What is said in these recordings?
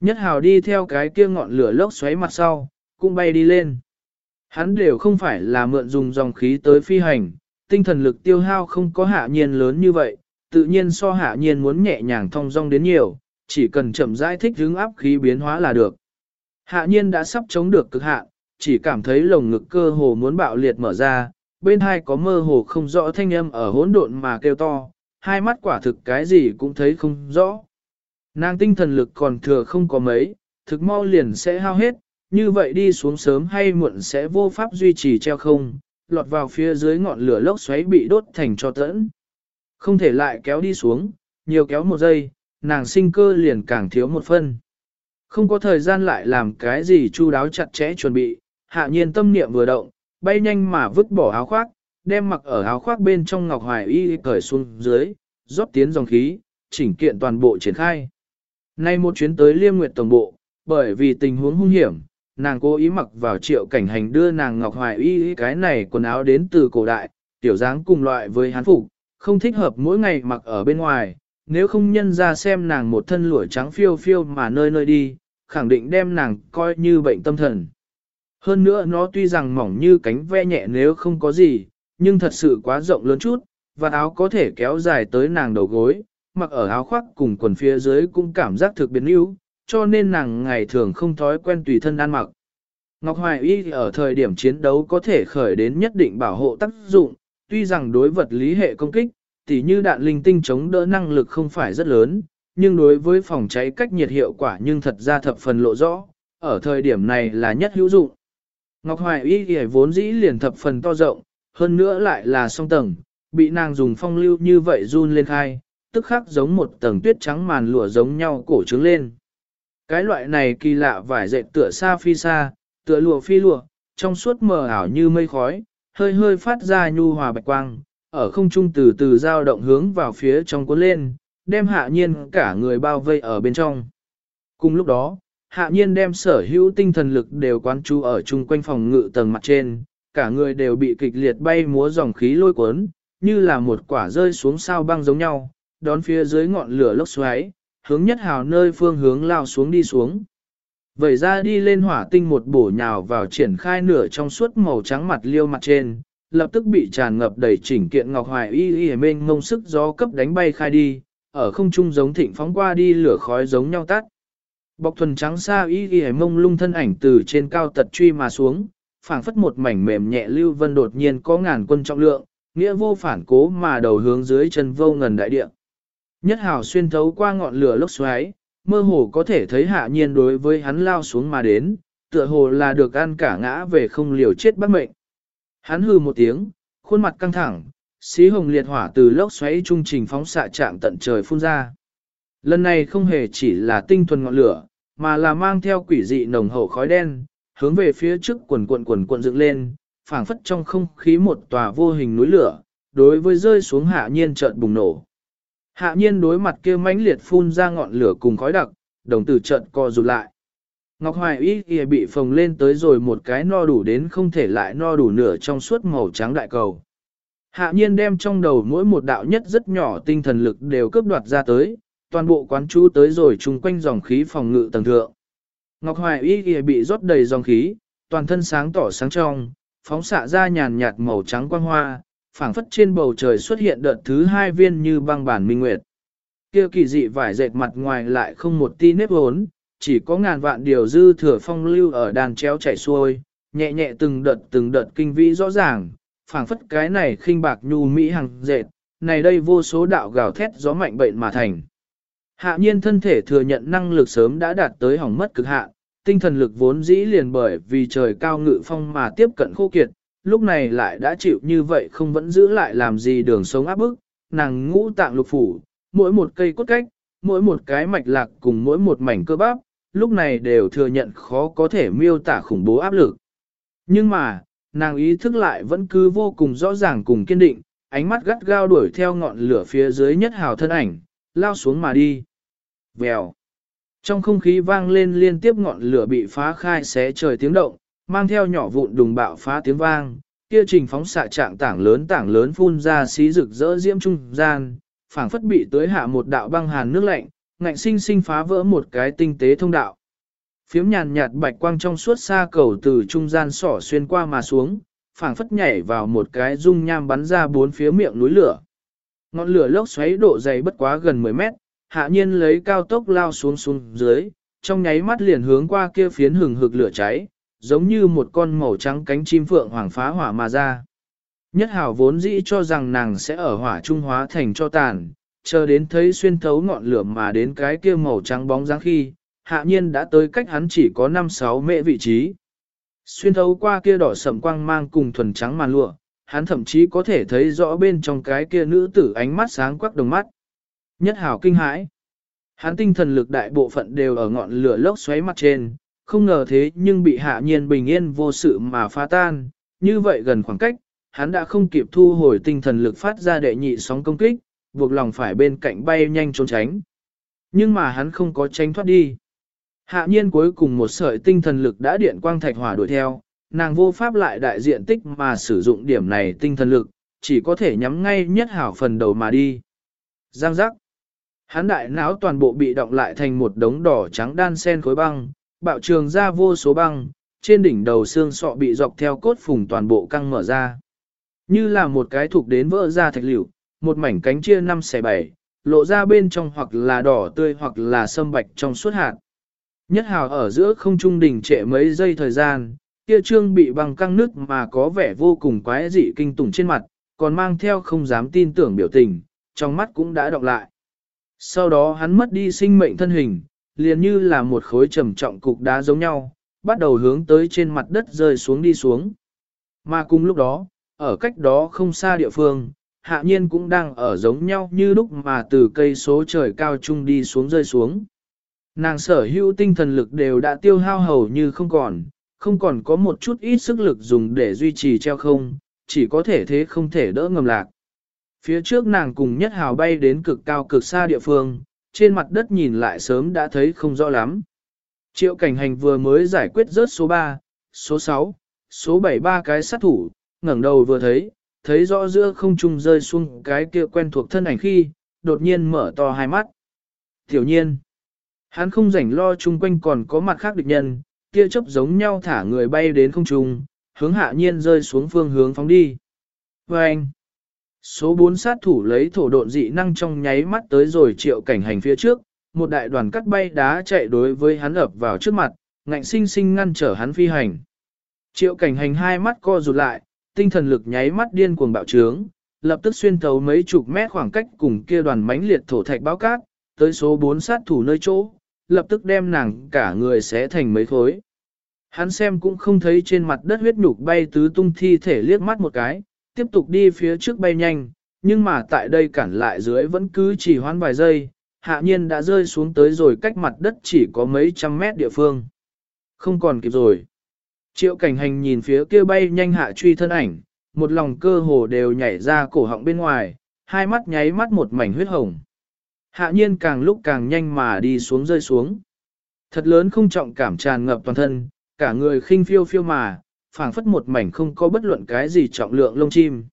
Nhất hào đi theo cái kia ngọn lửa lốc xoáy mặt sau, cũng bay đi lên. Hắn đều không phải là mượn dùng dòng khí tới phi hành, tinh thần lực tiêu hao không có hạ nhiên lớn như vậy, tự nhiên so hạ nhiên muốn nhẹ nhàng thong dong đến nhiều, chỉ cần chậm rãi thích hướng áp khí biến hóa là được. Hạ nhiên đã sắp chống được cực hạn, chỉ cảm thấy lồng ngực cơ hồ muốn bạo liệt mở ra, bên hai có mơ hồ không rõ thanh âm ở hỗn độn mà kêu to, hai mắt quả thực cái gì cũng thấy không rõ. Nàng tinh thần lực còn thừa không có mấy, thực mau liền sẽ hao hết, như vậy đi xuống sớm hay muộn sẽ vô pháp duy trì treo không, lọt vào phía dưới ngọn lửa lốc xoáy bị đốt thành cho tẫn. Không thể lại kéo đi xuống, nhiều kéo một giây, nàng sinh cơ liền càng thiếu một phân. Không có thời gian lại làm cái gì chu đáo chặt chẽ chuẩn bị, hạ nhiên tâm niệm vừa động, bay nhanh mà vứt bỏ áo khoác, đem mặc ở áo khoác bên trong ngọc hoài y cởi xuống dưới, rót tiến dòng khí, chỉnh kiện toàn bộ triển khai. Nay một chuyến tới liêm nguyệt tổng bộ, bởi vì tình huống hung hiểm, nàng cố ý mặc vào triệu cảnh hành đưa nàng ngọc hoài y cái này quần áo đến từ cổ đại, tiểu dáng cùng loại với hán phục, không thích hợp mỗi ngày mặc ở bên ngoài, nếu không nhân ra xem nàng một thân lụa trắng phiêu phiêu mà nơi nơi đi, khẳng định đem nàng coi như bệnh tâm thần. Hơn nữa nó tuy rằng mỏng như cánh ve nhẹ nếu không có gì, nhưng thật sự quá rộng lớn chút, và áo có thể kéo dài tới nàng đầu gối, mặc ở áo khoác cùng quần phía dưới cũng cảm giác thực biến yếu, cho nên nàng ngày thường không thói quen tùy thân ăn mặc. Ngọc Hoài Y ở thời điểm chiến đấu có thể khởi đến nhất định bảo hộ tác dụng, tuy rằng đối vật lý hệ công kích, tỉ như đạn linh tinh chống đỡ năng lực không phải rất lớn, nhưng đối với phòng cháy cách nhiệt hiệu quả nhưng thật ra thập phần lộ rõ, ở thời điểm này là nhất hữu dụng. Ngọc Hoài Y Y vốn dĩ liền thập phần to rộng, hơn nữa lại là song tầng, bị nàng dùng phong lưu như vậy run lên khai, tức khắc giống một tầng tuyết trắng màn lụa giống nhau cổ trứng lên. Cái loại này kỳ lạ vải dệt tựa xa phi xa, tựa lụa phi lụa, trong suốt mờ ảo như mây khói, hơi hơi phát ra nhu hòa bạch quang, ở không trung từ từ dao động hướng vào phía trong cuốn lên, đem hạ nhiên cả người bao vây ở bên trong. Cùng lúc đó, hạ nhiên đem sở hữu tinh thần lực đều quán chú ở chung quanh phòng ngự tầng mặt trên, cả người đều bị kịch liệt bay múa dòng khí lôi cuốn, như là một quả rơi xuống sao băng giống nhau, đón phía dưới ngọn lửa lốc xoáy, hướng nhất hào nơi phương hướng lao xuống đi xuống. Vậy ra đi lên hỏa tinh một bổ nhào vào triển khai nửa trong suốt màu trắng mặt liêu mặt trên, lập tức bị tràn ngập đầy chỉnh kiện ngọc hoài y y mênh ngông sức gió cấp đánh bay khai đi, ở không trung giống thịnh phóng qua đi lửa khói giống nhau tắt. Bọc thuần trắng xa y y mông lung thân ảnh từ trên cao tật truy mà xuống, phảng phất một mảnh mềm nhẹ lưu vân đột nhiên có ngàn quân trọng lượng, nghĩa vô phản cố mà đầu hướng dưới chân vô ngần đại địa. Nhất hào xuyên thấu qua ngọn lửa lốc xoáy, mơ hồ có thể thấy hạ nhiên đối với hắn lao xuống mà đến, tựa hồ là được ăn cả ngã về không liều chết bắt mệnh. Hắn hư một tiếng, khuôn mặt căng thẳng, xí hồng liệt hỏa từ lốc xoáy trung trình phóng xạ chạm tận trời phun ra. Lần này không hề chỉ là tinh thuần ngọn lửa, mà là mang theo quỷ dị nồng hậu khói đen, hướng về phía trước quần quần quần quần dựng lên, phảng phất trong không khí một tòa vô hình núi lửa, đối với rơi xuống hạ nhiên chợt bùng nổ. Hạ nhiên đối mặt kia mãnh liệt phun ra ngọn lửa cùng khói đặc, đồng tử trận co rụt lại. Ngọc Hoài Y kia bị phồng lên tới rồi một cái no đủ đến không thể lại no đủ nửa trong suốt màu trắng đại cầu. Hạ nhiên đem trong đầu mỗi một đạo nhất rất nhỏ tinh thần lực đều cướp đoạt ra tới, toàn bộ quán chú tới rồi chung quanh dòng khí phòng ngự tầng thượng. Ngọc Hoài Y kia bị rót đầy dòng khí, toàn thân sáng tỏ sáng trong, phóng xạ ra nhàn nhạt màu trắng quang hoa, phảng phất trên bầu trời xuất hiện đợt thứ hai viên như băng bản minh nguyệt. Kia kỳ dị vải dệt mặt ngoài lại không một ti nếp hốn, chỉ có ngàn vạn điều dư thừa phong lưu ở đàn treo chảy xuôi, nhẹ nhẹ từng đợt từng đợt kinh vĩ rõ ràng, phảng phất cái này khinh bạc nhu mỹ hàng dệt, này đây vô số đạo gào thét gió mạnh bệnh mà thành. Hạ nhiên thân thể thừa nhận năng lực sớm đã đạt tới hỏng mất cực hạn, tinh thần lực vốn dĩ liền bởi vì trời cao ngự phong mà tiếp cận khô kiệt, lúc này lại đã chịu như vậy không vẫn giữ lại làm gì đường sống áp bức, nàng ngũ tạng lục phủ, mỗi một cây cốt cách, mỗi một cái mạch lạc cùng mỗi một mảnh cơ bắp, lúc này đều thừa nhận khó có thể miêu tả khủng bố áp lực. Nhưng mà, nàng ý thức lại vẫn cứ vô cùng rõ ràng cùng kiên định, ánh mắt gắt gao đuổi theo ngọn lửa phía dưới nhất hào thân ảnh, lao xuống mà đi. Vèo. Trong không khí vang lên liên tiếp ngọn lửa bị phá khai xé trời tiếng động, mang theo nhỏ vụn đùng bạo phá tiếng vang, kia trình phóng xạ trạng tảng lớn tảng lớn phun ra xí rực rỡ diễm trung gian, phảng phất bị tới hạ một đạo băng hàn nước lạnh, ngạnh sinh sinh phá vỡ một cái tinh tế thông đạo. Phiếm nhàn nhạt bạch quang trong suốt xa cầu từ trung gian sỏ xuyên qua mà xuống, phảng phất nhảy vào một cái dung nham bắn ra bốn phía miệng núi lửa. Ngọn lửa lốc xoáy độ dày bất quá gần 10 mét, hạ nhiên lấy cao tốc lao xuống xuống dưới, trong nháy mắt liền hướng qua kia phiến hừng hực lửa cháy, giống như một con màu trắng cánh chim phượng hoàng phá hỏa mà ra. Nhất hảo vốn dĩ cho rằng nàng sẽ ở hỏa trung hóa thành cho tàn, chờ đến thấy xuyên thấu ngọn lửa mà đến cái kia màu trắng bóng dáng khi, hạ nhiên đã tới cách hắn chỉ có 5-6 mệ vị trí. Xuyên thấu qua kia đỏ sầm quang mang cùng thuần trắng màn lụa, hắn thậm chí có thể thấy rõ bên trong cái kia nữ tử ánh mắt sáng quắc đồng mắt. Nhất hảo kinh hãi. Hắn tinh thần lực đại bộ phận đều ở ngọn lửa lốc xoáy mặt trên, không ngờ thế nhưng bị hạ nhiên bình yên vô sự mà phá tan, như vậy gần khoảng cách, hắn đã không kịp thu hồi tinh thần lực phát ra đệ nhị sóng công kích, buộc lòng phải bên cạnh bay nhanh trốn tránh. Nhưng mà hắn không có tránh thoát đi. Hạ nhiên cuối cùng một sợi tinh thần lực đã điện quang thạch hỏa đuổi theo, nàng vô pháp lại đại diện tích mà sử dụng điểm này tinh thần lực, chỉ có thể nhắm ngay nhất hảo phần đầu mà đi. Giang giác. Hắn đại não toàn bộ bị động lại thành một đống đỏ trắng đan sen khối băng, bạo trường ra vô số băng, trên đỉnh đầu xương sọ bị dọc theo cốt phùng toàn bộ căng mở ra. Như là một cái thuộc đến vỡ ra thạch liệu, một mảnh cánh chia năm xẻ bảy, lộ ra bên trong hoặc là đỏ tươi hoặc là sâm bạch trong suốt hạt. Nhất hào ở giữa không trung đỉnh trệ mấy giây thời gian, kia trương bị băng căng nước mà có vẻ vô cùng quái dị kinh tủng trên mặt, còn mang theo không dám tin tưởng biểu tình, trong mắt cũng đã đọc lại. Sau đó hắn mất đi sinh mệnh thân hình, liền như là một khối trầm trọng cục đá giống nhau, bắt đầu hướng tới trên mặt đất rơi xuống đi xuống. Mà cùng lúc đó, ở cách đó không xa địa phương, hạ nhiên cũng đang ở giống nhau như lúc mà từ cây số trời cao trung đi xuống rơi xuống. Nàng sở hữu tinh thần lực đều đã tiêu hao hầu như không còn, không còn có một chút ít sức lực dùng để duy trì treo không, chỉ có thể thế không thể đỡ ngầm lạc. Phía trước nàng cùng nhất hào bay đến cực cao cực xa địa phương, trên mặt đất nhìn lại sớm đã thấy không rõ lắm. Triệu cảnh hành vừa mới giải quyết rớt số 3, số 6, số 7 ba cái sát thủ, ngẩng đầu vừa thấy, thấy rõ giữa không trung rơi xuống cái kia quen thuộc thân ảnh khi, đột nhiên mở to hai mắt. Tiểu nhiên, hắn không rảnh lo chung quanh còn có mặt khác địch nhân, kia chấp giống nhau thả người bay đến không trung, hướng hạ nhiên rơi xuống phương hướng phóng đi. Và anh, số 4 sát thủ lấy thổ độn dị năng trong nháy mắt tới rồi triệu cảnh hành phía trước, một đại đoàn cắt bay đá chạy đối với hắn ập vào trước mặt, ngạnh sinh sinh ngăn trở hắn phi hành. Triệu cảnh hành hai mắt co rụt lại, tinh thần lực nháy mắt điên cuồng bạo trướng, lập tức xuyên thấu mấy chục mét khoảng cách cùng kia đoàn mãnh liệt thổ thạch báo cát, tới số 4 sát thủ nơi chỗ, lập tức đem nàng cả người xé thành mấy khối. Hắn xem cũng không thấy trên mặt đất huyết nhục bay tứ tung thi thể liếc mắt một cái, tiếp tục đi phía trước bay nhanh, nhưng mà tại đây cản lại dưới vẫn cứ chỉ hoãn vài giây, hạ nhiên đã rơi xuống tới rồi cách mặt đất chỉ có mấy trăm mét địa phương. Không còn kịp rồi. Triệu cảnh hành nhìn phía kia bay nhanh hạ truy thân ảnh, một lòng cơ hồ đều nhảy ra cổ họng bên ngoài, hai mắt nháy mắt một mảnh huyết hồng. Hạ nhiên càng lúc càng nhanh mà đi xuống rơi xuống. Thật lớn không trọng cảm tràn ngập toàn thân, cả người khinh phiêu phiêu mà, phảng phất một mảnh không có bất luận cái gì trọng lượng lông chim.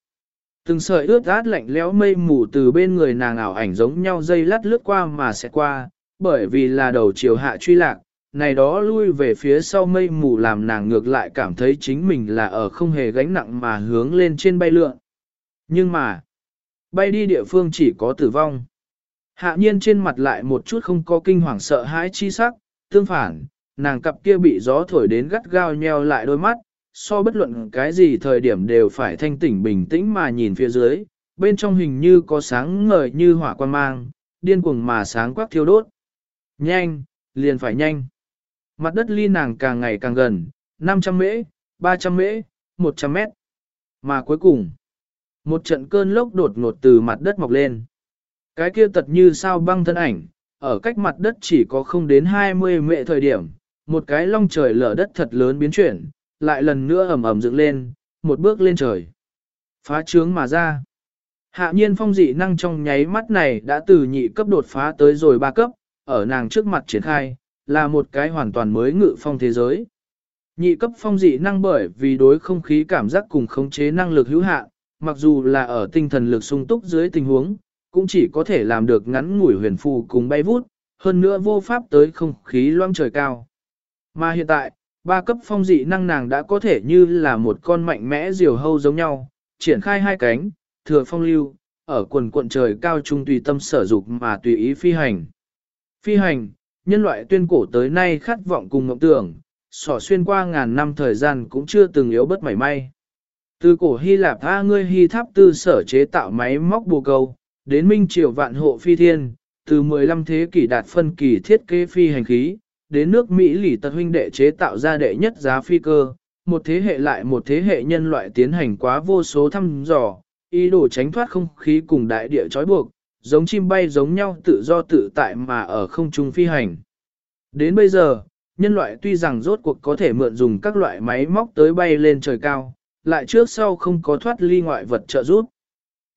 Từng sợi ướt át lạnh lẽo mây mù từ bên người nàng ảo ảnh giống nhau dây lát lướt qua mà sẽ qua, bởi vì là đầu chiều hạ truy lạc, này đó lui về phía sau mây mù làm nàng ngược lại cảm thấy chính mình là ở không hề gánh nặng mà hướng lên trên bay lượn. Nhưng mà, bay đi địa phương chỉ có tử vong. Hạ nhiên trên mặt lại một chút không có kinh hoàng sợ hãi chi sắc, tương phản, nàng cặp kia bị gió thổi đến gắt gao nheo lại đôi mắt, so bất luận cái gì thời điểm đều phải thanh tỉnh bình tĩnh mà nhìn phía dưới, bên trong hình như có sáng ngời như hỏa quan mang, điên cuồng mà sáng quắc thiêu đốt. Nhanh, liền phải nhanh. Mặt đất ly nàng càng ngày càng gần, 500 mễ, 300 mễ, 100 mét. Mà cuối cùng, một trận cơn lốc đột ngột từ mặt đất mọc lên. Cái kia tật như sao băng thân ảnh, ở cách mặt đất chỉ có không đến 20 mệ thời điểm, một cái long trời lở đất thật lớn biến chuyển, lại lần nữa ầm ầm dựng lên, một bước lên trời. Phá trướng mà ra. Hạ nhiên phong dị năng trong nháy mắt này đã từ nhị cấp đột phá tới rồi ba cấp, ở nàng trước mặt triển khai, là một cái hoàn toàn mới ngự phong thế giới. Nhị cấp phong dị năng bởi vì đối không khí cảm giác cùng khống chế năng lực hữu hạn, mặc dù là ở tinh thần lực sung túc dưới tình huống, cũng chỉ có thể làm được ngắn ngủi huyền phù cùng bay vút, hơn nữa vô pháp tới không khí loang trời cao. Mà hiện tại, ba cấp phong dị năng nàng đã có thể như là một con mạnh mẽ diều hâu giống nhau, triển khai hai cánh, thừa phong lưu, ở quần cuộn trời cao trung tùy tâm sở dục mà tùy ý phi hành. Phi hành, nhân loại tuyên cổ tới nay khát vọng cùng mộng tưởng, sỏ xuyên qua ngàn năm thời gian cũng chưa từng yếu bất mảy may. Từ cổ Hy Lạp tha ngươi Hy tháp tư sở chế tạo máy móc bù câu, đến minh triều vạn hộ phi thiên, từ 15 thế kỷ đạt phân kỳ thiết kế phi hành khí, đến nước Mỹ lì tật huynh đệ chế tạo ra đệ nhất giá phi cơ, một thế hệ lại một thế hệ nhân loại tiến hành quá vô số thăm dò, ý đồ tránh thoát không khí cùng đại địa trói buộc, giống chim bay giống nhau tự do tự tại mà ở không trung phi hành. Đến bây giờ, nhân loại tuy rằng rốt cuộc có thể mượn dùng các loại máy móc tới bay lên trời cao, lại trước sau không có thoát ly ngoại vật trợ giúp.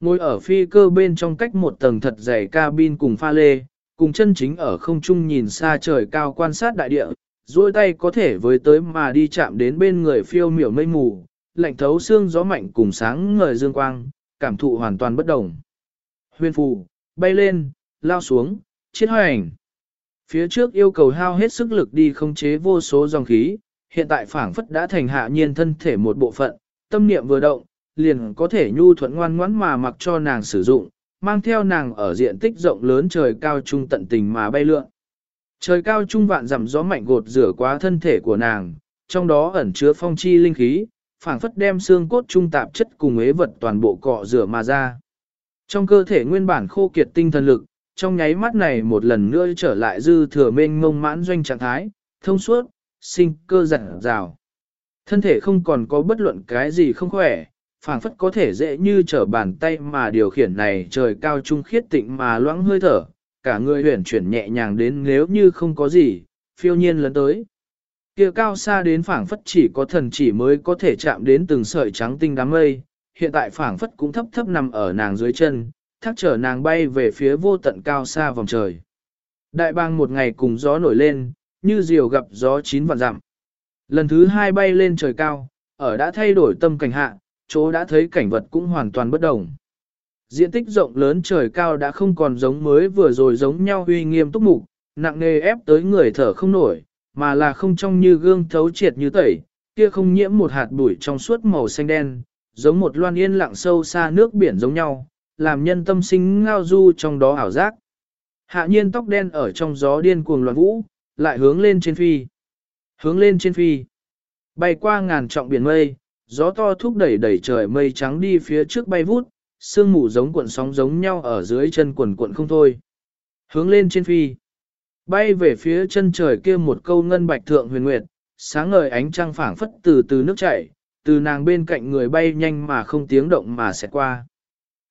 Ngồi ở phi cơ bên trong cách một tầng thật dày cabin cùng pha lê, cùng chân chính ở không trung nhìn xa trời cao quan sát đại địa, duỗi tay có thể với tới mà đi chạm đến bên người phiêu miểu mây mù, lạnh thấu xương gió mạnh cùng sáng ngời dương quang, cảm thụ hoàn toàn bất đồng. Huyền phù, bay lên, lao xuống, chiết ảnh. Phía trước yêu cầu hao hết sức lực đi không chế vô số dòng khí, hiện tại phảng phất đã thành hạ nhiên thân thể một bộ phận, tâm niệm vừa động, liền có thể nhu thuận ngoan ngoãn mà mặc cho nàng sử dụng, mang theo nàng ở diện tích rộng lớn trời cao trung tận tình mà bay lượn. Trời cao trung vạn dặm gió mạnh gột rửa quá thân thể của nàng, trong đó ẩn chứa phong chi linh khí, phảng phất đem xương cốt trung tạp chất cùng ế vật toàn bộ cọ rửa mà ra. Trong cơ thể nguyên bản khô kiệt tinh thần lực, trong nháy mắt này một lần nữa trở lại dư thừa mênh mông mãn doanh trạng thái, thông suốt, sinh cơ giản rào. Thân thể không còn có bất luận cái gì không khỏe, phảng phất có thể dễ như trở bàn tay mà điều khiển này trời cao trung khiết tịnh mà loãng hơi thở, cả người huyển chuyển nhẹ nhàng đến nếu như không có gì, phiêu nhiên lớn tới. Kia cao xa đến phảng phất chỉ có thần chỉ mới có thể chạm đến từng sợi trắng tinh đám mây, hiện tại phảng phất cũng thấp thấp nằm ở nàng dưới chân, thác trở nàng bay về phía vô tận cao xa vòng trời. Đại bang một ngày cùng gió nổi lên, như diều gặp gió chín vạn dặm. Lần thứ hai bay lên trời cao, ở đã thay đổi tâm cảnh hạ, chỗ đã thấy cảnh vật cũng hoàn toàn bất đồng. Diện tích rộng lớn trời cao đã không còn giống mới vừa rồi giống nhau uy nghiêm túc mục, nặng nề ép tới người thở không nổi, mà là không trong như gương thấu triệt như tẩy, kia không nhiễm một hạt bụi trong suốt màu xanh đen, giống một loan yên lặng sâu xa nước biển giống nhau, làm nhân tâm sinh ngao du trong đó ảo giác. Hạ nhiên tóc đen ở trong gió điên cuồng loạn vũ, lại hướng lên trên phi. Hướng lên trên phi. Bay qua ngàn trọng biển mây, gió to thúc đẩy đẩy trời mây trắng đi phía trước bay vút, sương mù giống cuộn sóng giống nhau ở dưới chân quần cuộn không thôi. Hướng lên trên phi. Bay về phía chân trời kia một câu ngân bạch thượng huyền nguyệt, sáng ngời ánh trăng phảng phất từ từ nước chảy, từ nàng bên cạnh người bay nhanh mà không tiếng động mà sẽ qua.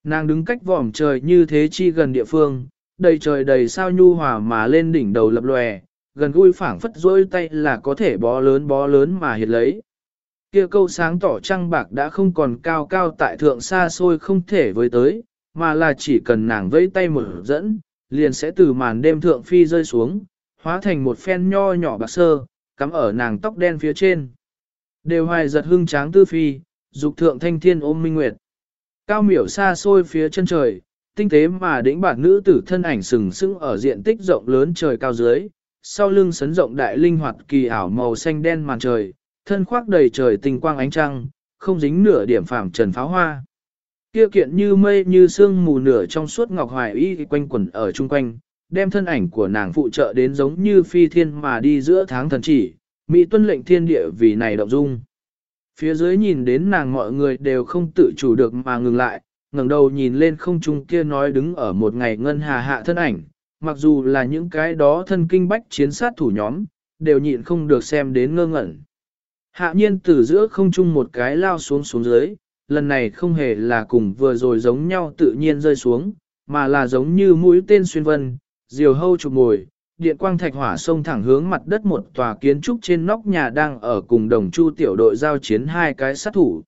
Nàng đứng cách vòm trời như thế chi gần địa phương, đầy trời đầy sao nhu hòa mà lên đỉnh đầu lập lòe, gần gũi phảng phất rôi tay là có thể bó lớn bó lớn mà hiệt lấy. Kia câu sáng tỏ trăng bạc đã không còn cao cao tại thượng xa xôi không thể với tới, mà là chỉ cần nàng vẫy tay một dẫn, liền sẽ từ màn đêm thượng phi rơi xuống, hóa thành một phen nho nhỏ bạc sơ, cắm ở nàng tóc đen phía trên. Đều hoài giật hưng tráng tư phi, dục thượng thanh thiên ôm minh nguyệt. Cao miểu xa xôi phía chân trời, tinh tế mà đỉnh bản nữ tử thân ảnh sừng sững ở diện tích rộng lớn trời cao dưới, sau lưng sấn rộng đại linh hoạt kỳ ảo màu xanh đen màn trời, thân khoác đầy trời tình quang ánh trăng, không dính nửa điểm phàm trần pháo hoa. Kia kiện như mây như sương mù nửa trong suốt ngọc hoài y quanh quẩn ở chung quanh, đem thân ảnh của nàng phụ trợ đến giống như phi thiên mà đi giữa tháng thần chỉ, mỹ tuân lệnh thiên địa vì này động dung. Phía dưới nhìn đến nàng mọi người đều không tự chủ được mà ngừng lại, ngẩng đầu nhìn lên không trung kia nói đứng ở một ngày ngân hà hạ thân ảnh, mặc dù là những cái đó thân kinh bách chiến sát thủ nhóm, đều nhịn không được xem đến ngơ ngẩn. Hạ nhiên từ giữa không trung một cái lao xuống xuống dưới, lần này không hề là cùng vừa rồi giống nhau tự nhiên rơi xuống, mà là giống như mũi tên xuyên vân, diều hâu chụp ngồi, điện quang thạch hỏa sông thẳng hướng mặt đất một tòa kiến trúc trên nóc nhà đang ở cùng đồng chu tiểu đội giao chiến hai cái sát thủ.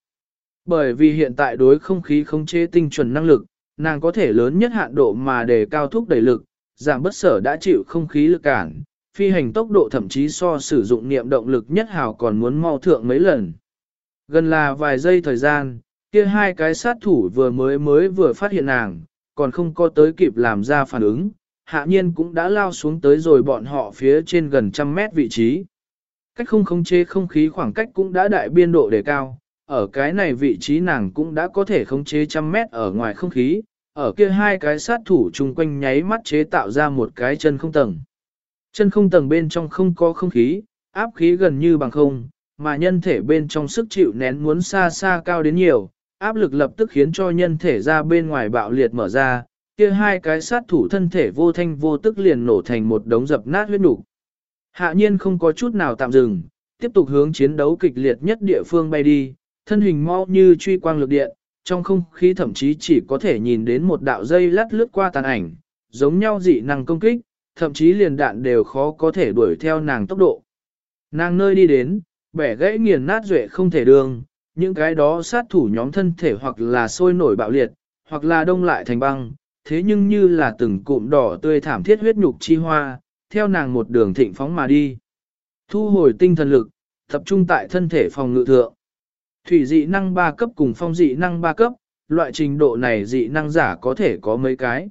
Bởi vì hiện tại đối không khí không chế tinh chuẩn năng lực, nàng có thể lớn nhất hạn độ mà để cao thúc đẩy lực, giảm bất sở đã chịu không khí lực cản, phi hành tốc độ thậm chí so sử dụng niệm động lực nhất hào còn muốn mau thượng mấy lần. Gần là vài giây thời gian, kia hai cái sát thủ vừa mới mới vừa phát hiện nàng, còn không có tới kịp làm ra phản ứng, hạ nhiên cũng đã lao xuống tới rồi bọn họ phía trên gần trăm mét vị trí. Cách không khống chế không khí khoảng cách cũng đã đại biên độ đề cao, ở cái này vị trí nàng cũng đã có thể khống chế trăm mét ở ngoài không khí, ở kia hai cái sát thủ chung quanh nháy mắt chế tạo ra một cái chân không tầng. Chân không tầng bên trong không có không khí, áp khí gần như bằng không, mà nhân thể bên trong sức chịu nén muốn xa xa cao đến nhiều, áp lực lập tức khiến cho nhân thể ra bên ngoài bạo liệt mở ra, kia hai cái sát thủ thân thể vô thanh vô tức liền nổ thành một đống dập nát huyết nục. Hạ nhiên không có chút nào tạm dừng, tiếp tục hướng chiến đấu kịch liệt nhất địa phương bay đi, thân hình mau như truy quang lực điện, trong không khí thậm chí chỉ có thể nhìn đến một đạo dây lát lướt qua tàn ảnh, giống nhau dị năng công kích, thậm chí liền đạn đều khó có thể đuổi theo nàng tốc độ. Nàng nơi đi đến, bẻ gãy nghiền nát duệ không thể đường, những cái đó sát thủ nhóm thân thể hoặc là sôi nổi bạo liệt, hoặc là đông lại thành băng, thế nhưng như là từng cụm đỏ tươi thảm thiết huyết nhục chi hoa, theo nàng một đường thịnh phóng mà đi. Thu hồi tinh thần lực, tập trung tại thân thể phòng ngự thượng. Thủy dị năng 3 cấp cùng phong dị năng 3 cấp, loại trình độ này dị năng giả có thể có mấy cái.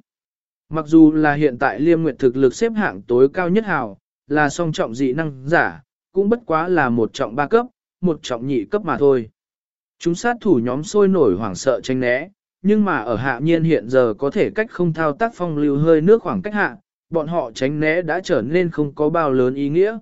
Mặc dù là hiện tại liêm nguyệt thực lực xếp hạng tối cao nhất hào, là song trọng dị năng giả, cũng bất quá là một trọng ba cấp, một trọng nhị cấp mà thôi. Chúng sát thủ nhóm sôi nổi hoảng sợ tranh né, nhưng mà ở hạ nhiên hiện giờ có thể cách không thao tác phong lưu hơi nước khoảng cách hạ, bọn họ tránh né đã trở nên không có bao lớn ý nghĩa.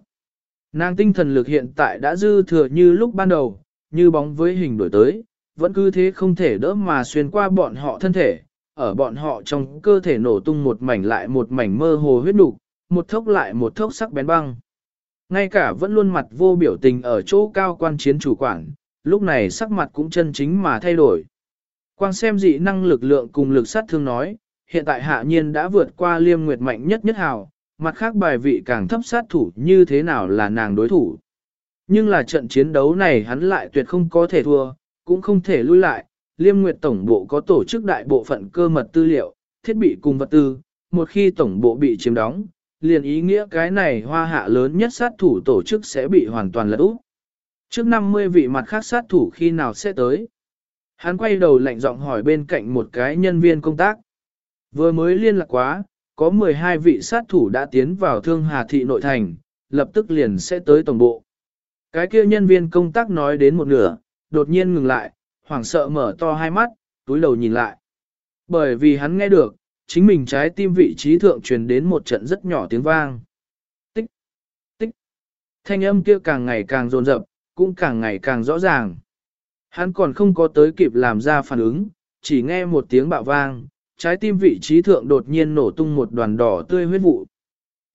Nàng tinh thần lực hiện tại đã dư thừa như lúc ban đầu, như bóng với hình đổi tới, vẫn cứ thế không thể đỡ mà xuyên qua bọn họ thân thể, ở bọn họ trong cơ thể nổ tung một mảnh lại một mảnh mơ hồ huyết đục, một thốc lại một thốc sắc bén băng. Ngay cả vẫn luôn mặt vô biểu tình ở chỗ cao quan chiến chủ quản, lúc này sắc mặt cũng chân chính mà thay đổi. Quang xem dị năng lực lượng cùng lực sát thương nói, hiện tại hạ nhiên đã vượt qua liêm nguyệt mạnh nhất nhất hào, mặt khác bài vị càng thấp sát thủ như thế nào là nàng đối thủ. Nhưng là trận chiến đấu này hắn lại tuyệt không có thể thua, cũng không thể lui lại, liêm nguyệt tổng bộ có tổ chức đại bộ phận cơ mật tư liệu, thiết bị cùng vật tư, một khi tổng bộ bị chiếm đóng, liền ý nghĩa cái này hoa hạ lớn nhất sát thủ tổ chức sẽ bị hoàn toàn lật úp. Trước 50 vị mặt khác sát thủ khi nào sẽ tới? Hắn quay đầu lạnh giọng hỏi bên cạnh một cái nhân viên công tác. Vừa mới liên lạc quá, có 12 vị sát thủ đã tiến vào thương hà thị nội thành, lập tức liền sẽ tới tổng bộ. Cái kia nhân viên công tác nói đến một nửa, đột nhiên ngừng lại, hoảng sợ mở to hai mắt, túi đầu nhìn lại. Bởi vì hắn nghe được, chính mình trái tim vị trí thượng truyền đến một trận rất nhỏ tiếng vang. Tích, tích. Thanh âm kia càng ngày càng rồn rập, cũng càng ngày càng rõ ràng. Hắn còn không có tới kịp làm ra phản ứng, chỉ nghe một tiếng bạo vang, trái tim vị trí thượng đột nhiên nổ tung một đoàn đỏ tươi huyết vụ.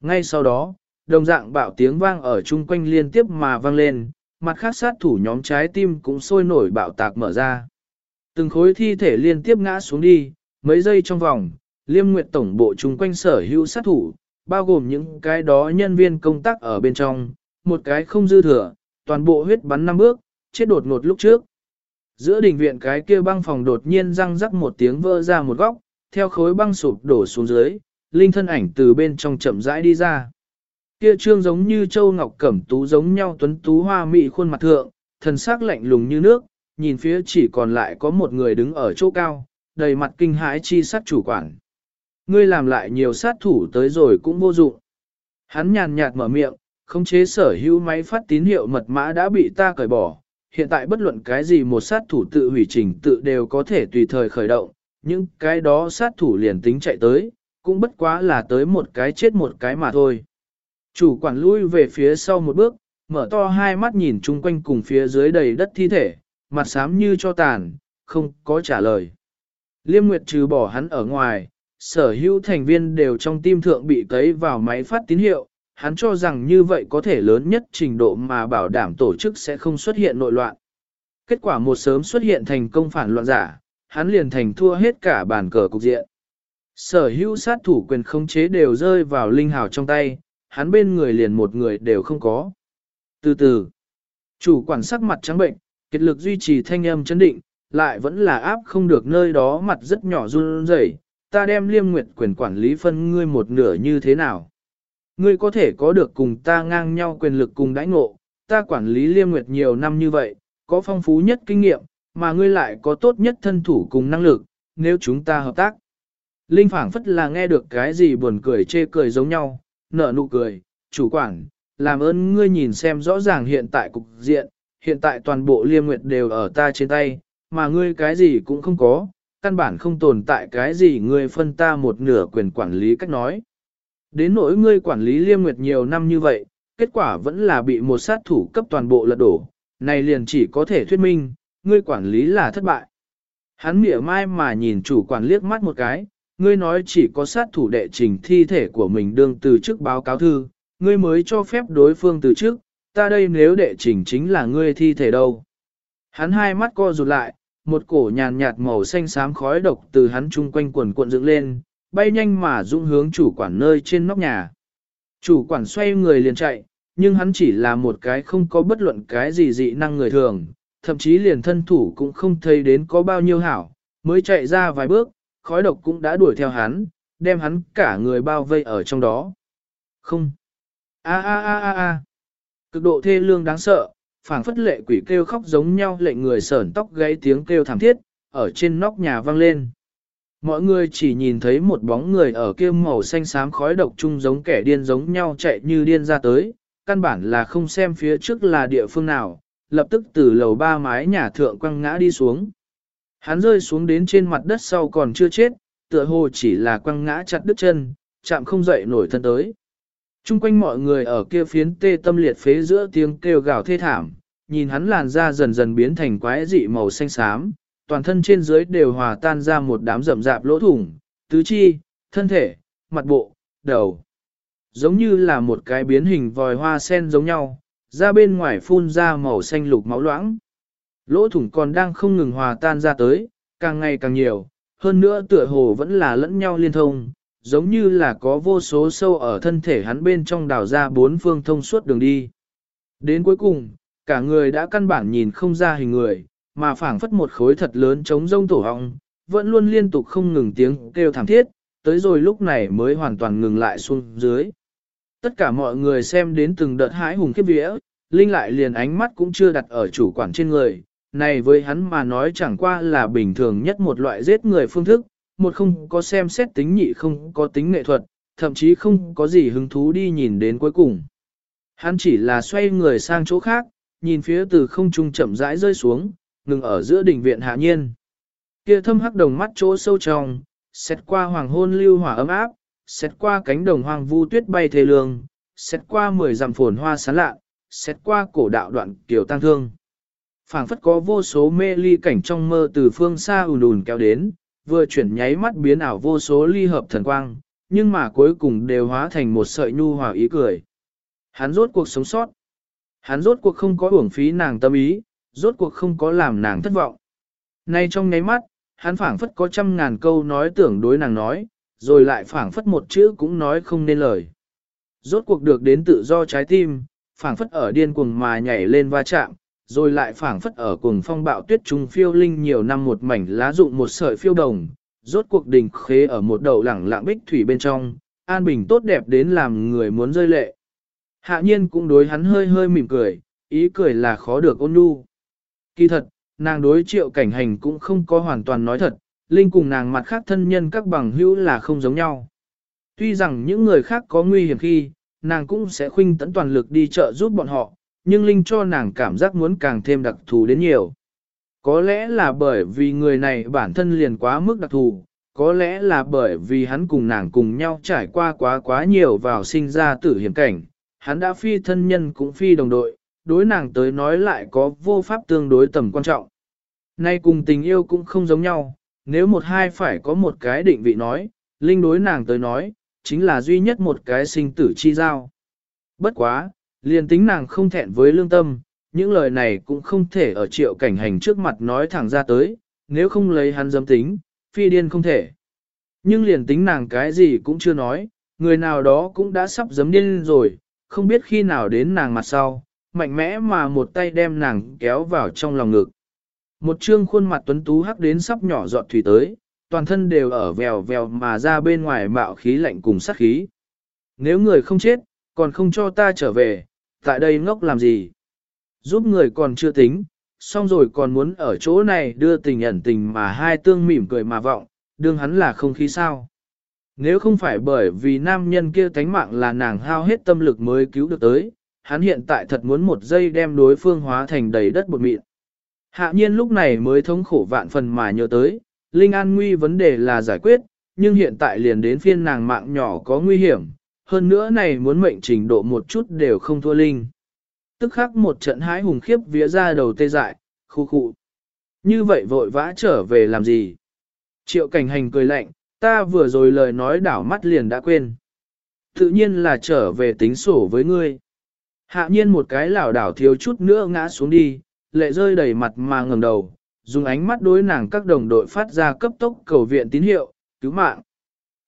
Ngay sau đó, đồng dạng bạo tiếng vang ở chung quanh liên tiếp mà vang lên, mặt khác sát thủ nhóm trái tim cũng sôi nổi bạo tạc mở ra. Từng khối thi thể liên tiếp ngã xuống đi, mấy giây trong vòng, liêm nguyệt tổng bộ chung quanh sở hữu sát thủ, bao gồm những cái đó nhân viên công tác ở bên trong, một cái không dư thừa, toàn bộ huyết bắn năm bước, chết đột ngột lúc trước. Giữa đình viện cái kia băng phòng đột nhiên răng rắc một tiếng vỡ ra một góc, theo khối băng sụp đổ xuống dưới, linh thân ảnh từ bên trong chậm rãi đi ra. Kia trương giống như châu ngọc cẩm tú giống nhau tuấn tú hoa mị khuôn mặt thượng, thần sắc lạnh lùng như nước, nhìn phía chỉ còn lại có một người đứng ở chỗ cao, đầy mặt kinh hãi chi sát chủ quản. Ngươi làm lại nhiều sát thủ tới rồi cũng vô dụng. Hắn nhàn nhạt mở miệng, khống chế sở hữu máy phát tín hiệu mật mã đã bị ta cởi bỏ. Hiện tại bất luận cái gì một sát thủ tự hủy trình tự đều có thể tùy thời khởi động, những cái đó sát thủ liền tính chạy tới, cũng bất quá là tới một cái chết một cái mà thôi. Chủ quản lui về phía sau một bước, mở to hai mắt nhìn chung quanh cùng phía dưới đầy đất thi thể, mặt xám như cho tàn, không có trả lời. Liêm Nguyệt trừ bỏ hắn ở ngoài, sở hữu thành viên đều trong tim thượng bị cấy vào máy phát tín hiệu, hắn cho rằng như vậy có thể lớn nhất trình độ mà bảo đảm tổ chức sẽ không xuất hiện nội loạn. Kết quả một sớm xuất hiện thành công phản loạn giả, hắn liền thành thua hết cả bàn cờ cục diện. Sở hữu sát thủ quyền khống chế đều rơi vào linh hào trong tay, hắn bên người liền một người đều không có. Từ từ, chủ quản sắc mặt trắng bệnh, kết lực duy trì thanh âm chấn định, lại vẫn là áp không được nơi đó mặt rất nhỏ run rẩy. ta đem liêm nguyệt quyền quản lý phân ngươi một nửa như thế nào. Ngươi có thể có được cùng ta ngang nhau quyền lực cùng đãi ngộ, ta quản lý liêm nguyệt nhiều năm như vậy, có phong phú nhất kinh nghiệm, mà ngươi lại có tốt nhất thân thủ cùng năng lực, nếu chúng ta hợp tác. Linh phảng phất là nghe được cái gì buồn cười chê cười giống nhau, nở nụ cười, chủ quản, làm ơn ngươi nhìn xem rõ ràng hiện tại cục diện, hiện tại toàn bộ liêm nguyệt đều ở ta trên tay, mà ngươi cái gì cũng không có, căn bản không tồn tại cái gì ngươi phân ta một nửa quyền quản lý cách nói. Đến nỗi ngươi quản lý liêm nguyệt nhiều năm như vậy, kết quả vẫn là bị một sát thủ cấp toàn bộ lật đổ, này liền chỉ có thể thuyết minh, ngươi quản lý là thất bại. Hắn mỉa mai mà nhìn chủ quản liếc mắt một cái, ngươi nói chỉ có sát thủ đệ trình thi thể của mình đương từ trước báo cáo thư, ngươi mới cho phép đối phương từ trước, ta đây nếu đệ trình chính là ngươi thi thể đâu. Hắn hai mắt co rụt lại, một cổ nhàn nhạt màu xanh xám khói độc từ hắn chung quanh quần cuộn dựng lên, bay nhanh mà dũng hướng chủ quản nơi trên nóc nhà. Chủ quản xoay người liền chạy, nhưng hắn chỉ là một cái không có bất luận cái gì dị năng người thường, thậm chí liền thân thủ cũng không thấy đến có bao nhiêu hảo, mới chạy ra vài bước, khói độc cũng đã đuổi theo hắn, đem hắn cả người bao vây ở trong đó. Không. A a a a a. Cực độ thê lương đáng sợ, phảng phất lệ quỷ kêu khóc giống nhau lệnh người sởn tóc gáy tiếng kêu thảm thiết, ở trên nóc nhà vang lên. Mọi người chỉ nhìn thấy một bóng người ở kia màu xanh xám khói độc chung giống kẻ điên giống nhau chạy như điên ra tới, căn bản là không xem phía trước là địa phương nào, lập tức từ lầu ba mái nhà thượng quăng ngã đi xuống. Hắn rơi xuống đến trên mặt đất sau còn chưa chết, tựa hồ chỉ là quăng ngã chặt đứt chân, chạm không dậy nổi thân tới. Trung quanh mọi người ở kia phiến tê tâm liệt phế giữa tiếng kêu gào thê thảm, nhìn hắn làn da dần dần biến thành quái dị màu xanh xám, toàn thân trên dưới đều hòa tan ra một đám rậm rạp lỗ thủng, tứ chi, thân thể, mặt bộ, đầu. Giống như là một cái biến hình vòi hoa sen giống nhau, ra bên ngoài phun ra màu xanh lục máu loãng. Lỗ thủng còn đang không ngừng hòa tan ra tới, càng ngày càng nhiều, hơn nữa tựa hồ vẫn là lẫn nhau liên thông, giống như là có vô số sâu ở thân thể hắn bên trong đào ra bốn phương thông suốt đường đi. Đến cuối cùng, cả người đã căn bản nhìn không ra hình người, mà phảng phất một khối thật lớn chống rông tổ họng, vẫn luôn liên tục không ngừng tiếng kêu thảm thiết, tới rồi lúc này mới hoàn toàn ngừng lại xuống dưới. Tất cả mọi người xem đến từng đợt hái hùng khiếp vía, Linh lại liền ánh mắt cũng chưa đặt ở chủ quản trên người, này với hắn mà nói chẳng qua là bình thường nhất một loại giết người phương thức, một không có xem xét tính nhị không có tính nghệ thuật, thậm chí không có gì hứng thú đi nhìn đến cuối cùng. Hắn chỉ là xoay người sang chỗ khác, nhìn phía từ không trung chậm rãi rơi xuống, ngừng ở giữa đỉnh viện hạ nhiên. Kia thâm hắc đồng mắt chỗ sâu trong, xét qua hoàng hôn lưu hỏa ấm áp, xét qua cánh đồng hoang vu tuyết bay thề lương, xét qua mười dặm phồn hoa sáng lạ, xét qua cổ đạo đoạn kiểu tăng thương phảng phất có vô số mê ly cảnh trong mơ từ phương xa ùn ùn kéo đến, vừa chuyển nháy mắt biến ảo vô số ly hợp thần quang, nhưng mà cuối cùng đều hóa thành một sợi nhu hòa ý cười. Hắn rốt cuộc sống sót. Hắn rốt cuộc không có uổng phí nàng tâm ý, rốt cuộc không có làm nàng thất vọng. Nay trong nháy mắt, hắn phảng phất có trăm ngàn câu nói tưởng đối nàng nói, rồi lại phảng phất một chữ cũng nói không nên lời. Rốt cuộc được đến tự do trái tim, phảng phất ở điên cuồng mà nhảy lên va chạm, rồi lại phảng phất ở cuồng phong bạo tuyết trung phiêu linh nhiều năm một mảnh lá dụng một sợi phiêu đồng, rốt cuộc đình khế ở một đầu lẳng lặng bích thủy bên trong, an bình tốt đẹp đến làm người muốn rơi lệ. Hạ nhiên cũng đối hắn hơi hơi mỉm cười, ý cười là khó được ôn nhu. Kỳ thật, nàng đối triệu cảnh hành cũng không có hoàn toàn nói thật, Linh cùng nàng mặt khác thân nhân các bằng hữu là không giống nhau. Tuy rằng những người khác có nguy hiểm khi, nàng cũng sẽ khuynh tấn toàn lực đi chợ giúp bọn họ, nhưng Linh cho nàng cảm giác muốn càng thêm đặc thù đến nhiều. Có lẽ là bởi vì người này bản thân liền quá mức đặc thù, có lẽ là bởi vì hắn cùng nàng cùng nhau trải qua quá quá nhiều vào sinh ra tử hiểm cảnh, hắn đã phi thân nhân cũng phi đồng đội, đối nàng tới nói lại có vô pháp tương đối tầm quan trọng. Nay cùng tình yêu cũng không giống nhau, nếu một hai phải có một cái định vị nói, Linh đối nàng tới nói, chính là duy nhất một cái sinh tử chi giao. Bất quá, liền tính nàng không thẹn với lương tâm, những lời này cũng không thể ở triệu cảnh hành trước mặt nói thẳng ra tới, nếu không lấy hắn dâm tính, phi điên không thể. Nhưng liền tính nàng cái gì cũng chưa nói, người nào đó cũng đã sắp dấm điên rồi, không biết khi nào đến nàng mặt sau, mạnh mẽ mà một tay đem nàng kéo vào trong lòng ngực. Một trương khuôn mặt tuấn tú hắc đến sắp nhỏ giọt thủy tới, toàn thân đều ở vèo vèo mà ra bên ngoài mạo khí lạnh cùng sát khí. Nếu người không chết, còn không cho ta trở về, tại đây ngốc làm gì? Giúp người còn chưa tính, xong rồi còn muốn ở chỗ này đưa tình ẩn tình mà hai tương mỉm cười mà vọng, đương hắn là không khí sao. Nếu không phải bởi vì nam nhân kia tánh mạng là nàng hao hết tâm lực mới cứu được tới, hắn hiện tại thật muốn một giây đem đối phương hóa thành đầy đất bột mịn. Hạ nhiên lúc này mới thống khổ vạn phần mà nhớ tới, Linh An nguy vấn đề là giải quyết, nhưng hiện tại liền đến phiên nàng mạng nhỏ có nguy hiểm, hơn nữa này muốn mệnh trình độ một chút đều không thua Linh. Tức khắc một trận hái hùng khiếp vía ra đầu tê dại, khu khu. Như vậy vội vã trở về làm gì? Triệu cảnh hành cười lạnh, ta vừa rồi lời nói đảo mắt liền đã quên. Tự nhiên là trở về tính sổ với ngươi. Hạ nhiên một cái lảo đảo thiếu chút nữa ngã xuống đi, lệ rơi đầy mặt mà ngẩng đầu, dùng ánh mắt đối nàng các đồng đội phát ra cấp tốc cầu viện tín hiệu, cứu mạng.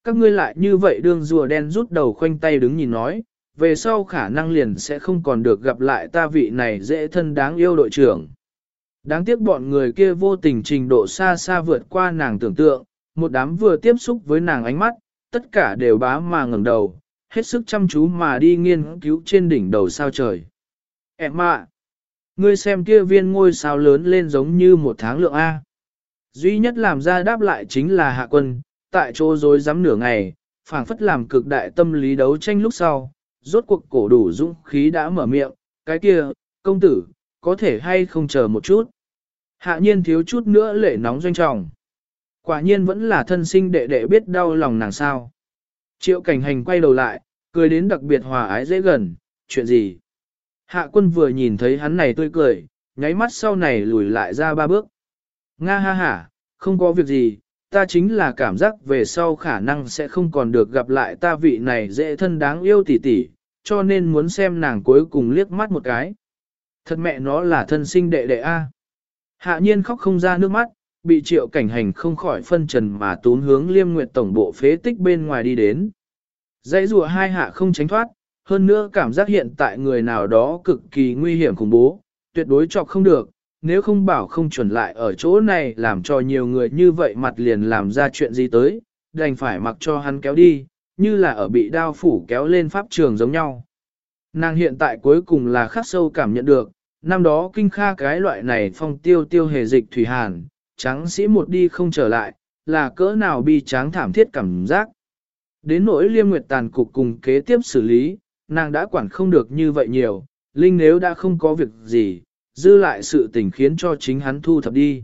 Các ngươi lại như vậy đương rùa đen rút đầu khoanh tay đứng nhìn nói, về sau khả năng liền sẽ không còn được gặp lại ta vị này dễ thân đáng yêu đội trưởng. Đáng tiếc bọn người kia vô tình trình độ xa xa vượt qua nàng tưởng tượng, một đám vừa tiếp xúc với nàng ánh mắt, tất cả đều bá mà ngẩng đầu, hết sức chăm chú mà đi nghiên cứu trên đỉnh đầu sao trời. Em ạ! ngươi xem kia viên ngôi sao lớn lên giống như một tháng lượng A. Duy nhất làm ra đáp lại chính là hạ quân, tại chỗ dối dám nửa ngày, phảng phất làm cực đại tâm lý đấu tranh lúc sau, rốt cuộc cổ đủ dũng khí đã mở miệng, cái kia, công tử, có thể hay không chờ một chút. Hạ nhiên thiếu chút nữa lệ nóng doanh trọng. Quả nhiên vẫn là thân sinh đệ đệ biết đau lòng nàng sao. Triệu cảnh hành quay đầu lại, cười đến đặc biệt hòa ái dễ gần, chuyện gì? Hạ quân vừa nhìn thấy hắn này tươi cười, nháy mắt sau này lùi lại ra ba bước. Nga ha ha, không có việc gì, ta chính là cảm giác về sau khả năng sẽ không còn được gặp lại ta vị này dễ thân đáng yêu tỉ tỉ, cho nên muốn xem nàng cuối cùng liếc mắt một cái. Thật mẹ nó là thân sinh đệ đệ A. Hạ nhiên khóc không ra nước mắt, bị triệu cảnh hành không khỏi phân trần mà tún hướng liêm nguyệt tổng bộ phế tích bên ngoài đi đến. Dãy rùa hai hạ không tránh thoát, hơn nữa cảm giác hiện tại người nào đó cực kỳ nguy hiểm khủng bố, tuyệt đối chọc không được, nếu không bảo không chuẩn lại ở chỗ này làm cho nhiều người như vậy mặt liền làm ra chuyện gì tới, đành phải mặc cho hắn kéo đi, như là ở bị đao phủ kéo lên pháp trường giống nhau. Nàng hiện tại cuối cùng là khắc sâu cảm nhận được, năm đó kinh kha cái loại này phong tiêu tiêu hề dịch thủy hàn, trắng sĩ một đi không trở lại, là cỡ nào bi tráng thảm thiết cảm giác. Đến nỗi liêm nguyệt tàn cục cùng kế tiếp xử lý, nàng đã quản không được như vậy nhiều, Linh nếu đã không có việc gì, dư lại sự tình khiến cho chính hắn thu thập đi.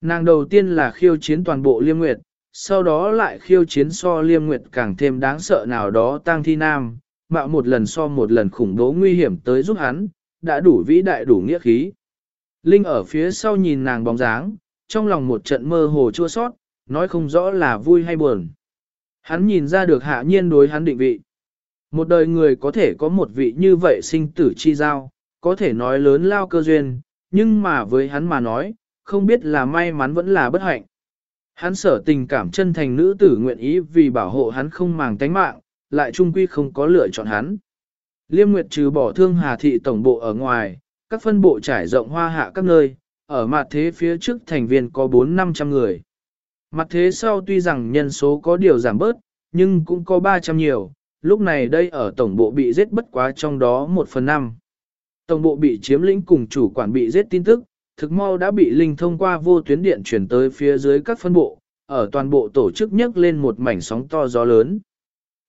Nàng đầu tiên là khiêu chiến toàn bộ liêm nguyệt, sau đó lại khiêu chiến so liêm nguyệt càng thêm đáng sợ nào đó tăng thi nam, mạo một lần so một lần khủng bố nguy hiểm tới giúp hắn, đã đủ vĩ đại đủ nghĩa khí. Linh ở phía sau nhìn nàng bóng dáng, trong lòng một trận mơ hồ chua sót, nói không rõ là vui hay buồn. Hắn nhìn ra được hạ nhiên đối hắn định vị. Một đời người có thể có một vị như vậy sinh tử chi giao, có thể nói lớn lao cơ duyên, nhưng mà với hắn mà nói, không biết là may mắn vẫn là bất hạnh. Hắn sở tình cảm chân thành nữ tử nguyện ý vì bảo hộ hắn không màng tánh mạng, lại trung quy không có lựa chọn hắn. Liêm Nguyệt trừ bỏ thương Hà Thị Tổng Bộ ở ngoài, các phân bộ trải rộng hoa hạ các nơi, ở mặt thế phía trước thành viên có 4-500 người. Mặt thế sau tuy rằng nhân số có điều giảm bớt, nhưng cũng có 300 nhiều, lúc này đây ở Tổng Bộ bị giết bất quá trong đó 1 phần 5. Tổng Bộ bị chiếm lĩnh cùng chủ quản bị giết tin tức, thực mau đã bị Linh thông qua vô tuyến điện chuyển tới phía dưới các phân bộ, ở toàn bộ tổ chức nhấc lên một mảnh sóng to gió lớn.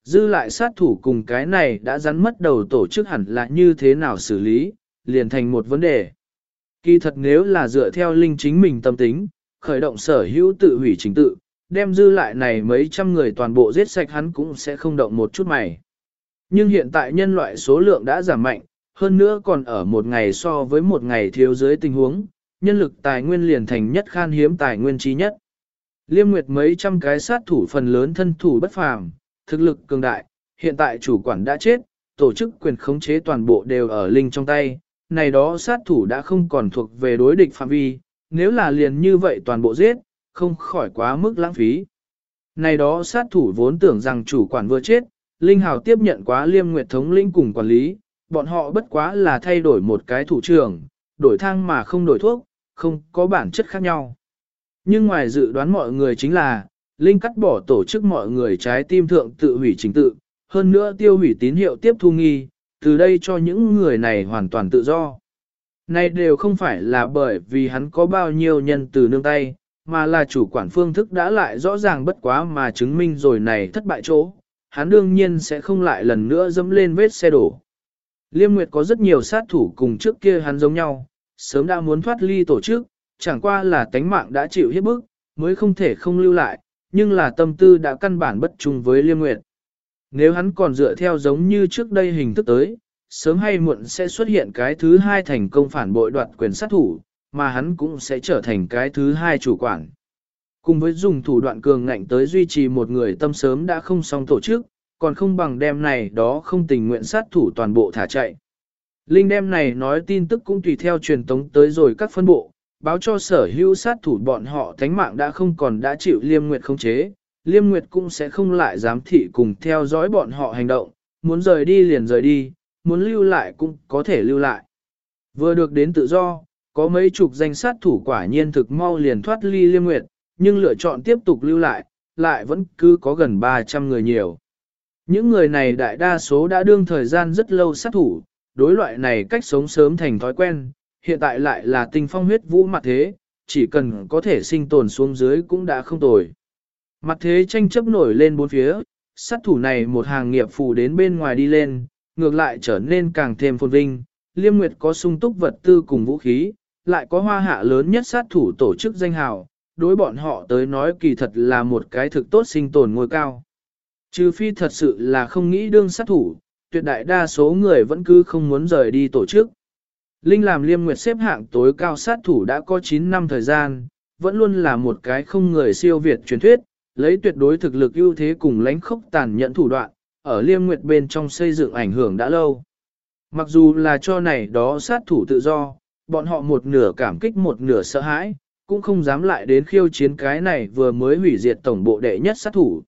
Dư lại sát thủ cùng cái này đã rắn mất đầu tổ chức hẳn là như thế nào xử lý, liền thành một vấn đề. Kỳ thật nếu là dựa theo linh chính mình tâm tính, khởi động sở hữu tự hủy chính tự, đem dư lại này mấy trăm người toàn bộ giết sạch hắn cũng sẽ không động một chút mày. Nhưng hiện tại nhân loại số lượng đã giảm mạnh, hơn nữa còn ở một ngày so với một ngày thiếu dưới tình huống, nhân lực tài nguyên liền thành nhất khan hiếm tài nguyên trí nhất. Liêm Nguyệt mấy trăm cái sát thủ phần lớn thân thủ bất phàm, thực lực cường đại, hiện tại chủ quản đã chết, tổ chức quyền khống chế toàn bộ đều ở linh trong tay, này đó sát thủ đã không còn thuộc về đối địch phạm vi, nếu là liền như vậy toàn bộ giết, không khỏi quá mức lãng phí. Này đó sát thủ vốn tưởng rằng chủ quản vừa chết, Linh Hào tiếp nhận quá liêm nguyệt thống linh cùng quản lý, bọn họ bất quá là thay đổi một cái thủ trưởng, đổi thang mà không đổi thuốc, không có bản chất khác nhau. Nhưng ngoài dự đoán mọi người chính là, Linh cắt bỏ tổ chức mọi người trái tim thượng tự hủy chính tự, hơn nữa tiêu hủy tín hiệu tiếp thu nghi, từ đây cho những người này hoàn toàn tự do. Này đều không phải là bởi vì hắn có bao nhiêu nhân từ nương tay, mà là chủ quản phương thức đã lại rõ ràng bất quá mà chứng minh rồi này thất bại chỗ, hắn đương nhiên sẽ không lại lần nữa dẫm lên vết xe đổ. Liêm Nguyệt có rất nhiều sát thủ cùng trước kia hắn giống nhau, sớm đã muốn thoát ly tổ chức, chẳng qua là tánh mạng đã chịu hiếp bức, mới không thể không lưu lại, nhưng là tâm tư đã căn bản bất trùng với Liêm Nguyệt. Nếu hắn còn dựa theo giống như trước đây hình thức tới, sớm hay muộn sẽ xuất hiện cái thứ hai thành công phản bội đoạt quyền sát thủ, mà hắn cũng sẽ trở thành cái thứ hai chủ quản. Cùng với dùng thủ đoạn cường ngạnh tới duy trì một người tâm sớm đã không xong tổ chức, còn không bằng đem này đó không tình nguyện sát thủ toàn bộ thả chạy. Linh đem này nói tin tức cũng tùy theo truyền tống tới rồi các phân bộ, báo cho sở hữu sát thủ bọn họ thánh mạng đã không còn đã chịu liêm nguyệt không chế, liêm nguyệt cũng sẽ không lại dám thị cùng theo dõi bọn họ hành động, muốn rời đi liền rời đi, muốn lưu lại cũng có thể lưu lại. Vừa được đến tự do, có mấy chục danh sát thủ quả nhiên thực mau liền thoát ly liêm nguyệt, nhưng lựa chọn tiếp tục lưu lại, lại vẫn cứ có gần 300 người nhiều. Những người này đại đa số đã đương thời gian rất lâu sát thủ, đối loại này cách sống sớm thành thói quen, hiện tại lại là tinh phong huyết vũ mặt thế, chỉ cần có thể sinh tồn xuống dưới cũng đã không tồi. Mặt thế tranh chấp nổi lên bốn phía, sát thủ này một hàng nghiệp phù đến bên ngoài đi lên, ngược lại trở nên càng thêm phồn vinh, liêm nguyệt có sung túc vật tư cùng vũ khí, lại có hoa hạ lớn nhất sát thủ tổ chức danh hào, đối bọn họ tới nói kỳ thật là một cái thực tốt sinh tồn ngôi cao. Trừ phi thật sự là không nghĩ đương sát thủ, tuyệt đại đa số người vẫn cứ không muốn rời đi tổ chức. Linh làm liêm nguyệt xếp hạng tối cao sát thủ đã có 9 năm thời gian, vẫn luôn là một cái không người siêu việt truyền thuyết, lấy tuyệt đối thực lực ưu thế cùng lãnh khốc tàn nhẫn thủ đoạn, ở liêm nguyệt bên trong xây dựng ảnh hưởng đã lâu. Mặc dù là cho này đó sát thủ tự do, bọn họ một nửa cảm kích một nửa sợ hãi, cũng không dám lại đến khiêu chiến cái này vừa mới hủy diệt tổng bộ đệ nhất sát thủ.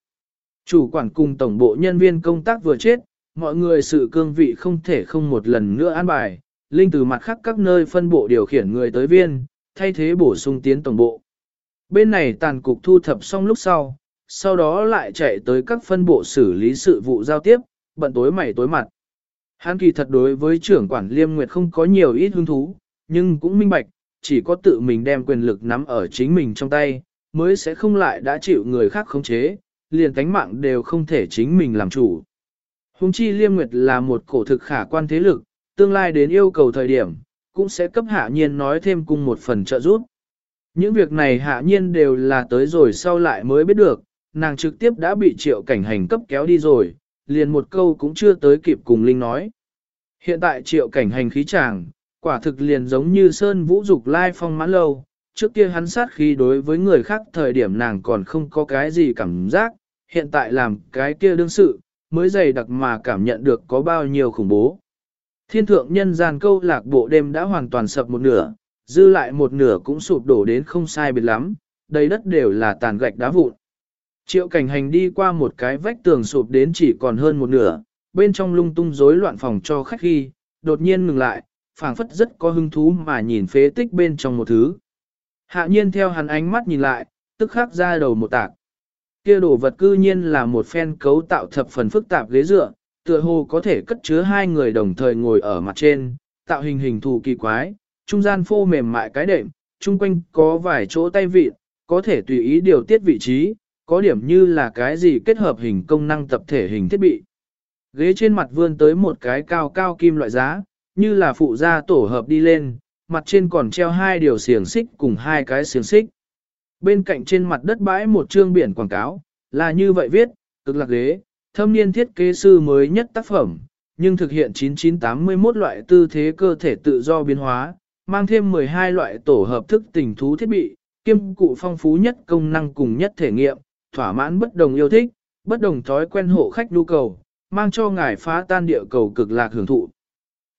Chủ quản cùng tổng bộ nhân viên công tác vừa chết, mọi người sự cương vị không thể không một lần nữa an bài, linh từ mặt khác các nơi phân bộ điều khiển người tới viên, thay thế bổ sung tiến tổng bộ. Bên này tàn cục thu thập xong lúc sau, sau đó lại chạy tới các phân bộ xử lý sự vụ giao tiếp, bận tối mày tối mặt. Hán kỳ thật đối với trưởng quản Liêm Nguyệt không có nhiều ít hứng thú, nhưng cũng minh bạch, chỉ có tự mình đem quyền lực nắm ở chính mình trong tay, mới sẽ không lại đã chịu người khác khống chế, liền cánh mạng đều không thể chính mình làm chủ. Hùng chi Liêm Nguyệt là một cổ thực khả quan thế lực, tương lai đến yêu cầu thời điểm, cũng sẽ cấp hạ nhiên nói thêm cùng một phần trợ giúp. Những việc này hạ nhiên đều là tới rồi sau lại mới biết được, nàng trực tiếp đã bị triệu cảnh hành cấp kéo đi rồi, liền một câu cũng chưa tới kịp cùng Linh nói. Hiện tại triệu cảnh hành khí chàng, quả thực liền giống như Sơn Vũ Dục Lai Phong mãn lâu, trước kia hắn sát khí đối với người khác thời điểm nàng còn không có cái gì cảm giác, hiện tại làm cái kia đương sự, mới dày đặc mà cảm nhận được có bao nhiêu khủng bố. Thiên thượng nhân gian câu lạc bộ đêm đã hoàn toàn sập một nửa, dư lại một nửa cũng sụp đổ đến không sai biệt lắm, đầy đất đều là tàn gạch đá vụn. Triệu cảnh hành đi qua một cái vách tường sụp đến chỉ còn hơn một nửa, bên trong lung tung rối loạn phòng cho khách khi, đột nhiên ngừng lại, phảng phất rất có hứng thú mà nhìn phế tích bên trong một thứ. Hạ nhiên theo hắn ánh mắt nhìn lại, tức khắc ra đầu một tạc. Kia đồ vật cư nhiên là một phen cấu tạo thập phần phức tạp ghế dựa, tựa hồ có thể cất chứa hai người đồng thời ngồi ở mặt trên, tạo hình hình thù kỳ quái, trung gian phô mềm mại cái đệm, chung quanh có vài chỗ tay vịt, có thể tùy ý điều tiết vị trí, có điểm như là cái gì kết hợp hình công năng tập thể hình thiết bị. Ghế trên mặt vươn tới một cái cao cao kim loại giá, như là phụ gia tổ hợp đi lên, mặt trên còn treo hai điều xiềng xích cùng hai cái xiềng xích. Bên cạnh trên mặt đất bãi một chương biển quảng cáo, là như vậy viết, cực lạc ghế, thâm niên thiết kế sư mới nhất tác phẩm, nhưng thực hiện 9981 loại tư thế cơ thể tự do biến hóa, mang thêm 12 loại tổ hợp thức tình thú thiết bị, kiêm cụ phong phú nhất công năng cùng nhất thể nghiệm, thỏa mãn bất đồng yêu thích, bất đồng thói quen hộ khách nhu cầu, mang cho ngài phá tan địa cầu cực lạc hưởng thụ.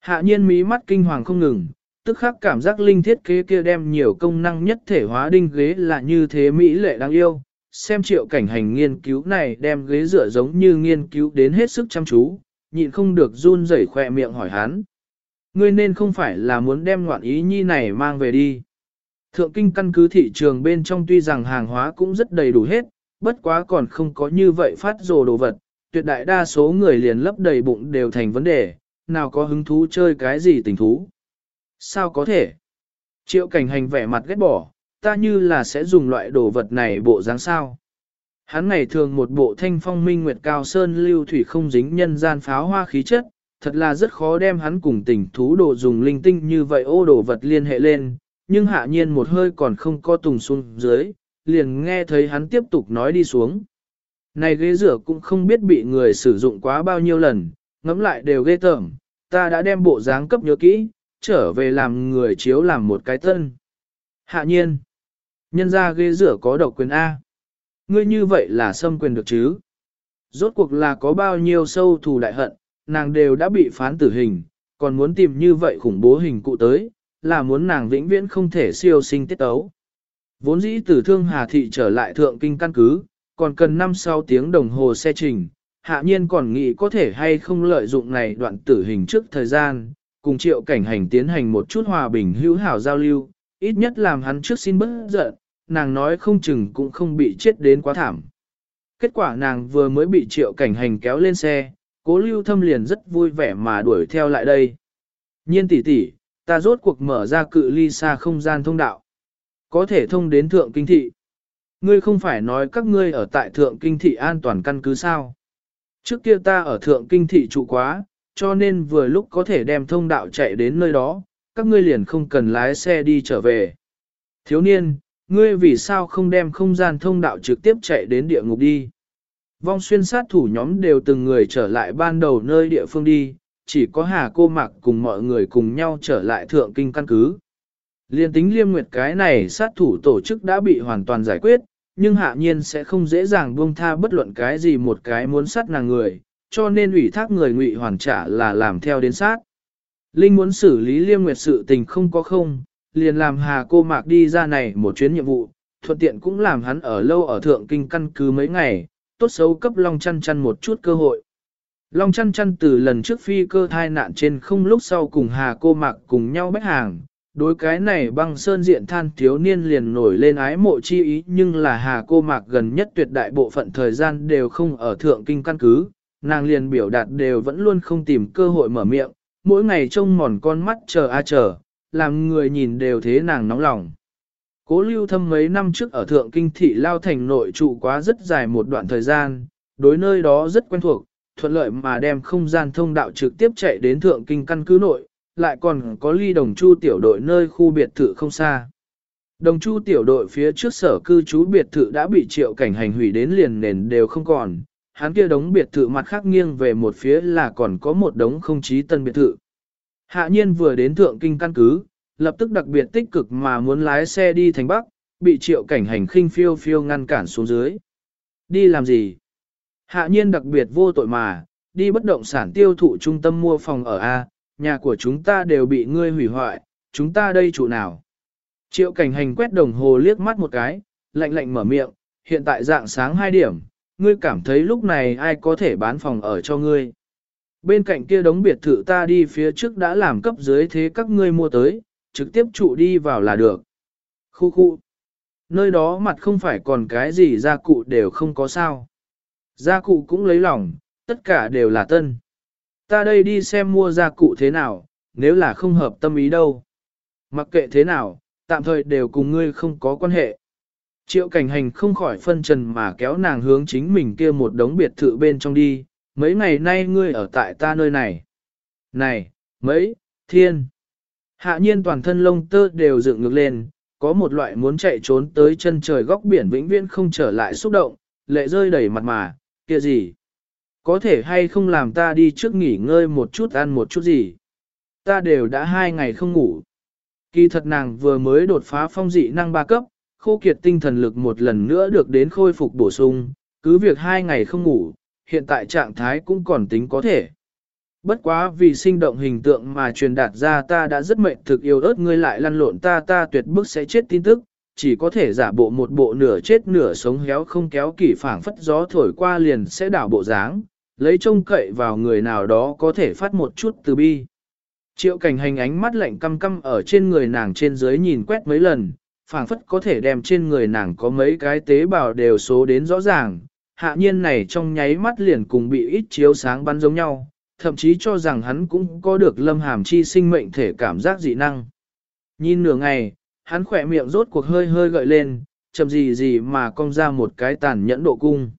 Hạ nhiên mí mắt kinh hoàng không ngừng, tức khắc cảm giác linh thiết kế kia đem nhiều công năng nhất thể hóa đinh ghế là như thế mỹ lệ đáng yêu. Xem triệu cảnh hành nghiên cứu này đem ghế dựa giống như nghiên cứu đến hết sức chăm chú, nhịn không được run rẩy khỏe miệng hỏi hắn. Ngươi nên không phải là muốn đem ngoạn ý nhi này mang về đi. Thượng kinh căn cứ thị trường bên trong tuy rằng hàng hóa cũng rất đầy đủ hết, bất quá còn không có như vậy phát rồ đồ vật, tuyệt đại đa số người liền lấp đầy bụng đều thành vấn đề, nào có hứng thú chơi cái gì tình thú. Sao có thể? Triệu cảnh hành vẻ mặt ghét bỏ, ta như là sẽ dùng loại đồ vật này bộ dáng sao. Hắn ngày thường một bộ thanh phong minh nguyệt cao sơn lưu thủy không dính nhân gian pháo hoa khí chất, thật là rất khó đem hắn cùng tình thú đồ dùng linh tinh như vậy ô đồ vật liên hệ lên, nhưng hạ nhiên một hơi còn không co tùng xuống dưới, liền nghe thấy hắn tiếp tục nói đi xuống. Này ghế rửa cũng không biết bị người sử dụng quá bao nhiêu lần, ngẫm lại đều ghê tởm, ta đã đem bộ dáng cấp nhớ kỹ, trở về làm người chiếu làm một cái tân. Hạ nhiên, nhân ra ghế rửa có độc quyền A. Ngươi như vậy là xâm quyền được chứ? Rốt cuộc là có bao nhiêu sâu thù đại hận, nàng đều đã bị phán tử hình, còn muốn tìm như vậy khủng bố hình cụ tới, là muốn nàng vĩnh viễn không thể siêu sinh tiết tấu. Vốn dĩ tử thương Hà Thị trở lại thượng kinh căn cứ, còn cần 5-6 tiếng đồng hồ xe trình, hạ nhiên còn nghĩ có thể hay không lợi dụng này đoạn tử hình trước thời gian, cùng triệu cảnh hành tiến hành một chút hòa bình hữu hảo giao lưu, ít nhất làm hắn trước xin bớt giận, nàng nói không chừng cũng không bị chết đến quá thảm. Kết quả nàng vừa mới bị triệu cảnh hành kéo lên xe, cố lưu thâm liền rất vui vẻ mà đuổi theo lại đây. Nhiên tỷ tỷ, ta rốt cuộc mở ra cự ly xa không gian thông đạo. Có thể thông đến thượng kinh thị. Ngươi không phải nói các ngươi ở tại thượng kinh thị an toàn căn cứ sao. Trước kia ta ở thượng kinh thị trụ quá, cho nên vừa lúc có thể đem thông đạo chạy đến nơi đó, các ngươi liền không cần lái xe đi trở về. Thiếu niên, ngươi vì sao không đem không gian thông đạo trực tiếp chạy đến địa ngục đi? Vong xuyên sát thủ nhóm đều từng người trở lại ban đầu nơi địa phương đi, chỉ có Hà Cô Mạc cùng mọi người cùng nhau trở lại thượng kinh căn cứ. Liên tính liêm nguyệt cái này sát thủ tổ chức đã bị hoàn toàn giải quyết, nhưng hạ nhiên sẽ không dễ dàng buông tha bất luận cái gì một cái muốn sát nàng người, cho nên ủy thác người ngụy hoàn trả là làm theo đến sát. Linh muốn xử lý liêm nguyệt sự tình không có không, liền làm hà cô mạc đi ra này một chuyến nhiệm vụ, thuận tiện cũng làm hắn ở lâu ở thượng kinh căn cứ mấy ngày, tốt xấu cấp Long chăn chăn một chút cơ hội. Long chăn chăn từ lần trước phi cơ thai nạn trên không lúc sau cùng hà cô mạc cùng nhau bách hàng, đối cái này băng sơn diện than thiếu niên liền nổi lên ái mộ chi ý nhưng là hà cô mạc gần nhất tuyệt đại bộ phận thời gian đều không ở thượng kinh căn cứ, nàng liền biểu đạt đều vẫn luôn không tìm cơ hội mở miệng, mỗi ngày trông mòn con mắt chờ a chờ, làm người nhìn đều thế nàng nóng lòng. Cố lưu thâm mấy năm trước ở thượng kinh thị lao thành nội trụ quá rất dài một đoạn thời gian, đối nơi đó rất quen thuộc, thuận lợi mà đem không gian thông đạo trực tiếp chạy đến thượng kinh căn cứ nội, lại còn có ly đồng chu tiểu đội nơi khu biệt thự không xa. Đồng chu tiểu đội phía trước sở cư trú biệt thự đã bị triệu cảnh hành hủy đến liền nền đều không còn, hắn kia đống biệt thự mặt khác nghiêng về một phía là còn có một đống không chí tân biệt thự. Hạ nhiên vừa đến thượng kinh căn cứ, lập tức đặc biệt tích cực mà muốn lái xe đi thành Bắc, bị triệu cảnh hành khinh phiêu phiêu ngăn cản xuống dưới. Đi làm gì? Hạ nhiên đặc biệt vô tội mà, đi bất động sản tiêu thụ trung tâm mua phòng ở A, nhà của chúng ta đều bị ngươi hủy hoại, chúng ta đây chủ nào? Triệu cảnh hành quét đồng hồ liếc mắt một cái, lạnh lạnh mở miệng, hiện tại dạng sáng 2 điểm, ngươi cảm thấy lúc này ai có thể bán phòng ở cho ngươi. Bên cạnh kia đống biệt thự ta đi phía trước đã làm cấp dưới thế các ngươi mua tới, trực tiếp trụ đi vào là được. Khu khu. Nơi đó mặt không phải còn cái gì gia cụ đều không có sao. Gia cụ cũng lấy lòng, tất cả đều là tân. Ta đây đi xem mua gia cụ thế nào, nếu là không hợp tâm ý đâu. Mặc kệ thế nào, tạm thời đều cùng ngươi không có quan hệ. Triệu cảnh hành không khỏi phân trần mà kéo nàng hướng chính mình kia một đống biệt thự bên trong đi, mấy ngày nay ngươi ở tại ta nơi này. Này, mấy, thiên. Hạ nhiên toàn thân lông tơ đều dựng ngược lên, có một loại muốn chạy trốn tới chân trời góc biển vĩnh viễn không trở lại xúc động, lệ rơi đầy mặt mà, kia gì. Có thể hay không làm ta đi trước nghỉ ngơi một chút ăn một chút gì. Ta đều đã hai ngày không ngủ. Kỳ thật nàng vừa mới đột phá phong dị năng ba cấp, khô kiệt tinh thần lực một lần nữa được đến khôi phục bổ sung, cứ việc hai ngày không ngủ, hiện tại trạng thái cũng còn tính có thể. Bất quá vì sinh động hình tượng mà truyền đạt ra ta đã rất mệnh thực yêu ớt ngươi lại lăn lộn ta ta tuyệt bức sẽ chết tin tức, chỉ có thể giả bộ một bộ nửa chết nửa sống héo không kéo kỷ phảng phất gió thổi qua liền sẽ đảo bộ dáng, lấy trông cậy vào người nào đó có thể phát một chút từ bi. Triệu cảnh hành ánh mắt lạnh căm căm ở trên người nàng trên dưới nhìn quét mấy lần, phảng phất có thể đem trên người nàng có mấy cái tế bào đều số đến rõ ràng, hạ nhiên này trong nháy mắt liền cùng bị ít chiếu sáng bắn giống nhau, thậm chí cho rằng hắn cũng có được lâm hàm chi sinh mệnh thể cảm giác dị năng. Nhìn nửa ngày, hắn khỏe miệng rốt cuộc hơi hơi gợi lên, chậm gì gì mà cong ra một cái tàn nhẫn độ cung.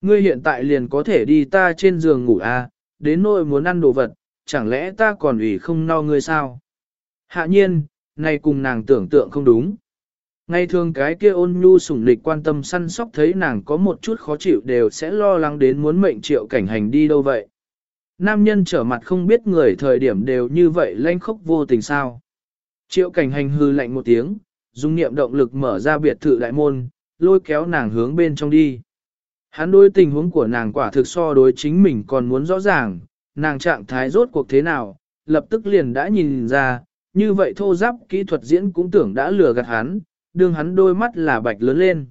Ngươi hiện tại liền có thể đi ta trên giường ngủ à, đến nỗi muốn ăn đồ vật, chẳng lẽ ta còn ủy không no ngươi sao? Hạ nhiên, này cùng nàng tưởng tượng không đúng. Ngày thường cái kia ôn nhu sủng lịch quan tâm săn sóc thấy nàng có một chút khó chịu đều sẽ lo lắng đến muốn mệnh triệu cảnh hành đi đâu vậy. Nam nhân trở mặt không biết người thời điểm đều như vậy lanh khốc vô tình sao. Triệu cảnh hành hư lạnh một tiếng, dùng niệm động lực mở ra biệt thự đại môn, lôi kéo nàng hướng bên trong đi. Hắn đối tình huống của nàng quả thực so đối chính mình còn muốn rõ ràng, nàng trạng thái rốt cuộc thế nào, lập tức liền đã nhìn ra, như vậy thô giáp kỹ thuật diễn cũng tưởng đã lừa gạt hắn, đương hắn đôi mắt là bạch lớn lên.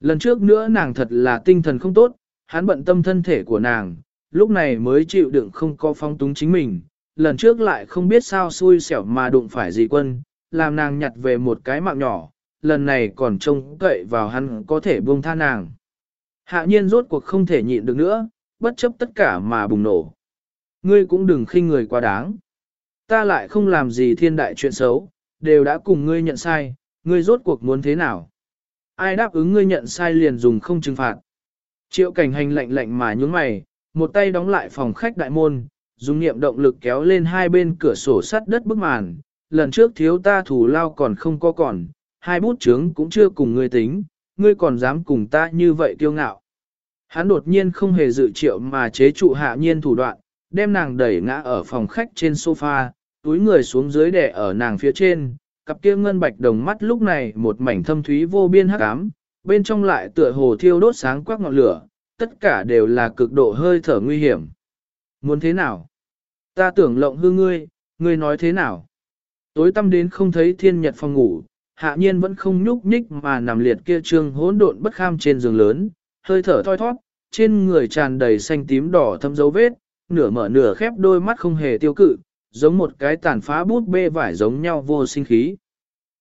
Lần trước nữa nàng thật là tinh thần không tốt, hắn bận tâm thân thể của nàng, lúc này mới chịu đựng không có phong túng chính mình, lần trước lại không biết sao xui xẻo mà đụng phải gì quân, làm nàng nhặt về một cái mạng nhỏ, lần này còn trông cậy vào hắn có thể buông tha nàng. Hạ nhiên rốt cuộc không thể nhịn được nữa, bất chấp tất cả mà bùng nổ. Ngươi cũng đừng khinh người quá đáng. Ta lại không làm gì thiên đại chuyện xấu, đều đã cùng ngươi nhận sai, ngươi rốt cuộc muốn thế nào? Ai đáp ứng ngươi nhận sai liền dùng không trừng phạt. Triệu cảnh hành lạnh lạnh mà nhún mày, một tay đóng lại phòng khách đại môn, dùng niệm động lực kéo lên hai bên cửa sổ sắt đất bức màn. Lần trước thiếu ta thủ lao còn không có còn, hai bút chướng cũng chưa cùng ngươi tính, ngươi còn dám cùng ta như vậy kiêu ngạo. Hắn đột nhiên không hề dự triệu mà chế trụ hạ nhiên thủ đoạn, đem nàng đẩy ngã ở phòng khách trên sofa, túi người xuống dưới đè ở nàng phía trên, cặp kia ngân bạch đồng mắt lúc này một mảnh thâm thúy vô biên hắc ám, bên trong lại tựa hồ thiêu đốt sáng quắc ngọn lửa, tất cả đều là cực độ hơi thở nguy hiểm. Muốn thế nào? Ta tưởng lộng hư ngươi, ngươi nói thế nào? Tối tăm đến không thấy thiên nhật phòng ngủ, hạ nhiên vẫn không nhúc nhích mà nằm liệt kia trương hỗn độn bất kham trên giường lớn, hơi thở thoi thoát, trên người tràn đầy xanh tím đỏ thâm dấu vết, nửa mở nửa khép đôi mắt không hề tiêu cự, giống một cái tàn phá bút bê vải giống nhau vô sinh khí.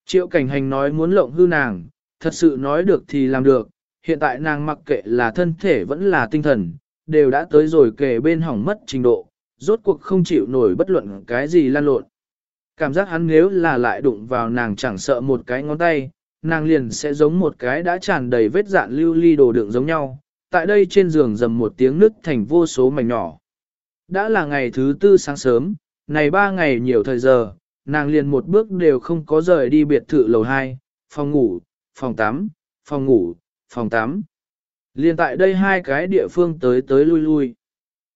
Triệu cảnh hành nói muốn lộng hư nàng, thật sự nói được thì làm được, hiện tại nàng mặc kệ là thân thể vẫn là tinh thần, đều đã tới rồi kề bên hỏng mất trình độ, rốt cuộc không chịu nổi bất luận cái gì lan lộn. Cảm giác hắn nếu là lại đụng vào nàng chẳng sợ một cái ngón tay, nàng liền sẽ giống một cái đã tràn đầy vết dạn lưu ly đồ đựng giống nhau. Tại đây trên giường dầm một tiếng nứt thành vô số mảnh nhỏ. Đã là ngày thứ tư sáng sớm, này ba ngày nhiều thời giờ, nàng liền một bước đều không có rời đi biệt thự lầu 2, phòng ngủ, phòng tắm, phòng ngủ, phòng tắm. Liền tại đây hai cái địa phương tới tới lui lui.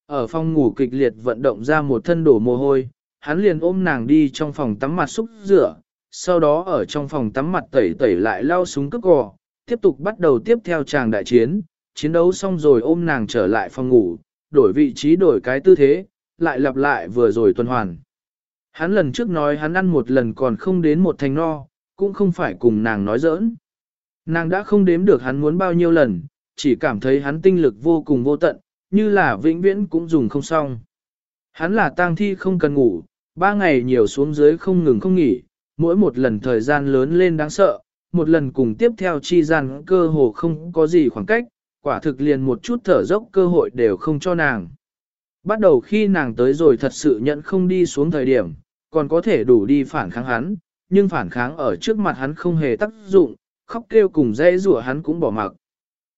Ở phòng ngủ kịch liệt vận động ra một thân đổ mồ hôi, hắn liền ôm nàng đi trong phòng tắm mặt xúc rửa, sau đó ở trong phòng tắm mặt tẩy tẩy lại lao súng cướp cò, tiếp tục bắt đầu tiếp theo chàng đại chiến, chiến đấu xong rồi ôm nàng trở lại phòng ngủ, đổi vị trí đổi cái tư thế, lại lặp lại vừa rồi tuần hoàn. Hắn lần trước nói hắn ăn một lần còn không đến một thành no, cũng không phải cùng nàng nói giỡn. Nàng đã không đếm được hắn muốn bao nhiêu lần, chỉ cảm thấy hắn tinh lực vô cùng vô tận, như là vĩnh viễn cũng dùng không xong. Hắn là tang thi không cần ngủ, ba ngày nhiều xuống dưới không ngừng không nghỉ, mỗi một lần thời gian lớn lên đáng sợ, một lần cùng tiếp theo chi gian cơ hồ không có gì khoảng cách, quả thực liền một chút thở dốc cơ hội đều không cho nàng. Bắt đầu khi nàng tới rồi thật sự nhận không đi xuống thời điểm, còn có thể đủ đi phản kháng hắn, nhưng phản kháng ở trước mặt hắn không hề tác dụng, khóc kêu cùng dây rủa hắn cũng bỏ mặc.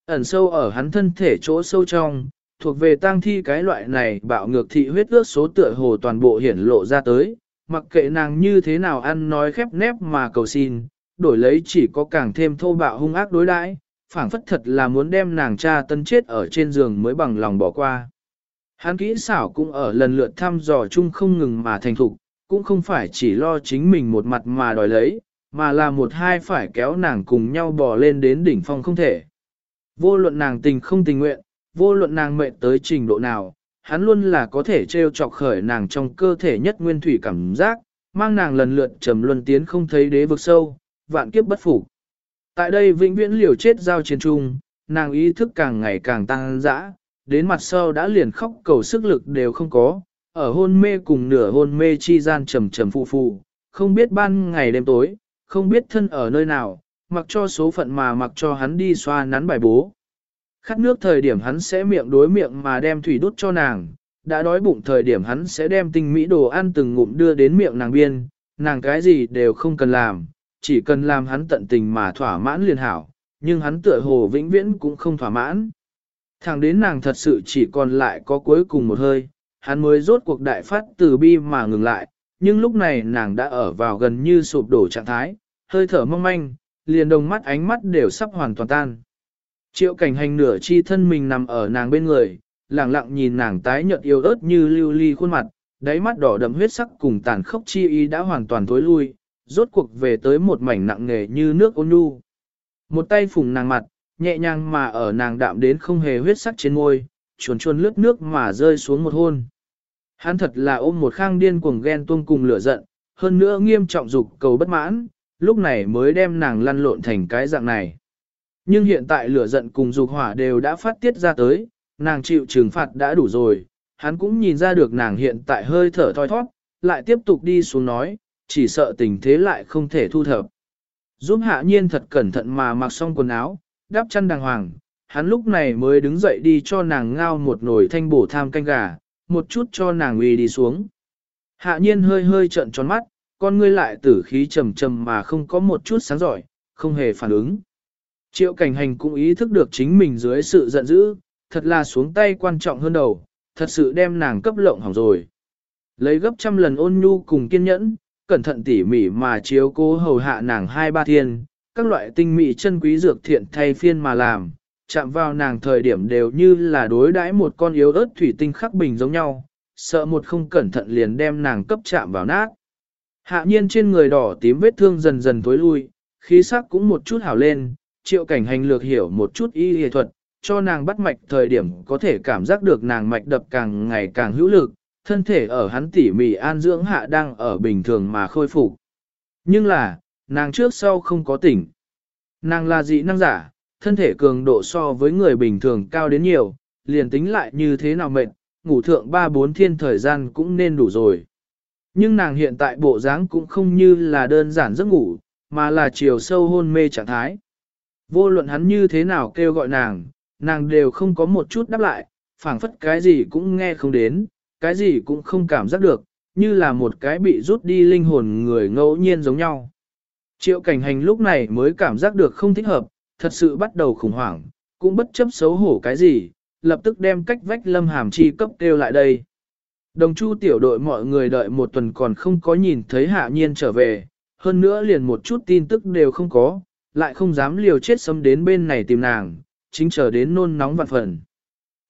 Ẩn sâu ở hắn thân thể chỗ sâu trong, thuộc về tang thi cái loại này bạo ngược thị huyết ước số tựa hồ toàn bộ hiển lộ ra tới, mặc kệ nàng như thế nào ăn nói khép nép mà cầu xin, đổi lấy chỉ có càng thêm thô bạo hung ác đối đãi, phảng phất thật là muốn đem nàng cha tân chết ở trên giường mới bằng lòng bỏ qua. Hắn kỹ xảo cũng ở lần lượt thăm dò chung không ngừng mà thành thục, cũng không phải chỉ lo chính mình một mặt mà đòi lấy, mà là một hai phải kéo nàng cùng nhau bò lên đến đỉnh phong không thể. Vô luận nàng tình không tình nguyện, vô luận nàng mệnh tới trình độ nào, hắn luôn là có thể treo chọc khởi nàng trong cơ thể nhất nguyên thủy cảm giác, mang nàng lần lượt trầm luân tiến không thấy đế vực sâu, vạn kiếp bất phục. Tại đây vĩnh viễn liều chết giao chiến trung, nàng ý thức càng ngày càng tăng dã, đến mặt sau đã liền khóc cầu sức lực đều không có, ở hôn mê cùng nửa hôn mê chi gian trầm trầm phụ phụ, không biết ban ngày đêm tối, không biết thân ở nơi nào, mặc cho số phận mà mặc cho hắn đi xoa nắn bài bố. Khát nước thời điểm hắn sẽ miệng đối miệng mà đem thủy đút cho nàng, đã đói bụng thời điểm hắn sẽ đem tinh mỹ đồ ăn từng ngụm đưa đến miệng nàng biên, nàng cái gì đều không cần làm, chỉ cần làm hắn tận tình mà thỏa mãn liền hảo, nhưng hắn tựa hồ vĩnh viễn cũng không thỏa mãn. Thẳng đến nàng thật sự chỉ còn lại có cuối cùng một hơi, hắn mới rốt cuộc đại phát từ bi mà ngừng lại, nhưng lúc này nàng đã ở vào gần như sụp đổ trạng thái, hơi thở mong manh, liền đồng mắt ánh mắt đều sắp hoàn toàn tan. Triệu cảnh hành nửa chi thân mình nằm ở nàng bên người, lặng lặng nhìn nàng tái nhợt yêu ớt như lưu ly khuôn mặt, đáy mắt đỏ đậm huyết sắc cùng tàn khốc chi ý đã hoàn toàn tối lui, rốt cuộc về tới một mảnh nặng nề như nước ôn nhu. Một tay phùng nàng mặt, nhẹ nhàng mà ở nàng đạm đến không hề huyết sắc trên môi, chuồn chuồn lướt nước mà rơi xuống một hôn. Hắn thật là ôm một khang điên cuồng ghen tuông cùng lửa giận, hơn nữa nghiêm trọng dục cầu bất mãn, lúc này mới đem nàng lăn lộn thành cái dạng này. Nhưng hiện tại lửa giận cùng dục hỏa đều đã phát tiết ra tới, nàng chịu trừng phạt đã đủ rồi, hắn cũng nhìn ra được nàng hiện tại hơi thở thoi thoát, lại tiếp tục đi xuống nói, chỉ sợ tình thế lại không thể thu thập. Giúp hạ nhiên thật cẩn thận mà mặc xong quần áo, đắp chăn đàng hoàng, hắn lúc này mới đứng dậy đi cho nàng ngao một nồi thanh bổ tham canh gà, một chút cho nàng uy đi xuống. Hạ nhiên hơi hơi trợn tròn mắt, con ngươi lại tử khí trầm trầm mà không có một chút sáng giỏi, không hề phản ứng. Triệu cảnh hành cũng ý thức được chính mình dưới sự giận dữ, thật là xuống tay quan trọng hơn đầu, thật sự đem nàng cấp lộng hỏng rồi. Lấy gấp trăm lần ôn nhu cùng kiên nhẫn, cẩn thận tỉ mỉ mà chiếu cố hầu hạ nàng hai ba thiên, các loại tinh mỹ chân quý dược thiện thay phiên mà làm, chạm vào nàng thời điểm đều như là đối đãi một con yếu ớt thủy tinh khắc bình giống nhau, sợ một không cẩn thận liền đem nàng cấp chạm vào nát. Hạ nhiên trên người đỏ tím vết thương dần dần tối lui, khí sắc cũng một chút hảo lên, triệu cảnh hành lược hiểu một chút y y thuật, cho nàng bắt mạch thời điểm có thể cảm giác được nàng mạch đập càng ngày càng hữu lực, thân thể ở hắn tỉ mỉ an dưỡng hạ đang ở bình thường mà khôi phục. Nhưng là, nàng trước sau không có tỉnh. Nàng là dị năng giả, thân thể cường độ so với người bình thường cao đến nhiều, liền tính lại như thế nào mệt, ngủ thượng 3-4 thiên thời gian cũng nên đủ rồi. Nhưng nàng hiện tại bộ dáng cũng không như là đơn giản giấc ngủ, mà là chiều sâu hôn mê trạng thái. Vô luận hắn như thế nào kêu gọi nàng, nàng đều không có một chút đáp lại, phảng phất cái gì cũng nghe không đến, cái gì cũng không cảm giác được, như là một cái bị rút đi linh hồn người ngẫu nhiên giống nhau. Triệu cảnh hành lúc này mới cảm giác được không thích hợp, thật sự bắt đầu khủng hoảng, cũng bất chấp xấu hổ cái gì, lập tức đem cách vách lâm hàm chi cấp kêu lại đây. Đồng chu tiểu đội mọi người đợi một tuần còn không có nhìn thấy hạ nhiên trở về, hơn nữa liền một chút tin tức đều không có, lại không dám liều chết xâm đến bên này tìm nàng, chính chờ đến nôn nóng vạn phần.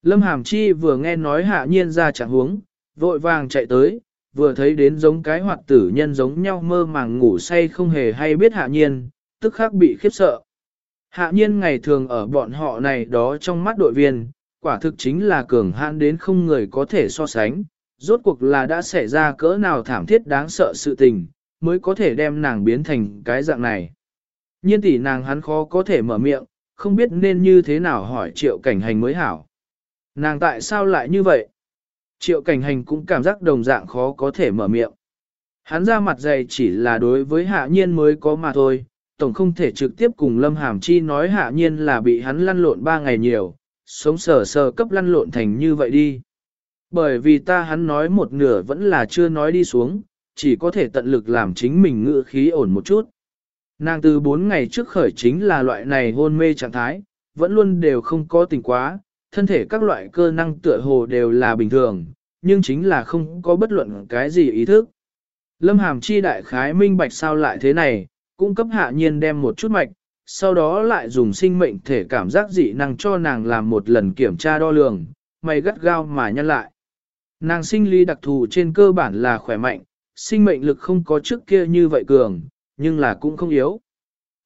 Lâm Hàm Chi vừa nghe nói hạ nhiên ra trạng huống, vội vàng chạy tới, vừa thấy đến giống cái hoạt tử nhân giống nhau mơ màng ngủ say không hề hay biết hạ nhiên, tức khắc bị khiếp sợ. Hạ nhiên ngày thường ở bọn họ này đó trong mắt đội viên, quả thực chính là cường hãn đến không người có thể so sánh, rốt cuộc là đã xảy ra cỡ nào thảm thiết đáng sợ sự tình, mới có thể đem nàng biến thành cái dạng này. Nhiên tỷ nàng hắn khó có thể mở miệng, không biết nên như thế nào hỏi triệu cảnh hành mới hảo. Nàng tại sao lại như vậy? Triệu cảnh hành cũng cảm giác đồng dạng khó có thể mở miệng. Hắn ra mặt dày chỉ là đối với hạ nhiên mới có mà thôi, tổng không thể trực tiếp cùng Lâm Hàm Chi nói hạ nhiên là bị hắn lăn lộn ba ngày nhiều, sống sờ sờ cấp lăn lộn thành như vậy đi. Bởi vì ta hắn nói một nửa vẫn là chưa nói đi xuống, chỉ có thể tận lực làm chính mình ngự khí ổn một chút. Nàng từ bốn ngày trước khởi chính là loại này hôn mê trạng thái, vẫn luôn đều không có tình quá, thân thể các loại cơ năng tựa hồ đều là bình thường, nhưng chính là không có bất luận cái gì ý thức. Lâm Hàm Chi đại khái minh bạch sao lại thế này, cung cấp hạ nhiên đem một chút mạch, sau đó lại dùng sinh mệnh thể cảm giác dị năng cho nàng làm một lần kiểm tra đo lường, mày gắt gao mà nhăn lại. Nàng sinh lý đặc thù trên cơ bản là khỏe mạnh, sinh mệnh lực không có trước kia như vậy cường, nhưng là cũng không yếu.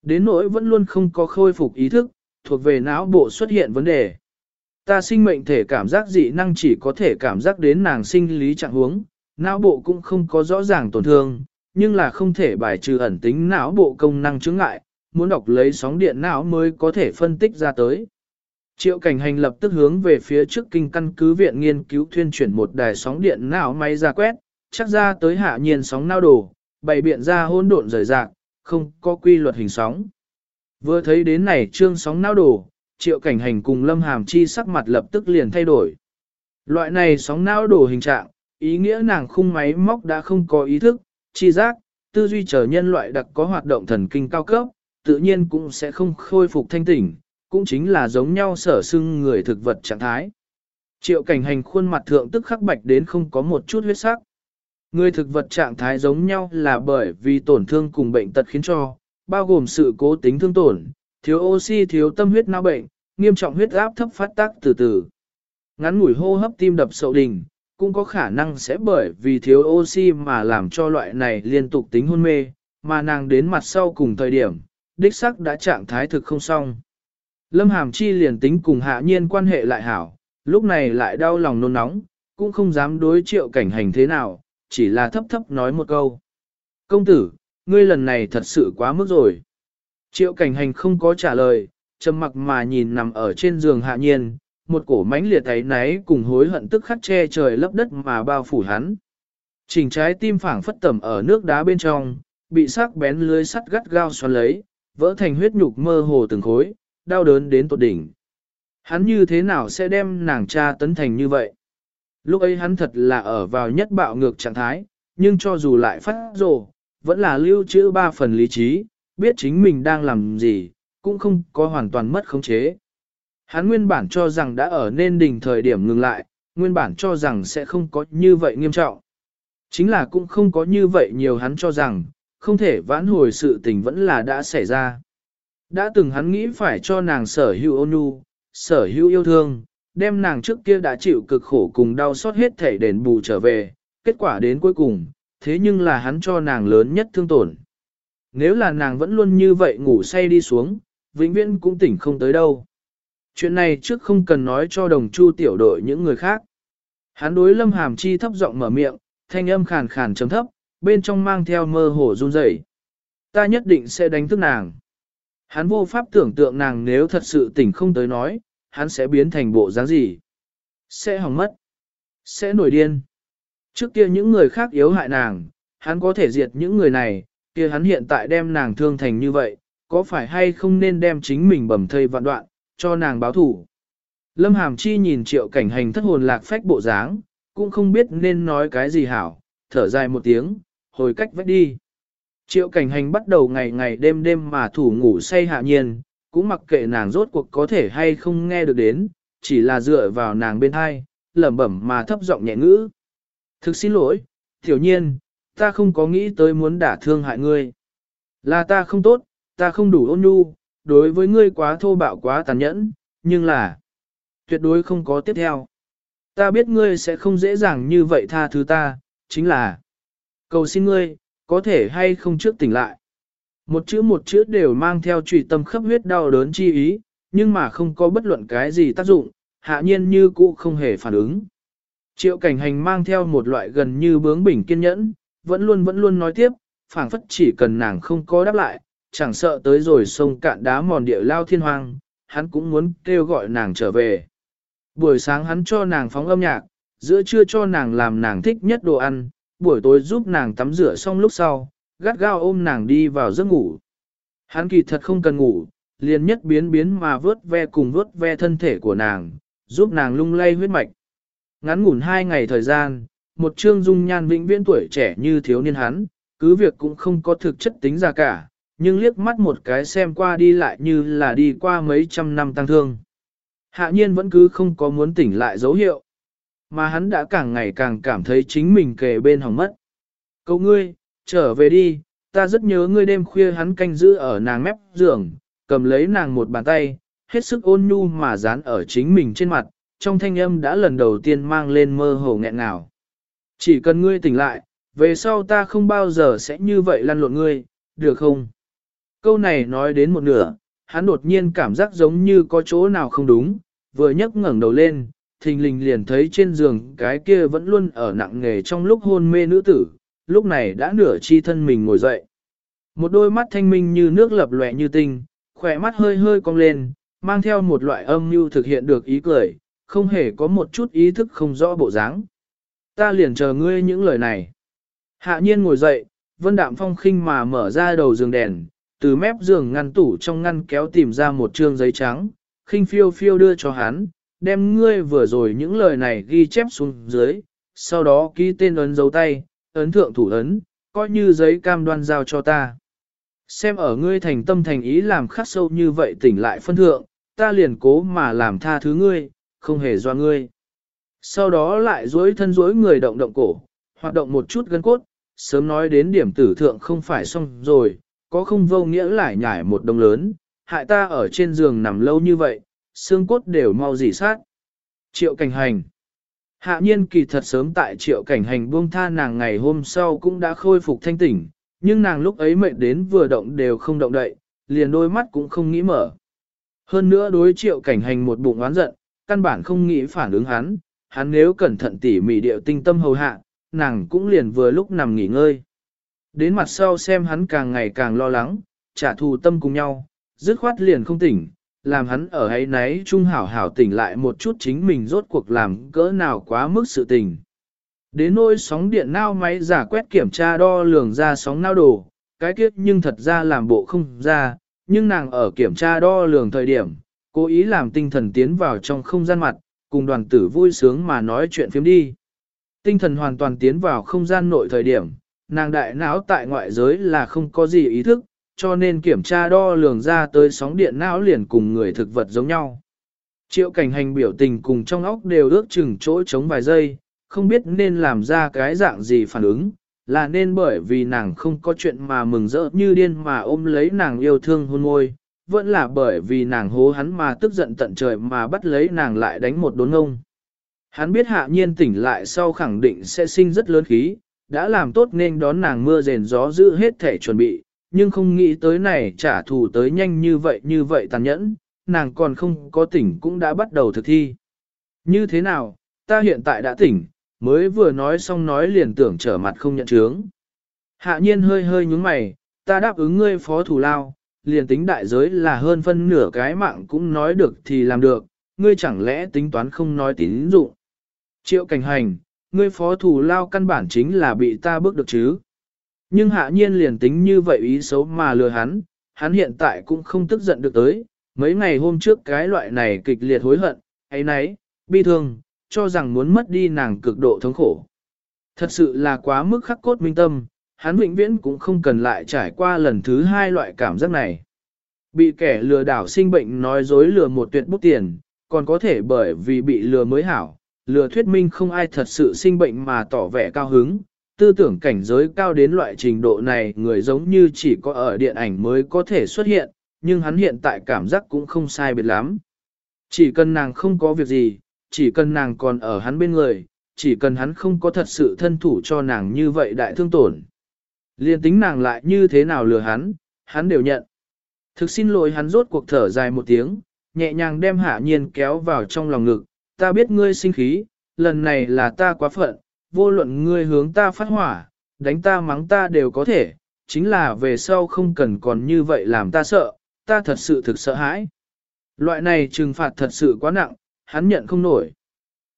Đến nỗi vẫn luôn không có khôi phục ý thức, thuộc về não bộ xuất hiện vấn đề. Ta sinh mệnh thể cảm giác dị năng chỉ có thể cảm giác đến nàng sinh lý trạng huống, não bộ cũng không có rõ ràng tổn thương, nhưng là không thể bài trừ ẩn tính não bộ công năng chứng ngại, muốn đọc lấy sóng điện não mới có thể phân tích ra tới. Triệu cảnh hành lập tức hướng về phía trước kinh căn cứ viện nghiên cứu thuyên chuyển một đài sóng điện não máy ra quét, chắc ra tới hạ nhiên sóng não đồ, bày biện ra hỗn độn rời rạc, không có quy luật hình sóng. Vừa thấy đến này trương sóng não đồ, triệu cảnh hành cùng lâm hàm chi sắc mặt lập tức liền thay đổi. Loại này sóng não đổ hình trạng, ý nghĩa nàng khung máy móc đã không có ý thức, chi giác, tư duy trở nhân loại đặc có hoạt động thần kinh cao cấp, tự nhiên cũng sẽ không khôi phục thanh tỉnh, cũng chính là giống nhau sở xưng người thực vật trạng thái. Triệu cảnh hành khuôn mặt thượng tức khắc bạch đến không có một chút huyết sắc. Người thực vật trạng thái giống nhau là bởi vì tổn thương cùng bệnh tật khiến cho, bao gồm sự cố tính thương tổn, thiếu oxy thiếu tâm huyết não bệnh, nghiêm trọng huyết áp thấp phát tác từ từ. Ngắn ngủi hô hấp tim đập sậu đình, cũng có khả năng sẽ bởi vì thiếu oxy mà làm cho loại này liên tục tính hôn mê, mà nàng đến mặt sau cùng thời điểm, đích sắc đã trạng thái thực không xong. Lâm Hàm Chi liền tính cùng hạ nhiên quan hệ lại hảo, lúc này lại đau lòng nôn nóng, cũng không dám đối triệu cảnh hành thế nào, chỉ là thấp thấp nói một câu. Công tử, ngươi lần này thật sự quá mức rồi. Triệu cảnh hành không có trả lời, trầm mặc mà nhìn nằm ở trên giường hạ nhiên, một cổ mãnh liệt ấy náy cùng hối hận tức khắc che trời lấp đất mà bao phủ hắn. Trình trái tim phảng phất tẩm ở nước đá bên trong, bị sắc bén lưới sắt gắt gao xoắn lấy, vỡ thành huyết nhục mơ hồ từng khối, đau đớn đến tột đỉnh. Hắn như thế nào sẽ đem nàng cha tấn thành như vậy? Lúc ấy hắn thật là ở vào nhất bạo ngược trạng thái, nhưng cho dù lại phát rồ, vẫn là lưu trữ ba phần lý trí, biết chính mình đang làm gì, cũng không có hoàn toàn mất khống chế. Hắn nguyên bản cho rằng đã ở nên đỉnh thời điểm ngừng lại, nguyên bản cho rằng sẽ không có như vậy nghiêm trọng. Chính là cũng không có như vậy nhiều hắn cho rằng, không thể vãn hồi sự tình vẫn là đã xảy ra. Đã từng hắn nghĩ phải cho nàng sở hữu ôn nhu, sở hữu yêu thương, đem nàng trước kia đã chịu cực khổ cùng đau xót hết thể đền bù trở về, kết quả đến cuối cùng, thế nhưng là hắn cho nàng lớn nhất thương tổn. Nếu là nàng vẫn luôn như vậy ngủ say đi xuống, vĩnh viễn cũng tỉnh không tới đâu. Chuyện này trước không cần nói cho đồng chu tiểu đội những người khác. Hắn đối lâm hàm chi thấp giọng mở miệng, thanh âm khàn khàn chấm thấp, bên trong mang theo mơ hồ run rẩy. Ta nhất định sẽ đánh thức nàng. Hắn vô pháp tưởng tượng nàng nếu thật sự tỉnh không tới nói, hắn sẽ biến thành bộ dáng gì? Sẽ hỏng mất. Sẽ nổi điên. Trước kia những người khác yếu hại nàng, hắn có thể diệt những người này, kia hắn hiện tại đem nàng thương thành như vậy, có phải hay không nên đem chính mình bầm thây vạn đoạn, cho nàng báo thủ. Lâm Hàm Chi nhìn triệu cảnh hành thất hồn lạc phách bộ dáng, cũng không biết nên nói cái gì hảo, thở dài một tiếng, hồi cách vách đi. Triệu cảnh hành bắt đầu ngày ngày đêm đêm mà thủ ngủ say hạ nhiên, cũng mặc kệ nàng rốt cuộc có thể hay không nghe được đến, chỉ là dựa vào nàng bên hai, lẩm bẩm mà thấp giọng nhẹ ngữ. Thực xin lỗi, tiểu nhiên, ta không có nghĩ tới muốn đả thương hại ngươi. Là ta không tốt, ta không đủ ôn nhu, đối với ngươi quá thô bạo quá tàn nhẫn, nhưng là tuyệt đối không có tiếp theo. Ta biết ngươi sẽ không dễ dàng như vậy tha thứ ta, chính là cầu xin ngươi, có thể hay không trước tỉnh lại. Một chữ một chữ đều mang theo trùy tâm khắp huyết đau đớn chi ý, nhưng mà không có bất luận cái gì tác dụng, hạ nhiên như cũ không hề phản ứng. Triệu cảnh hành mang theo một loại gần như bướng bỉnh kiên nhẫn, vẫn luôn vẫn luôn nói tiếp, phảng phất chỉ cần nàng không có đáp lại, chẳng sợ tới rồi sông cạn đá mòn địa lao thiên hoang, hắn cũng muốn kêu gọi nàng trở về. Buổi sáng hắn cho nàng phóng âm nhạc, giữa trưa cho nàng làm nàng thích nhất đồ ăn, buổi tối giúp nàng tắm rửa xong lúc sau, gắt gao ôm nàng đi vào giấc ngủ. Hắn kỳ thật không cần ngủ, liền nhất biến biến mà vớt ve cùng vớt ve thân thể của nàng, giúp nàng lung lay huyết mạch. Ngắn ngủn hai ngày thời gian, một trương dung nhan vĩnh viễn tuổi trẻ như thiếu niên hắn, cứ việc cũng không có thực chất tính ra cả, nhưng liếc mắt một cái xem qua đi lại như là đi qua mấy trăm năm tăng thương. Hạ nhiên vẫn cứ không có muốn tỉnh lại dấu hiệu, mà hắn đã càng ngày càng cảm thấy chính mình kề bên hỏng mất. Cậu ngươi, trở về đi, ta rất nhớ ngươi đêm khuya hắn canh giữ ở nàng mép giường, cầm lấy nàng một bàn tay, hết sức ôn nhu mà dán ở chính mình trên mặt, trong thanh âm đã lần đầu tiên mang lên mơ hồ nghẹn ngào. Chỉ cần ngươi tỉnh lại, về sau ta không bao giờ sẽ như vậy lăn lộn ngươi, được không? Câu này nói đến một nửa, hắn đột nhiên cảm giác giống như có chỗ nào không đúng, vừa nhấc ngẩng đầu lên, thình lình liền thấy trên giường cái kia vẫn luôn ở nặng nghề trong lúc hôn mê nữ tử, lúc này đã nửa chi thân mình ngồi dậy. Một đôi mắt thanh minh như nước lập lòe như tinh, khỏe mắt hơi hơi cong lên, mang theo một loại âm mưu thực hiện được ý cười, không hề có một chút ý thức không rõ bộ dáng. Ta liền chờ ngươi những lời này. Hạ nhiên ngồi dậy, vân đạm phong khinh mà mở ra đầu giường đèn, từ mép giường ngăn tủ trong ngăn kéo tìm ra một trương giấy trắng, khinh phiêu phiêu đưa cho hắn, đem ngươi vừa rồi những lời này ghi chép xuống dưới, sau đó ký tên ấn dấu tay, ấn thượng thủ ấn, coi như giấy cam đoan giao cho ta. Xem ở ngươi thành tâm thành ý làm khắc sâu như vậy tỉnh lại phân thượng, ta liền cố mà làm tha thứ ngươi, không hề do ngươi. Sau đó lại duỗi thân duỗi người động động cổ, hoạt động một chút gân cốt, sớm nói đến điểm tử thượng không phải xong rồi, có không vô nghĩa lại nhảy một đồng lớn, hại ta ở trên giường nằm lâu như vậy, xương cốt đều mau dỉ sát. Triệu cảnh hành Hạ nhiên kỳ thật sớm tại triệu cảnh hành buông tha nàng ngày hôm sau cũng đã khôi phục thanh tỉnh, nhưng nàng lúc ấy mệt đến vừa động đều không động đậy, liền đôi mắt cũng không nghĩ mở. Hơn nữa đối triệu cảnh hành một bụng oán giận, căn bản không nghĩ phản ứng hắn, hắn nếu cẩn thận tỉ mỉ điệu tinh tâm hầu hạ, nàng cũng liền vừa lúc nằm nghỉ ngơi. Đến mặt sau xem hắn càng ngày càng lo lắng, trả thù tâm cùng nhau, dứt khoát liền không tỉnh, làm hắn ở ấy nấy trung hảo hảo tỉnh lại một chút chính mình rốt cuộc làm cỡ nào quá mức sự tình. Đến nôi sóng điện nao máy giả quét kiểm tra đo lường ra sóng nao đồ, cái kiếp nhưng thật ra làm bộ không ra, nhưng nàng ở kiểm tra đo lường thời điểm, cố ý làm tinh thần tiến vào trong không gian mặt, cùng đoàn tử vui sướng mà nói chuyện phiếm đi. Tinh thần hoàn toàn tiến vào không gian nội thời điểm, nàng đại não tại ngoại giới là không có gì ý thức, cho nên kiểm tra đo lường ra tới sóng điện não liền cùng người thực vật giống nhau. Triệu cảnh hành biểu tình cùng trong óc đều ước chừng chỗ chống vài giây, không biết nên làm ra cái dạng gì phản ứng, là nên bởi vì nàng không có chuyện mà mừng rỡ như điên mà ôm lấy nàng yêu thương hôn môi, vẫn là bởi vì nàng hố hắn mà tức giận tận trời mà bắt lấy nàng lại đánh một đốn ngông. Hắn biết hạ nhiên tỉnh lại sau khẳng định sẽ sinh rất lớn khí, đã làm tốt nên đón nàng mưa rền gió giữ hết thể chuẩn bị, nhưng không nghĩ tới này trả thù tới nhanh như vậy như vậy tàn nhẫn, nàng còn không có tỉnh cũng đã bắt đầu thực thi. Như thế nào, ta hiện tại đã tỉnh, mới vừa nói xong nói liền tưởng trở mặt không nhận chướng. Hạ nhiên hơi hơi nhúng mày, ta đáp ứng ngươi phó thủ lao, liền tính đại giới là hơn phân nửa cái mạng cũng nói được thì làm được, ngươi chẳng lẽ tính toán không nói tín dụng. Triệu cảnh hành, ngươi phó thủ lao căn bản chính là bị ta bước được chứ. Nhưng hạ nhiên liền tính như vậy ý xấu mà lừa hắn, hắn hiện tại cũng không tức giận được tới, mấy ngày hôm trước cái loại này kịch liệt hối hận, ấy nấy, bi thương, cho rằng muốn mất đi nàng cực độ thống khổ. Thật sự là quá mức khắc cốt minh tâm, hắn vĩnh viễn cũng không cần lại trải qua lần thứ hai loại cảm giác này. Bị kẻ lừa đảo sinh bệnh nói dối lừa một tuyệt bút tiền, còn có thể bởi vì bị lừa mới hảo, lừa thuyết minh không ai thật sự sinh bệnh mà tỏ vẻ cao hứng, tư tưởng cảnh giới cao đến loại trình độ này người giống như chỉ có ở điện ảnh mới có thể xuất hiện, nhưng hắn hiện tại cảm giác cũng không sai biệt lắm. Chỉ cần nàng không có việc gì, chỉ cần nàng còn ở hắn bên người, chỉ cần hắn không có thật sự thân thủ cho nàng như vậy đại thương tổn. Liên tính nàng lại như thế nào lừa hắn, hắn đều nhận. Thực xin lỗi hắn rốt cuộc thở dài một tiếng, nhẹ nhàng đem hạ nhiên kéo vào trong lòng ngực, ta biết ngươi sinh khí, lần này là ta quá phận, vô luận ngươi hướng ta phát hỏa, đánh ta mắng ta đều có thể, chính là về sau không cần còn như vậy làm ta sợ, ta thật sự thực sợ hãi. Loại này trừng phạt thật sự quá nặng, hắn nhận không nổi.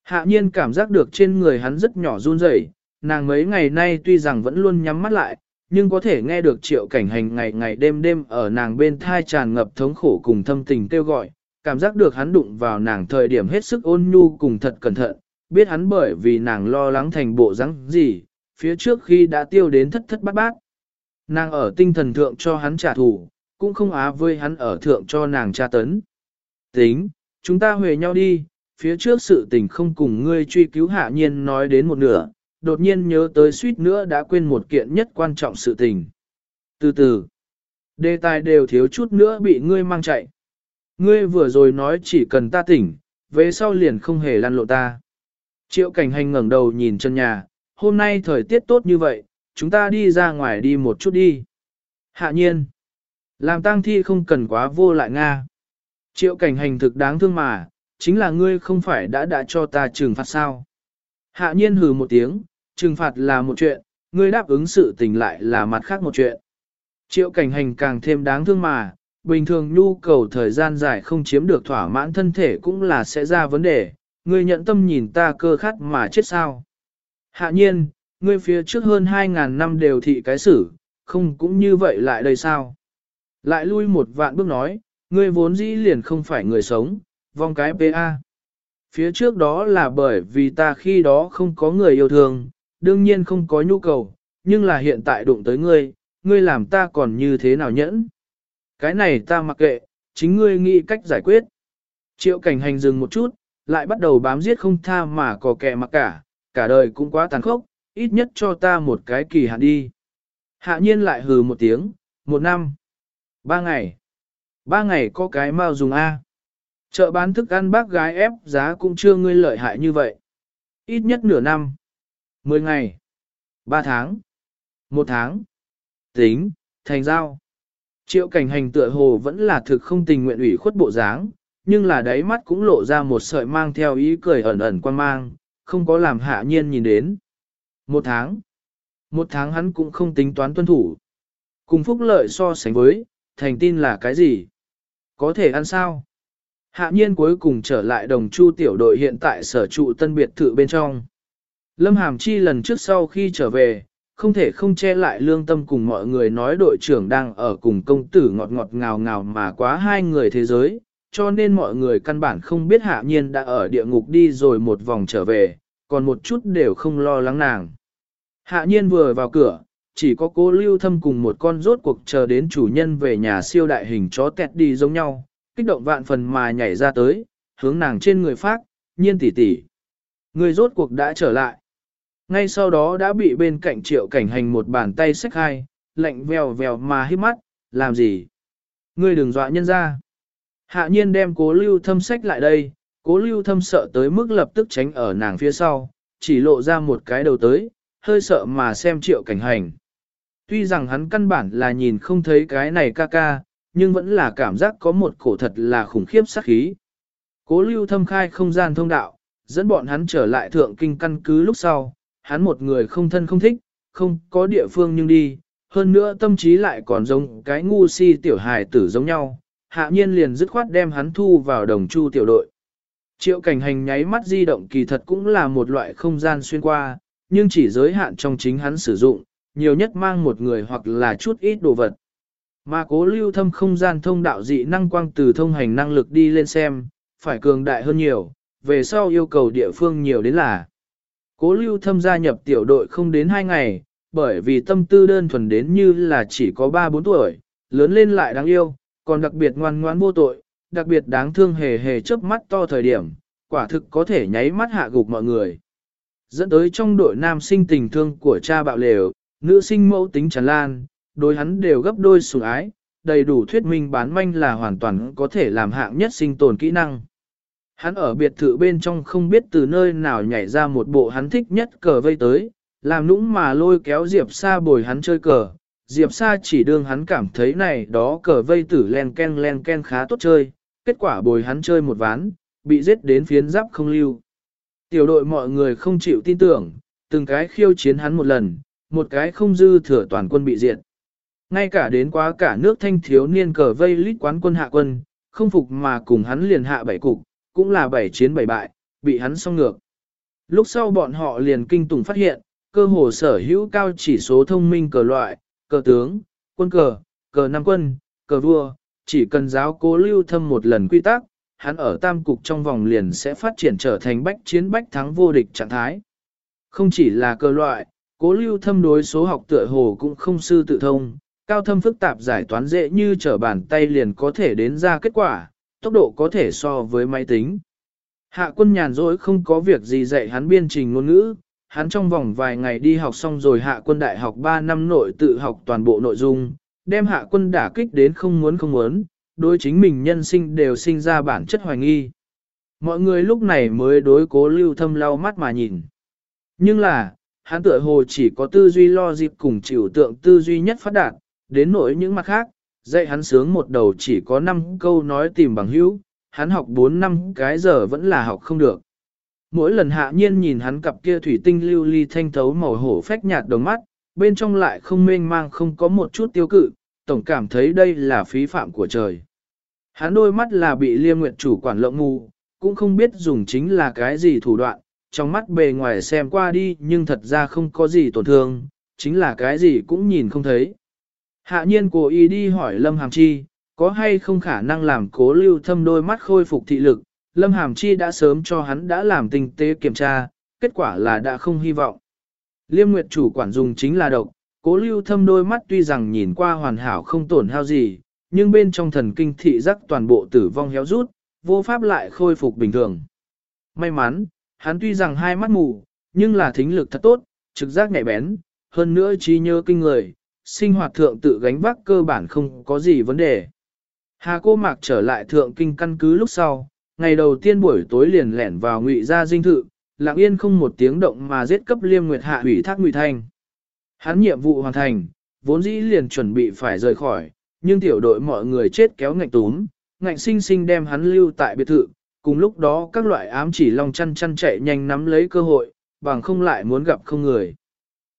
Hạ nhiên cảm giác được trên người hắn rất nhỏ run rẩy, nàng mấy ngày nay tuy rằng vẫn luôn nhắm mắt lại, nhưng có thể nghe được triệu cảnh hành ngày ngày đêm đêm ở nàng bên thai tràn ngập thống khổ cùng thâm tình kêu gọi, cảm giác được hắn đụng vào nàng thời điểm hết sức ôn nhu cùng thật cẩn thận, biết hắn bởi vì nàng lo lắng thành bộ rắn gì, phía trước khi đã tiêu đến thất thất bát bát. Nàng ở tinh thần thượng cho hắn trả thù, cũng không á với hắn ở thượng cho nàng tra tấn. Tính, chúng ta huề nhau đi, phía trước sự tình không cùng ngươi truy cứu hạ nhiên nói đến một nửa, đột nhiên nhớ tới suýt nữa đã quên một kiện nhất quan trọng sự tình. Từ từ, đề tài đều thiếu chút nữa bị ngươi mang chạy. Ngươi vừa rồi nói chỉ cần ta tỉnh, về sau liền không hề lăn lộ ta. Triệu cảnh hành ngẩng đầu nhìn chân nhà, hôm nay thời tiết tốt như vậy, chúng ta đi ra ngoài đi một chút đi. Hạ nhiên, làm tang thi không cần quá vô lại Nga. Triệu cảnh hành thực đáng thương mà, chính là ngươi không phải đã đã cho ta trừng phạt sao. Hạ nhiên hừ một tiếng, trừng phạt là một chuyện, ngươi đáp ứng sự tình lại là mặt khác một chuyện. Triệu cảnh hành càng thêm đáng thương mà, bình thường nhu cầu thời gian dài không chiếm được thỏa mãn thân thể cũng là sẽ ra vấn đề, ngươi nhận tâm nhìn ta cơ khát mà chết sao. Hạ nhiên, ngươi phía trước hơn 2.000 năm đều thị cái xử, không cũng như vậy lại đây sao? Lại lui một vạn bước nói, ngươi vốn dĩ liền không phải người sống, vong cái PA. Phía trước đó là bởi vì ta khi đó không có người yêu thương, đương nhiên không có nhu cầu, nhưng là hiện tại đụng tới ngươi, ngươi làm ta còn như thế nào nhẫn. Cái này ta mặc kệ, chính ngươi nghĩ cách giải quyết. Triệu cảnh hành dừng một chút, lại bắt đầu bám giết không tha mà có kẻ mặc cả, cả đời cũng quá tàn khốc, ít nhất cho ta một cái kỳ hạn đi. Hạ nhiên lại hừ một tiếng, một năm, ba ngày. Ba ngày có cái mau dùng A. Chợ bán thức ăn bác gái ép giá cũng chưa ngươi lợi hại như vậy. Ít nhất nửa năm. Mười ngày. Ba tháng. Một tháng. Tính, thành giao. Triệu cảnh hành tựa hồ vẫn là thực không tình nguyện ủy khuất bộ dáng, nhưng là đáy mắt cũng lộ ra một sợi mang theo ý cười ẩn ẩn quan mang, không có làm hạ nhiên nhìn đến. Một tháng. Một tháng hắn cũng không tính toán tuân thủ. Cùng phúc lợi so sánh với, thành tin là cái gì? Có thể ăn sao? Hạ nhiên cuối cùng trở lại đồng chu tiểu đội hiện tại sở trụ tân biệt thự bên trong. Lâm Hàm Chi lần trước sau khi trở về, không thể không che lại lương tâm cùng mọi người nói đội trưởng đang ở cùng công tử ngọt ngọt ngào ngào mà quá hai người thế giới, cho nên mọi người căn bản không biết hạ nhiên đã ở địa ngục đi rồi một vòng trở về, còn một chút đều không lo lắng nàng. Hạ nhiên vừa vào cửa, chỉ có cô lưu thâm cùng một con rốt cuộc chờ đến chủ nhân về nhà siêu đại hình chó tẹt đi giống nhau, kích động vạn phần mà nhảy ra tới, hướng nàng trên người phát, nhiên tỷ tỷ. Người rốt cuộc đã trở lại. Ngay sau đó đã bị bên cạnh triệu cảnh hành một bàn tay xách hai, lạnh vèo vèo mà hít mắt, làm gì? Ngươi đừng dọa nhân ra. Hạ nhiên đem cố lưu thâm sách lại đây, cố lưu thâm sợ tới mức lập tức tránh ở nàng phía sau, chỉ lộ ra một cái đầu tới, hơi sợ mà xem triệu cảnh hành. Tuy rằng hắn căn bản là nhìn không thấy cái này ca ca, nhưng vẫn là cảm giác có một cổ thật là khủng khiếp sát khí. Cố lưu thâm khai không gian thông đạo, dẫn bọn hắn trở lại thượng kinh căn cứ lúc sau, hắn một người không thân không thích, không có địa phương nhưng đi, hơn nữa tâm trí lại còn giống cái ngu si tiểu hài tử giống nhau, hạ nhiên liền dứt khoát đem hắn thu vào đồng chu tiểu đội. Triệu cảnh hành nháy mắt di động kỳ thật cũng là một loại không gian xuyên qua, nhưng chỉ giới hạn trong chính hắn sử dụng, nhiều nhất mang một người hoặc là chút ít đồ vật. Mà cố lưu thâm không gian thông đạo dị năng quang từ thông hành năng lực đi lên xem, phải cường đại hơn nhiều, về sau yêu cầu địa phương nhiều đến là. Cố lưu thâm gia nhập tiểu đội không đến 2 ngày, bởi vì tâm tư đơn thuần đến như là chỉ có 3-4 tuổi, lớn lên lại đáng yêu, còn đặc biệt ngoan ngoãn vô tội, đặc biệt đáng thương hề hề chớp mắt to thời điểm, quả thực có thể nháy mắt hạ gục mọi người. Dẫn tới trong đội nam sinh tình thương của cha bạo lều, nữ sinh mẫu tính tràn lan, đối hắn đều gấp đôi sủng ái, đầy đủ thuyết minh bán manh là hoàn toàn có thể làm hạng nhất sinh tồn kỹ năng. Hắn ở biệt thự bên trong không biết từ nơi nào nhảy ra một bộ hắn thích nhất cờ vây tới, làm nũng mà lôi kéo Diệp Sa bồi hắn chơi cờ. Diệp Sa chỉ đương hắn cảm thấy này đó cờ vây tử len ken len ken khá tốt chơi, kết quả bồi hắn chơi một ván, bị giết đến phiến giáp không lưu. Tiểu đội mọi người không chịu tin tưởng, từng cái khiêu chiến hắn một lần, một cái không dư thừa toàn quân bị diệt. Ngay cả đến quá cả nước thanh thiếu niên cờ vây lít quán quân hạ quân, không phục mà cùng hắn liền hạ bảy cục, cũng là bảy chiến bảy bại, bị hắn xong ngược. Lúc sau bọn họ liền kinh tủng phát hiện, cơ hồ sở hữu cao chỉ số thông minh cờ loại, cờ tướng, quân cờ, cờ nam quân, cờ vua, chỉ cần giáo cố lưu thâm một lần quy tắc, hắn ở tam cục trong vòng liền sẽ phát triển trở thành bách chiến bách thắng vô địch trạng thái. Không chỉ là cờ loại, cố lưu thâm đối số học tựa hồ cũng không sư tự thông, cao thâm phức tạp giải toán dễ như trở bàn tay liền có thể đến ra kết quả, tốc độ có thể so với máy tính. Hạ quân nhàn rỗi không có việc gì dạy hắn biên trình ngôn ngữ, hắn trong vòng vài ngày đi học xong rồi hạ quân đại học 3 năm nội tự học toàn bộ nội dung, đem hạ quân đả kích đến không muốn không muốn, đối chính mình nhân sinh đều sinh ra bản chất hoài nghi. Mọi người lúc này mới đối cố lưu thâm lau mắt mà nhìn. Nhưng là, hắn tựa hồ chỉ có tư duy lo dịp cùng chịu tượng tư duy nhất phát đạt, đến nỗi những mặt khác, dạy hắn sướng một đầu chỉ có 5 câu nói tìm bằng hữu, hắn học 4 năm cái giờ vẫn là học không được. Mỗi lần hạ nhiên nhìn hắn cặp kia thủy tinh lưu ly thanh thấu màu hổ phách nhạt đồng mắt, bên trong lại không mênh mang không có một chút tiêu cự, tổng cảm thấy đây là phí phạm của trời. Hắn đôi mắt là bị liêm nguyện chủ quản lộng ngu, cũng không biết dùng chính là cái gì thủ đoạn, trong mắt bề ngoài xem qua đi nhưng thật ra không có gì tổn thương, chính là cái gì cũng nhìn không thấy. Hạ nhiên cố ý đi hỏi Lâm Hàm Chi, có hay không khả năng làm cố lưu thâm đôi mắt khôi phục thị lực, Lâm Hàm Chi đã sớm cho hắn đã làm tinh tế kiểm tra, kết quả là đã không hy vọng. Liêm Nguyệt chủ quản dùng chính là độc, Cố lưu thâm đôi mắt tuy rằng nhìn qua hoàn hảo không tổn hao gì, nhưng bên trong thần kinh thị giác toàn bộ tử vong héo rút, vô pháp lại khôi phục bình thường. May mắn, hắn tuy rằng hai mắt mù, nhưng là thính lực thật tốt, trực giác nhạy bén, hơn nữa trí nhớ kinh người, sinh hoạt thượng tự gánh vác cơ bản không có gì vấn đề. Hà cô mạc trở lại thượng kinh căn cứ lúc sau, ngày đầu tiên buổi tối liền lẻn vào ngụy gia dinh thự, lặng yên không một tiếng động mà giết cấp liêm nguyệt hạ ủy thác ngụy thanh. Hắn nhiệm vụ hoàn thành, vốn dĩ liền chuẩn bị phải rời khỏi, nhưng tiểu đội mọi người chết kéo ngạnh túm, ngạnh sinh sinh đem hắn lưu tại biệt thự, cùng lúc đó các loại ám chỉ long chăn chăn chạy nhanh nắm lấy cơ hội, bằng không lại muốn gặp không người.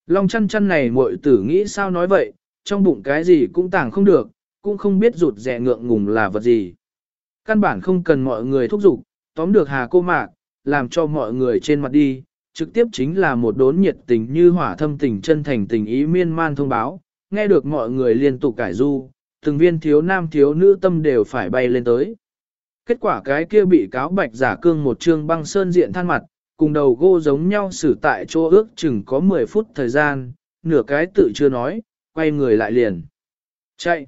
Long chăn chăn này muội tử nghĩ sao nói vậy, trong bụng cái gì cũng tàng không được, cũng không biết rụt rẻ ngượng ngùng là vật gì. Căn bản không cần mọi người thúc giục, tóm được hà cô mạc, làm cho mọi người trên mặt đi, trực tiếp chính là một đốn nhiệt tình như hỏa thâm tình chân thành tình ý miên man thông báo, nghe được mọi người liên tục cải du, từng viên thiếu nam thiếu nữ tâm đều phải bay lên tới. Kết quả cái kia bị cáo bạch giả cương một trương băng sơn diện than mặt, cùng đầu gô giống nhau xử tại chỗ ước chừng có 10 phút thời gian, nửa cái tự chưa nói, quay người lại liền. Chạy!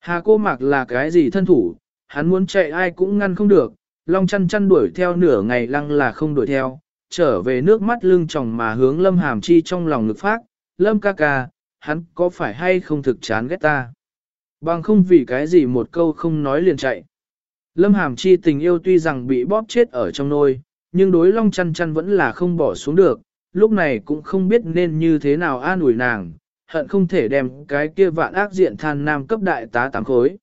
Hà cô mạc là cái gì thân thủ, hắn muốn chạy ai cũng ngăn không được, long chăn chăn đuổi theo nửa ngày lăng là không đuổi theo, trở về nước mắt lưng tròng mà hướng lâm hàm chi trong lòng ngực phát, lâm ca ca, hắn có phải hay không thực chán ghét ta? Bằng không vì cái gì một câu không nói liền chạy. Lâm hàm chi tình yêu tuy rằng bị bóp chết ở trong nôi, nhưng đối long chăn chăn vẫn là không bỏ xuống được, lúc này cũng không biết nên như thế nào an ủi nàng, hận không thể đem cái kia vạn ác diện than nam cấp đại tá tám khối.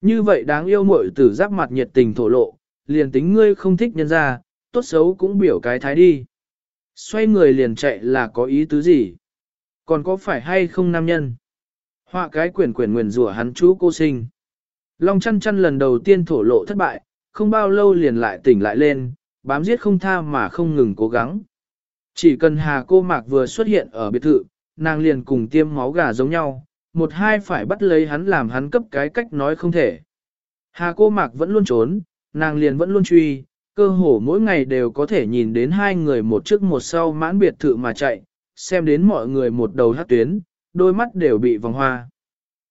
Như vậy đáng yêu muội tử giáp mặt nhiệt tình thổ lộ, liền tính ngươi không thích nhân ra, tốt xấu cũng biểu cái thái đi. Xoay người liền chạy là có ý tứ gì? Còn có phải hay không nam nhân? Họa cái quyển quyển nguyền rủa hắn chú cô sinh. Long chăn chăn lần đầu tiên thổ lộ thất bại, không bao lâu liền lại tỉnh lại lên, bám giết không tha mà không ngừng cố gắng. Chỉ cần hà cô mạc vừa xuất hiện ở biệt thự, nàng liền cùng tiêm máu gà giống nhau, một hai phải bắt lấy hắn làm hắn cấp cái cách nói không thể. Hà cô mạc vẫn luôn trốn, nàng liền vẫn luôn truy, cơ hồ mỗi ngày đều có thể nhìn đến hai người một trước một sau mãn biệt thự mà chạy, xem đến mọi người một đầu hát tuyến, đôi mắt đều bị vòng hoa.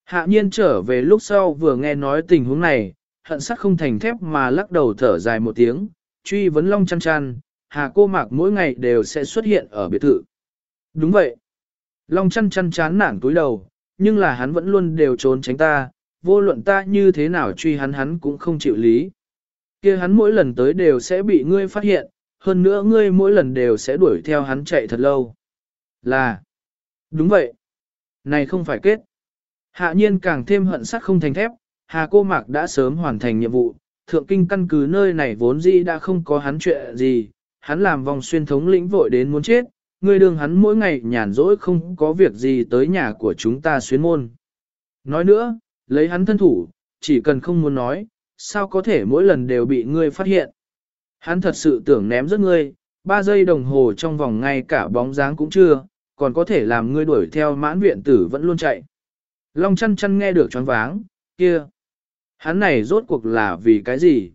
Hạ nhiên trở về lúc sau vừa nghe nói tình huống này, hận sắc không thành thép mà lắc đầu thở dài một tiếng, truy vấn long chăn chăn, hà cô mạc mỗi ngày đều sẽ xuất hiện ở biệt thự. Đúng vậy. Long chăn chăn chán nản túi đầu, nhưng là hắn vẫn luôn đều trốn tránh ta, vô luận ta như thế nào truy hắn hắn cũng không chịu lý. kia hắn mỗi lần tới đều sẽ bị ngươi phát hiện, hơn nữa ngươi mỗi lần đều sẽ đuổi theo hắn chạy thật lâu. Là, đúng vậy. Này không phải kết. Hạ nhiên càng thêm hận sắt không thành thép, Hà Cô Mạc đã sớm hoàn thành nhiệm vụ, thượng kinh căn cứ nơi này vốn dĩ đã không có hắn chuyện gì, hắn làm vòng xuyên thống lĩnh vội đến muốn chết, người đường hắn mỗi ngày nhàn rỗi không có việc gì tới nhà của chúng ta xuyên môn. Nói nữa, lấy hắn thân thủ, chỉ cần không muốn nói, sao có thể mỗi lần đều bị ngươi phát hiện. Hắn thật sự tưởng ném rất ngươi, ba giây đồng hồ trong vòng ngay cả bóng dáng cũng chưa, còn có thể làm ngươi đuổi theo mãn viện tử vẫn luôn chạy. Long chăn chăn nghe được choáng váng, kia. Hắn này rốt cuộc là vì cái gì?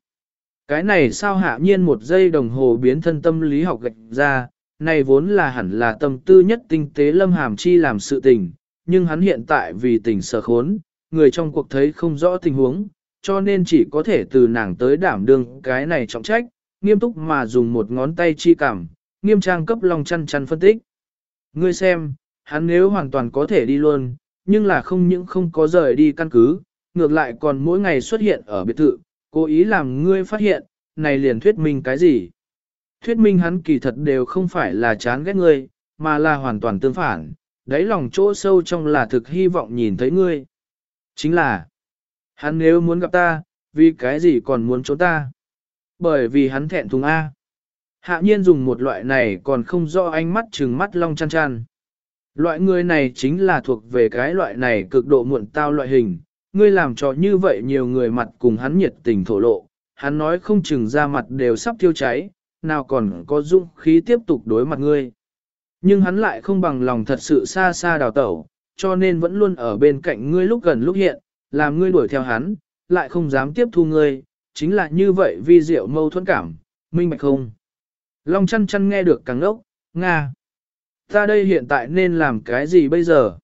Cái này sao hạ nhiên một giây đồng hồ biến thân tâm lý học gạch ra, này vốn là hẳn là tâm tư nhất tinh tế lâm hàm chi làm sự tình, nhưng hắn hiện tại vì tình sở khốn, người trong cuộc thấy không rõ tình huống, cho nên chỉ có thể từ nàng tới đảm đương cái này trọng trách, nghiêm túc mà dùng một ngón tay chi cảm, nghiêm trang cấp lòng chăn chăn phân tích. Ngươi xem, hắn nếu hoàn toàn có thể đi luôn, nhưng là không những không có rời đi căn cứ, ngược lại còn mỗi ngày xuất hiện ở biệt thự, cố ý làm ngươi phát hiện, này liền thuyết minh cái gì? Thuyết minh hắn kỳ thật đều không phải là chán ghét ngươi, mà là hoàn toàn tương phản, đáy lòng chỗ sâu trong là thực hy vọng nhìn thấy ngươi. Chính là, hắn nếu muốn gặp ta, vì cái gì còn muốn trốn ta? Bởi vì hắn thẹn thùng A. Hạ nhiên dùng một loại này còn không rõ ánh mắt trừng mắt long chăn chăn. Loại người này chính là thuộc về cái loại này cực độ muộn tao loại hình, ngươi làm cho như vậy nhiều người mặt cùng hắn nhiệt tình thổ lộ, hắn nói không chừng ra mặt đều sắp thiêu cháy, nào còn có dũng khí tiếp tục đối mặt ngươi. Nhưng hắn lại không bằng lòng thật sự xa xa đào tẩu, cho nên vẫn luôn ở bên cạnh ngươi lúc gần lúc hiện, làm ngươi đuổi theo hắn, lại không dám tiếp thu ngươi, chính là như vậy vi diệu mâu thuẫn cảm, minh bạch không? Long chăn chăn nghe được càng ốc, Nga. Ta đây hiện tại nên làm cái gì bây giờ?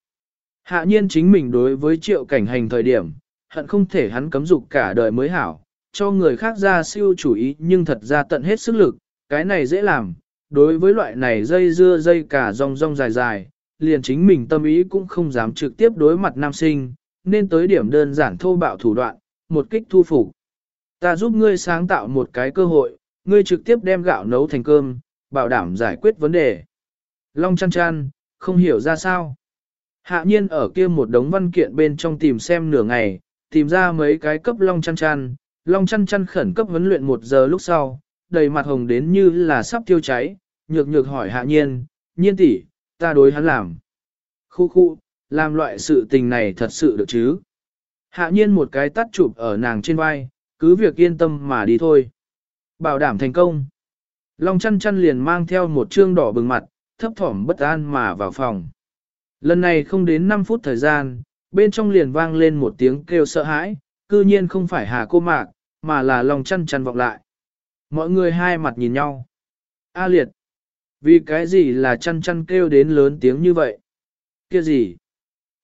Hạ nhiên chính mình đối với triệu cảnh hành thời điểm, hận không thể hắn cấm dục cả đời mới hảo, cho người khác ra siêu chủ ý nhưng thật ra tận hết sức lực, cái này dễ làm, đối với loại này dây dưa dây cả rong rong dài dài, liền chính mình tâm ý cũng không dám trực tiếp đối mặt nam sinh, nên tới điểm đơn giản thô bạo thủ đoạn, một kích thu phục. Ta giúp ngươi sáng tạo một cái cơ hội, ngươi trực tiếp đem gạo nấu thành cơm, bảo đảm giải quyết vấn đề. Long chăn chăn, không hiểu ra sao. Hạ nhiên ở kia một đống văn kiện bên trong tìm xem nửa ngày, tìm ra mấy cái cấp long chăn chăn, long chăn chăn khẩn cấp huấn luyện một giờ lúc sau, đầy mặt hồng đến như là sắp tiêu cháy, nhược nhược hỏi hạ nhiên, nhiên tỷ, ta đối hắn làm. Khu khu, làm loại sự tình này thật sự được chứ. Hạ nhiên một cái tắt chụp ở nàng trên vai, cứ việc yên tâm mà đi thôi. Bảo đảm thành công. Long chăn chăn liền mang theo một trương đỏ bừng mặt, thấp thỏm bất an mà vào phòng. Lần này không đến 5 phút thời gian, bên trong liền vang lên một tiếng kêu sợ hãi, cư nhiên không phải hà cô mạc, mà là lòng chăn chăn vọng lại. Mọi người hai mặt nhìn nhau. A liệt. Vì cái gì là chăn chăn kêu đến lớn tiếng như vậy? Kia gì?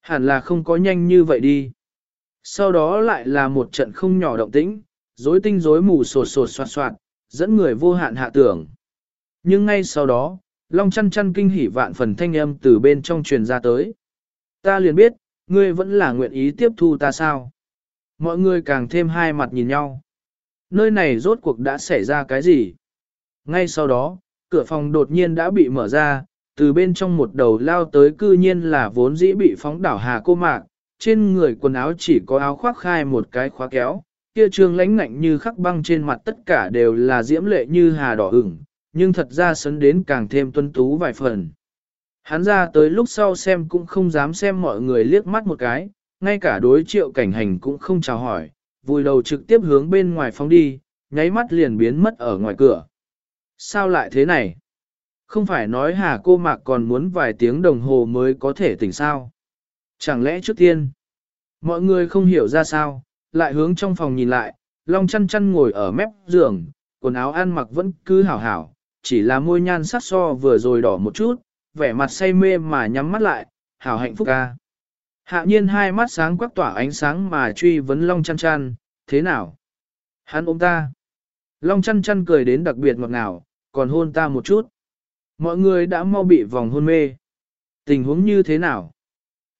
Hẳn là không có nhanh như vậy đi. Sau đó lại là một trận không nhỏ động tĩnh, rối tinh rối mù sột sột soạt soạt, dẫn người vô hạn hạ tưởng. Nhưng ngay sau đó, Long chăn chăn kinh hỉ vạn phần thanh âm từ bên trong truyền ra tới. Ta liền biết, ngươi vẫn là nguyện ý tiếp thu ta sao. Mọi người càng thêm hai mặt nhìn nhau. Nơi này rốt cuộc đã xảy ra cái gì? Ngay sau đó, cửa phòng đột nhiên đã bị mở ra, từ bên trong một đầu lao tới cư nhiên là vốn dĩ bị phóng đảo hà cô mạc, trên người quần áo chỉ có áo khoác khai một cái khóa kéo, kia trương lãnh ngạnh như khắc băng trên mặt tất cả đều là diễm lệ như hà đỏ ửng, nhưng thật ra sấn đến càng thêm tuân tú vài phần. Hắn ra tới lúc sau xem cũng không dám xem mọi người liếc mắt một cái, ngay cả đối triệu cảnh hành cũng không chào hỏi, vùi đầu trực tiếp hướng bên ngoài phóng đi, nháy mắt liền biến mất ở ngoài cửa. Sao lại thế này? Không phải nói hà cô mạc còn muốn vài tiếng đồng hồ mới có thể tỉnh sao? Chẳng lẽ trước tiên? Mọi người không hiểu ra sao, lại hướng trong phòng nhìn lại, Long chăn chăn ngồi ở mép giường, quần áo ăn mặc vẫn cứ hảo hảo, chỉ là môi nhan sắc so vừa rồi đỏ một chút, vẻ mặt say mê mà nhắm mắt lại, hảo hạnh phúc ca. Hạ nhiên hai mắt sáng quắc tỏa ánh sáng mà truy vấn Long chăn chăn, thế nào? Hắn ôm ta. Long chăn chăn cười đến đặc biệt ngọt ngào, còn hôn ta một chút. Mọi người đã mau bị vòng hôn mê. Tình huống như thế nào?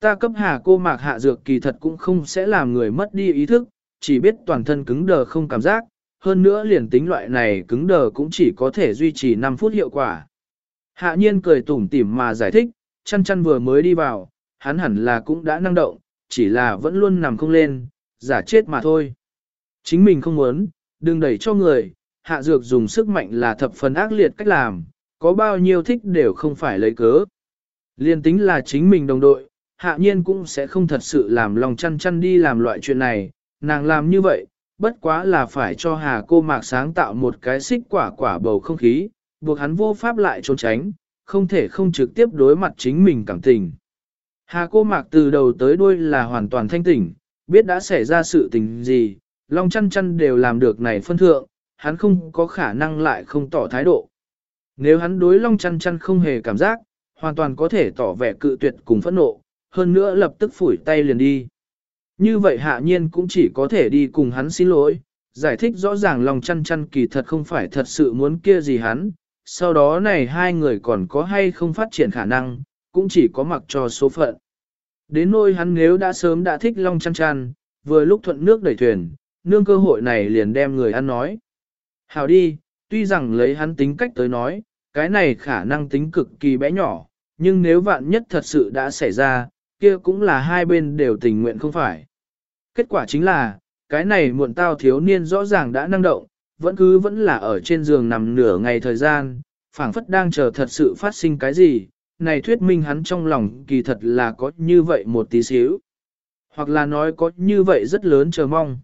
Ta cấp hà cô mạc hạ dược kỳ thật cũng không sẽ làm người mất đi ý thức, chỉ biết toàn thân cứng đờ không cảm giác, hơn nữa liền tính loại này cứng đờ cũng chỉ có thể duy trì 5 phút hiệu quả. Hạ nhiên cười tủm tỉm mà giải thích, chăn chăn vừa mới đi vào, hắn hẳn là cũng đã năng động, chỉ là vẫn luôn nằm không lên, giả chết mà thôi. Chính mình không muốn, đừng đẩy cho người, hạ dược dùng sức mạnh là thập phần ác liệt cách làm, có bao nhiêu thích đều không phải lấy cớ. Liên tính là chính mình đồng đội, hạ nhiên cũng sẽ không thật sự làm lòng chăn chăn đi làm loại chuyện này, nàng làm như vậy, bất quá là phải cho hà cô mạc sáng tạo một cái xích quả quả bầu không khí, buộc hắn vô pháp lại trốn tránh, không thể không trực tiếp đối mặt chính mình cảm tình. Hà cô mạc từ đầu tới đuôi là hoàn toàn thanh tỉnh, biết đã xảy ra sự tình gì, long chăn chăn đều làm được này phân thượng, hắn không có khả năng lại không tỏ thái độ. Nếu hắn đối long chăn chăn không hề cảm giác, hoàn toàn có thể tỏ vẻ cự tuyệt cùng phẫn nộ, hơn nữa lập tức phủi tay liền đi. Như vậy hạ nhiên cũng chỉ có thể đi cùng hắn xin lỗi, giải thích rõ ràng lòng chăn chăn kỳ thật không phải thật sự muốn kia gì hắn, sau đó này hai người còn có hay không phát triển khả năng, cũng chỉ có mặc cho số phận. Đến nôi hắn nếu đã sớm đã thích long chăn chăn, vừa lúc thuận nước đẩy thuyền, nương cơ hội này liền đem người ăn nói. Hào đi, tuy rằng lấy hắn tính cách tới nói, cái này khả năng tính cực kỳ bé nhỏ, nhưng nếu vạn nhất thật sự đã xảy ra, kia cũng là hai bên đều tình nguyện không phải. Kết quả chính là, cái này muộn tao thiếu niên rõ ràng đã năng động, vẫn cứ vẫn là ở trên giường nằm nửa ngày thời gian, phảng phất đang chờ thật sự phát sinh cái gì, này thuyết minh hắn trong lòng kỳ thật là có như vậy một tí xíu. Hoặc là nói có như vậy rất lớn chờ mong.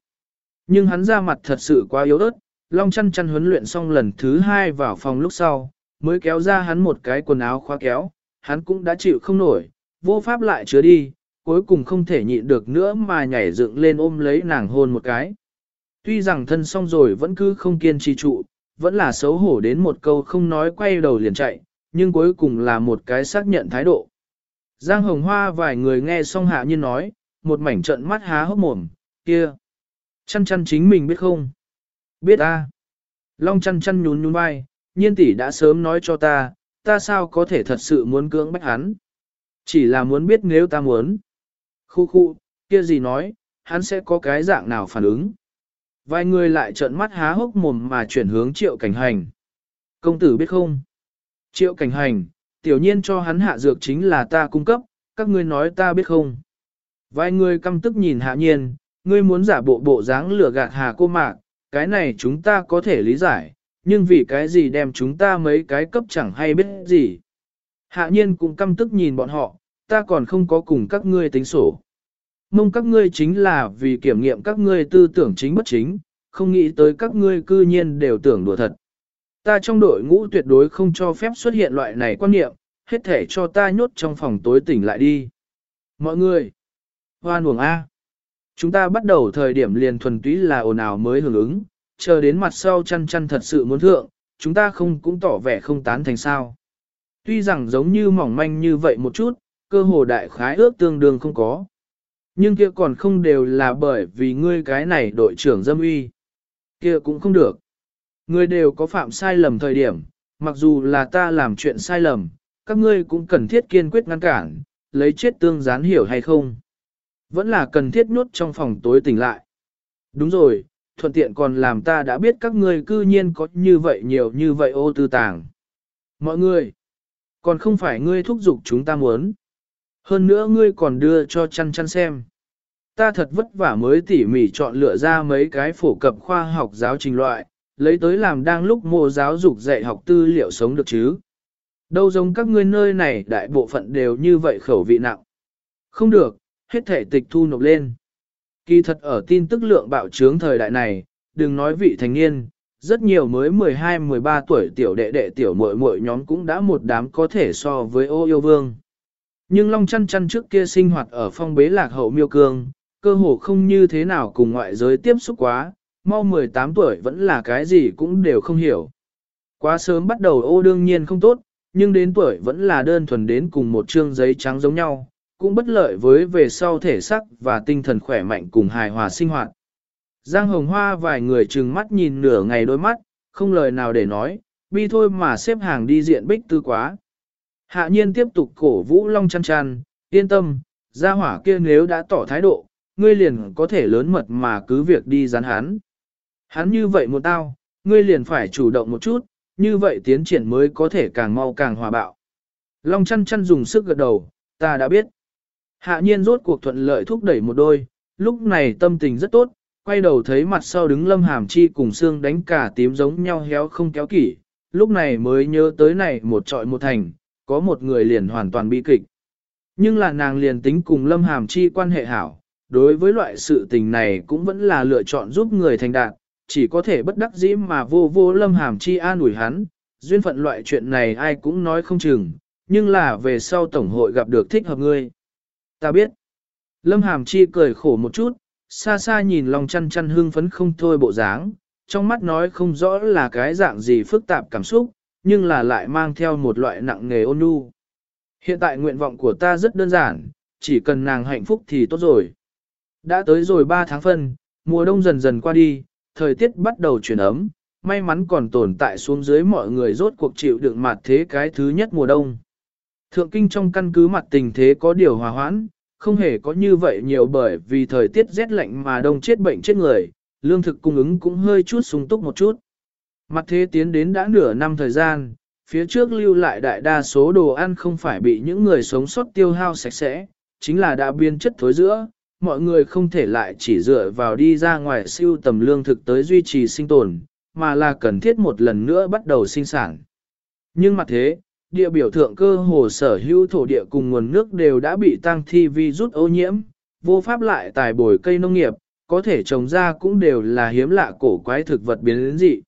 Nhưng hắn ra mặt thật sự quá yếu ớt, Long chăn chăn huấn luyện xong lần thứ hai vào phòng lúc sau, mới kéo ra hắn một cái quần áo khóa kéo, hắn cũng đã chịu không nổi, vô pháp lại chứa đi, cuối cùng không thể nhịn được nữa mà nhảy dựng lên ôm lấy nàng hôn một cái. Tuy rằng thân xong rồi vẫn cứ không kiên trì trụ, vẫn là xấu hổ đến một câu không nói quay đầu liền chạy, nhưng cuối cùng là một cái xác nhận thái độ. Giang Hồng Hoa vài người nghe xong hạ nhiên nói, một mảnh trận mắt há hốc mồm, kia. Chăn chăn chính mình biết không? Biết a. Long chăn chăn nhún nhún vai, nhiên tỷ đã sớm nói cho ta, ta sao có thể thật sự muốn cưỡng bách hắn. Chỉ là muốn biết nếu ta muốn. Khu khu, kia gì nói, hắn sẽ có cái dạng nào phản ứng. Vài người lại trợn mắt há hốc mồm mà chuyển hướng triệu cảnh hành. Công tử biết không? Triệu cảnh hành, tiểu nhiên cho hắn hạ dược chính là ta cung cấp, các ngươi nói ta biết không? Vài người căm tức nhìn hạ nhiên, ngươi muốn giả bộ bộ dáng lừa gạt hà cô mạc, cái này chúng ta có thể lý giải, nhưng vì cái gì đem chúng ta mấy cái cấp chẳng hay biết gì. Hạ nhiên cũng căm tức nhìn bọn họ, ta còn không có cùng các ngươi tính sổ. Mong các ngươi chính là vì kiểm nghiệm các ngươi tư tưởng chính bất chính, không nghĩ tới các ngươi cư nhiên đều tưởng đùa thật. Ta trong đội ngũ tuyệt đối không cho phép xuất hiện loại này quan niệm, hết thể cho ta nhốt trong phòng tối tỉnh lại đi. Mọi người, hoan uổng A. Chúng ta bắt đầu thời điểm liền thuần túy là ồn ào mới hưởng ứng, chờ đến mặt sau chăn chăn thật sự muốn thượng, chúng ta không cũng tỏ vẻ không tán thành sao. Tuy rằng giống như mỏng manh như vậy một chút, cơ hồ đại khái ước tương đương không có. Nhưng kia còn không đều là bởi vì ngươi cái này đội trưởng dâm uy. Kia cũng không được. Ngươi đều có phạm sai lầm thời điểm, mặc dù là ta làm chuyện sai lầm, các ngươi cũng cần thiết kiên quyết ngăn cản, lấy chết tương gián hiểu hay không. Vẫn là cần thiết nhốt trong phòng tối tỉnh lại. Đúng rồi, thuận tiện còn làm ta đã biết các ngươi cư nhiên có như vậy nhiều như vậy ô tư tàng. Mọi người, còn không phải ngươi thúc giục chúng ta muốn. Hơn nữa ngươi còn đưa cho chăn chăn xem. Ta thật vất vả mới tỉ mỉ chọn lựa ra mấy cái phổ cập khoa học giáo trình loại, lấy tới làm đang lúc mô giáo dục dạy học tư liệu sống được chứ. Đâu giống các ngươi nơi này đại bộ phận đều như vậy khẩu vị nặng. Không được, hết thể tịch thu nộp lên. Kỳ thật ở tin tức lượng bạo trướng thời đại này, đừng nói vị thành niên, rất nhiều mới 12-13 tuổi tiểu đệ đệ tiểu muội muội nhóm cũng đã một đám có thể so với ô yêu vương. Nhưng Long chăn chăn trước kia sinh hoạt ở phong bế lạc hậu miêu cương, cơ hồ không như thế nào cùng ngoại giới tiếp xúc quá, mau 18 tuổi vẫn là cái gì cũng đều không hiểu. Quá sớm bắt đầu ô đương nhiên không tốt, nhưng đến tuổi vẫn là đơn thuần đến cùng một chương giấy trắng giống nhau, cũng bất lợi với về sau thể sắc và tinh thần khỏe mạnh cùng hài hòa sinh hoạt. Giang Hồng Hoa vài người trừng mắt nhìn nửa ngày đôi mắt, không lời nào để nói, bi thôi mà xếp hàng đi diện bích tư quá. Hạ nhiên tiếp tục cổ vũ long chăn chăn, yên tâm, gia hỏa kia nếu đã tỏ thái độ, ngươi liền có thể lớn mật mà cứ việc đi gián hắn. Hắn như vậy một tao, ngươi liền phải chủ động một chút, như vậy tiến triển mới có thể càng mau càng hòa bạo. Long chăn chăn dùng sức gật đầu, ta đã biết. Hạ nhiên rốt cuộc thuận lợi thúc đẩy một đôi, lúc này tâm tình rất tốt, quay đầu thấy mặt sau đứng lâm hàm chi cùng xương đánh cả tím giống nhau héo không kéo kỷ, lúc này mới nhớ tới này một trọi một thành, có một người liền hoàn toàn bị kịch. Nhưng là nàng liền tính cùng lâm hàm chi quan hệ hảo, đối với loại sự tình này cũng vẫn là lựa chọn giúp người thành đạt, chỉ có thể bất đắc dĩ mà vô vô lâm hàm chi an ủi hắn, duyên phận loại chuyện này ai cũng nói không chừng, nhưng là về sau tổng hội gặp được thích hợp ngươi. Ta biết. Lâm hàm chi cười khổ một chút, xa xa nhìn lòng chăn chăn hương phấn không thôi bộ dáng, trong mắt nói không rõ là cái dạng gì phức tạp cảm xúc, nhưng là lại mang theo một loại nặng nghề ôn nhu. Hiện tại nguyện vọng của ta rất đơn giản, chỉ cần nàng hạnh phúc thì tốt rồi. Đã tới rồi 3 tháng phân, mùa đông dần dần qua đi, thời tiết bắt đầu chuyển ấm, may mắn còn tồn tại xuống dưới mọi người rốt cuộc chịu đựng mặt thế cái thứ nhất mùa đông. Thượng kinh trong căn cứ mặt tình thế có điều hòa hoãn, không hề có như vậy nhiều bởi vì thời tiết rét lạnh mà đông chết bệnh chết người, lương thực cung ứng cũng hơi chút sung túc một chút. Mặt thế tiến đến đã nửa năm thời gian, phía trước lưu lại đại đa số đồ ăn không phải bị những người sống sót tiêu hao sạch sẽ, chính là đã biên chất thối giữa, mọi người không thể lại chỉ dựa vào đi ra ngoài siêu tầm lương thực tới duy trì sinh tồn, mà là cần thiết một lần nữa bắt đầu sinh sản. Nhưng mặt thế, địa biểu thượng cơ hồ sở hữu thổ địa cùng nguồn nước đều đã bị tăng thi vi rút ô nhiễm, vô pháp lại tài bồi cây nông nghiệp, có thể trồng ra cũng đều là hiếm lạ cổ quái thực vật biến đến dị.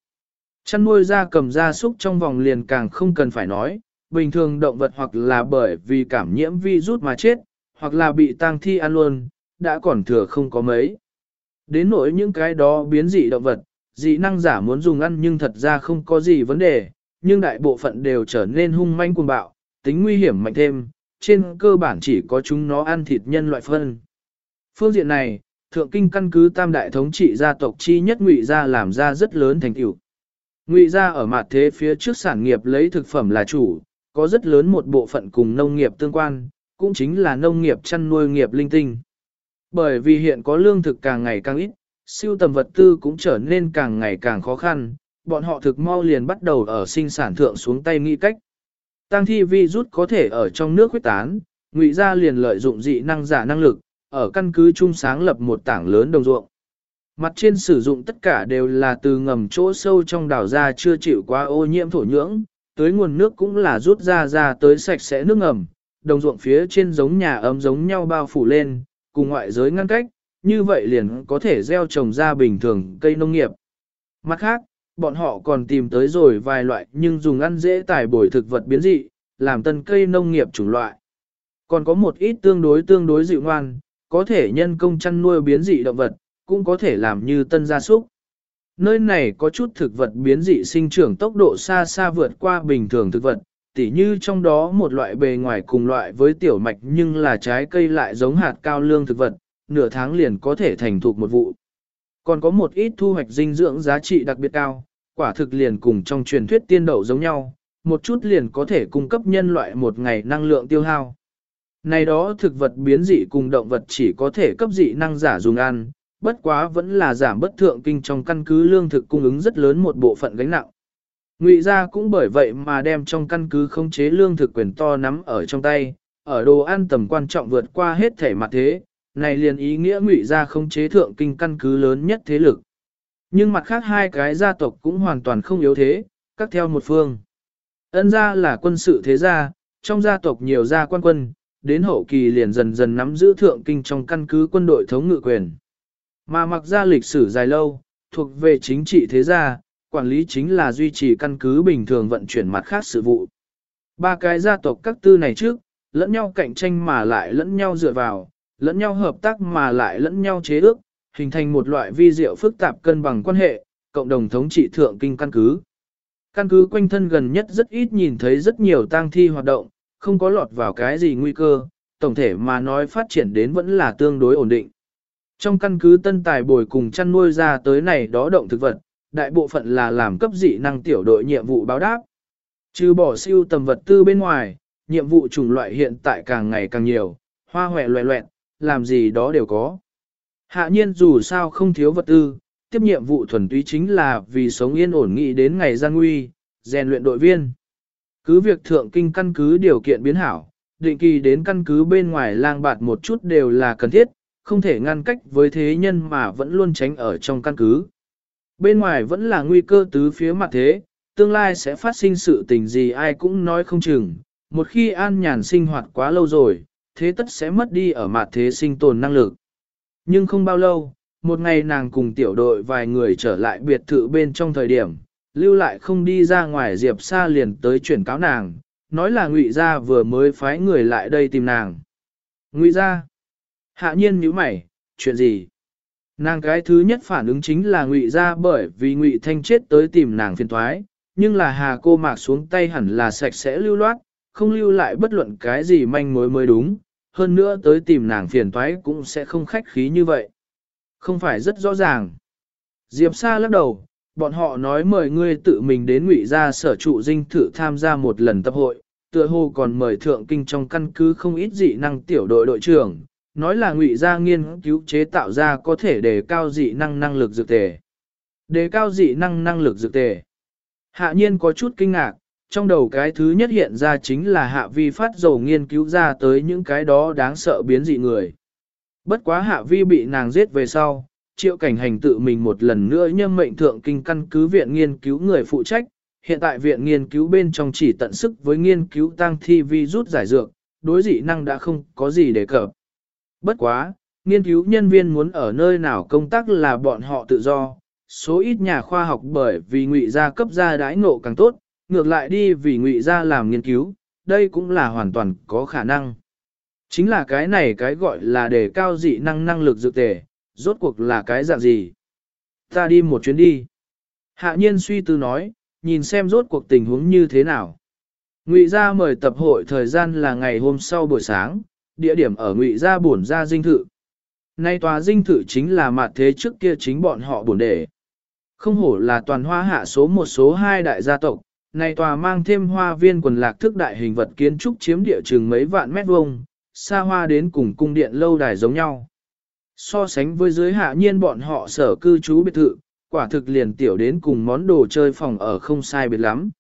Chăn nuôi ra cầm ra súc trong vòng liền càng không cần phải nói, bình thường động vật hoặc là bởi vì cảm nhiễm vi rút mà chết, hoặc là bị tăng thi ăn luôn, đã còn thừa không có mấy. Đến nỗi những cái đó biến dị động vật, dị năng giả muốn dùng ăn nhưng thật ra không có gì vấn đề, nhưng đại bộ phận đều trở nên hung manh cuồng bạo, tính nguy hiểm mạnh thêm, trên cơ bản chỉ có chúng nó ăn thịt nhân loại phân. Phương diện này, thượng kinh căn cứ tam đại thống trị gia tộc chi nhất ngụy gia làm ra rất lớn thành tựu. Ngụy gia ở mặt thế phía trước sản nghiệp lấy thực phẩm là chủ, có rất lớn một bộ phận cùng nông nghiệp tương quan, cũng chính là nông nghiệp chăn nuôi nghiệp linh tinh. Bởi vì hiện có lương thực càng ngày càng ít, siêu tầm vật tư cũng trở nên càng ngày càng khó khăn, bọn họ thực mau liền bắt đầu ở sinh sản thượng xuống tay nghĩ cách. Tăng thi vi rút có thể ở trong nước huyết tán, ngụy gia liền lợi dụng dị năng giả năng lực, ở căn cứ trung sáng lập một tảng lớn đồng ruộng. Mặt trên sử dụng tất cả đều là từ ngầm chỗ sâu trong đảo ra chưa chịu quá ô nhiễm thổ nhưỡng, tới nguồn nước cũng là rút ra ra tới sạch sẽ nước ngầm, đồng ruộng phía trên giống nhà ấm giống nhau bao phủ lên, cùng ngoại giới ngăn cách, như vậy liền có thể gieo trồng ra bình thường cây nông nghiệp. Mặt khác, bọn họ còn tìm tới rồi vài loại nhưng dùng ăn dễ tải bồi thực vật biến dị, làm tân cây nông nghiệp chủng loại. Còn có một ít tương đối tương đối dịu ngoan, có thể nhân công chăn nuôi biến dị động vật, cũng có thể làm như tân gia súc. Nơi này có chút thực vật biến dị sinh trưởng tốc độ xa xa vượt qua bình thường thực vật, tỉ như trong đó một loại bề ngoài cùng loại với tiểu mạch nhưng là trái cây lại giống hạt cao lương thực vật, nửa tháng liền có thể thành thục một vụ. Còn có một ít thu hoạch dinh dưỡng giá trị đặc biệt cao, quả thực liền cùng trong truyền thuyết tiên đậu giống nhau, một chút liền có thể cung cấp nhân loại một ngày năng lượng tiêu hao. Này đó thực vật biến dị cùng động vật chỉ có thể cấp dị năng giả dùng ăn, bất quá vẫn là giảm bất thượng kinh trong căn cứ lương thực cung ứng rất lớn một bộ phận gánh nặng. Ngụy gia cũng bởi vậy mà đem trong căn cứ khống chế lương thực quyền to nắm ở trong tay, ở đồ ăn tầm quan trọng vượt qua hết thể mặt thế, này liền ý nghĩa ngụy gia khống chế thượng kinh căn cứ lớn nhất thế lực. Nhưng mặt khác hai cái gia tộc cũng hoàn toàn không yếu thế, các theo một phương. Ân gia là quân sự thế gia, trong gia tộc nhiều gia quan quân, đến hậu kỳ liền dần dần nắm giữ thượng kinh trong căn cứ quân đội thống ngự quyền. Mà mặc ra lịch sử dài lâu, thuộc về chính trị thế gia, quản lý chính là duy trì căn cứ bình thường vận chuyển mặt khác sự vụ. Ba cái gia tộc các tư này trước, lẫn nhau cạnh tranh mà lại lẫn nhau dựa vào, lẫn nhau hợp tác mà lại lẫn nhau chế ước, hình thành một loại vi diệu phức tạp cân bằng quan hệ, cộng đồng thống trị thượng kinh căn cứ. Căn cứ quanh thân gần nhất rất ít nhìn thấy rất nhiều tang thi hoạt động, không có lọt vào cái gì nguy cơ, tổng thể mà nói phát triển đến vẫn là tương đối ổn định. Trong căn cứ tân tài bồi cùng chăn nuôi ra tới này đó động thực vật, đại bộ phận là làm cấp dị năng tiểu đội nhiệm vụ báo đáp. Trừ bỏ siêu tầm vật tư bên ngoài, nhiệm vụ chủng loại hiện tại càng ngày càng nhiều, hoa hòe loẹ loẹn, làm gì đó đều có. Hạ nhiên dù sao không thiếu vật tư, tiếp nhiệm vụ thuần túy chính là vì sống yên ổn nghị đến ngày gian nguy, rèn luyện đội viên. Cứ việc thượng kinh căn cứ điều kiện biến hảo, định kỳ đến căn cứ bên ngoài lang bạt một chút đều là cần thiết, không thể ngăn cách với thế nhân mà vẫn luôn tránh ở trong căn cứ. Bên ngoài vẫn là nguy cơ tứ phía mặt thế, tương lai sẽ phát sinh sự tình gì ai cũng nói không chừng, một khi an nhàn sinh hoạt quá lâu rồi, thế tất sẽ mất đi ở mặt thế sinh tồn năng lực. Nhưng không bao lâu, một ngày nàng cùng tiểu đội vài người trở lại biệt thự bên trong thời điểm, lưu lại không đi ra ngoài Diệp Sa liền tới chuyển cáo nàng, nói là Ngụy gia vừa mới phái người lại đây tìm nàng. Ngụy gia? Hạ nhiên nhíu mày, chuyện gì? Nàng cái thứ nhất phản ứng chính là Ngụy gia bởi vì Ngụy Thanh chết tới tìm nàng phiền toái, nhưng là Hà cô mạc xuống tay hẳn là sạch sẽ lưu loát, không lưu lại bất luận cái gì manh mối mới đúng, hơn nữa tới tìm nàng phiền toái cũng sẽ không khách khí như vậy. Không phải rất rõ ràng. Diệp Sa lắc đầu, bọn họ nói mời ngươi tự mình đến ngụy ra sở trụ dinh thử tham gia một lần tập hội, tựa hồ còn mời thượng kinh trong căn cứ không ít dị năng tiểu đội đội trưởng, nói là ngụy gia nghiên cứu chế tạo ra có thể đề cao dị năng năng lực dược tề. Đề cao dị năng năng lực dược tề. Hạ nhiên có chút kinh ngạc, trong đầu cái thứ nhất hiện ra chính là hạ vi phát dầu nghiên cứu ra tới những cái đó đáng sợ biến dị người. Bất quá hạ vi bị nàng giết về sau, triệu cảnh hành tự mình một lần nữa nhâm mệnh thượng kinh căn cứ viện nghiên cứu người phụ trách, hiện tại viện nghiên cứu bên trong chỉ tận sức với nghiên cứu tăng thi vi rút giải dược, đối dị năng đã không có gì để cập. Bất quá, nghiên cứu nhân viên muốn ở nơi nào công tác là bọn họ tự do, số ít nhà khoa học bởi vì ngụy gia cấp gia đãi ngộ càng tốt, ngược lại đi vì ngụy gia làm nghiên cứu, đây cũng là hoàn toàn có khả năng. Chính là cái này cái gọi là đề cao dị năng năng lực dự tể, rốt cuộc là cái dạng gì? Ta đi một chuyến đi. Hạ nhiên suy tư nói, nhìn xem rốt cuộc tình huống như thế nào. Ngụy gia mời tập hội thời gian là ngày hôm sau buổi sáng, địa điểm ở Ngụy gia bổn gia dinh thự. Nay tòa dinh thự chính là mặt thế trước kia chính bọn họ bổn đề. Không hổ là toàn hoa hạ số một số hai đại gia tộc, này tòa mang thêm hoa viên quần lạc thức đại hình vật kiến trúc chiếm địa chừng mấy vạn mét vuông, xa hoa đến cùng cung điện lâu đài giống nhau. So sánh với dưới hạ nhiên bọn họ sở cư trú biệt thự, quả thực liền tiểu đến cùng món đồ chơi phòng ở không sai biệt lắm.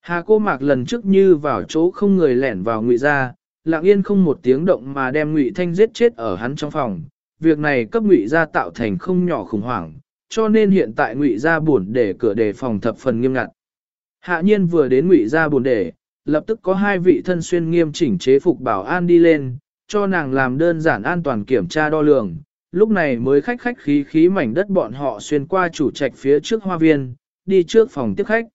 Hà cô mạc lần trước như vào chỗ không người lẻn vào ngụy ra, lặng yên không một tiếng động mà đem ngụy thanh giết chết ở hắn trong phòng. Việc này cấp ngụy Gia tạo thành không nhỏ khủng hoảng, cho nên hiện tại ngụy Gia buồn để cửa đề phòng thập phần nghiêm ngặt. Hạ nhiên vừa đến ngụy Gia buồn để, lập tức có hai vị thân xuyên nghiêm chỉnh chế phục bảo an đi lên, cho nàng làm đơn giản an toàn kiểm tra đo lường. Lúc này mới khách khách khí khí mảnh đất bọn họ xuyên qua chủ trạch phía trước hoa viên, đi trước phòng tiếp khách.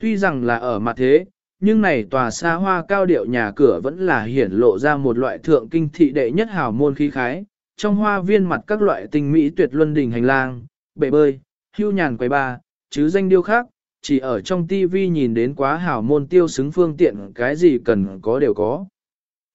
Tuy rằng là ở mặt thế, nhưng này tòa xa hoa cao điệu nhà cửa vẫn là hiển lộ ra một loại thượng kinh thị đệ nhất hào môn khí khái. Trong hoa viên mặt các loại tinh mỹ tuyệt luân đình hành lang, bể bơi, hưu nhàn quầy ba, chứ danh điêu khác, chỉ ở trong tivi nhìn đến quá hảo môn tiêu xứng phương tiện cái gì cần có đều có.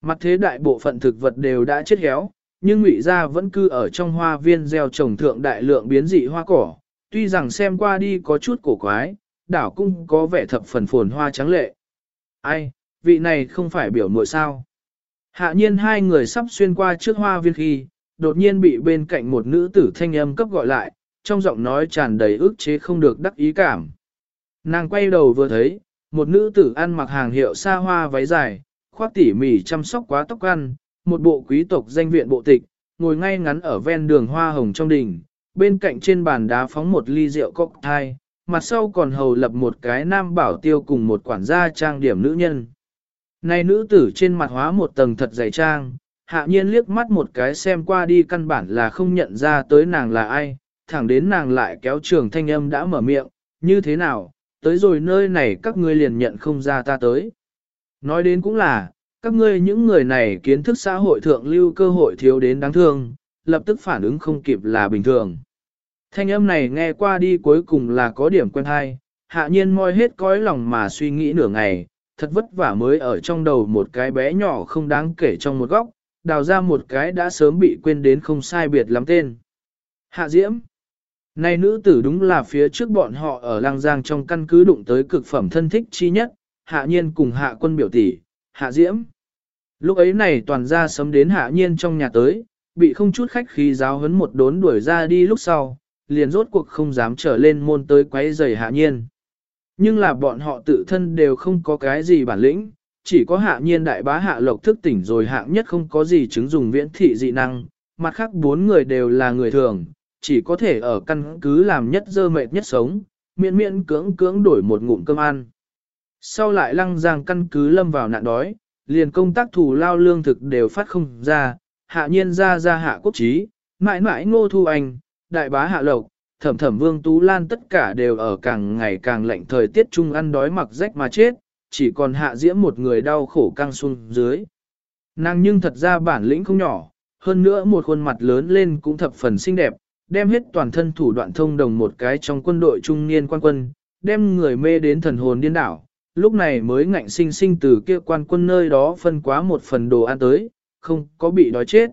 Mặt thế đại bộ phận thực vật đều đã chết héo, nhưng ngụy gia vẫn cư ở trong hoa viên gieo trồng thượng đại lượng biến dị hoa cỏ, tuy rằng xem qua đi có chút cổ quái, đảo cung có vẻ thập phần phồn hoa trắng lệ. Ai, vị này không phải biểu muội sao? Hạ nhiên hai người sắp xuyên qua trước hoa viên khi, đột nhiên bị bên cạnh một nữ tử thanh âm cấp gọi lại, trong giọng nói tràn đầy ức chế không được đắc ý cảm. Nàng quay đầu vừa thấy, một nữ tử ăn mặc hàng hiệu xa hoa váy dài, khoác tỉ mỉ chăm sóc quá tóc ăn, một bộ quý tộc danh viện bộ tịch, ngồi ngay ngắn ở ven đường hoa hồng trong đình, bên cạnh trên bàn đá phóng một ly rượu cocktail, mặt sau còn hầu lập một cái nam bảo tiêu cùng một quản gia trang điểm nữ nhân. Này nữ tử trên mặt hóa một tầng thật dày trang, hạ nhiên liếc mắt một cái xem qua đi căn bản là không nhận ra tới nàng là ai, thẳng đến nàng lại kéo trường thanh âm đã mở miệng, như thế nào, tới rồi nơi này các ngươi liền nhận không ra ta tới. Nói đến cũng là, các ngươi những người này kiến thức xã hội thượng lưu cơ hội thiếu đến đáng thương, lập tức phản ứng không kịp là bình thường. Thanh âm này nghe qua đi cuối cùng là có điểm quen hay, hạ nhiên moi hết cõi lòng mà suy nghĩ nửa ngày, thật vất vả mới ở trong đầu một cái bé nhỏ không đáng kể trong một góc, đào ra một cái đã sớm bị quên đến không sai biệt lắm tên. Hạ Diễm Này nữ tử đúng là phía trước bọn họ ở Lang Giang trong căn cứ đụng tới cực phẩm thân thích chi nhất, hạ nhiên cùng hạ quân biểu tỷ, hạ Diễm. Lúc ấy này toàn ra sớm đến hạ nhiên trong nhà tới, bị không chút khách khí giáo hấn một đốn đuổi ra đi lúc sau, liền rốt cuộc không dám trở lên môn tới quấy rầy hạ nhiên. Nhưng là bọn họ tự thân đều không có cái gì bản lĩnh, chỉ có hạ nhiên đại bá hạ lộc thức tỉnh rồi hạng nhất không có gì chứng dùng viễn thị dị năng, mặt khác bốn người đều là người thường, chỉ có thể ở căn cứ làm nhất dơ mệt nhất sống, miễn miễn cưỡng cưỡng đổi một ngụm cơm ăn. Sau lại lăng giang căn cứ lâm vào nạn đói, liền công tác thủ lao lương thực đều phát không ra, hạ nhiên ra ra hạ quốc trí, mãi mãi ngô thu anh, đại bá hạ lộc, thẩm thẩm vương tú lan tất cả đều ở càng ngày càng lạnh thời tiết chung ăn đói mặc rách mà chết, chỉ còn hạ diễm một người đau khổ căng xuống dưới. Nàng nhưng thật ra bản lĩnh không nhỏ, hơn nữa một khuôn mặt lớn lên cũng thập phần xinh đẹp, đem hết toàn thân thủ đoạn thông đồng một cái trong quân đội trung niên quan quân, đem người mê đến thần hồn điên đảo, lúc này mới ngạnh sinh sinh từ kia quan quân nơi đó phân quá một phần đồ ăn tới, không có bị đói chết.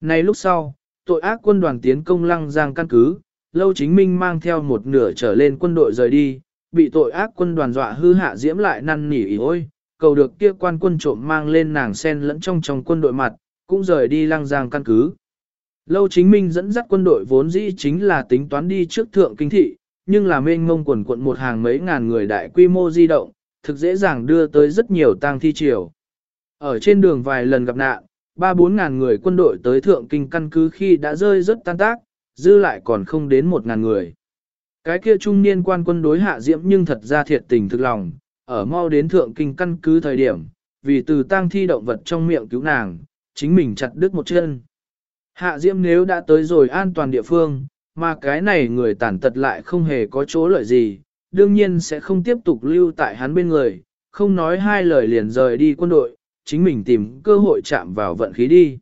Này lúc sau, tội ác quân đoàn tiến công lăng giang căn cứ, lâu chính minh mang theo một nửa trở lên quân đội rời đi, bị tội ác quân đoàn dọa hư hạ diễm lại năn nỉ ôi, cầu được kia quan quân trộm mang lên nàng sen lẫn trong trong quân đội mặt, cũng rời đi lăng giang căn cứ. Lâu chính minh dẫn dắt quân đội vốn dĩ chính là tính toán đi trước thượng kinh thị, nhưng là mênh mông quần quận một hàng mấy ngàn người đại quy mô di động, thực dễ dàng đưa tới rất nhiều tang thi triều. Ở trên đường vài lần gặp nạn, ba bốn ngàn người quân đội tới thượng kinh căn cứ khi đã rơi rất tan tác, dư lại còn không đến một ngàn người. Cái kia trung niên quan quân đối hạ diễm nhưng thật ra thiệt tình thực lòng, ở mau đến thượng kinh căn cứ thời điểm, vì từ tang thi động vật trong miệng cứu nàng, chính mình chặt đứt một chân. Hạ diễm nếu đã tới rồi an toàn địa phương, mà cái này người tàn tật lại không hề có chỗ lợi gì, đương nhiên sẽ không tiếp tục lưu tại hắn bên người, không nói hai lời liền rời đi quân đội, chính mình tìm cơ hội chạm vào vận khí đi.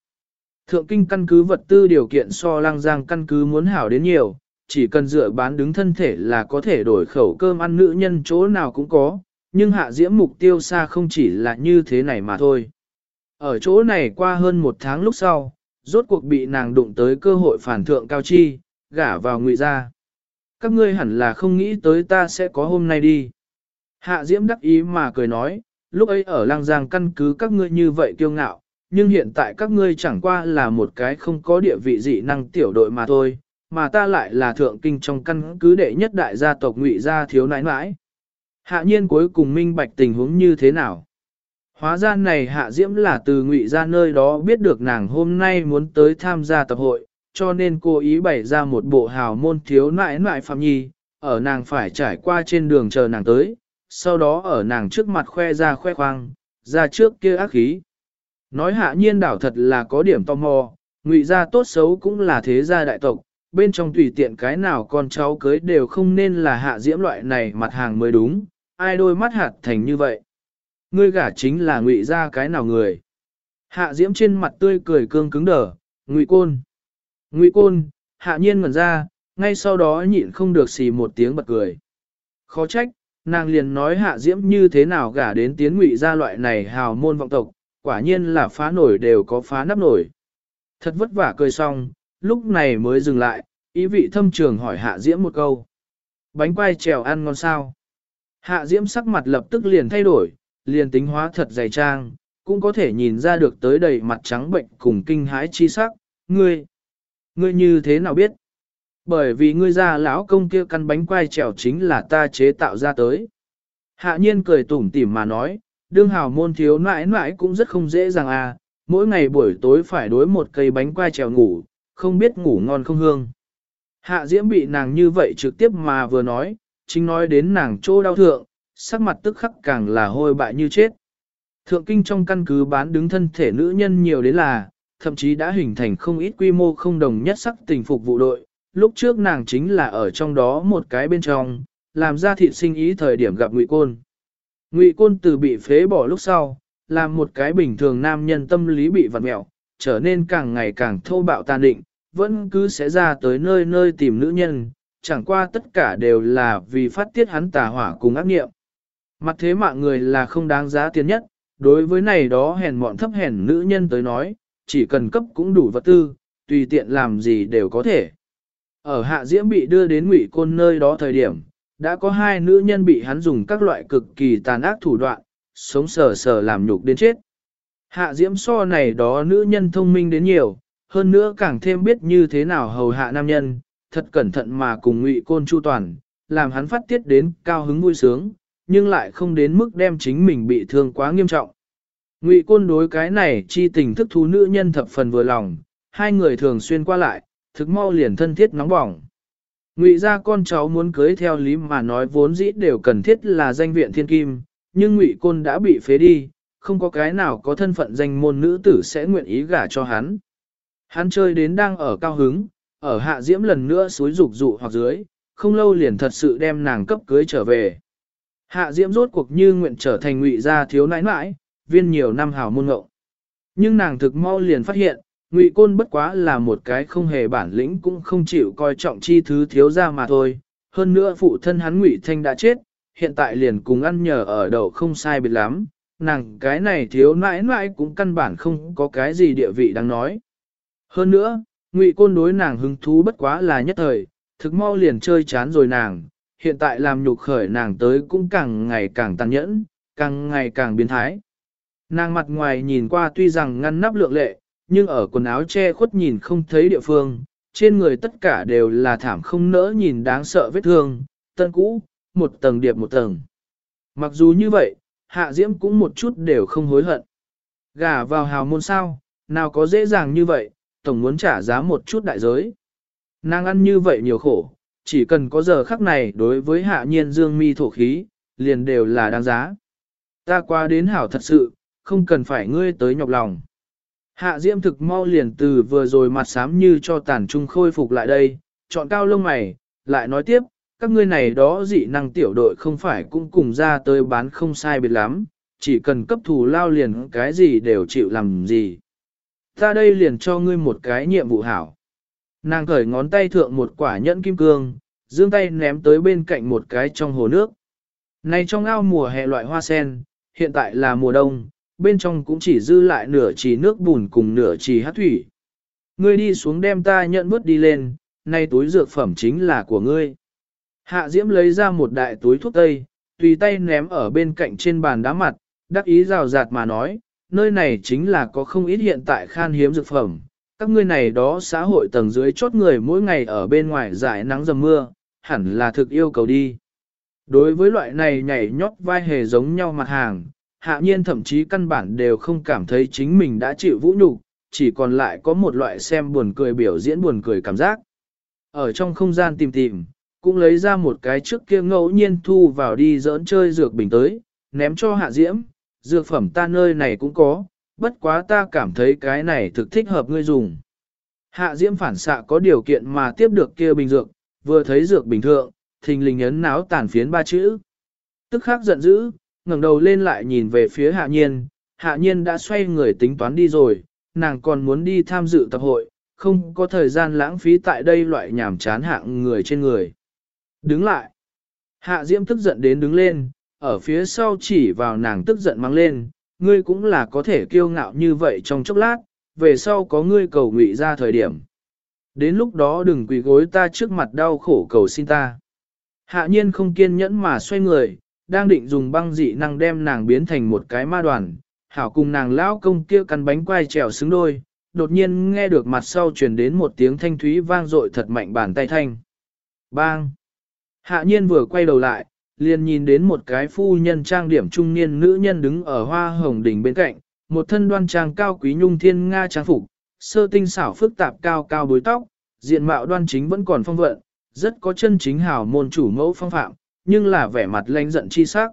Thượng kinh căn cứ vật tư điều kiện so lang giang căn cứ muốn hảo đến nhiều, chỉ cần dựa bán đứng thân thể là có thể đổi khẩu cơm ăn nữ nhân chỗ nào cũng có, nhưng hạ diễm mục tiêu xa không chỉ là như thế này mà thôi. Ở chỗ này qua hơn một tháng lúc sau, rốt cuộc bị nàng đụng tới cơ hội phản thượng cao chi, gả vào ngụy gia. Các ngươi hẳn là không nghĩ tới ta sẽ có hôm nay đi. Hạ diễm đắc ý mà cười nói, lúc ấy ở lang giang căn cứ các ngươi như vậy kiêu ngạo, nhưng hiện tại các ngươi chẳng qua là một cái không có địa vị dị năng tiểu đội mà thôi, mà ta lại là thượng kinh trong căn cứ đệ nhất đại gia tộc ngụy gia thiếu nãi nãi. Hạ nhiên cuối cùng minh bạch tình huống như thế nào. Hóa ra này hạ diễm là từ ngụy gia nơi đó biết được nàng hôm nay muốn tới tham gia tập hội, cho nên cô ý bày ra một bộ hào môn thiếu nãi nãi phạm nhi, ở nàng phải trải qua trên đường chờ nàng tới, sau đó ở nàng trước mặt khoe ra khoe khoang, ra trước kia ác khí. Nói hạ nhiên đảo thật là có điểm tò mò, ngụy gia tốt xấu cũng là thế gia đại tộc, bên trong tùy tiện cái nào con cháu cưới đều không nên là hạ diễm loại này mặt hàng mới đúng, ai đôi mắt hạt thành như vậy. Ngươi gả chính là ngụy gia cái nào người. Hạ diễm trên mặt tươi cười cương cứng đờ, ngụy côn. Ngụy côn, hạ nhiên ngẩn ra, ngay sau đó nhịn không được xì một tiếng bật cười. Khó trách, nàng liền nói hạ diễm như thế nào gả đến tiến ngụy gia loại này hào môn vọng tộc, quả nhiên là phá nổi đều có phá nắp nổi. Thật vất vả cười xong, lúc này mới dừng lại, ý vị thâm trường hỏi hạ diễm một câu. Bánh quai trèo ăn ngon sao? Hạ diễm sắc mặt lập tức liền thay đổi, liền tính hóa thật dày trang, cũng có thể nhìn ra được tới đầy mặt trắng bệnh cùng kinh hãi chi sắc. Ngươi, ngươi như thế nào biết? Bởi vì ngươi ra lão công kia căn bánh quai trèo chính là ta chế tạo ra tới. Hạ nhiên cười tủm tỉm mà nói, đương hào môn thiếu nãi nãi cũng rất không dễ dàng à, mỗi ngày buổi tối phải đối một cây bánh quai trèo ngủ, không biết ngủ ngon không hương. Hạ diễm bị nàng như vậy trực tiếp mà vừa nói, chính nói đến nàng chỗ đau thượng, sắc mặt tức khắc càng là hôi bại như chết. Thượng kinh trong căn cứ bán đứng thân thể nữ nhân nhiều đến là, thậm chí đã hình thành không ít quy mô không đồng nhất sắc tình phục vụ đội, lúc trước nàng chính là ở trong đó một cái bên trong, làm ra thịt sinh ý thời điểm gặp ngụy côn. Ngụy côn từ bị phế bỏ lúc sau, làm một cái bình thường nam nhân tâm lý bị vặt mẹo, trở nên càng ngày càng thô bạo tàn định, vẫn cứ sẽ ra tới nơi nơi tìm nữ nhân, chẳng qua tất cả đều là vì phát tiết hắn tà hỏa cùng ác nghiệm. Mặt thế mạng người là không đáng giá tiền nhất, đối với này đó hèn mọn thấp hèn nữ nhân tới nói, chỉ cần cấp cũng đủ vật tư, tùy tiện làm gì đều có thể. Ở hạ diễm bị đưa đến ngụy côn nơi đó thời điểm, đã có hai nữ nhân bị hắn dùng các loại cực kỳ tàn ác thủ đoạn, sống sờ sờ làm nhục đến chết. Hạ diễm so này đó nữ nhân thông minh đến nhiều, hơn nữa càng thêm biết như thế nào hầu hạ nam nhân, thật cẩn thận mà cùng ngụy côn chu toàn, làm hắn phát tiết đến cao hứng vui sướng, nhưng lại không đến mức đem chính mình bị thương quá nghiêm trọng. Ngụy côn đối cái này chi tình thức thú nữ nhân thập phần vừa lòng, hai người thường xuyên qua lại, thực mau liền thân thiết nóng bỏng. Ngụy ra con cháu muốn cưới theo lý mà nói vốn dĩ đều cần thiết là danh viện thiên kim, nhưng Ngụy côn đã bị phế đi, không có cái nào có thân phận danh môn nữ tử sẽ nguyện ý gả cho hắn. Hắn chơi đến đang ở cao hứng, ở hạ diễm lần nữa suối rục dụ hoặc dưới, không lâu liền thật sự đem nàng cấp cưới trở về. Hạ diễm rốt cuộc như nguyện trở thành ngụy gia thiếu nãi nãi, viên nhiều năm hào môn ngậu. Nhưng nàng thực mau liền phát hiện, ngụy côn bất quá là một cái không hề bản lĩnh cũng không chịu coi trọng chi thứ thiếu ra mà thôi. Hơn nữa phụ thân hắn ngụy thanh đã chết, hiện tại liền cùng ăn nhờ ở đậu không sai biệt lắm, nàng cái này thiếu nãi nãi cũng căn bản không có cái gì địa vị đáng nói. Hơn nữa, ngụy côn đối nàng hứng thú bất quá là nhất thời, thực mau liền chơi chán rồi nàng, hiện tại làm nhục khởi nàng tới cũng càng ngày càng tàn nhẫn, càng ngày càng biến thái. Nàng mặt ngoài nhìn qua tuy rằng ngăn nắp lượng lệ, nhưng ở quần áo che khuất nhìn không thấy địa phương, trên người tất cả đều là thảm không nỡ nhìn đáng sợ vết thương, tân cũ, một tầng điệp một tầng. Mặc dù như vậy, hạ diễm cũng một chút đều không hối hận. Gả vào hào môn sao, nào có dễ dàng như vậy, tổng muốn trả giá một chút đại giới. Nàng ăn như vậy nhiều khổ, chỉ cần có giờ khắc này đối với hạ nhiên dương mi thổ khí, liền đều là đáng giá. Ta qua đến hảo thật sự, không cần phải ngươi tới nhọc lòng. Hạ diễm thực mau liền từ vừa rồi mặt xám như cho tàn trung khôi phục lại đây, chọn cao lông mày, lại nói tiếp, các ngươi này đó dị năng tiểu đội không phải cũng cùng ra tới bán không sai biệt lắm, chỉ cần cấp thù lao liền cái gì đều chịu làm gì. Ta đây liền cho ngươi một cái nhiệm vụ hảo. Nàng khởi ngón tay thượng một quả nhẫn kim cương, dương tay ném tới bên cạnh một cái trong hồ nước. Này trong ao mùa hè loại hoa sen, hiện tại là mùa đông, bên trong cũng chỉ dư lại nửa chỉ nước bùn cùng nửa chỉ hát thủy. Ngươi đi xuống đem ta nhận bước đi lên, nay túi dược phẩm chính là của ngươi. Hạ Diễm lấy ra một đại túi thuốc tây, tùy tay ném ở bên cạnh trên bàn đá mặt, đắc ý rào rạt mà nói, nơi này chính là có không ít hiện tại khan hiếm dược phẩm. Các ngươi này đó xã hội tầng dưới chốt người mỗi ngày ở bên ngoài giải nắng dầm mưa, hẳn là thực yêu cầu đi. Đối với loại này nhảy nhót vai hề giống nhau mặt hàng, hạ nhiên thậm chí căn bản đều không cảm thấy chính mình đã chịu vũ nhục, chỉ còn lại có một loại xem buồn cười biểu diễn buồn cười cảm giác. Ở trong không gian tìm tìm, cũng lấy ra một cái trước kia ngẫu nhiên thu vào đi dỡn chơi dược bình tới, ném cho hạ diễm, dược phẩm ta nơi này cũng có, bất quá ta cảm thấy cái này thực thích hợp ngươi dùng. Hạ diễm phản xạ có điều kiện mà tiếp được kia bình dược, vừa thấy dược bình thượng, thình lình ấn náo tàn phiến ba chữ. Tức khắc giận dữ, ngẩng đầu lên lại nhìn về phía hạ nhiên, hạ nhiên đã xoay người tính toán đi rồi, nàng còn muốn đi tham dự tập hội, không có thời gian lãng phí tại đây loại nhảm chán hạng người trên người. Đứng lại. Hạ Diễm tức giận đến đứng lên, ở phía sau chỉ vào nàng tức giận mang lên, ngươi cũng là có thể kiêu ngạo như vậy trong chốc lát, về sau có ngươi cầu ngụy ra thời điểm. Đến lúc đó đừng quỳ gối ta trước mặt đau khổ cầu xin ta. Hạ nhiên không kiên nhẫn mà xoay người, đang định dùng băng dị năng đem nàng biến thành một cái ma đoàn, hảo cùng nàng lão công kia cắn bánh quai trèo xứng đôi, đột nhiên nghe được mặt sau truyền đến một tiếng thanh thúy vang dội thật mạnh bàn tay thanh. Bang! Hạ nhiên vừa quay đầu lại, liền nhìn đến một cái phu nhân trang điểm trung niên nữ nhân đứng ở hoa hồng đỉnh bên cạnh, một thân đoan trang cao quý nhung thiên nga trang phục, sơ tinh xảo phức tạp cao cao bối tóc, diện mạo đoan chính vẫn còn phong vận, rất có chân chính hảo môn chủ mẫu phong phạm, nhưng là vẻ mặt lanh giận chi sắc.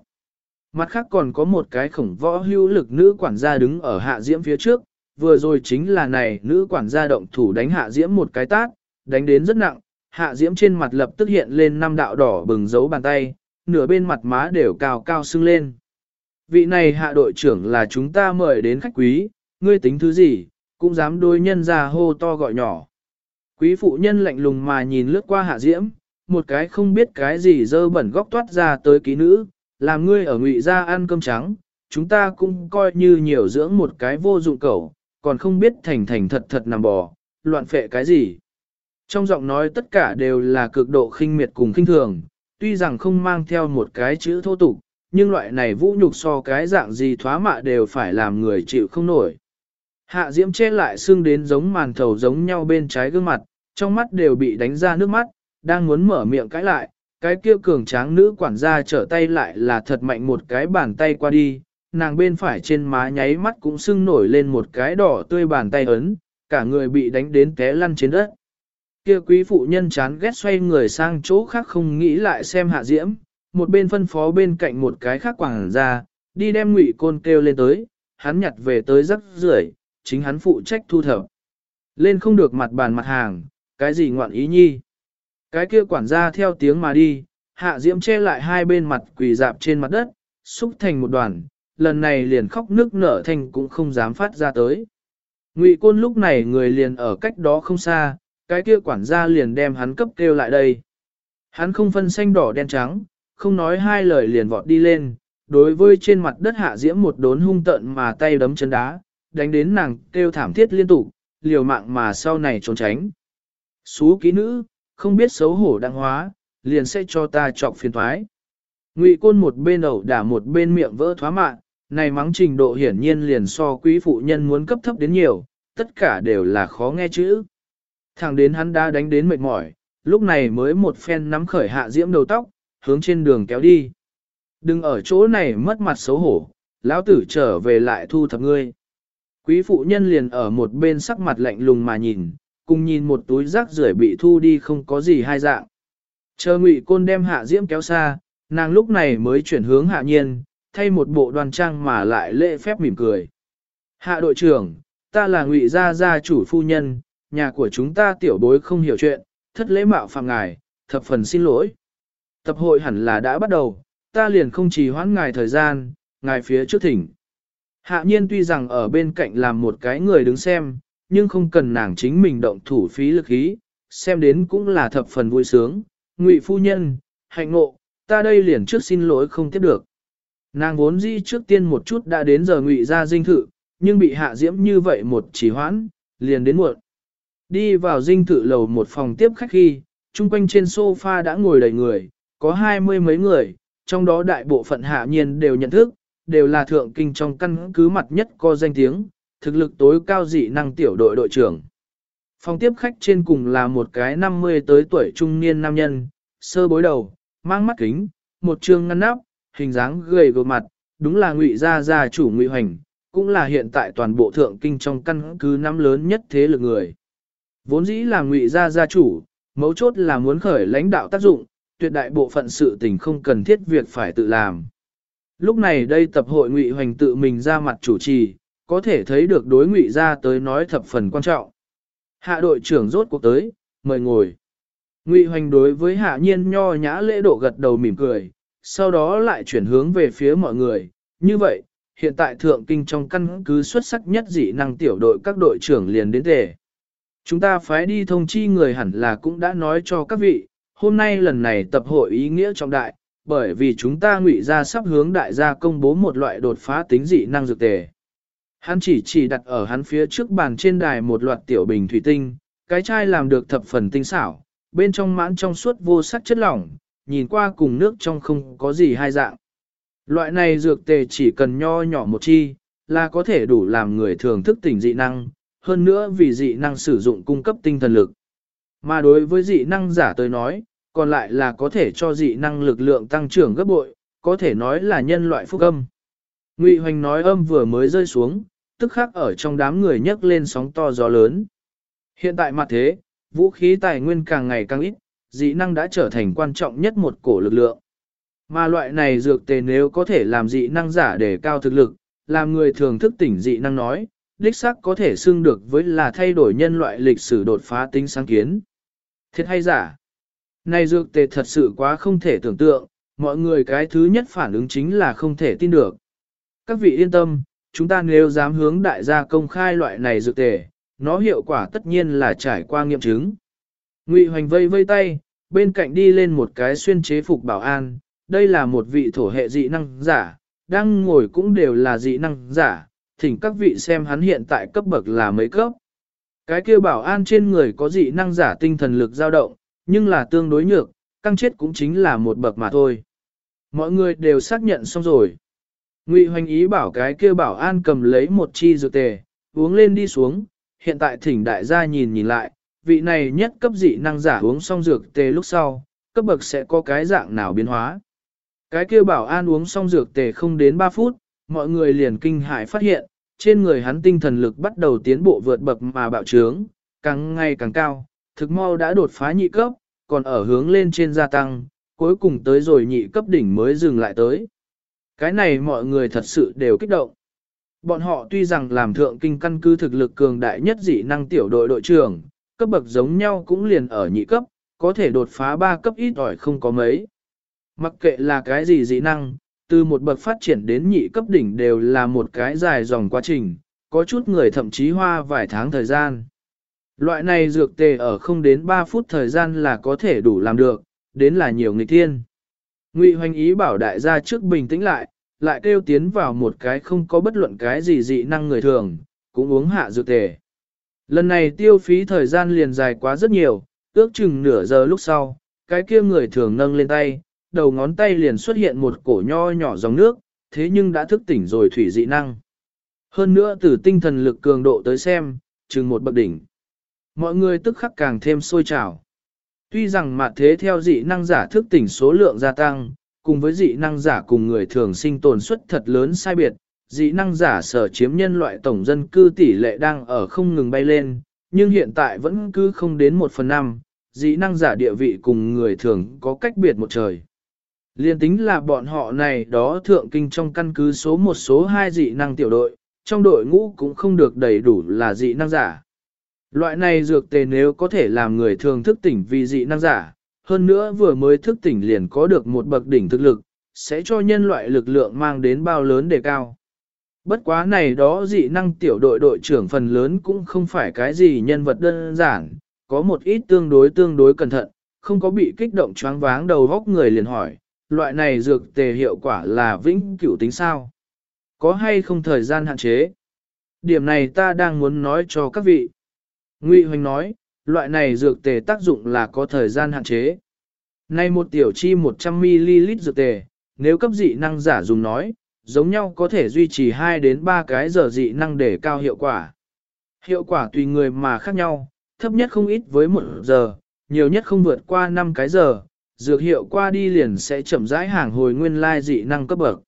Mặt khác còn có một cái khổng võ hưu lực nữ quản gia đứng ở hạ diễm phía trước, vừa rồi chính là này nữ quản gia động thủ đánh hạ diễm một cái tát, đánh đến rất nặng, hạ diễm trên mặt lập tức hiện lên năm đạo đỏ bừng dấu bàn tay, nửa bên mặt má đều cao cao sưng lên. Vị này hạ đội trưởng là chúng ta mời đến khách quý, ngươi tính thứ gì, cũng dám đôi nhân ra hô to gọi nhỏ. Quý phụ nhân lạnh lùng mà nhìn lướt qua hạ diễm, một cái không biết cái gì dơ bẩn góc toát ra tới ký nữ, làm ngươi ở ngụy ra ăn cơm trắng, chúng ta cũng coi như nhiều dưỡng một cái vô dụng cẩu, còn không biết thành thành thật thật nằm bò, loạn phệ cái gì. Trong giọng nói tất cả đều là cực độ khinh miệt cùng khinh thường, tuy rằng không mang theo một cái chữ thô tục, nhưng loại này vũ nhục so cái dạng gì thoá mạ đều phải làm người chịu không nổi. Hạ diễm che lại xương đến giống màn thầu giống nhau bên trái gương mặt, trong mắt đều bị đánh ra nước mắt, đang muốn mở miệng cãi lại, cái kia cường tráng nữ quản gia trở tay lại là thật mạnh một cái bàn tay qua đi, nàng bên phải trên má nháy mắt cũng sưng nổi lên một cái đỏ tươi bàn tay ấn, cả người bị đánh đến té lăn trên đất. Kia quý phụ nhân chán ghét xoay người sang chỗ khác không nghĩ lại xem hạ diễm, một bên phân phó bên cạnh một cái khác quảng ra, đi đem ngụy côn kêu lên tới, hắn nhặt về tới rắc rưởi, chính hắn phụ trách thu thập. Lên không được mặt bàn mặt hàng, cái gì ngoạn ý nhi. Cái kia quản gia theo tiếng mà đi, hạ diễm che lại hai bên mặt quỳ dạp trên mặt đất, xúc thành một đoàn, lần này liền khóc nước nở thành cũng không dám phát ra tới. Ngụy côn lúc này người liền ở cách đó không xa, cái kia quản gia liền đem hắn cấp kêu lại đây. Hắn không phân xanh đỏ đen trắng, không nói hai lời liền vọt đi lên, đối với trên mặt đất hạ diễm một đốn hung tận mà tay đấm chân đá, đánh đến nàng kêu thảm thiết liên tục, liều mạng mà sau này trốn tránh. Xú ký nữ, không biết xấu hổ đăng hóa, liền sẽ cho ta trọc phiền thoái. Ngụy côn một bên ẩu đả một bên miệng vỡ thoá mạng, này mắng trình độ hiển nhiên liền so quý phụ nhân muốn cấp thấp đến nhiều, tất cả đều là khó nghe chữ. Thẳng đến hắn đã đánh đến mệt mỏi, lúc này mới một phen nắm khởi hạ diễm đầu tóc, hướng trên đường kéo đi. Đừng ở chỗ này mất mặt xấu hổ, lão tử trở về lại thu thập ngươi. Quý phụ nhân liền ở một bên sắc mặt lạnh lùng mà nhìn, cùng nhìn một túi rác rưởi bị thu đi không có gì hai dạng. Chờ ngụy côn đem hạ diễm kéo xa, nàng lúc này mới chuyển hướng hạ nhiên, thay một bộ đoàn trang mà lại lễ phép mỉm cười. Hạ đội trưởng, ta là ngụy gia gia chủ phu nhân, nhà của chúng ta tiểu bối không hiểu chuyện, thất lễ mạo phạm ngài, thập phần xin lỗi. Tập hội hẳn là đã bắt đầu, ta liền không trì hoãn ngài thời gian, ngài phía trước thỉnh. Hạ nhiên tuy rằng ở bên cạnh làm một cái người đứng xem, nhưng không cần nàng chính mình động thủ phí lực ý, xem đến cũng là thập phần vui sướng. Ngụy phu nhân, hạnh ngộ, ta đây liền trước xin lỗi không tiếp được. Nàng vốn dĩ trước tiên một chút đã đến giờ ngụy ra dinh thự, nhưng bị hạ diễm như vậy một chỉ hoãn, liền đến muộn. Đi vào dinh thự lầu một phòng tiếp khách khi, chung quanh trên sofa đã ngồi đầy người, có hai mươi mấy người, trong đó đại bộ phận hạ nhiên đều nhận thức, đều là thượng kinh trong căn cứ mặt nhất có danh tiếng, thực lực tối cao dị năng tiểu đội đội trưởng. Phòng tiếp khách trên cùng là một cái 50 tới tuổi trung niên nam nhân, sơ bối đầu, mang mắt kính, một trương ngăn nắp, hình dáng gầy gò mặt, đúng là ngụy gia gia chủ ngụy hoành, cũng là hiện tại toàn bộ thượng kinh trong căn cứ năm lớn nhất thế lực người. Vốn dĩ là ngụy gia gia chủ, mấu chốt là muốn khởi lãnh đạo tác dụng, tuyệt đại bộ phận sự tình không cần thiết việc phải tự làm. Lúc này đây tập hội ngụy hoành tự mình ra mặt chủ trì, có thể thấy được đối ngụy gia tới nói thập phần quan trọng. Hạ đội trưởng rốt cuộc tới, mời ngồi. Ngụy hoành đối với hạ nhiên nho nhã lễ độ gật đầu mỉm cười, sau đó lại chuyển hướng về phía mọi người. Như vậy, hiện tại thượng kinh trong căn cứ xuất sắc nhất dị năng tiểu đội các đội trưởng liền đến tề. Chúng ta phải đi thông chi người hẳn là cũng đã nói cho các vị, hôm nay lần này tập hội ý nghĩa trọng đại, bởi vì chúng ta ngụy ra sắp hướng đại gia công bố một loại đột phá tính dị năng dược tề. Hắn chỉ chỉ đặt ở hắn phía trước bàn trên đài một loạt tiểu bình thủy tinh, cái chai làm được thập phần tinh xảo, bên trong mãn trong suốt vô sắc chất lỏng, nhìn qua cùng nước trong không có gì hai dạng. Loại này dược tề chỉ cần nho nhỏ một chi, là có thể đủ làm người thường thức tỉnh dị năng, hơn nữa vì dị năng sử dụng cung cấp tinh thần lực. Mà đối với dị năng giả tới nói, còn lại là có thể cho dị năng lực lượng tăng trưởng gấp bội, có thể nói là nhân loại phúc âm. Ngụy Hoành nói âm vừa mới rơi xuống, tức khắc ở trong đám người nhấc lên sóng to gió lớn. Hiện tại mặt thế, vũ khí tài nguyên càng ngày càng ít, dị năng đã trở thành quan trọng nhất một cổ lực lượng. Mà loại này dược tề nếu có thể làm dị năng giả để cao thực lực, làm người thường thức tỉnh dị năng nói, đích xác có thể xưng được với là thay đổi nhân loại lịch sử đột phá tính sáng kiến. Thiệt hay giả? Này dược tề thật sự quá không thể tưởng tượng, mọi người cái thứ nhất phản ứng chính là không thể tin được. Các vị yên tâm, chúng ta nếu dám hướng đại gia công khai loại này dược tề, nó hiệu quả tất nhiên là trải qua nghiệm chứng. Ngụy Hoành vây vây tay, bên cạnh đi lên một cái xuyên chế phục bảo an, đây là một vị thổ hệ dị năng giả, đang ngồi cũng đều là dị năng giả, thỉnh các vị xem hắn hiện tại cấp bậc là mấy cấp. Cái kia bảo an trên người có dị năng giả tinh thần lực dao động, nhưng là tương đối nhược, căng chết cũng chính là một bậc mà thôi. Mọi người đều xác nhận xong rồi. Ngụy Hoành ý bảo cái kia bảo an cầm lấy một chi dược tề, uống lên đi xuống, hiện tại thỉnh đại gia nhìn nhìn lại, vị này nhất cấp dị năng giả uống xong dược tề lúc sau, cấp bậc sẽ có cái dạng nào biến hóa. Cái kia bảo an uống xong dược tề không đến 3 phút, mọi người liền kinh hãi phát hiện, trên người hắn tinh thần lực bắt đầu tiến bộ vượt bậc mà bạo trướng, càng ngày càng cao, thực mau đã đột phá nhị cấp, còn ở hướng lên trên gia tăng, cuối cùng tới rồi nhị cấp đỉnh mới dừng lại tới. Cái này mọi người thật sự đều kích động. Bọn họ tuy rằng làm thượng kinh căn cứ thực lực cường đại nhất dị năng tiểu đội đội trưởng, cấp bậc giống nhau cũng liền ở nhị cấp, có thể đột phá ba cấp ít ỏi không có mấy. Mặc kệ là cái gì dị năng, từ một bậc phát triển đến nhị cấp đỉnh đều là một cái dài dòng quá trình, có chút người thậm chí hoa vài tháng thời gian. Loại này dược tề ở không đến 3 phút thời gian là có thể đủ làm được, đến là nhiều nghịch thiên. Ngụy hoành ý bảo đại gia trước bình tĩnh lại, lại kêu tiến vào một cái không có bất luận cái gì dị năng người thường, cũng uống hạ dược tề. Lần này tiêu phí thời gian liền dài quá rất nhiều, ước chừng nửa giờ lúc sau, cái kia người thường nâng lên tay, đầu ngón tay liền xuất hiện một cổ nho nhỏ dòng nước, thế nhưng đã thức tỉnh rồi thủy dị năng. Hơn nữa từ tinh thần lực cường độ tới xem, chừng một bậc đỉnh. Mọi người tức khắc càng thêm sôi trào. Tuy rằng mặt thế theo dị năng giả thức tỉnh số lượng gia tăng, cùng với dị năng giả cùng người thường sinh tồn suất thật lớn sai biệt, dị năng giả sở chiếm nhân loại tổng dân cư tỷ lệ đang ở không ngừng bay lên, nhưng hiện tại vẫn cứ không đến một phần năm, dị năng giả địa vị cùng người thường có cách biệt một trời. Liên tính là bọn họ này đó thượng kinh trong căn cứ số một số hai dị năng tiểu đội, trong đội ngũ cũng không được đầy đủ là dị năng giả. Loại này dược tề nếu có thể làm người thường thức tỉnh vì dị năng giả, hơn nữa vừa mới thức tỉnh liền có được một bậc đỉnh thực lực, sẽ cho nhân loại lực lượng mang đến bao lớn đề cao. Bất quá này đó dị năng tiểu đội đội trưởng phần lớn cũng không phải cái gì nhân vật đơn giản, có một ít tương đối tương đối cẩn thận, không có bị kích động choáng váng đầu góc người liền hỏi, loại này dược tề hiệu quả là vĩnh cửu tính sao? Có hay không thời gian hạn chế? Điểm này ta đang muốn nói cho các vị. Ngụy Hoành nói, loại này dược tề tác dụng là có thời gian hạn chế. Nay một tiểu chi 100ml dược tề, nếu cấp dị năng giả dùng nói, giống nhau có thể duy trì 2 đến 3 cái giờ dị năng để cao hiệu quả. Hiệu quả tùy người mà khác nhau, thấp nhất không ít với 1 giờ, nhiều nhất không vượt qua 5 cái giờ, dược hiệu qua đi liền sẽ chậm rãi hàng hồi nguyên lai dị năng cấp bậc.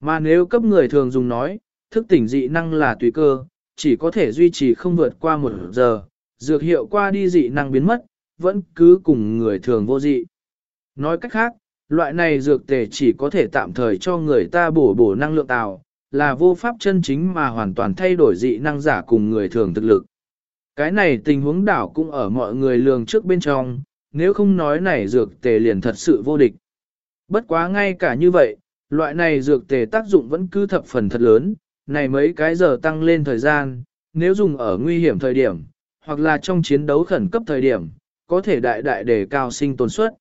Mà nếu cấp người thường dùng nói, thức tỉnh dị năng là tùy cơ, chỉ có thể duy trì không vượt qua một giờ, dược hiệu qua đi dị năng biến mất, vẫn cứ cùng người thường vô dị. Nói cách khác, loại này dược tề chỉ có thể tạm thời cho người ta bổ bổ năng lượng tạo, là vô pháp chân chính mà hoàn toàn thay đổi dị năng giả cùng người thường thực lực. Cái này tình huống đảo cũng ở mọi người lường trước bên trong, nếu không nói này dược tề liền thật sự vô địch. Bất quá ngay cả như vậy, loại này dược tề tác dụng vẫn cứ thập phần thật lớn, này mấy cái giờ tăng lên thời gian, nếu dùng ở nguy hiểm thời điểm, hoặc là trong chiến đấu khẩn cấp thời điểm, có thể đại đại đề cao sinh tồn suất.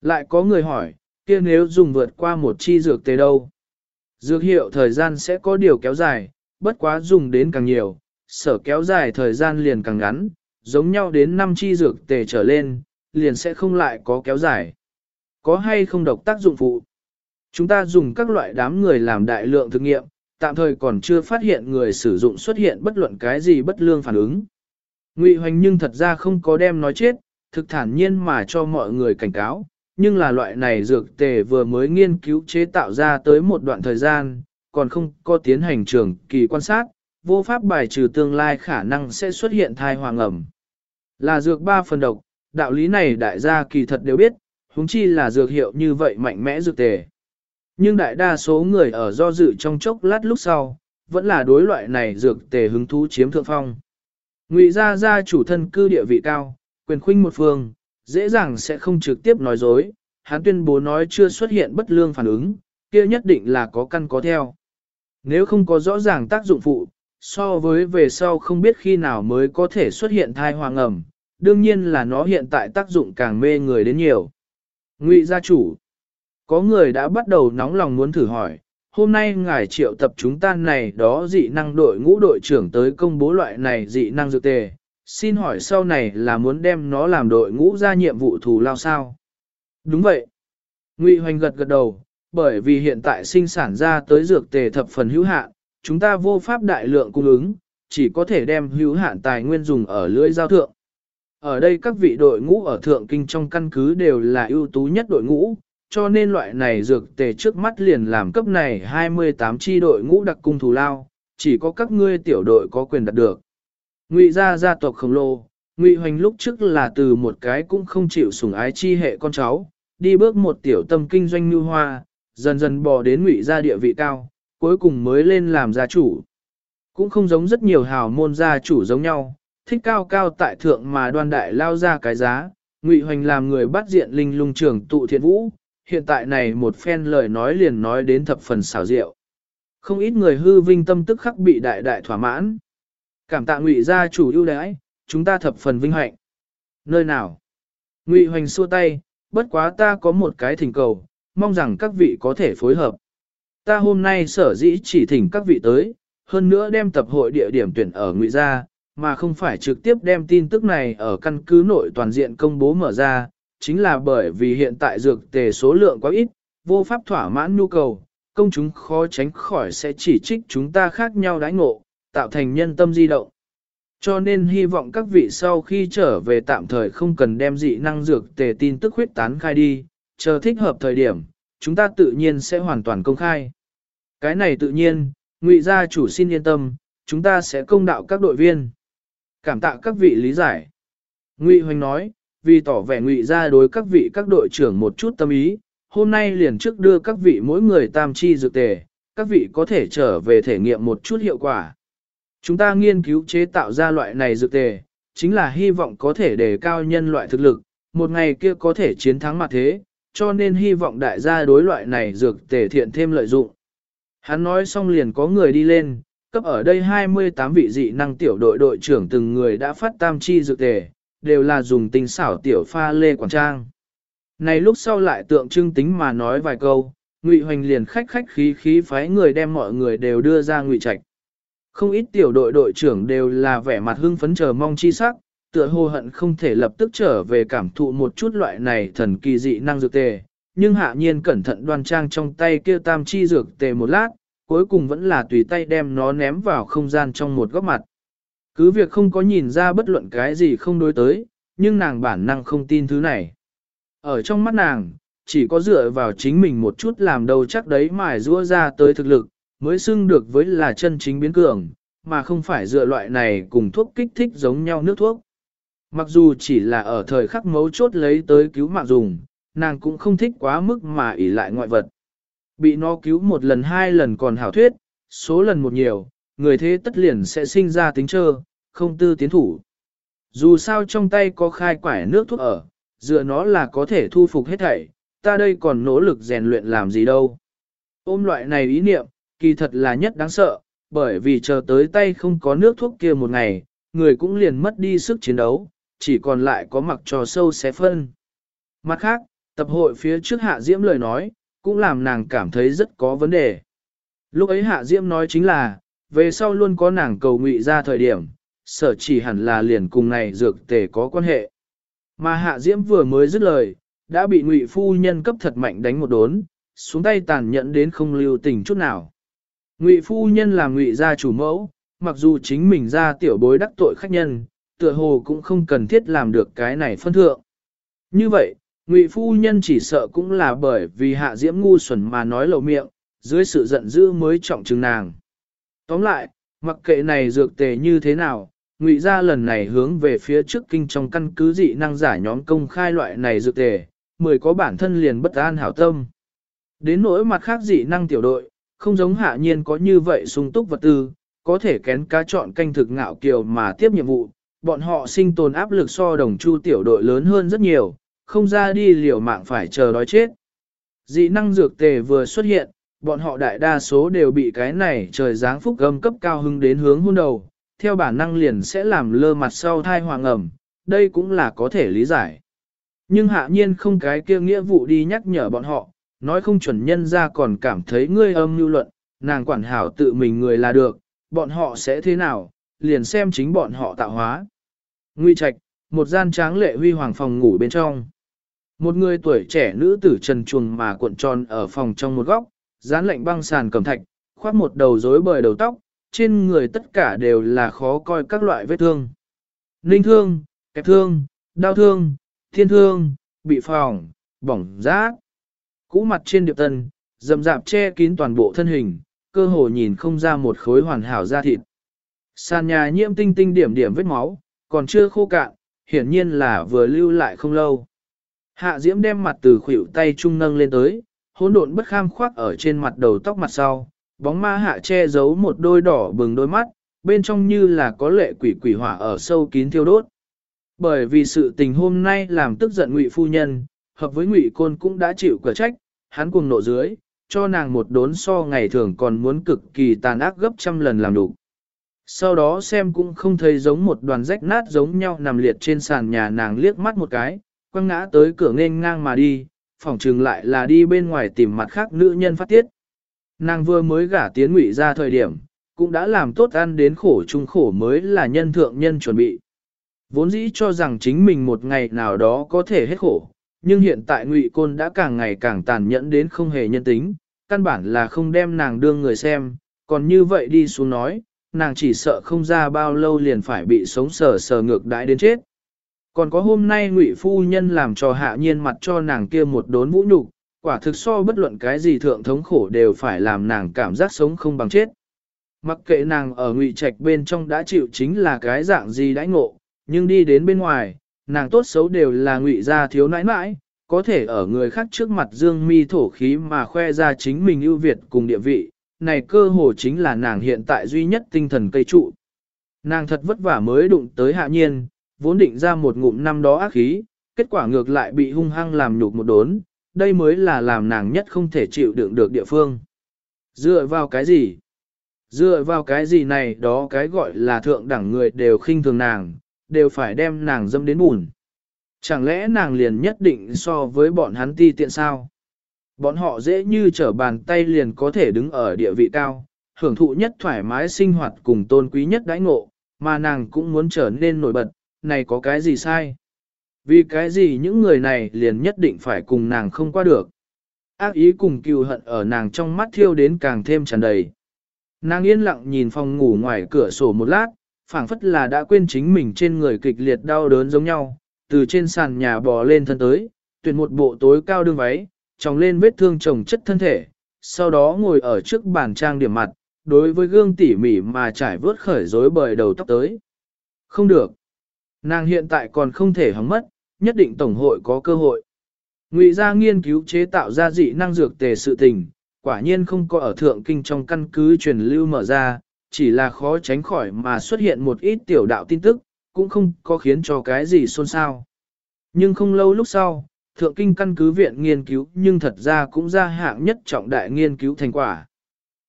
Lại có người hỏi, kia nếu dùng vượt qua một chi dược tề đâu? Dược hiệu thời gian sẽ có điều kéo dài, bất quá dùng đến càng nhiều, sở kéo dài thời gian liền càng ngắn, giống nhau đến 5 chi dược tề trở lên, liền sẽ không lại có kéo dài. Có hay không độc tác dụng phụ? Chúng ta dùng các loại đám người làm đại lượng thực nghiệm, tạm thời còn chưa phát hiện người sử dụng xuất hiện bất luận cái gì bất lương phản ứng. Ngụy Hoành nhưng thật ra không có đem nói chết, thực thản nhiên mà cho mọi người cảnh cáo, nhưng là loại này dược tề vừa mới nghiên cứu chế tạo ra tới một đoạn thời gian, còn không có tiến hành trường kỳ quan sát, vô pháp bài trừ tương lai khả năng sẽ xuất hiện thai hoàng ẩm. Là dược ba phần độc, đạo lý này đại gia kỳ thật đều biết, huống chi là dược hiệu như vậy mạnh mẽ dược tề. Nhưng đại đa số người ở do dự trong chốc lát lúc sau, vẫn là đối loại này dược tề hứng thú chiếm thượng phong. Ngụy gia gia chủ thân cư địa vị cao, quyền khuynh một phương, dễ dàng sẽ không trực tiếp nói dối, hắn tuyên bố nói chưa xuất hiện bất lương phản ứng, kia nhất định là có căn có theo. Nếu không có rõ ràng tác dụng phụ, so với về sau không biết khi nào mới có thể xuất hiện thai hoàng ẩm, đương nhiên là nó hiện tại tác dụng càng mê người đến nhiều. Ngụy gia chủ, có người đã bắt đầu nóng lòng muốn thử hỏi, hôm nay ngài triệu tập chúng ta này đó dị năng đội ngũ đội trưởng tới công bố loại này dị năng dược tề, xin hỏi sau này là muốn đem nó làm đội ngũ ra nhiệm vụ thù lao sao? Đúng vậy. Ngụy Hoành gật gật đầu, bởi vì hiện tại sinh sản ra tới dược tề thập phần hữu hạn, chúng ta vô pháp đại lượng cung ứng, chỉ có thể đem hữu hạn tài nguyên dùng ở lưỡi giao thượng. Ở đây các vị đội ngũ ở thượng kinh trong căn cứ đều là ưu tú nhất đội ngũ, cho nên loại này dược tề trước mắt liền làm cấp này 28 chi đội ngũ đặc cung thù lao, chỉ có các ngươi tiểu đội có quyền đạt được. Ngụy gia gia tộc khổng lồ, Ngụy Hoành lúc trước là từ một cái cũng không chịu sủng ái chi hệ con cháu, đi bước một tiểu tâm kinh doanh như hoa, dần dần bò đến Ngụy gia địa vị cao, cuối cùng mới lên làm gia chủ. Cũng không giống rất nhiều hào môn gia chủ giống nhau, thích cao cao tại thượng mà đoan đại lao ra cái giá, Ngụy Hoành làm người bắt diện linh lung trưởng tụ thiện vũ, hiện tại này một phen lời nói liền nói đến thập phần xảo diệu. Không ít người hư vinh tâm tức khắc bị đại đại thỏa mãn. Cảm tạ ngụy gia chủ ưu đãi, chúng ta thập phần vinh hạnh. Nơi nào? Ngụy hoành xua tay, bất quá ta có một cái thỉnh cầu, mong rằng các vị có thể phối hợp. Ta hôm nay sở dĩ chỉ thỉnh các vị tới, hơn nữa đem tập hội địa điểm tuyển ở ngụy gia, mà không phải trực tiếp đem tin tức này ở căn cứ nội toàn diện công bố mở ra, chính là bởi vì hiện tại dược tề số lượng quá ít, vô pháp thỏa mãn nhu cầu, công chúng khó tránh khỏi sẽ chỉ trích chúng ta khác nhau đãi ngộ, tạo thành nhân tâm di động. Cho nên hy vọng các vị sau khi trở về tạm thời không cần đem dị năng dược tề tin tức huyết tán khai đi, chờ thích hợp thời điểm, chúng ta tự nhiên sẽ hoàn toàn công khai. Cái này tự nhiên, ngụy gia chủ xin yên tâm, chúng ta sẽ công đạo các đội viên. Cảm tạ các vị lý giải. Ngụy Hoành nói, vì tỏ vẻ ngụy gia đối các vị các đội trưởng một chút tâm ý, hôm nay liền trước đưa các vị mỗi người tam chi dược tề, các vị có thể trở về thể nghiệm một chút hiệu quả. Chúng ta nghiên cứu chế tạo ra loại này dược tề, chính là hy vọng có thể đề cao nhân loại thực lực, một ngày kia có thể chiến thắng mặt thế, cho nên hy vọng đại gia đối loại này dược tề thiện thêm lợi dụng. Hắn nói xong liền có người đi lên, cấp ở đây 28 vị dị năng tiểu đội đội trưởng từng người đã phát tam chi dược tề, đều là dùng tinh xảo tiểu pha lê quảng trang. Này lúc sau lại tượng trưng tính mà nói vài câu, Ngụy Hoành liền khách khách khí khí phái người đem mọi người đều đưa ra Ngụy Trạch. Không ít tiểu đội đội trưởng đều là vẻ mặt hưng phấn chờ mong chi sắc, tựa hồ hận không thể lập tức trở về cảm thụ một chút loại này thần kỳ dị năng dược tề, nhưng hạ nhiên cẩn thận đoan trang trong tay kia tam chi dược tề một lát, cuối cùng vẫn là tùy tay đem nó ném vào không gian trong một góc mặt. Cứ việc không có nhìn ra bất luận cái gì không đối tới, nhưng nàng bản năng không tin thứ này. Ở trong mắt nàng, chỉ có dựa vào chính mình một chút làm đầu chắc đấy mài rũa ra tới thực lực, mới xưng được với là chân chính biến cường, mà không phải dựa loại này cùng thuốc kích thích giống nhau nước thuốc. Mặc dù chỉ là ở thời khắc mấu chốt lấy tới cứu mạng dùng, nàng cũng không thích quá mức mà ỷ lại ngoại vật. Bị nó cứu một lần hai lần còn hảo thuyết, số lần một nhiều, người thế tất liền sẽ sinh ra tính trơ, không tư tiến thủ. Dù sao trong tay có khai quải nước thuốc ở, dựa nó là có thể thu phục hết thảy, ta đây còn nỗ lực rèn luyện làm gì đâu. Ôm loại này ý niệm, kỳ thật là nhất đáng sợ, bởi vì chờ tới tay không có nước thuốc kia một ngày, người cũng liền mất đi sức chiến đấu, chỉ còn lại có mặc trò sâu xé phân. Mặt khác, tập hội phía trước Hạ Diễm lời nói, cũng làm nàng cảm thấy rất có vấn đề. Lúc ấy Hạ Diễm nói chính là, về sau luôn có nàng cầu ngụy ra thời điểm, sở chỉ hẳn là liền cùng này dược tề có quan hệ. Mà Hạ Diễm vừa mới dứt lời, đã bị ngụy phu nhân cấp thật mạnh đánh một đốn, xuống tay tàn nhẫn đến không lưu tình chút nào. Ngụy phu nhân là ngụy gia chủ mẫu, mặc dù chính mình ra tiểu bối đắc tội khách nhân, tựa hồ cũng không cần thiết làm được cái này phân thượng. Như vậy, ngụy phu nhân chỉ sợ cũng là bởi vì hạ diễm ngu xuẩn mà nói lầu miệng, dưới sự giận dữ mới trọng trừng nàng. Tóm lại, mặc kệ này dược tề như thế nào, ngụy gia lần này hướng về phía trước kinh trong căn cứ dị năng giả nhóm công khai loại này dược tề, mười có bản thân liền bất an hảo tâm. Đến nỗi mặt khác dị năng tiểu đội, không giống hạ nhiên có như vậy sung túc vật tư, có thể kén cá chọn canh thực ngạo kiều mà tiếp nhiệm vụ, bọn họ sinh tồn áp lực so đồng chu tiểu đội lớn hơn rất nhiều, không ra đi liều mạng phải chờ đói chết. Dị năng dược tề vừa xuất hiện, bọn họ đại đa số đều bị cái này trời giáng phúc gâm cấp cao hưng đến hướng hôn đầu, theo bản năng liền sẽ làm lơ mặt sau thai hoàng ẩm, đây cũng là có thể lý giải. Nhưng hạ nhiên không cái kia nghĩa vụ đi nhắc nhở bọn họ, nói không chuẩn nhân ra còn cảm thấy ngươi âm mưu luận, nàng quản hảo tự mình người là được, bọn họ sẽ thế nào, liền xem chính bọn họ tạo hóa. Nguy Trạch, một gian tráng lệ huy hoàng phòng ngủ bên trong. Một người tuổi trẻ nữ tử trần chuồng mà cuộn tròn ở phòng trong một góc, dán lạnh băng sàn cầm thạch, khoác một đầu rối bời đầu tóc, trên người tất cả đều là khó coi các loại vết thương. Ninh thương, kẹp thương, đau thương, thiên thương, bị phỏng, bỏng rát. Cũ mặt trên điệp tân, dầm dạp che kín toàn bộ thân hình, cơ hồ nhìn không ra một khối hoàn hảo da thịt. Sàn nhà nhiễm tinh tinh điểm điểm vết máu, còn chưa khô cạn, hiển nhiên là vừa lưu lại không lâu. Hạ Diễm đem mặt từ khuỷu tay trung nâng lên tới, hỗn độn bất kham khoác ở trên mặt đầu tóc mặt sau, bóng ma hạ che giấu một đôi đỏ bừng đôi mắt, bên trong như là có lệ quỷ quỷ hỏa ở sâu kín thiêu đốt. Bởi vì sự tình hôm nay làm tức giận ngụy phu nhân, hợp với ngụy côn cũng đã chịu cửa trách, hắn cuồng nộ dưới, cho nàng một đốn so ngày thường còn muốn cực kỳ tàn ác gấp trăm lần làm đủ. Sau đó xem cũng không thấy giống một đoàn rách nát giống nhau nằm liệt trên sàn nhà nàng liếc mắt một cái, quăng ngã tới cửa nghênh ngang mà đi, phỏng chừng lại là đi bên ngoài tìm mặt khác nữ nhân phát tiết. Nàng vừa mới gả tiến ngụy ra thời điểm, cũng đã làm tốt ăn đến khổ chung khổ mới là nhân thượng nhân chuẩn bị. Vốn dĩ cho rằng chính mình một ngày nào đó có thể hết khổ, nhưng hiện tại ngụy côn đã càng ngày càng tàn nhẫn đến không hề nhân tính, căn bản là không đem nàng đương người xem, còn như vậy đi xuống nói, nàng chỉ sợ không ra bao lâu liền phải bị sống sờ sờ ngược đãi đến chết. Còn có hôm nay ngụy phu nhân làm cho hạ nhiên mặt cho nàng kia một đốn vũ nhục, quả thực so bất luận cái gì thượng thống khổ đều phải làm nàng cảm giác sống không bằng chết. Mặc kệ nàng ở ngụy trạch bên trong đã chịu chính là cái dạng gì đãi ngộ, nhưng đi đến bên ngoài, nàng tốt xấu đều là ngụy gia thiếu nãi nãi, có thể ở người khác trước mặt dương mi thổ khí mà khoe ra chính mình ưu việt cùng địa vị, này cơ hồ chính là nàng hiện tại duy nhất tinh thần cây trụ. Nàng thật vất vả mới đụng tới hạ nhiên, vốn định ra một ngụm năm đó ác khí, kết quả ngược lại bị hung hăng làm nhục một đốn, đây mới là làm nàng nhất không thể chịu đựng được địa phương. Dựa vào cái gì? Dựa vào cái gì này đó cái gọi là thượng đẳng người đều khinh thường nàng, đều phải đem nàng dâm đến bùn. Chẳng lẽ nàng liền nhất định so với bọn hắn ti tiện sao? Bọn họ dễ như trở bàn tay liền có thể đứng ở địa vị cao, hưởng thụ nhất thoải mái sinh hoạt cùng tôn quý nhất đãi ngộ, mà nàng cũng muốn trở nên nổi bật, này có cái gì sai? Vì cái gì những người này liền nhất định phải cùng nàng không qua được? Ác ý cùng cừu hận ở nàng trong mắt thiêu đến càng thêm tràn đầy. Nàng yên lặng nhìn phòng ngủ ngoài cửa sổ một lát, phảng phất là đã quên chính mình trên người kịch liệt đau đớn giống nhau, từ trên sàn nhà bò lên thân tới, tuyển một bộ tối cao đương váy, tròng lên vết thương chồng chất thân thể, sau đó ngồi ở trước bàn trang điểm mặt, đối với gương tỉ mỉ mà trải vớt khởi rối bời đầu tóc tới. Không được. Nàng hiện tại còn không thể hóng mất, nhất định Tổng hội có cơ hội. Ngụy gia nghiên cứu chế tạo ra dị năng dược tề sự tình, quả nhiên không có ở thượng kinh trong căn cứ truyền lưu mở ra, chỉ là khó tránh khỏi mà xuất hiện một ít tiểu đạo tin tức, cũng không có khiến cho cái gì xôn xao. Nhưng không lâu lúc sau, thượng kinh căn cứ viện nghiên cứu nhưng thật ra cũng ra hạng nhất trọng đại nghiên cứu thành quả.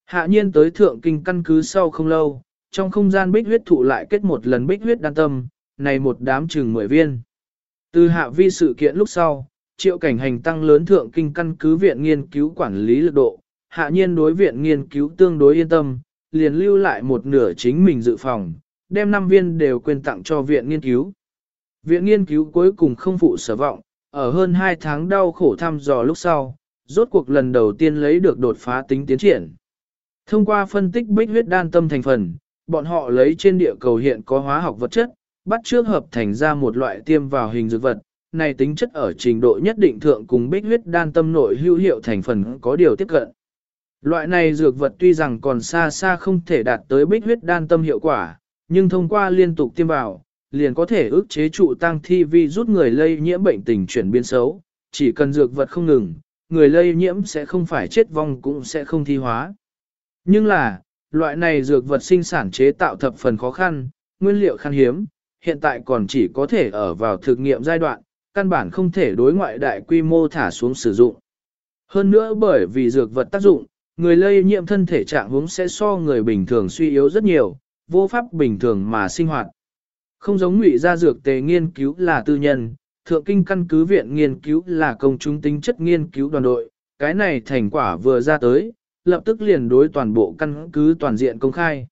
Hạ nhiên tới thượng kinh căn cứ sau không lâu, trong không gian bích huyết thụ lại kết một lần bích huyết đan tâm, này một đám chừng mười viên. Từ hạ vi sự kiện lúc sau, triệu cảnh hành tăng lớn thượng kinh căn cứ viện nghiên cứu quản lý lực độ, hạ nhiên đối viện nghiên cứu tương đối yên tâm, liền lưu lại một nửa chính mình dự phòng, đem năm viên đều quên tặng cho viện nghiên cứu. Viện nghiên cứu cuối cùng không phụ sở vọng, ở hơn 2 tháng đau khổ thăm dò lúc sau, rốt cuộc lần đầu tiên lấy được đột phá tính tiến triển. Thông qua phân tích bích huyết đan tâm thành phần, bọn họ lấy trên địa cầu hiện có hóa học vật chất, bắt trước hợp thành ra một loại tiêm vào hình dược vật, này tính chất ở trình độ nhất định thượng cùng bích huyết đan tâm nội hữu hiệu thành phần có điều tiếp cận. Loại này dược vật tuy rằng còn xa xa không thể đạt tới bích huyết đan tâm hiệu quả, nhưng thông qua liên tục tiêm vào, liền có thể ức chế trụ tăng thi vi rút người lây nhiễm bệnh tình chuyển biến xấu, chỉ cần dược vật không ngừng, người lây nhiễm sẽ không phải chết vong cũng sẽ không thi hóa. Nhưng là, loại này dược vật sinh sản chế tạo thập phần khó khăn, nguyên liệu khan hiếm, hiện tại còn chỉ có thể ở vào thực nghiệm giai đoạn, căn bản không thể đối ngoại đại quy mô thả xuống sử dụng. Hơn nữa bởi vì dược vật tác dụng, người lây nhiễm thân thể trạng huống sẽ so người bình thường suy yếu rất nhiều, vô pháp bình thường mà sinh hoạt. Không giống ngụy ra dược tề nghiên cứu là tư nhân, thượng kinh căn cứ viện nghiên cứu là công chúng tính chất nghiên cứu đoàn đội, cái này thành quả vừa ra tới, lập tức liền đối toàn bộ căn cứ toàn diện công khai.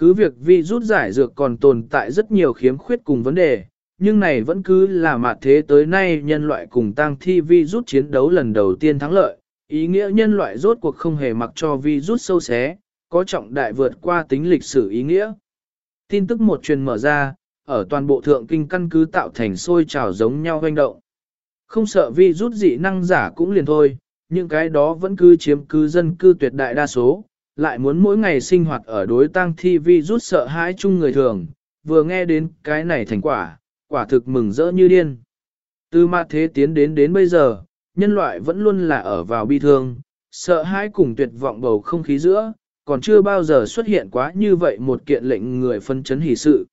Cứ việc vi rút giải dược còn tồn tại rất nhiều khiếm khuyết cùng vấn đề, nhưng này vẫn cứ là mặt thế tới nay nhân loại cùng tăng thi vi rút chiến đấu lần đầu tiên thắng lợi, ý nghĩa nhân loại rốt cuộc không hề mặc cho vi rút sâu xé, có trọng đại vượt qua tính lịch sử ý nghĩa. Tin tức một truyền mở ra, ở toàn bộ thượng kinh căn cứ tạo thành sôi trào giống nhau hoành động. Không sợ vi rút dị năng giả cũng liền thôi, những cái đó vẫn cứ chiếm cư dân cư tuyệt đại đa số, lại muốn mỗi ngày sinh hoạt ở đối tăng thi vi rút sợ hãi chung người thường, vừa nghe đến cái này thành quả, quả thực mừng rỡ như điên. Từ mặt thế tiến đến đến bây giờ, nhân loại vẫn luôn là ở vào bi thương, sợ hãi cùng tuyệt vọng bầu không khí giữa, còn chưa bao giờ xuất hiện quá như vậy một kiện lệnh người phân chấn hỷ sự.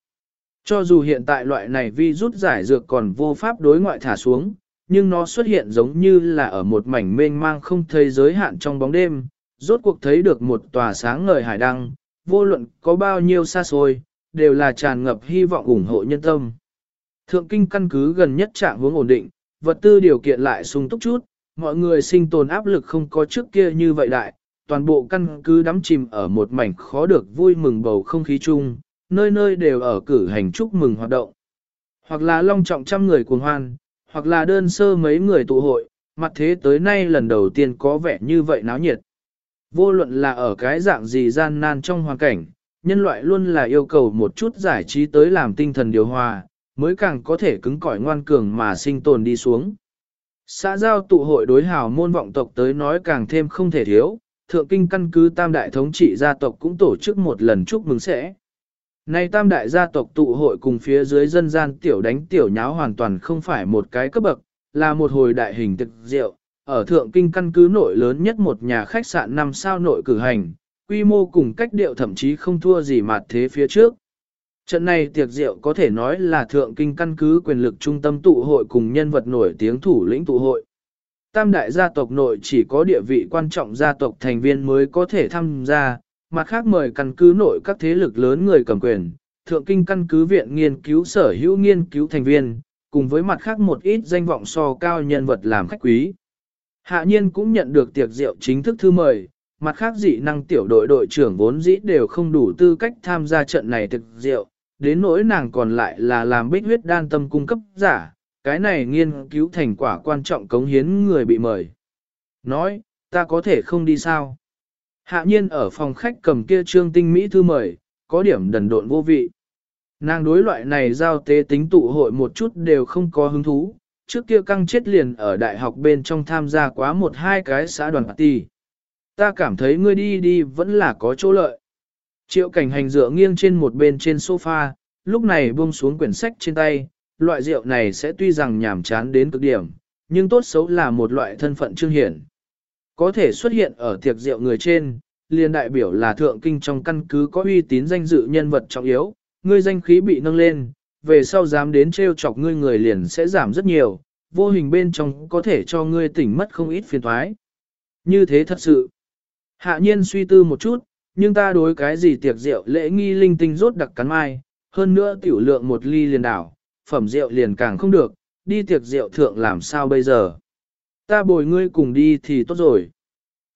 Cho dù hiện tại loại này vi rút giải dược còn vô pháp đối ngoại thả xuống, nhưng nó xuất hiện giống như là ở một mảnh mênh mang không thấy giới hạn trong bóng đêm, rốt cuộc thấy được một tòa sáng ngời hải đăng, vô luận có bao nhiêu xa xôi, đều là tràn ngập hy vọng ủng hộ nhân tâm. Thượng kinh căn cứ gần nhất trạng hướng ổn định, vật tư điều kiện lại sung túc chút, mọi người sinh tồn áp lực không có trước kia như vậy đại, toàn bộ căn cứ đắm chìm ở một mảnh khó được vui mừng bầu không khí chung, nơi nơi đều ở cử hành chúc mừng hoạt động. Hoặc là long trọng trăm người cuồng hoan, hoặc là đơn sơ mấy người tụ hội, mặt thế tới nay lần đầu tiên có vẻ như vậy náo nhiệt. Vô luận là ở cái dạng gì gian nan trong hoàn cảnh, nhân loại luôn là yêu cầu một chút giải trí tới làm tinh thần điều hòa, mới càng có thể cứng cỏi ngoan cường mà sinh tồn đi xuống. Xã giao tụ hội đối hào môn vọng tộc tới nói càng thêm không thể thiếu, thượng kinh căn cứ tam đại thống trị gia tộc cũng tổ chức một lần chúc mừng sẽ. Nay tam đại gia tộc tụ hội cùng phía dưới dân gian tiểu đánh tiểu nháo hoàn toàn không phải một cái cấp bậc, là một hồi đại hình thực rượu, ở thượng kinh căn cứ nội lớn nhất một nhà khách sạn năm sao nội cử hành, quy mô cùng cách điệu thậm chí không thua gì mặt thế phía trước. Trận này tiệc rượu có thể nói là thượng kinh căn cứ quyền lực trung tâm tụ hội cùng nhân vật nổi tiếng thủ lĩnh tụ hội. Tam đại gia tộc nội chỉ có địa vị quan trọng gia tộc thành viên mới có thể tham gia, mặt khác mời căn cứ nội các thế lực lớn người cầm quyền, thượng kinh căn cứ viện nghiên cứu sở hữu nghiên cứu thành viên, cùng với mặt khác một ít danh vọng so cao nhân vật làm khách quý. Hạ nhiên cũng nhận được tiệc rượu chính thức thư mời, mặt khác dị năng tiểu đội đội trưởng vốn dĩ đều không đủ tư cách tham gia trận này thực rượu, đến nỗi nàng còn lại là làm bích huyết đan tâm cung cấp giả, cái này nghiên cứu thành quả quan trọng cống hiến người bị mời. Nói, ta có thể không đi sao? Hạ nhiên ở phòng khách cầm kia trương tinh mỹ thư mời, có điểm đần độn vô vị. Nàng đối loại này giao tế tính tụ hội một chút đều không có hứng thú, trước kia căng chết liền ở đại học bên trong tham gia quá một hai cái xã đoàn party. Ta cảm thấy ngươi đi đi vẫn là có chỗ lợi. Triệu cảnh hành dựa nghiêng trên một bên trên sofa, lúc này buông xuống quyển sách trên tay, loại rượu này sẽ tuy rằng nhàm chán đến cực điểm, nhưng tốt xấu là một loại thân phận trương hiển. Có thể xuất hiện ở tiệc rượu người trên, liền đại biểu là thượng kinh trong căn cứ có uy tín danh dự nhân vật trọng yếu, ngươi danh khí bị nâng lên, về sau dám đến trêu chọc ngươi người liền sẽ giảm rất nhiều, vô hình bên trong có thể cho ngươi tỉnh mất không ít phiền thoái. Như thế thật sự. Hạ nhiên suy tư một chút, nhưng ta đối cái gì tiệc rượu lễ nghi linh tinh rốt đặc cắn mai, hơn nữa tiểu lượng một ly liền đảo, phẩm rượu liền càng không được, đi tiệc rượu thượng làm sao bây giờ. Ta bồi ngươi cùng đi thì tốt rồi.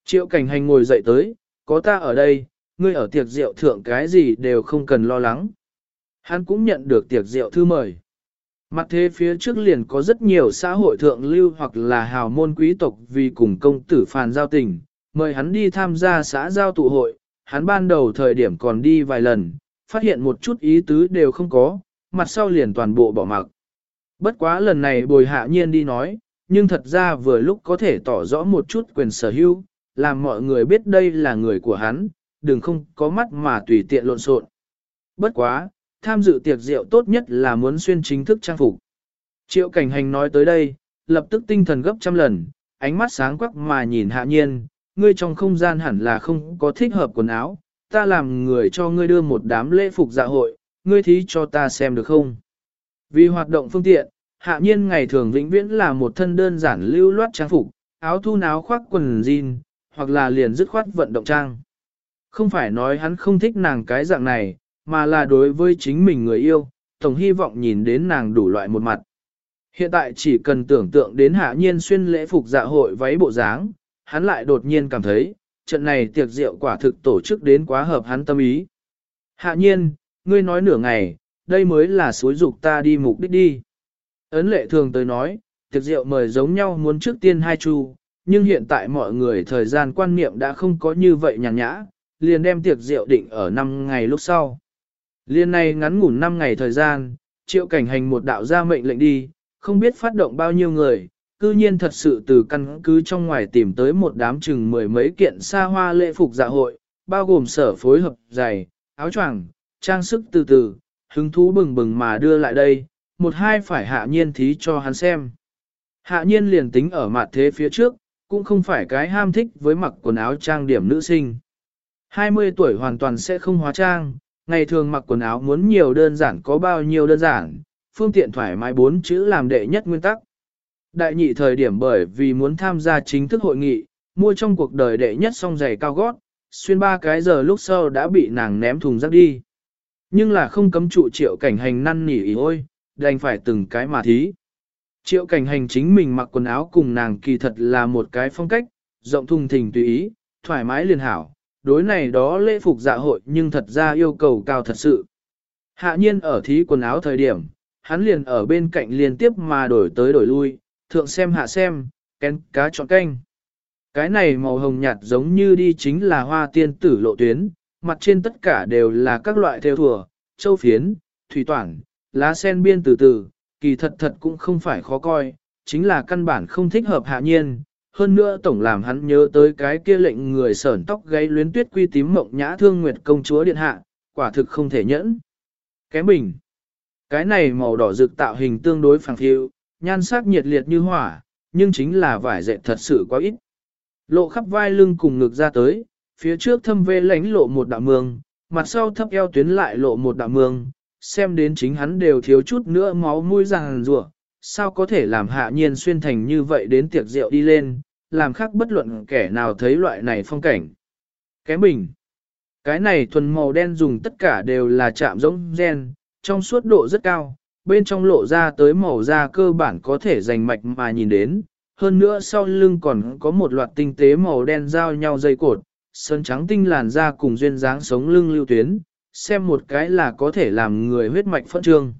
Triệu cảnh hành ngồi dậy tới, có ta ở đây, ngươi ở tiệc rượu thượng cái gì đều không cần lo lắng. Hắn cũng nhận được tiệc rượu thư mời. Mặt thế phía trước liền có rất nhiều xã hội thượng lưu hoặc là hào môn quý tộc vì cùng công tử phàn giao tình, mời hắn đi tham gia xã giao tụ hội, hắn ban đầu thời điểm còn đi vài lần, phát hiện một chút ý tứ đều không có, mặt sau liền toàn bộ bỏ mặc. Bất quá lần này bồi hạ nhiên đi nói, nhưng thật ra vừa lúc có thể tỏ rõ một chút quyền sở hữu, làm mọi người biết đây là người của hắn, đừng không có mắt mà tùy tiện lộn xộn. Bất quá, tham dự tiệc rượu tốt nhất là muốn xuyên chính thức trang phục. Triệu cảnh hành nói tới đây, lập tức tinh thần gấp trăm lần, ánh mắt sáng quắc mà nhìn hạ nhiên, ngươi trong không gian hẳn là không có thích hợp quần áo, ta làm người cho ngươi đưa một đám lễ phục dạ hội, ngươi thí cho ta xem được không? Vì hoạt động phương tiện, hạ nhiên ngày thường vĩnh viễn là một thân đơn giản lưu loát trang phục, áo thu áo khoác quần jean, hoặc là liền dứt khoát vận động trang. Không phải nói hắn không thích nàng cái dạng này, mà là đối với chính mình người yêu, tổng hy vọng nhìn đến nàng đủ loại một mặt. Hiện tại chỉ cần tưởng tượng đến hạ nhiên xuyên lễ phục dạ hội váy bộ dáng, hắn lại đột nhiên cảm thấy, trận này tiệc rượu quả thực tổ chức đến quá hợp hắn tâm ý. Hạ nhiên, ngươi nói nửa ngày, đây mới là suối dục ta đi mục đích đi. Ấn lệ thường tới nói, tiệc rượu mời giống nhau muốn trước tiên hai chu, nhưng hiện tại mọi người thời gian quan niệm đã không có như vậy nhàn nhã, liền đem tiệc rượu định ở 5 ngày lúc sau. Liên này ngắn ngủn 5 ngày thời gian, triệu cảnh hành một đạo ra mệnh lệnh đi, không biết phát động bao nhiêu người, cư nhiên thật sự từ căn cứ trong ngoài tìm tới một đám chừng mười mấy kiện xa hoa lễ phục dạ hội, bao gồm sở phối hợp giày, áo choàng, trang sức từ từ, hứng thú bừng bừng mà đưa lại đây, một hai phải hạ nhiên thí cho hắn xem. Hạ nhiên liền tính ở mặt thế phía trước, cũng không phải cái ham thích với mặc quần áo trang điểm nữ sinh. 20 tuổi hoàn toàn sẽ không hóa trang, ngày thường mặc quần áo muốn nhiều đơn giản có bao nhiêu đơn giản, phương tiện thoải mái bốn chữ làm đệ nhất nguyên tắc. Đại nhị thời điểm bởi vì muốn tham gia chính thức hội nghị, mua trong cuộc đời đệ nhất song giày cao gót, xuyên ba cái giờ lúc sau đã bị nàng ném thùng rác đi. Nhưng là không cấm trụ triệu cảnh hành năn nỉ ý ôi, đành phải từng cái mà thí. Triệu cảnh hành chính mình mặc quần áo cùng nàng kỳ thật là một cái phong cách, rộng thùng thình tùy ý, thoải mái liền hảo, đối này đó lễ phục dạ hội nhưng thật ra yêu cầu cao thật sự. Hạ nhiên ở thí quần áo thời điểm, hắn liền ở bên cạnh liên tiếp mà đổi tới đổi lui, thượng xem hạ xem, kén cá chọn canh. Cái này màu hồng nhạt giống như đi chính là hoa tiên tử lộ tuyến, mặt trên tất cả đều là các loại theo thùa, châu phiến, thủy toản, lá sen biên từ từ, kỳ thật thật cũng không phải khó coi, chính là căn bản không thích hợp hạ nhiên. Hơn nữa tổng làm hắn nhớ tới cái kia lệnh người sởn tóc gáy luyến tuyết quy tím mộng nhã thương nguyệt công chúa điện hạ, quả thực không thể nhẫn. Kém bình. Cái này màu đỏ rực tạo hình tương đối phẳng phiêu, nhan sắc nhiệt liệt như hỏa, nhưng chính là vải dệt thật sự quá ít. Lộ khắp vai lưng cùng ngực ra tới, phía trước thâm vê lánh lộ một đạo mương, mặt sau thấp eo tuyến lại lộ một đạo mương, xem đến chính hắn đều thiếu chút nữa máu mũi ràng rủa sao có thể làm hạ nhiên xuyên thành như vậy đến tiệc rượu đi lên, làm khác bất luận kẻ nào thấy loại này phong cảnh. Kém bình. Cái này thuần màu đen dùng tất cả đều là chạm giống gen, trong suốt độ rất cao, bên trong lộ ra tới màu da cơ bản có thể rành mạch mà nhìn đến, hơn nữa sau lưng còn có một loạt tinh tế màu đen giao nhau dây cột, sơn trắng tinh làn da cùng duyên dáng sống lưng lưu tuyến, xem một cái là có thể làm người huyết mạch phẫn trương.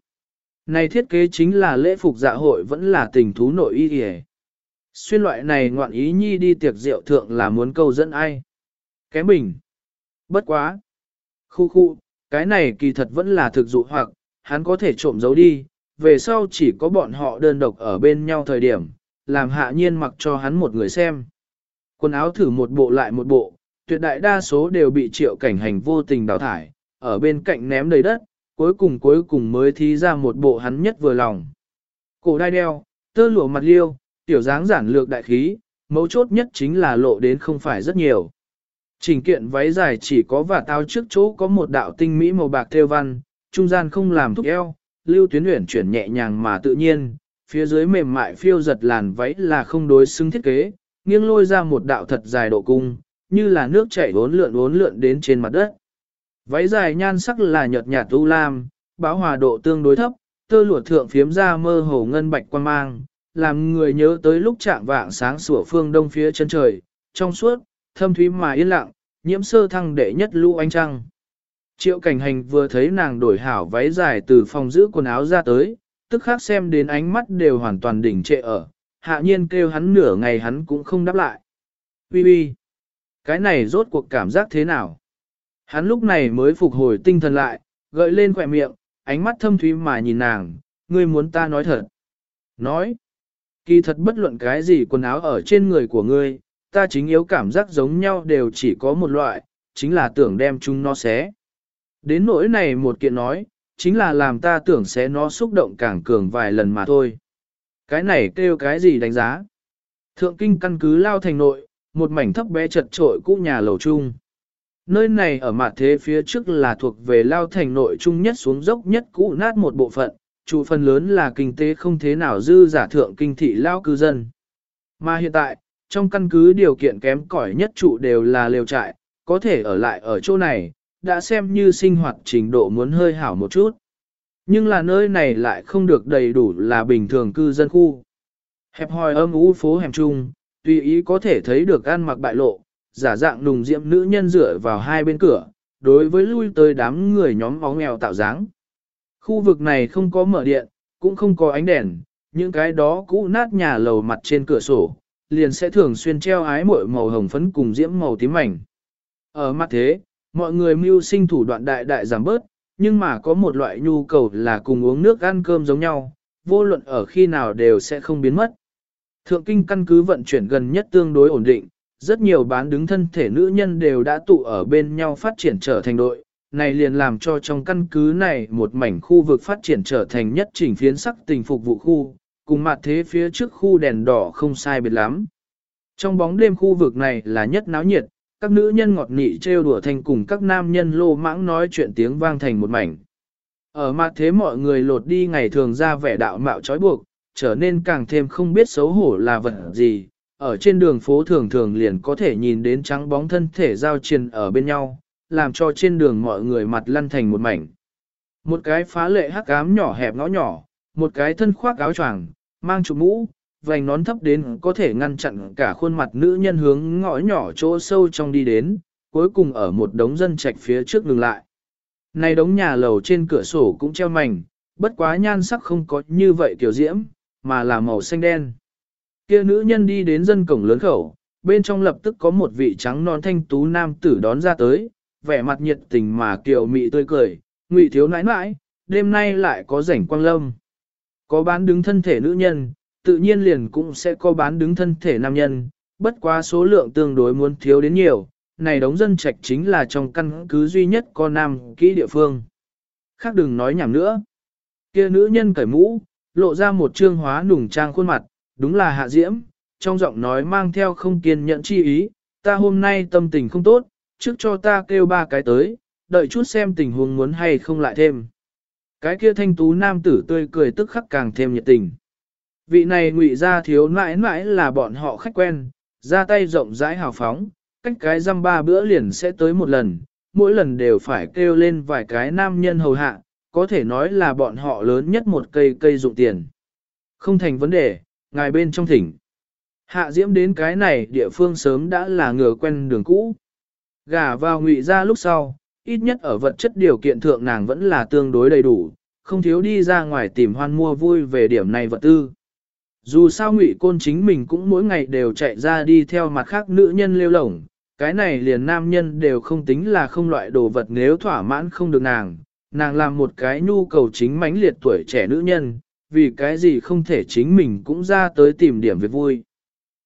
Này thiết kế chính là lễ phục dạ hội vẫn là tình thú nội y hề. Xuyên loại này ngoạn ý nhi đi tiệc rượu thượng là muốn câu dẫn ai. Kém bình. Bất quá. Khu khu, cái này kỳ thật vẫn là thực dụ hoặc, hắn có thể trộm giấu đi, về sau chỉ có bọn họ đơn độc ở bên nhau thời điểm, làm hạ nhiên mặc cho hắn một người xem. Quần áo thử một bộ lại một bộ, tuyệt đại đa số đều bị triệu cảnh hành vô tình đào thải, ở bên cạnh ném đầy đất, cuối cùng cuối cùng mới thí ra một bộ hắn nhất vừa lòng. Cổ đai đeo, tơ lụa mặt liêu, tiểu dáng giản lược đại khí, mấu chốt nhất chính là lộ đến không phải rất nhiều. Trình kiện váy dài chỉ có và tao trước chỗ có một đạo tinh mỹ màu bạc theo văn, trung gian không làm thúc eo, lưu tuyến luyện chuyển nhẹ nhàng mà tự nhiên, phía dưới mềm mại phiêu giật làn váy là không đối xứng thiết kế, nghiêng lôi ra một đạo thật dài độ cung, như là nước chảy bốn lượn bốn lượn đến trên mặt đất. Váy dài nhan sắc là nhợt nhạt u lam, báo hòa độ tương đối thấp, tơ lụa thượng phiếm ra mơ hồ ngân bạch quan mang, làm người nhớ tới lúc chạm vạng sáng sủa phương đông phía chân trời, trong suốt, thâm thúy mà yên lặng, nhiễm sơ thăng đệ nhất lũ ánh trăng. Triệu cảnh hành vừa thấy nàng đổi hảo váy dài từ phòng giữ quần áo ra tới, tức khác xem đến ánh mắt đều hoàn toàn đỉnh trệ ở, hạ nhiên kêu hắn nửa ngày hắn cũng không đáp lại. Ui ui, cái này rốt cuộc cảm giác thế nào? Hắn lúc này mới phục hồi tinh thần lại, gợi lên khỏe miệng, ánh mắt thâm thúy mà nhìn nàng, ngươi muốn ta nói thật. Nói, kỳ thật bất luận cái gì quần áo ở trên người của ngươi, ta chính yếu cảm giác giống nhau đều chỉ có một loại, chính là tưởng đem chúng nó xé. Đến nỗi này một kiện nói, chính là làm ta tưởng sẽ nó xúc động càng cường vài lần mà thôi. Cái này kêu cái gì đánh giá? Thượng kinh căn cứ lao thành nội, một mảnh thấp bé chật trội cũ nhà lầu chung. Nơi này ở mặt thế phía trước là thuộc về lao thành nội trung nhất xuống dốc nhất cũ nát một bộ phận, chủ phần lớn là kinh tế không thế nào dư giả thượng kinh thị lao cư dân. Mà hiện tại, trong căn cứ điều kiện kém cỏi nhất trụ đều là lều trại, có thể ở lại ở chỗ này, đã xem như sinh hoạt trình độ muốn hơi hảo một chút. Nhưng là nơi này lại không được đầy đủ là bình thường cư dân khu. Hẹp hòi âm u phố hẻm trung, tùy ý có thể thấy được ăn mặc bại lộ, giả dạng nùng diệm nữ nhân dựa vào hai bên cửa, đối với lui tới đám người nhóm óng nghèo tạo dáng. Khu vực này không có mở điện, cũng không có ánh đèn, những cái đó cũ nát nhà lầu mặt trên cửa sổ, liền sẽ thường xuyên treo ái mội màu hồng phấn cùng diễm màu tím mảnh. Ở mặt thế, mọi người mưu sinh thủ đoạn đại đại giảm bớt, nhưng mà có một loại nhu cầu là cùng uống nước ăn cơm giống nhau, vô luận ở khi nào đều sẽ không biến mất. Thượng kinh căn cứ vận chuyển gần nhất tương đối ổn định, rất nhiều bán đứng thân thể nữ nhân đều đã tụ ở bên nhau phát triển trở thành đội, này liền làm cho trong căn cứ này một mảnh khu vực phát triển trở thành nhất chỉnh phiến sắc tình phục vụ khu, cùng mặt thế phía trước khu đèn đỏ không sai biệt lắm. Trong bóng đêm khu vực này là nhất náo nhiệt, các nữ nhân ngọt nị trêu đùa thành cùng các nam nhân lô mãng nói chuyện tiếng vang thành một mảnh. Ở mặt thế mọi người lột đi ngày thường ra vẻ đạo mạo trói buộc, trở nên càng thêm không biết xấu hổ là vật gì, ở trên đường phố thường thường liền có thể nhìn đến trắng bóng thân thể giao triền ở bên nhau, làm cho trên đường mọi người mặt lăn thành một mảnh. Một cái phá lệ hắc ám nhỏ hẹp ngõ nhỏ, một cái thân khoác áo choàng, mang trụ mũ, vành nón thấp đến có thể ngăn chặn cả khuôn mặt nữ nhân hướng ngõ nhỏ chỗ sâu trong đi đến, cuối cùng ở một đống dân trạch phía trước ngừng lại. Này đống nhà lầu trên cửa sổ cũng treo mảnh, bất quá nhan sắc không có như vậy kiểu diễm, mà là màu xanh đen. Kia nữ nhân đi đến dân cổng lớn khẩu, bên trong lập tức có một vị trắng non thanh tú nam tử đón ra tới, vẻ mặt nhiệt tình mà kiều mị tươi cười, ngụy thiếu nãi nãi, đêm nay lại có rảnh quang lâm. Có bán đứng thân thể nữ nhân, tự nhiên liền cũng sẽ có bán đứng thân thể nam nhân, bất quá số lượng tương đối muốn thiếu đến nhiều, này đống dân trạch chính là trong căn cứ duy nhất có nam kỹ địa phương. Khác đừng nói nhảm nữa. Kia nữ nhân cởi mũ, lộ ra một trương hóa nùng trang khuôn mặt, đúng là hạ diễm, trong giọng nói mang theo không kiên nhẫn chi ý, ta hôm nay tâm tình không tốt, trước cho ta kêu ba cái tới, đợi chút xem tình huống muốn hay không lại thêm. Cái kia thanh tú nam tử tươi cười tức khắc càng thêm nhiệt tình. Vị này ngụy ra thiếu mãi mãi là bọn họ khách quen, ra tay rộng rãi hào phóng, cách cái răm ba bữa liền sẽ tới một lần, mỗi lần đều phải kêu lên vài cái nam nhân hầu hạ, có thể nói là bọn họ lớn nhất một cây cây dụng tiền. Không thành vấn đề, ngài bên trong thỉnh. Hạ diễm đến cái này địa phương sớm đã là ngừa quen đường cũ. Gả vào ngụy ra lúc sau, ít nhất ở vật chất điều kiện thượng nàng vẫn là tương đối đầy đủ, không thiếu đi ra ngoài tìm hoan mua vui về điểm này vật tư. Dù sao ngụy côn chính mình cũng mỗi ngày đều chạy ra đi theo mặt khác nữ nhân lêu lổng, cái này liền nam nhân đều không tính là không loại đồ vật nếu thỏa mãn không được nàng, nàng làm một cái nhu cầu chính mãnh liệt tuổi trẻ nữ nhân, vì cái gì không thể chính mình cũng ra tới tìm điểm việc vui.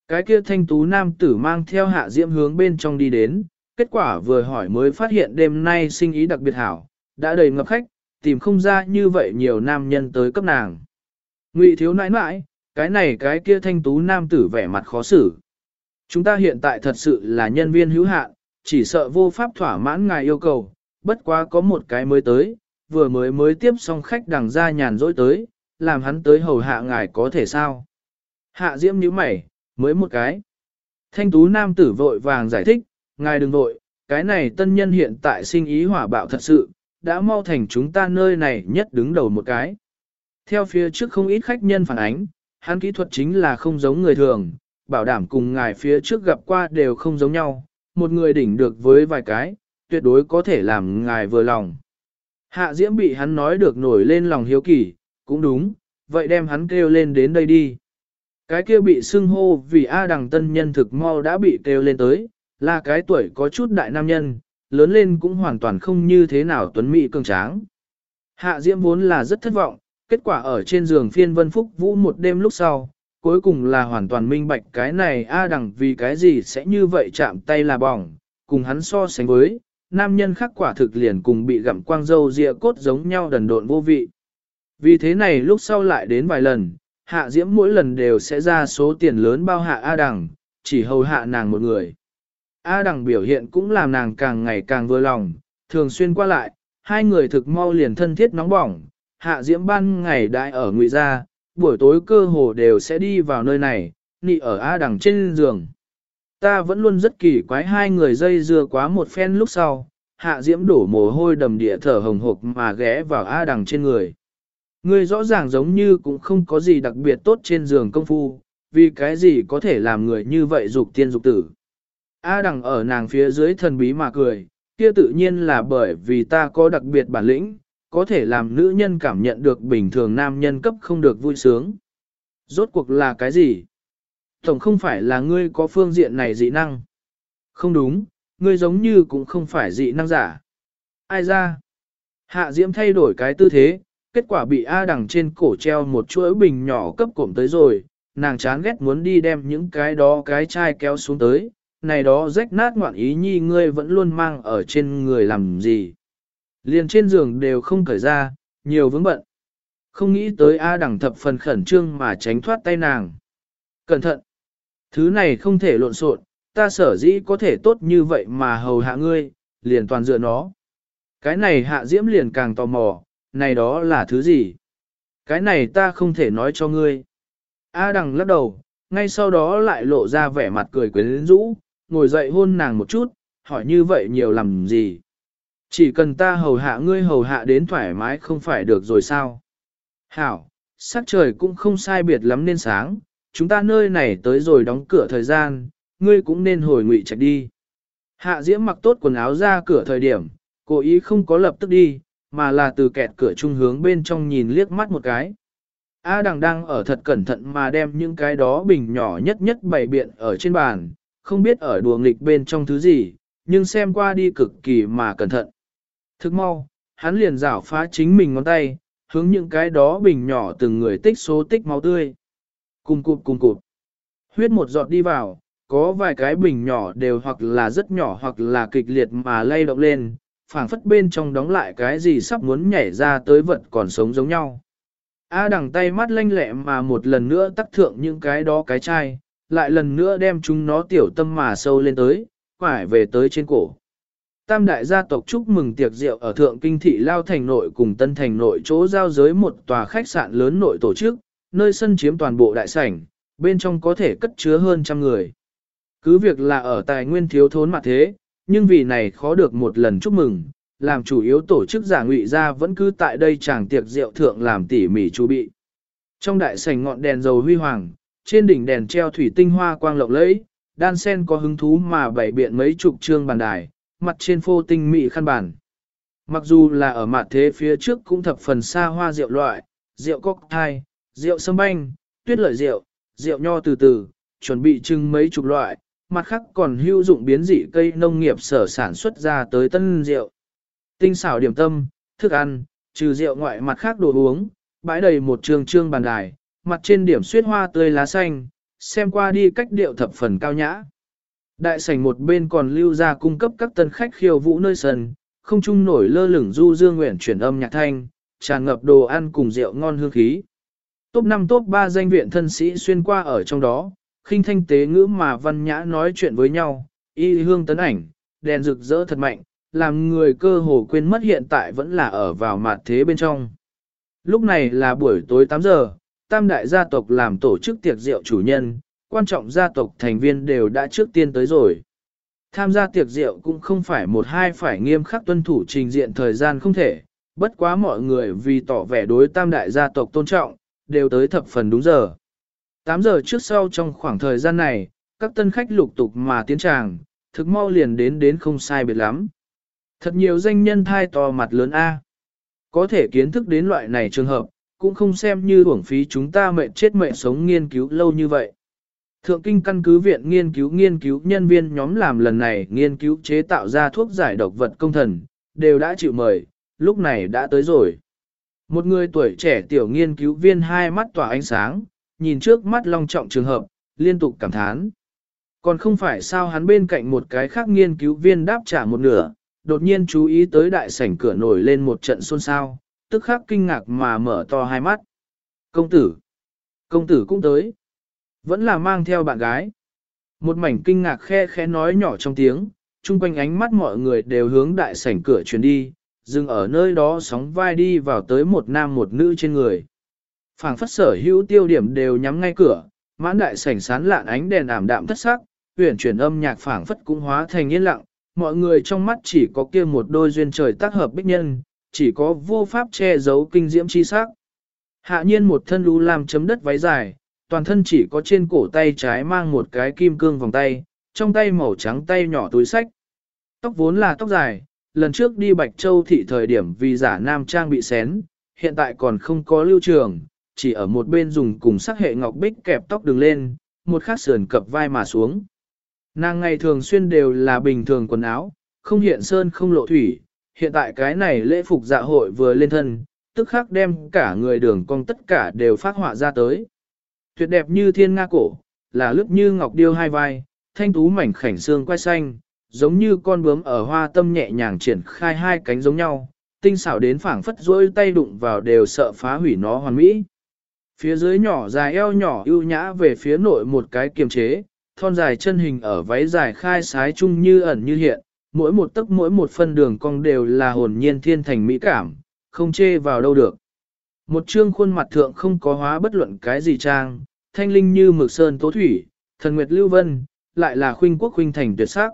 Cái kia thanh tú nam tử mang theo hạ diễm hướng bên trong đi đến, kết quả vừa hỏi mới phát hiện đêm nay sinh ý đặc biệt hảo, đã đầy ngập khách, tìm không ra như vậy nhiều nam nhân tới cấp nàng. Ngụy thiếu nãi nãi, cái này cái kia thanh tú nam tử vẻ mặt khó xử. Chúng ta hiện tại thật sự là nhân viên hữu hạn, chỉ sợ vô pháp thỏa mãn ngài yêu cầu, bất quá có một cái mới tới, vừa mới mới tiếp xong khách đằng ra nhàn rỗi tới, làm hắn tới hầu hạ ngài có thể sao. Hạ diễm nhíu mày, mới một cái. Thanh tú nam tử vội vàng giải thích, ngài đừng vội, cái này tân nhân hiện tại sinh ý hỏa bạo thật sự, đã mau thành chúng ta nơi này nhất đứng đầu một cái. Theo phía trước không ít khách nhân phản ánh, hắn kỹ thuật chính là không giống người thường, bảo đảm cùng ngài phía trước gặp qua đều không giống nhau, một người đỉnh được với vài cái, tuyệt đối có thể làm ngài vừa lòng. Hạ Diễm bị hắn nói được nổi lên lòng hiếu kỳ, cũng đúng, vậy đem hắn kêu lên đến đây đi. Cái kia bị xưng hô vì A đằng tân nhân thực mau đã bị kêu lên tới, là cái tuổi có chút đại nam nhân, lớn lên cũng hoàn toàn không như thế nào tuấn mỹ cường tráng. Hạ Diễm vốn là rất thất vọng, kết quả ở trên giường phiên vân phúc vũ một đêm lúc sau, cuối cùng là hoàn toàn minh bạch cái này A đằng vì cái gì sẽ như vậy chạm tay là bỏng, cùng hắn so sánh với, nam nhân khác quả thực liền cùng bị gặm quang dâu rịa cốt giống nhau đần độn vô vị. Vì thế này lúc sau lại đến vài lần, hạ diễm mỗi lần đều sẽ ra số tiền lớn bao hạ A đằng, chỉ hầu hạ nàng một người. A đằng biểu hiện cũng làm nàng càng ngày càng vừa lòng, thường xuyên qua lại, hai người thực mau liền thân thiết nóng bỏng, hạ diễm ban ngày đại ở ngụy gia, buổi tối cơ hồ đều sẽ đi vào nơi này, nị ở A đằng trên giường. Ta vẫn luôn rất kỳ quái hai người dây dưa quá một phen lúc sau, hạ diễm đổ mồ hôi đầm địa thở hồng hộc mà ghé vào A đằng trên người. Ngươi rõ ràng giống như cũng không có gì đặc biệt tốt trên giường công phu, vì cái gì có thể làm người như vậy dục tiên dục tử. A đằng ở nàng phía dưới thần bí mà cười, kia tự nhiên là bởi vì ta có đặc biệt bản lĩnh, có thể làm nữ nhân cảm nhận được bình thường nam nhân cấp không được vui sướng. Rốt cuộc là cái gì? Tổng không phải là ngươi có phương diện này dị năng. Không đúng, ngươi giống như cũng không phải dị năng giả. Ai ra? Hạ Diễm thay đổi cái tư thế, kết quả bị A đằng trên cổ treo một chuỗi bình nhỏ cấp cổm tới rồi, nàng chán ghét muốn đi đem những cái đó cái chai kéo xuống tới, này đó rách nát ngoạn ý nhi ngươi vẫn luôn mang ở trên người làm gì. Liền trên giường đều không cởi ra, nhiều vướng bận. Không nghĩ tới A đằng thập phần khẩn trương mà tránh thoát tay nàng. Cẩn thận! Thứ này không thể lộn xộn, ta sở dĩ có thể tốt như vậy mà hầu hạ ngươi, liền toàn dựa nó. Cái này hạ diễm liền càng tò mò, này đó là thứ gì? Cái này ta không thể nói cho ngươi. A đằng lắc đầu, ngay sau đó lại lộ ra vẻ mặt cười quyến rũ, ngồi dậy hôn nàng một chút, hỏi như vậy nhiều làm gì? Chỉ cần ta hầu hạ ngươi hầu hạ đến thoải mái không phải được rồi sao? Hảo, sắc trời cũng không sai biệt lắm nên sáng, chúng ta nơi này tới rồi đóng cửa thời gian, ngươi cũng nên hồi ngụy trạch đi. Hạ diễm mặc tốt quần áo ra cửa thời điểm, cố ý không có lập tức đi, mà là từ kẹt cửa trung hướng bên trong nhìn liếc mắt một cái. A đằng đang ở thật cẩn thận mà đem những cái đó bình nhỏ nhất nhất bày biện ở trên bàn, không biết ở đùa nghịch bên trong thứ gì, nhưng xem qua đi cực kỳ mà cẩn thận. Thức mau, hắn liền rảo phá chính mình ngón tay, hướng những cái đó bình nhỏ từng người tích số tích máu tươi. Cùng cụp cùng cụp. Huyết một giọt đi vào, có vài cái bình nhỏ đều hoặc là rất nhỏ hoặc là kịch liệt mà lay động lên, phảng phất bên trong đóng lại cái gì sắp muốn nhảy ra tới vật còn sống giống nhau. A đằng tay mắt lanh lẹ mà một lần nữa tắc thượng những cái đó cái chai, lại lần nữa đem chúng nó tiểu tâm mà sâu lên tới, quải về tới trên cổ. Tam đại gia tộc chúc mừng tiệc rượu ở thượng kinh thị Lao Thành nội cùng Tân Thành nội chỗ giao giới một tòa khách sạn lớn nội tổ chức, nơi sân chiếm toàn bộ đại sảnh, bên trong có thể cất chứa hơn trăm người. Cứ việc là ở tài nguyên thiếu thốn mặt thế, nhưng vì này khó được một lần chúc mừng, làm chủ yếu tổ chức giả ngụy ra vẫn cứ tại đây chàng tiệc rượu thượng làm tỉ mỉ chu bị. Trong đại sảnh ngọn đèn dầu huy hoàng, trên đỉnh đèn treo thủy tinh hoa quang lộng lẫy, đan sen có hứng thú mà bảy biện mấy chục trương bàn đài, mặt trên phô tinh mỹ khăn bàn. Mặc dù là ở mặt thế phía trước cũng thập phần xa hoa rượu loại, rượu cocktail, rượu sâm banh, tuyết lợi rượu, rượu nho từ từ, chuẩn bị trưng mấy chục loại, mặt khác còn hữu dụng biến dị cây nông nghiệp sở sản xuất ra tới tân rượu. Tinh xảo điểm tâm, thức ăn, trừ rượu ngoại mặt khác đồ uống, bãi đầy một trường trương bàn đài, mặt trên điểm suyết hoa tươi lá xanh, xem qua đi cách điệu thập phần cao nhã. Đại sảnh một bên còn lưu ra cung cấp các tân khách khiêu vũ nơi sân, không trung nổi lơ lửng du dương nguyện chuyển âm nhạc thanh, tràn ngập đồ ăn cùng rượu ngon hương khí. Top 5 top 3 danh viện thân sĩ xuyên qua ở trong đó, khinh thanh tế ngữ mà văn nhã nói chuyện với nhau, y hương tấn ảnh, đèn rực rỡ thật mạnh, làm người cơ hồ quên mất hiện tại vẫn là ở vào mặt thế bên trong. Lúc này là buổi tối 8 giờ, tam đại gia tộc làm tổ chức tiệc rượu chủ nhân, quan trọng gia tộc thành viên đều đã trước tiên tới rồi. Tham gia tiệc rượu cũng không phải một hai phải nghiêm khắc tuân thủ trình diện thời gian không thể, bất quá mọi người vì tỏ vẻ đối tam đại gia tộc tôn trọng, đều tới thập phần đúng giờ. 8 giờ trước sau trong khoảng thời gian này, các tân khách lục tục mà tiến tràng, thực mau liền đến đến không sai biệt lắm. Thật nhiều danh nhân thai to mặt lớn A. Có thể kiến thức đến loại này trường hợp, cũng không xem như uổng phí chúng ta mệnh chết mệnh sống nghiên cứu lâu như vậy. Thượng kinh căn cứ viện nghiên cứu nghiên cứu nhân viên nhóm làm lần này nghiên cứu chế tạo ra thuốc giải độc vật công thần, đều đã chịu mời, lúc này đã tới rồi. Một người tuổi trẻ tiểu nghiên cứu viên hai mắt tỏa ánh sáng, nhìn trước mắt long trọng trường hợp, liên tục cảm thán. Còn không phải sao hắn bên cạnh một cái khác nghiên cứu viên đáp trả một nửa, đột nhiên chú ý tới đại sảnh cửa nổi lên một trận xôn xao, tức khắc kinh ngạc mà mở to hai mắt. Công tử! Công tử cũng tới. Vẫn là mang theo bạn gái. Một mảnh kinh ngạc khe khẽ nói nhỏ trong tiếng, chung quanh ánh mắt mọi người đều hướng đại sảnh cửa chuyển đi, dừng ở nơi đó sóng vai đi vào tới một nam một nữ trên người phảng phất sở hữu tiêu điểm đều nhắm ngay cửa, mãn đại sảnh sán lạn ánh đèn ảm đạm thất sắc, huyền chuyển âm nhạc phảng phất cũng hóa thành yên lặng, mọi người trong mắt chỉ có kia một đôi duyên trời tác hợp bích nhân, chỉ có vô pháp che giấu kinh diễm chi sắc. Hạ nhiên một thân lũ làm chấm đất váy dài, toàn thân chỉ có trên cổ tay trái mang một cái kim cương vòng tay, trong tay màu trắng tay nhỏ túi sách. Tóc vốn là tóc dài, lần trước đi Bạch Châu thị thời điểm vì giả nam trang bị xén, hiện tại còn không có lưu trường, chỉ ở một bên dùng cùng sắc hệ ngọc bích kẹp tóc đường lên, một khát sườn cập vai mà xuống. Nàng ngày thường xuyên đều là bình thường quần áo, không hiện sơn không lộ thủy, hiện tại cái này lễ phục dạ hội vừa lên thân, tức khắc đem cả người đường cong tất cả đều phát họa ra tới. Tuyệt đẹp như thiên nga cổ, là lướt như ngọc điêu hai vai, thanh tú mảnh khảnh xương quai xanh, giống như con bướm ở hoa tâm nhẹ nhàng triển khai hai cánh giống nhau, tinh xảo đến phảng phất rỗi tay đụng vào đều sợ phá hủy nó hoàn mỹ. Phía dưới nhỏ dài eo nhỏ ưu nhã về phía nội một cái kiềm chế, thon dài chân hình ở váy dài khai sái chung như ẩn như hiện, mỗi một tấc mỗi một phân đường cong đều là hồn nhiên thiên thành mỹ cảm, không chê vào đâu được. Một trương khuôn mặt thượng không có hóa bất luận cái gì trang, thanh linh như mực sơn tố thủy, thần nguyệt lưu vân, lại là khuynh quốc khuynh thành tuyệt sắc.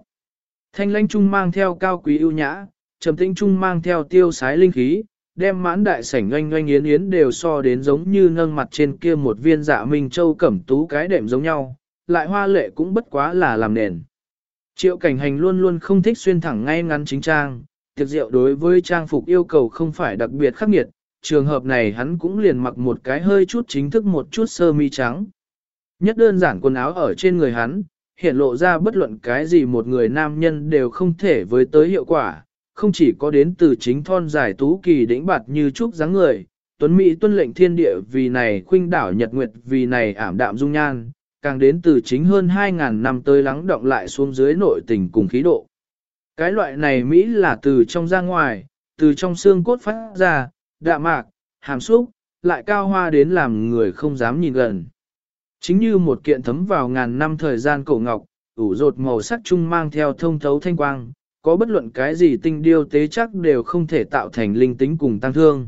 Thanh lãnh trung mang theo cao quý ưu nhã, trầm tĩnh trung mang theo tiêu sái linh khí, đem mãn đại sảnh oanh oanh yến yến đều so đến giống như nâng mặt trên kia một viên dạ minh châu cẩm tú cái đệm giống nhau, lại hoa lệ cũng bất quá là làm nền. Triệu cảnh hành luôn luôn không thích xuyên thẳng ngay ngắn chính trang, tiệc rượu đối với trang phục yêu cầu không phải đặc biệt khắc nghiệt, trường hợp này hắn cũng liền mặc một cái hơi chút chính thức một chút sơ mi trắng. Nhất đơn giản quần áo ở trên người hắn, hiện lộ ra bất luận cái gì một người nam nhân đều không thể với tới hiệu quả, không chỉ có đến từ chính thon dài tú kỳ đĩnh bạt như trúc dáng người, tuấn mỹ tuân lệnh thiên địa vì này khuynh đảo nhật nguyệt vì này ảm đạm dung nhan, càng đến từ chính hơn 2.000 năm tới lắng động lại xuống dưới nội tình cùng khí độ. Cái loại này Mỹ là từ trong ra ngoài, từ trong xương cốt phát ra, đạm mạc, hàm xúc, lại cao hoa đến làm người không dám nhìn gần. Chính như một kiện thấm vào ngàn năm thời gian cổ ngọc, ủ rột màu sắc trung mang theo thông thấu thanh quang, có bất luận cái gì tinh điêu tế chắc đều không thể tạo thành linh tính cùng tăng thương.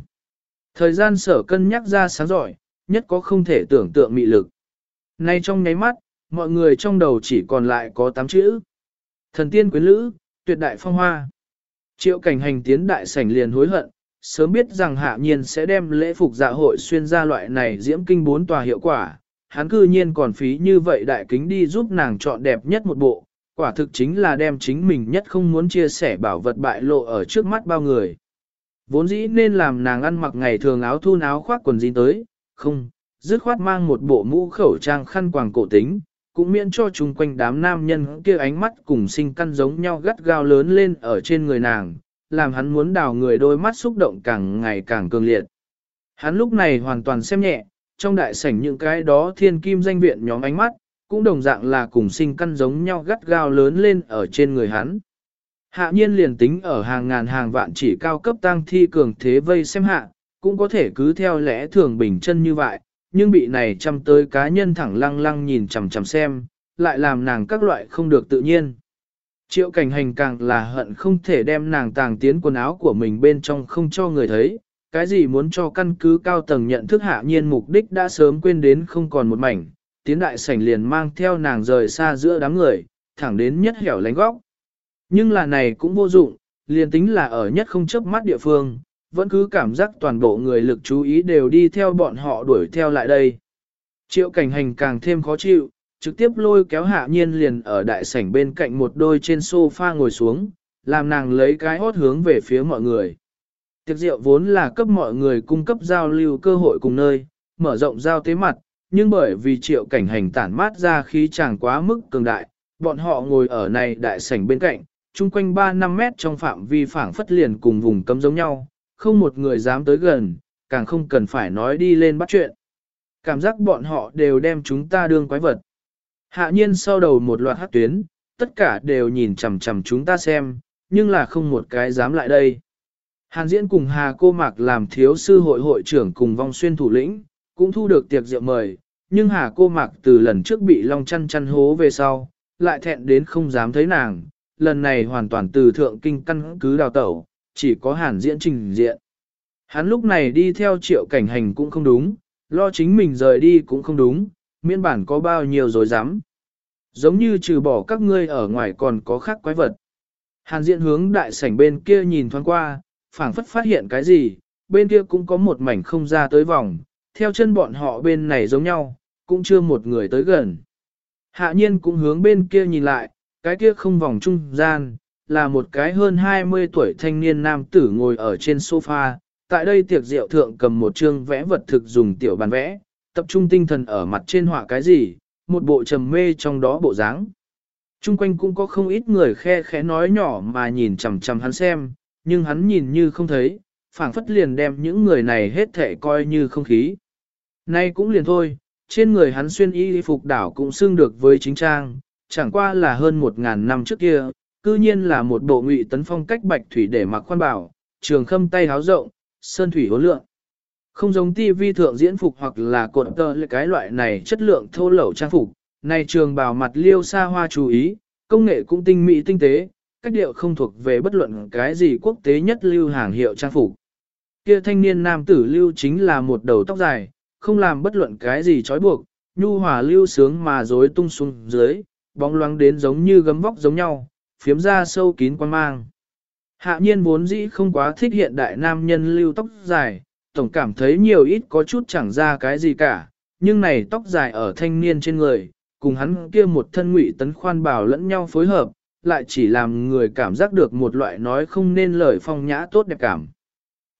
Thời gian sở cân nhắc ra sáng giỏi, nhất có không thể tưởng tượng mị lực. Nay trong nháy mắt, mọi người trong đầu chỉ còn lại có tám chữ. Thần tiên quyến lữ, tuyệt đại phong hoa. Triệu cảnh hành tiến đại sảnh liền hối hận, sớm biết rằng hạ nhiên sẽ đem lễ phục dạ hội xuyên ra loại này diễm kinh bốn tòa hiệu quả, hắn cư nhiên còn phí như vậy đại kính đi giúp nàng chọn đẹp nhất một bộ, quả thực chính là đem chính mình nhất không muốn chia sẻ bảo vật bại lộ ở trước mắt bao người. Vốn dĩ nên làm nàng ăn mặc ngày thường áo thun áo khoác quần jean tới, không, dứt khoát mang một bộ mũ khẩu trang khăn quàng cổ tính, cũng miễn cho chung quanh đám nam nhân kia ánh mắt cùng sinh căn giống nhau gắt gao lớn lên ở trên người nàng, làm hắn muốn đào người đôi mắt xúc động càng ngày càng cường liệt. Hắn lúc này hoàn toàn xem nhẹ, trong đại sảnh những cái đó thiên kim danh viện nhóm ánh mắt, cũng đồng dạng là cùng sinh căn giống nhau gắt gao lớn lên ở trên người hắn. Hạ nhiên liền tính ở hàng ngàn hàng vạn chỉ cao cấp tăng thi cường thế vây xem hạ, cũng có thể cứ theo lẽ thường bình chân như vậy, nhưng bị này chăm tới cá nhân thẳng lăng lăng nhìn chằm chằm xem, lại làm nàng các loại không được tự nhiên. Triệu cảnh hành càng là hận không thể đem nàng tàng tiến quần áo của mình bên trong không cho người thấy, cái gì muốn cho căn cứ cao tầng nhận thức hạ nhiên mục đích đã sớm quên đến không còn một mảnh, tiến đại sảnh liền mang theo nàng rời xa giữa đám người, thẳng đến nhất hẻo lánh góc. Nhưng là này cũng vô dụng, liền tính là ở nhất không chấp mắt địa phương, vẫn cứ cảm giác toàn bộ người lực chú ý đều đi theo bọn họ đuổi theo lại đây. Triệu cảnh hành càng thêm khó chịu, trực tiếp lôi kéo hạ nhiên liền ở đại sảnh bên cạnh một đôi trên sofa ngồi xuống, làm nàng lấy cái hốt hướng về phía mọi người. Tiệc rượu vốn là cấp mọi người cung cấp giao lưu cơ hội cùng nơi, mở rộng giao tế mặt, nhưng bởi vì triệu cảnh hành tản mát ra khí chàng quá mức cường đại, bọn họ ngồi ở này đại sảnh bên cạnh, chung quanh 3-5 mét trong phạm vi phảng phất liền cùng vùng cấm giống nhau, không một người dám tới gần, càng không cần phải nói đi lên bắt chuyện. Cảm giác bọn họ đều đem chúng ta đương quái vật. Hạ nhiên sau đầu một loạt hát tuyến, tất cả đều nhìn chằm chằm chúng ta xem, nhưng là không một cái dám lại đây. Hàn diễn cùng Hà Cô Mạc làm thiếu sư hội hội trưởng cùng vong xuyên thủ lĩnh, cũng thu được tiệc rượu mời, nhưng Hà Cô Mạc từ lần trước bị Long chăn chăn hố về sau, lại thẹn đến không dám thấy nàng, lần này hoàn toàn từ thượng kinh căn cứ đào tẩu, chỉ có hàn diễn trình diện. Hắn lúc này đi theo triệu cảnh hành cũng không đúng, lo chính mình rời đi cũng không đúng, miễn bản có bao nhiêu rồi dám. Giống như trừ bỏ các ngươi ở ngoài còn có khác quái vật. Hàn diễn hướng đại sảnh bên kia nhìn thoáng qua, phảng phất phát hiện cái gì, bên kia cũng có một mảnh không ra tới vòng, theo chân bọn họ bên này giống nhau, cũng chưa một người tới gần. Hạ nhiên cũng hướng bên kia nhìn lại, cái kia không vòng trung gian, là một cái hơn 20 tuổi thanh niên nam tử ngồi ở trên sofa, tại đây tiệc rượu thượng cầm một chương vẽ vật thực dùng tiểu bàn vẽ, tập trung tinh thần ở mặt trên họa cái gì, một bộ trầm mê trong đó bộ dáng. Trung quanh cũng có không ít người khe khẽ nói nhỏ mà nhìn chằm chằm hắn xem, nhưng hắn nhìn như không thấy, phảng phất liền đem những người này hết thể coi như không khí. Nay cũng liền thôi, trên người hắn xuyên y phục đảo cũng xưng được với chính trang, chẳng qua là hơn một ngàn năm trước kia, cư nhiên là một bộ ngụy tấn phong cách bạch thủy để mặc khoan bảo, trường khâm tay háo rộng, sơn thủy hố lượng. Không giống TV thượng diễn phục hoặc là cột tơ cái loại này chất lượng thô lậu trang phục, này trường bào mặt liêu xa hoa chú ý, công nghệ cũng tinh mỹ tinh tế, cách điệu không thuộc về bất luận cái gì quốc tế nhất lưu hàng hiệu trang phục. Kia thanh niên nam tử lưu chính là một đầu tóc dài, không làm bất luận cái gì trói buộc, nhu hòa lưu sướng mà rối tung xuống dưới, bóng loáng đến giống như gấm vóc giống nhau, phiếm ra sâu kín quan mang. Hạ nhiên vốn dĩ không quá thích hiện đại nam nhân lưu tóc dài, tổng cảm thấy nhiều ít có chút chẳng ra cái gì cả, nhưng này tóc dài ở thanh niên trên người, cùng hắn kia một thân ngụy tấn khoan bảo lẫn nhau phối hợp, lại chỉ làm người cảm giác được một loại nói không nên lời phong nhã tốt đẹp cảm.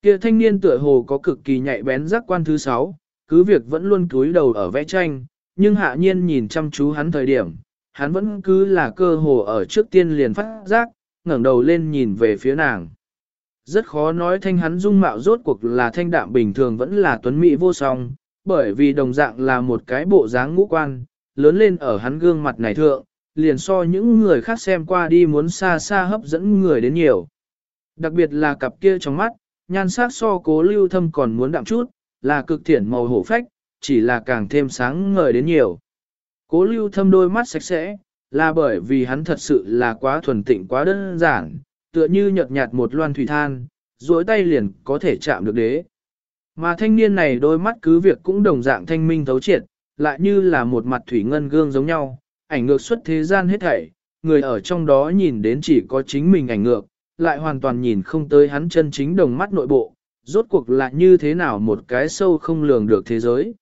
Kia thanh niên tựa hồ có cực kỳ nhạy bén giác quan thứ sáu, cứ việc vẫn luôn cúi đầu ở vẽ tranh, nhưng hạ nhiên nhìn chăm chú hắn thời điểm, hắn vẫn cứ là cơ hồ ở trước tiên liền phát giác, ngẩng đầu lên nhìn về phía nàng. Rất khó nói thanh hắn dung mạo rốt cuộc là thanh đạm bình thường vẫn là tuấn mỹ vô song, bởi vì đồng dạng là một cái bộ dáng ngũ quan, lớn lên ở hắn gương mặt này thượng, liền so những người khác xem qua đi muốn xa xa hấp dẫn người đến nhiều. Đặc biệt là cặp kia trong mắt, nhan sắc so cố lưu thâm còn muốn đạm chút, là cực thiển màu hổ phách, chỉ là càng thêm sáng ngời đến nhiều. Cố lưu thâm đôi mắt sạch sẽ, là bởi vì hắn thật sự là quá thuần tịnh quá đơn giản, tựa như nhợt nhạt một loan thủy than, duỗi tay liền có thể chạm được đế. Mà thanh niên này đôi mắt cứ việc cũng đồng dạng thanh minh thấu triệt, lại như là một mặt thủy ngân gương giống nhau, ảnh ngược xuất thế gian hết thảy, người ở trong đó nhìn đến chỉ có chính mình ảnh ngược, lại hoàn toàn nhìn không tới hắn chân chính đồng mắt nội bộ, rốt cuộc là như thế nào một cái sâu không lường được thế giới.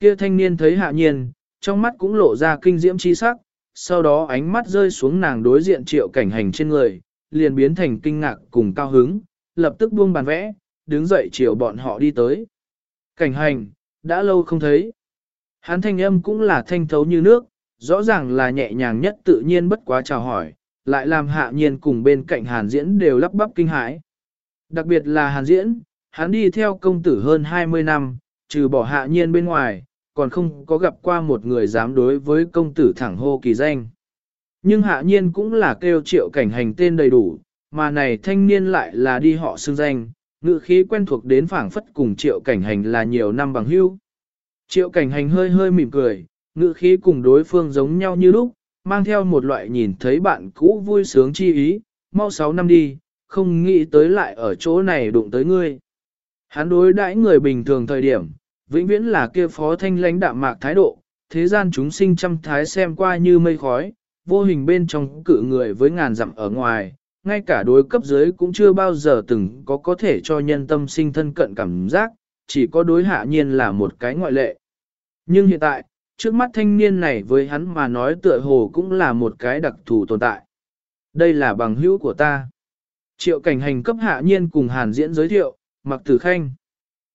Kia thanh niên thấy hạ nhiên, trong mắt cũng lộ ra kinh diễm chi sắc, sau đó ánh mắt rơi xuống nàng đối diện triệu cảnh hành trên người, liền biến thành kinh ngạc cùng cao hứng, lập tức buông bàn vẽ, đứng dậy chiều bọn họ đi tới. Cảnh hành, đã lâu không thấy. Hắn thanh âm cũng là thanh thấu như nước, rõ ràng là nhẹ nhàng nhất tự nhiên bất quá chào hỏi, lại làm hạ nhiên cùng bên cạnh hàn diễn đều lắp bắp kinh hãi. Đặc biệt là hàn diễn, hắn đi theo công tử hơn 20 năm, trừ bỏ hạ nhiên bên ngoài, còn không có gặp qua một người dám đối với công tử thẳng hô kỳ danh. Nhưng hạ nhiên cũng là kêu triệu cảnh hành tên đầy đủ, mà này thanh niên lại là đi họ xưng danh, ngự khí quen thuộc đến phảng phất cùng triệu cảnh hành là nhiều năm bằng hữu. Triệu cảnh hành hơi hơi mỉm cười, ngự khí cùng đối phương giống nhau như lúc, mang theo một loại nhìn thấy bạn cũ vui sướng chi ý, mau sáu năm đi, không nghĩ tới lại ở chỗ này đụng tới ngươi. Hắn đối đãi người bình thường thời điểm, vĩnh viễn là kia phó thanh lãnh đạm mạc thái độ, thế gian chúng sinh trăm thái xem qua như mây khói, vô hình bên trong cự người với ngàn dặm ở ngoài, ngay cả đối cấp dưới cũng chưa bao giờ từng có có thể cho nhân tâm sinh thân cận cảm giác, chỉ có đối hạ nhiên là một cái ngoại lệ. Nhưng hiện tại, trước mắt thanh niên này với hắn mà nói tựa hồ cũng là một cái đặc thù tồn tại. Đây là bằng hữu của ta. Triệu cảnh hành cấp hạ nhiên cùng hàn diễn giới thiệu, mặc tử khanh.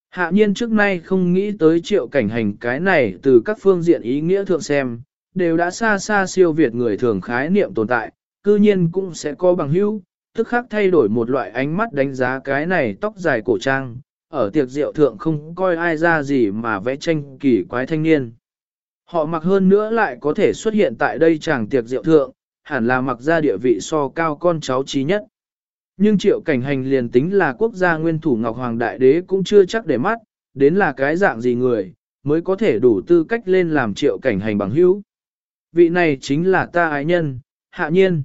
Hạ nhiên trước nay không nghĩ tới triệu cảnh hành cái này từ các phương diện ý nghĩa thượng xem, đều đã xa xa siêu việt người thường khái niệm tồn tại, cư nhiên cũng sẽ có bằng hữu, tức khác thay đổi một loại ánh mắt đánh giá cái này tóc dài cổ trang, ở tiệc rượu thượng không coi ai ra gì mà vẽ tranh kỳ quái thanh niên. Họ mặc hơn nữa lại có thể xuất hiện tại đây chàng tiệc rượu thượng, hẳn là mặc ra địa vị so cao con cháu trí nhất. Nhưng triệu cảnh hành liền tính là quốc gia nguyên thủ Ngọc Hoàng Đại Đế cũng chưa chắc để mắt, đến là cái dạng gì người, mới có thể đủ tư cách lên làm triệu cảnh hành bằng hữu. Vị này chính là ta ái nhân, hạ nhiên.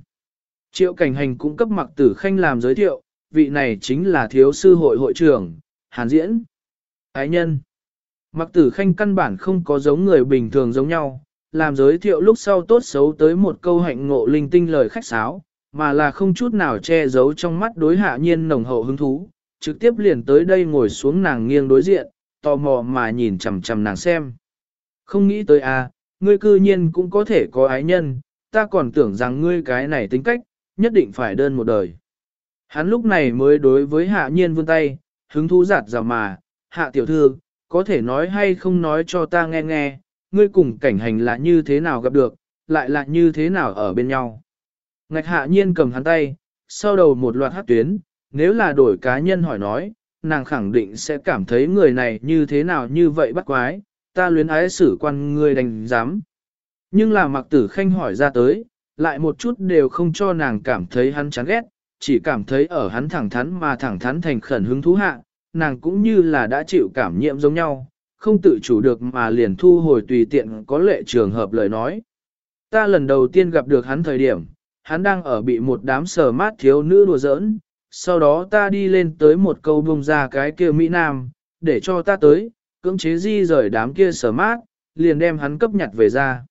Triệu cảnh hành cũng cấp mặc tử khanh làm giới thiệu, vị này chính là thiếu sư hội hội trưởng, hàn diễn. Ái nhân. Mặc tử khanh căn bản không có giống người bình thường giống nhau, làm giới thiệu lúc sau tốt xấu tới một câu hạnh ngộ linh tinh lời khách sáo, mà là không chút nào che giấu trong mắt đối hạ nhiên nồng hậu hứng thú, trực tiếp liền tới đây ngồi xuống nàng nghiêng đối diện, tò mò mà nhìn chằm chằm nàng xem. Không nghĩ tới à, ngươi cư nhiên cũng có thể có ái nhân, ta còn tưởng rằng ngươi cái này tính cách, nhất định phải đơn một đời. Hắn lúc này mới đối với hạ nhiên vươn tay, hứng thú giạt rào mà, hạ tiểu thư, có thể nói hay không nói cho ta nghe nghe, ngươi cùng cảnh hành là như thế nào gặp được, lại là như thế nào ở bên nhau. Ngạch hạ nhiên cầm hắn tay, sau đầu một loạt hát tuyến, nếu là đổi cá nhân hỏi nói, nàng khẳng định sẽ cảm thấy người này như thế nào như vậy bắt quái, ta luyến ái xử quan người đành dám. Nhưng là mặc tử khanh hỏi ra tới, lại một chút đều không cho nàng cảm thấy hắn chán ghét, chỉ cảm thấy ở hắn thẳng thắn mà thẳng thắn thành khẩn hứng thú hạ, nàng cũng như là đã chịu cảm nhiễm giống nhau, không tự chủ được mà liền thu hồi tùy tiện có lệ trường hợp lời nói. Ta lần đầu tiên gặp được hắn thời điểm, hắn đang ở bị một đám sờ mát thiếu nữ đùa giỡn, sau đó ta đi lên tới một câu bông ra cái kia Mỹ Nam, để cho ta tới, cưỡng chế di rời đám kia sờ mát, liền đem hắn cấp nhặt về ra.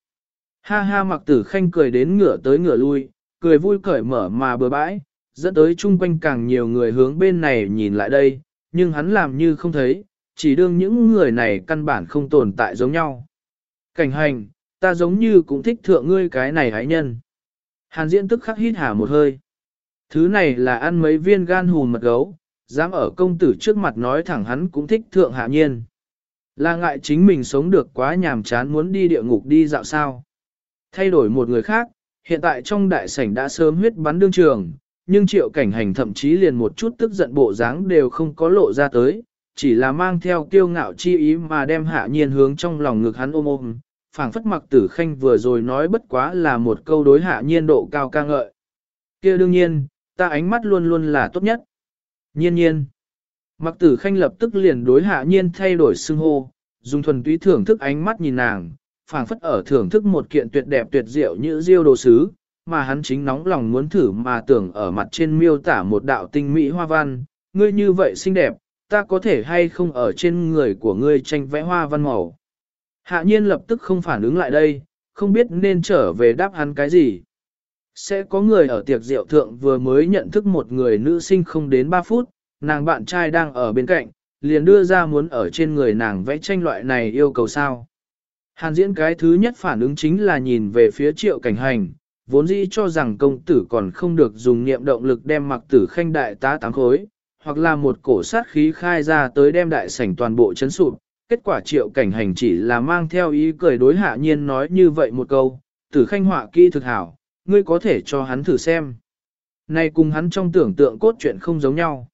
Ha ha mặc tử khanh cười đến ngửa tới ngửa lui, cười vui cởi mở mà bừa bãi, dẫn tới chung quanh càng nhiều người hướng bên này nhìn lại đây, nhưng hắn làm như không thấy, chỉ đương những người này căn bản không tồn tại giống nhau. Cảnh hành, ta giống như cũng thích thượng ngươi cái này hái nhân. Hàn diễn tức khắc hít hà một hơi. Thứ này là ăn mấy viên gan hùn mật gấu, dám ở công tử trước mặt nói thẳng hắn cũng thích thượng hạ nhiên. Là ngại chính mình sống được quá nhàm chán muốn đi địa ngục đi dạo sao. Thay đổi một người khác, hiện tại trong đại sảnh đã sớm huyết bắn đương trường, nhưng triệu cảnh hành thậm chí liền một chút tức giận bộ dáng đều không có lộ ra tới, chỉ là mang theo kiêu ngạo chi ý mà đem hạ nhiên hướng trong lòng ngực hắn ôm ôm, phảng phất mặc tử khanh vừa rồi nói bất quá là một câu đối hạ nhiên độ cao ca ngợi. kia đương nhiên, ta ánh mắt luôn luôn là tốt nhất. Nhiên nhiên. Mặc tử khanh lập tức liền đối hạ nhiên thay đổi xưng hô, dùng thuần túy thưởng thức ánh mắt nhìn nàng, phảng phất ở thưởng thức một kiện tuyệt đẹp tuyệt diệu như diêu đồ sứ, mà hắn chính nóng lòng muốn thử mà tưởng ở mặt trên miêu tả một đạo tinh mỹ hoa văn, ngươi như vậy xinh đẹp, ta có thể hay không ở trên người của ngươi tranh vẽ hoa văn màu. Hạ nhiên lập tức không phản ứng lại đây, không biết nên trở về đáp hắn cái gì. sẽ có người ở tiệc rượu thượng vừa mới nhận thức một người nữ sinh không đến 3 phút, nàng bạn trai đang ở bên cạnh, liền đưa ra muốn ở trên người nàng vẽ tranh loại này yêu cầu sao. Hàn diễn cái thứ nhất phản ứng chính là nhìn về phía triệu cảnh hành, vốn dĩ cho rằng công tử còn không được dùng niệm động lực đem mặc tử khanh đại tá táng khối, hoặc là một cổ sát khí khai ra tới đem đại sảnh toàn bộ chấn sụp. Kết quả triệu cảnh hành chỉ là mang theo ý cười đối hạ nhiên nói như vậy một câu, tử khanh họa kỹ thực hảo, ngươi có thể cho hắn thử xem. Này cùng hắn trong tưởng tượng cốt truyện không giống nhau.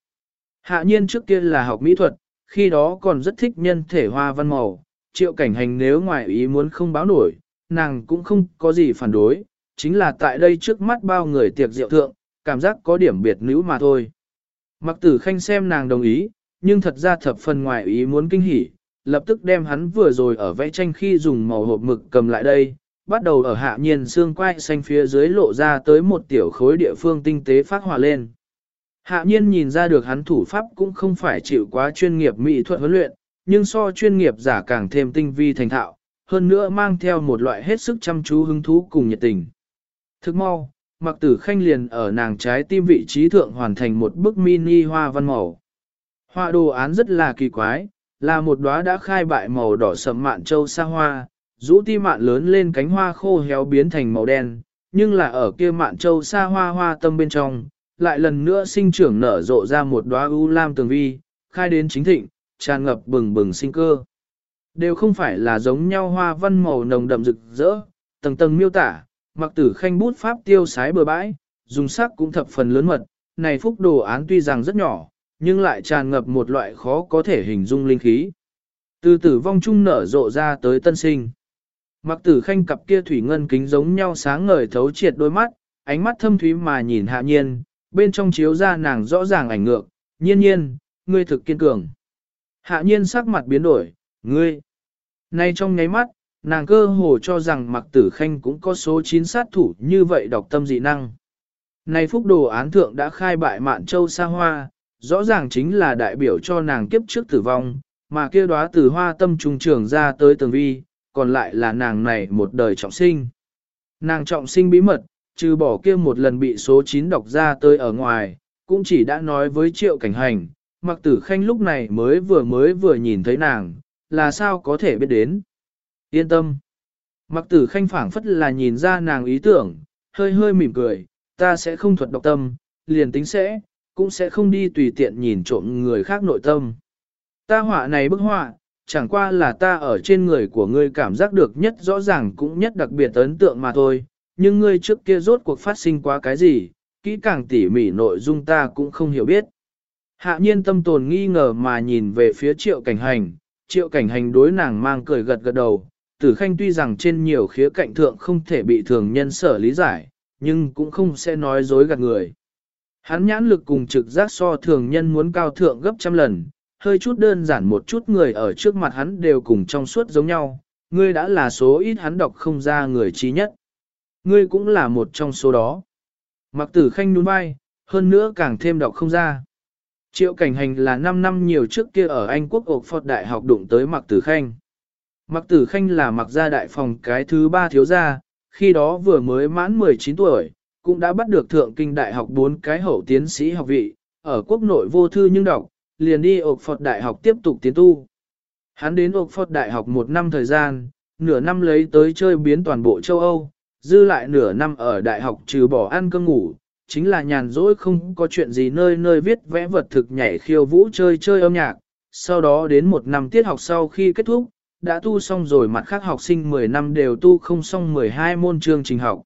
Hạ nhiên trước kia là học mỹ thuật, khi đó còn rất thích nhân thể hoa văn màu, triệu cảnh hành nếu ngoài ý muốn không báo nổi, nàng cũng không có gì phản đối, chính là tại đây trước mắt bao người tiệc rượu thượng, cảm giác có điểm biệt nữ mà thôi. Mặc tử khanh xem nàng đồng ý, nhưng thật ra thập phần ngoài ý muốn kinh hỉ, lập tức đem hắn vừa rồi ở vẽ tranh khi dùng màu hộp mực cầm lại đây, bắt đầu ở hạ nhiên xương quai xanh phía dưới lộ ra tới một tiểu khối địa phương tinh tế phát hỏa lên. Hạ nhiên nhìn ra được hắn thủ pháp cũng không phải chịu quá chuyên nghiệp mỹ thuật huấn luyện, nhưng so chuyên nghiệp giả càng thêm tinh vi thành thạo, hơn nữa mang theo một loại hết sức chăm chú hứng thú cùng nhiệt tình. Thức mau, mặc tử khanh liền ở nàng trái tim vị trí thượng hoàn thành một bức mini hoa văn màu. Họa đồ án rất là kỳ quái, là một đóa đã khai bại màu đỏ sậm mạn châu sa hoa, rũ ti mạn lớn lên cánh hoa khô héo biến thành màu đen, nhưng là ở kia mạn châu sa hoa hoa tâm bên trong, lại lần nữa sinh trưởng nở rộ ra một đóa u lam tường vi, khai đến chính thịnh, tràn ngập bừng bừng sinh cơ. Đều không phải là giống nhau hoa văn màu nồng đậm rực rỡ, tầng tầng miêu tả, mặc tử khanh bút pháp tiêu sái bừa bãi, dùng sắc cũng thập phần lớn mật, này phúc đồ án tuy rằng rất nhỏ, nhưng lại tràn ngập một loại khó có thể hình dung linh khí. Từ tử vong chung nở rộ ra tới tân sinh. Mặc tử khanh cặp kia thủy ngân kính giống nhau sáng ngời thấu triệt đôi mắt, ánh mắt thâm thúy mà nhìn hạ nhiên, bên trong chiếu ra nàng rõ ràng ảnh ngược, nhiên nhiên, ngươi thực kiên cường. Hạ nhiên sắc mặt biến đổi, ngươi. Nay trong nháy mắt, nàng cơ hồ cho rằng mặc tử khanh cũng có số 9 sát thủ như vậy đọc tâm dị năng. Này phúc đồ án thượng đã khai bại mạn châu sa hoa, rõ ràng chính là đại biểu cho nàng kiếp trước tử vong, mà kia đóa từ hoa tâm trung trường ra tới tường vi, còn lại là nàng này một đời trọng sinh. Nàng trọng sinh bí mật, trừ bỏ kia một lần bị số 9 đọc ra tới ở ngoài, cũng chỉ đã nói với triệu cảnh hành, mặc tử khanh lúc này mới vừa mới vừa nhìn thấy nàng, là sao có thể biết đến. Yên tâm. Mặc tử khanh phảng phất là nhìn ra nàng ý tưởng, hơi hơi mỉm cười, ta sẽ không thuật độc tâm, liền tính sẽ, cũng sẽ không đi tùy tiện nhìn trộm người khác nội tâm. Ta họa này bức họa, chẳng qua là ta ở trên người của ngươi cảm giác được nhất rõ ràng cũng nhất đặc biệt ấn tượng mà thôi, nhưng ngươi trước kia rốt cuộc phát sinh quá cái gì, kỹ càng tỉ mỉ nội dung ta cũng không hiểu biết. Hạ nhiên tâm tồn nghi ngờ mà nhìn về phía triệu cảnh hành, triệu cảnh hành đối nàng mang cười gật gật đầu, tử khanh tuy rằng trên nhiều khía cạnh thượng không thể bị thường nhân sở lý giải, nhưng cũng không sẽ nói dối gạt người. Hắn nhãn lực cùng trực giác so thường nhân muốn cao thượng gấp trăm lần, hơi chút đơn giản một chút người ở trước mặt hắn đều cùng trong suốt giống nhau, ngươi đã là số ít hắn đọc không ra người trí nhất. Ngươi cũng là một trong số đó. Mặc tử khanh nhún vai, hơn nữa càng thêm đọc không ra. Triệu cảnh hành là 5 năm nhiều trước kia ở Anh quốc ộc Phật Đại học đụng tới Mặc tử khanh. Mặc tử khanh là mặc gia đại phòng cái thứ ba thiếu gia, khi đó vừa mới mãn 19 tuổi, cũng đã bắt được thượng kinh đại học bốn cái hậu tiến sĩ học vị, ở quốc nội vô thư nhưng đọc, liền đi ộc Phật Đại học tiếp tục tiến tu. Hắn đến ộc Phật Đại học một năm thời gian, nửa năm lấy tới chơi biến toàn bộ châu Âu, dư lại nửa năm ở đại học trừ bỏ ăn cơm ngủ, chính là nhàn rỗi không có chuyện gì nơi nơi viết vẽ vật thực nhảy khiêu vũ chơi chơi âm nhạc. Sau đó đến một năm tiết học sau khi kết thúc, đã tu xong rồi mặt khác học sinh 10 năm đều tu không xong 12 môn chương trình học.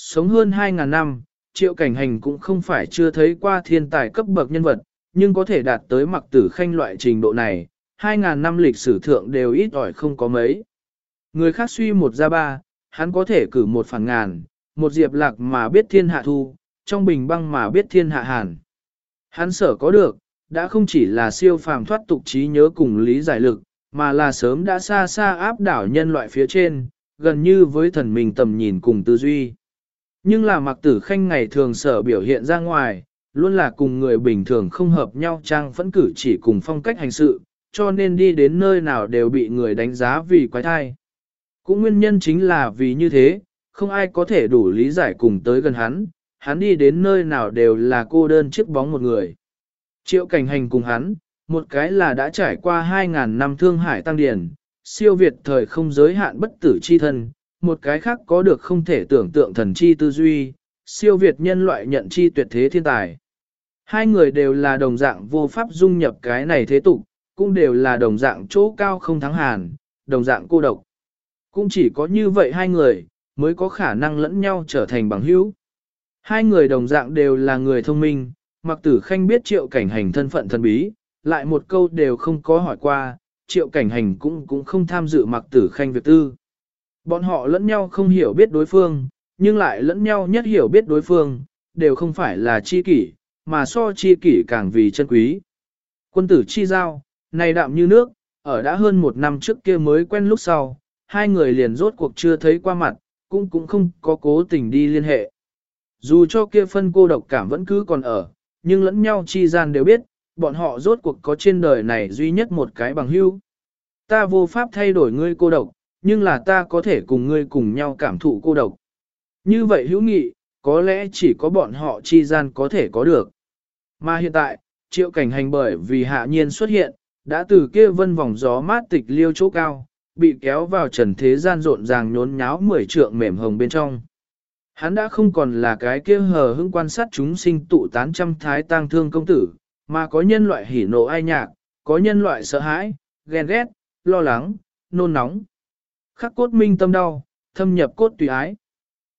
Sống hơn 2.000 năm, triệu cảnh hành cũng không phải chưa thấy qua thiên tài cấp bậc nhân vật, nhưng có thể đạt tới mặc tử khanh loại trình độ này, 2.000 năm lịch sử thượng đều ít ỏi không có mấy. Người khác suy một ra ba, hắn có thể cử một phản ngàn, một diệp lạc mà biết thiên hạ thu, trong bình băng mà biết thiên hạ hàn. Hắn sở có được, đã không chỉ là siêu phàm thoát tục trí nhớ cùng lý giải lực, mà là sớm đã xa xa áp đảo nhân loại phía trên, gần như với thần mình tầm nhìn cùng tư duy. Nhưng là mặc tử khanh ngày thường sở biểu hiện ra ngoài, luôn là cùng người bình thường không hợp nhau trang phẫn cử chỉ cùng phong cách hành sự, cho nên đi đến nơi nào đều bị người đánh giá vì quái thai. Cũng nguyên nhân chính là vì như thế, không ai có thể đủ lý giải cùng tới gần hắn, hắn đi đến nơi nào đều là cô đơn chiếc bóng một người. Triệu cảnh hành cùng hắn, một cái là đã trải qua 2.000 năm thương hải tăng điển, siêu việt thời không giới hạn bất tử chi thân, một cái khác có được không thể tưởng tượng thần chi tư duy, siêu việt nhân loại nhận chi tuyệt thế thiên tài. Hai người đều là đồng dạng vô pháp dung nhập cái này thế tục, cũng đều là đồng dạng chỗ cao không thắng hàn, đồng dạng cô độc. Cũng chỉ có như vậy hai người, mới có khả năng lẫn nhau trở thành bằng hữu. Hai người đồng dạng đều là người thông minh, mặc tử khanh biết triệu cảnh hành thân phận thần bí, lại một câu đều không có hỏi qua, triệu cảnh hành cũng cũng không tham dự mặc tử khanh việc tư. Bọn họ lẫn nhau không hiểu biết đối phương, nhưng lại lẫn nhau nhất hiểu biết đối phương, đều không phải là chi kỷ, mà so chi kỷ càng vì chân quý. Quân tử chi giao, này đạm như nước, ở đã hơn một năm trước kia mới quen lúc sau, hai người liền rốt cuộc chưa thấy qua mặt, cũng cũng không có cố tình đi liên hệ. Dù cho kia phân cô độc cảm vẫn cứ còn ở, nhưng lẫn nhau chi gian đều biết, bọn họ rốt cuộc có trên đời này duy nhất một cái bằng hữu. Ta vô pháp thay đổi ngươi cô độc, nhưng là ta có thể cùng ngươi cùng nhau cảm thụ cô độc. Như vậy hữu nghị, có lẽ chỉ có bọn họ chi gian có thể có được. Mà hiện tại, triệu cảnh hành bởi vì hạ nhiên xuất hiện, đã từ kia vân vòng gió mát tịch liêu chỗ cao, bị kéo vào trần thế gian rộn ràng nhốn nháo mười trượng mềm hồng bên trong. Hắn đã không còn là cái kia hờ hững quan sát chúng sinh tụ tán trăm thái tang thương công tử, mà có nhân loại hỉ nộ ai nhạc, có nhân loại sợ hãi, ghen ghét, lo lắng, nôn nóng. Khắc cốt minh tâm đau, thâm nhập cốt tùy ái.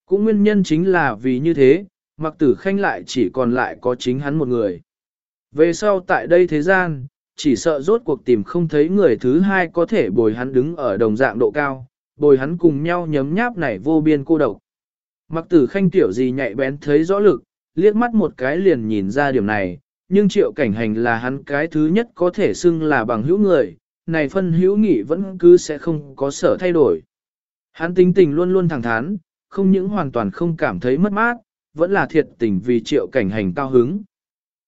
Cũng nguyên nhân chính là vì như thế, mặc tử khanh lại chỉ còn lại có chính hắn một người. Về sau tại đây thế gian, chỉ sợ rốt cuộc tìm không thấy người thứ hai có thể bồi hắn đứng ở đồng dạng độ cao, bồi hắn cùng nhau nhấm nháp này vô biên cô độc. Mặc tử khanh tiểu gì nhạy bén thấy rõ lực, liếc mắt một cái liền nhìn ra điểm này, nhưng triệu cảnh hành là hắn cái thứ nhất có thể xưng là bằng hữu người, này phân hữu nghị vẫn cứ sẽ không có sở thay đổi. Hắn tính tình luôn luôn thẳng thắn, không những hoàn toàn không cảm thấy mất mát, vẫn là thiệt tình vì triệu cảnh hành cao hứng.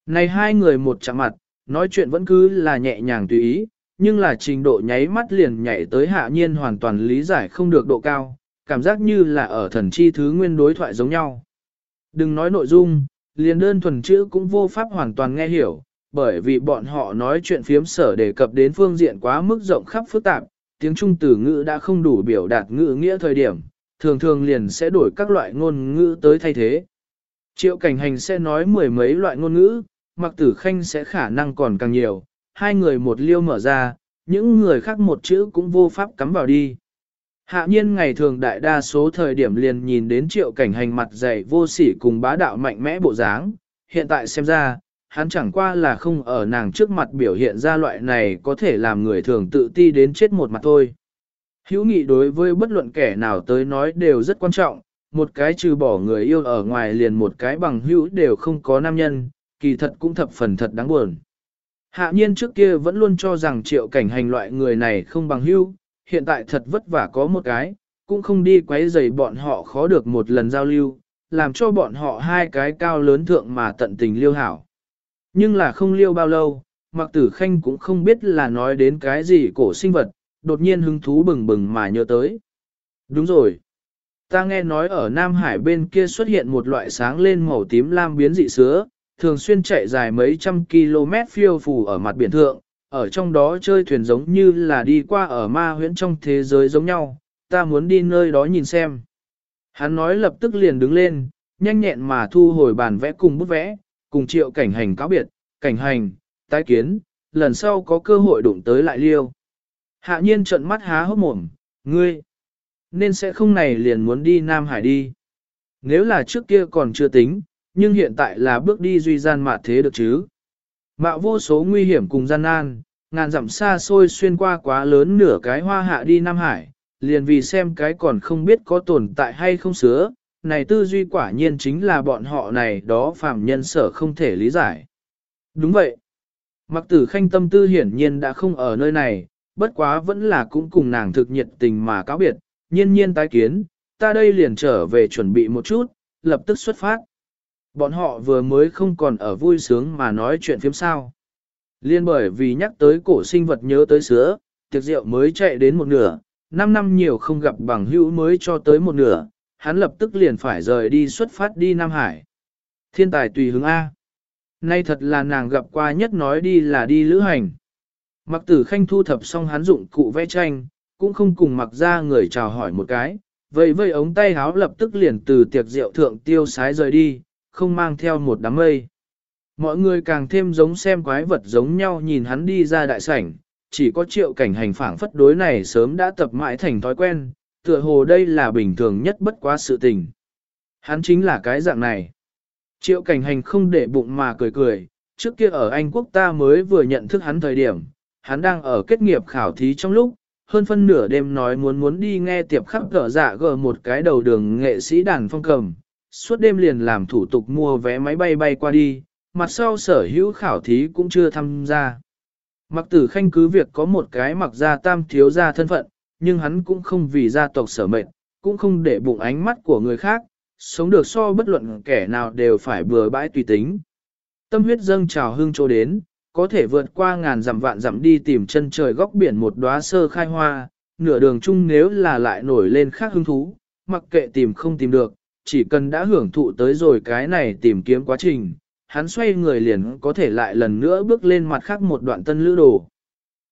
Này hai người một chạm mặt, nói chuyện vẫn cứ là nhẹ nhàng tùy ý, nhưng là trình độ nháy mắt liền nhảy tới hạ nhiên hoàn toàn lý giải không được độ cao, cảm giác như là ở thần chi thứ nguyên đối thoại giống nhau. Đừng nói nội dung, liền đơn thuần chữ cũng vô pháp hoàn toàn nghe hiểu, bởi vì bọn họ nói chuyện phiếm sở đề cập đến phương diện quá mức rộng khắp phức tạp, tiếng Trung từ ngữ đã không đủ biểu đạt ngữ nghĩa thời điểm, thường thường liền sẽ đổi các loại ngôn ngữ tới thay thế. Triệu cảnh hành sẽ nói mười mấy loại ngôn ngữ, mặc tử khanh sẽ khả năng còn càng nhiều, hai người một liêu mở ra, những người khác một chữ cũng vô pháp cắm vào đi. Hạ nhiên ngày thường đại đa số thời điểm liền nhìn đến triệu cảnh hành mặt dày vô sỉ cùng bá đạo mạnh mẽ bộ dáng, hiện tại xem ra, hắn chẳng qua là không ở nàng trước mặt biểu hiện ra loại này có thể làm người thường tự ti đến chết một mặt thôi. Hữu nghị đối với bất luận kẻ nào tới nói đều rất quan trọng, một cái trừ bỏ người yêu ở ngoài liền một cái bằng hữu đều không có nam nhân, kỳ thật cũng thập phần thật đáng buồn. Hạ nhiên trước kia vẫn luôn cho rằng triệu cảnh hành loại người này không bằng hữu, hiện tại thật vất vả có một cái, cũng không đi quấy rầy bọn họ khó được một lần giao lưu, làm cho bọn họ hai cái cao lớn thượng mà tận tình liêu hảo. Nhưng là không liêu bao lâu, mặc tử khanh cũng không biết là nói đến cái gì cổ sinh vật, đột nhiên hứng thú bừng bừng mà nhớ tới. Đúng rồi. Ta nghe nói ở Nam Hải bên kia xuất hiện một loại sáng lên màu tím lam biến dị sứa, thường xuyên chạy dài mấy trăm km phiêu phù ở mặt biển thượng, ở trong đó chơi thuyền giống như là đi qua ở ma huyễn trong thế giới giống nhau, ta muốn đi nơi đó nhìn xem. Hắn nói lập tức liền đứng lên, nhanh nhẹn mà thu hồi bàn vẽ cùng bút vẽ, cùng triệu cảnh hành cáo biệt, cảnh hành, tái kiến, lần sau có cơ hội đụng tới lại liêu. Hạ nhiên trận mắt há hốc mồm, ngươi, nên sẽ không này liền muốn đi Nam Hải đi. Nếu là trước kia còn chưa tính, nhưng hiện tại là bước đi duy gian mạ thế được chứ. Mạo vô số nguy hiểm cùng gian nan, ngàn dặm xa xôi xuyên qua quá lớn nửa cái hoa hạ đi Nam Hải, liền vì xem cái còn không biết có tồn tại hay không sứa, này tư duy quả nhiên chính là bọn họ này đó phàm nhân sở không thể lý giải. Đúng vậy. Mặc tử khanh tâm tư hiển nhiên đã không ở nơi này, bất quá vẫn là cũng cùng nàng thực nhiệt tình mà cáo biệt, nhiên nhiên tái kiến, ta đây liền trở về chuẩn bị một chút, lập tức xuất phát. Bọn họ vừa mới không còn ở vui sướng mà nói chuyện phiếm sao. Liên bởi vì nhắc tới cổ sinh vật nhớ tới sữa, tiệc rượu mới chạy đến một nửa, 5 năm nhiều không gặp bằng hữu mới cho tới một nửa, hắn lập tức liền phải rời đi xuất phát đi Nam Hải. Thiên tài tùy hướng A. Nay thật là nàng gặp qua nhất nói đi là đi lữ hành. Mặc tử khanh thu thập xong hắn dụng cụ vẽ tranh, cũng không cùng mặc ra người chào hỏi một cái, vậy vây ống tay háo lập tức liền từ tiệc rượu thượng tiêu sái rời đi, không mang theo một đám mây. Mọi người càng thêm giống xem quái vật giống nhau nhìn hắn đi ra đại sảnh, chỉ có triệu cảnh hành phảng phất đối này sớm đã tập mãi thành thói quen, tựa hồ đây là bình thường nhất bất quá sự tình. Hắn chính là cái dạng này. Triệu cảnh hành không để bụng mà cười cười, trước kia ở Anh quốc ta mới vừa nhận thức hắn thời điểm, hắn đang ở kết nghiệp khảo thí trong lúc, hơn phân nửa đêm nói muốn muốn đi nghe tiệp khắp cỡ dạ gờ một cái đầu đường nghệ sĩ đàn phong cầm, suốt đêm liền làm thủ tục mua vé máy bay bay qua đi, mặt sau sở hữu khảo thí cũng chưa tham gia. Mặc tử khanh cứ việc có một cái mặc ra tam thiếu gia thân phận, nhưng hắn cũng không vì gia tộc sở mệnh, cũng không để bụng ánh mắt của người khác, sống được so bất luận kẻ nào đều phải bừa bãi tùy tính. Tâm huyết dâng trào hương chỗ đến, có thể vượt qua ngàn dặm vạn dặm đi tìm chân trời góc biển một đóa sơ khai hoa, nửa đường chung nếu là lại nổi lên khác hứng thú, mặc kệ tìm không tìm được, chỉ cần đã hưởng thụ tới rồi cái này tìm kiếm quá trình, hắn xoay người liền có thể lại lần nữa bước lên mặt khác một đoạn tân lữ đồ.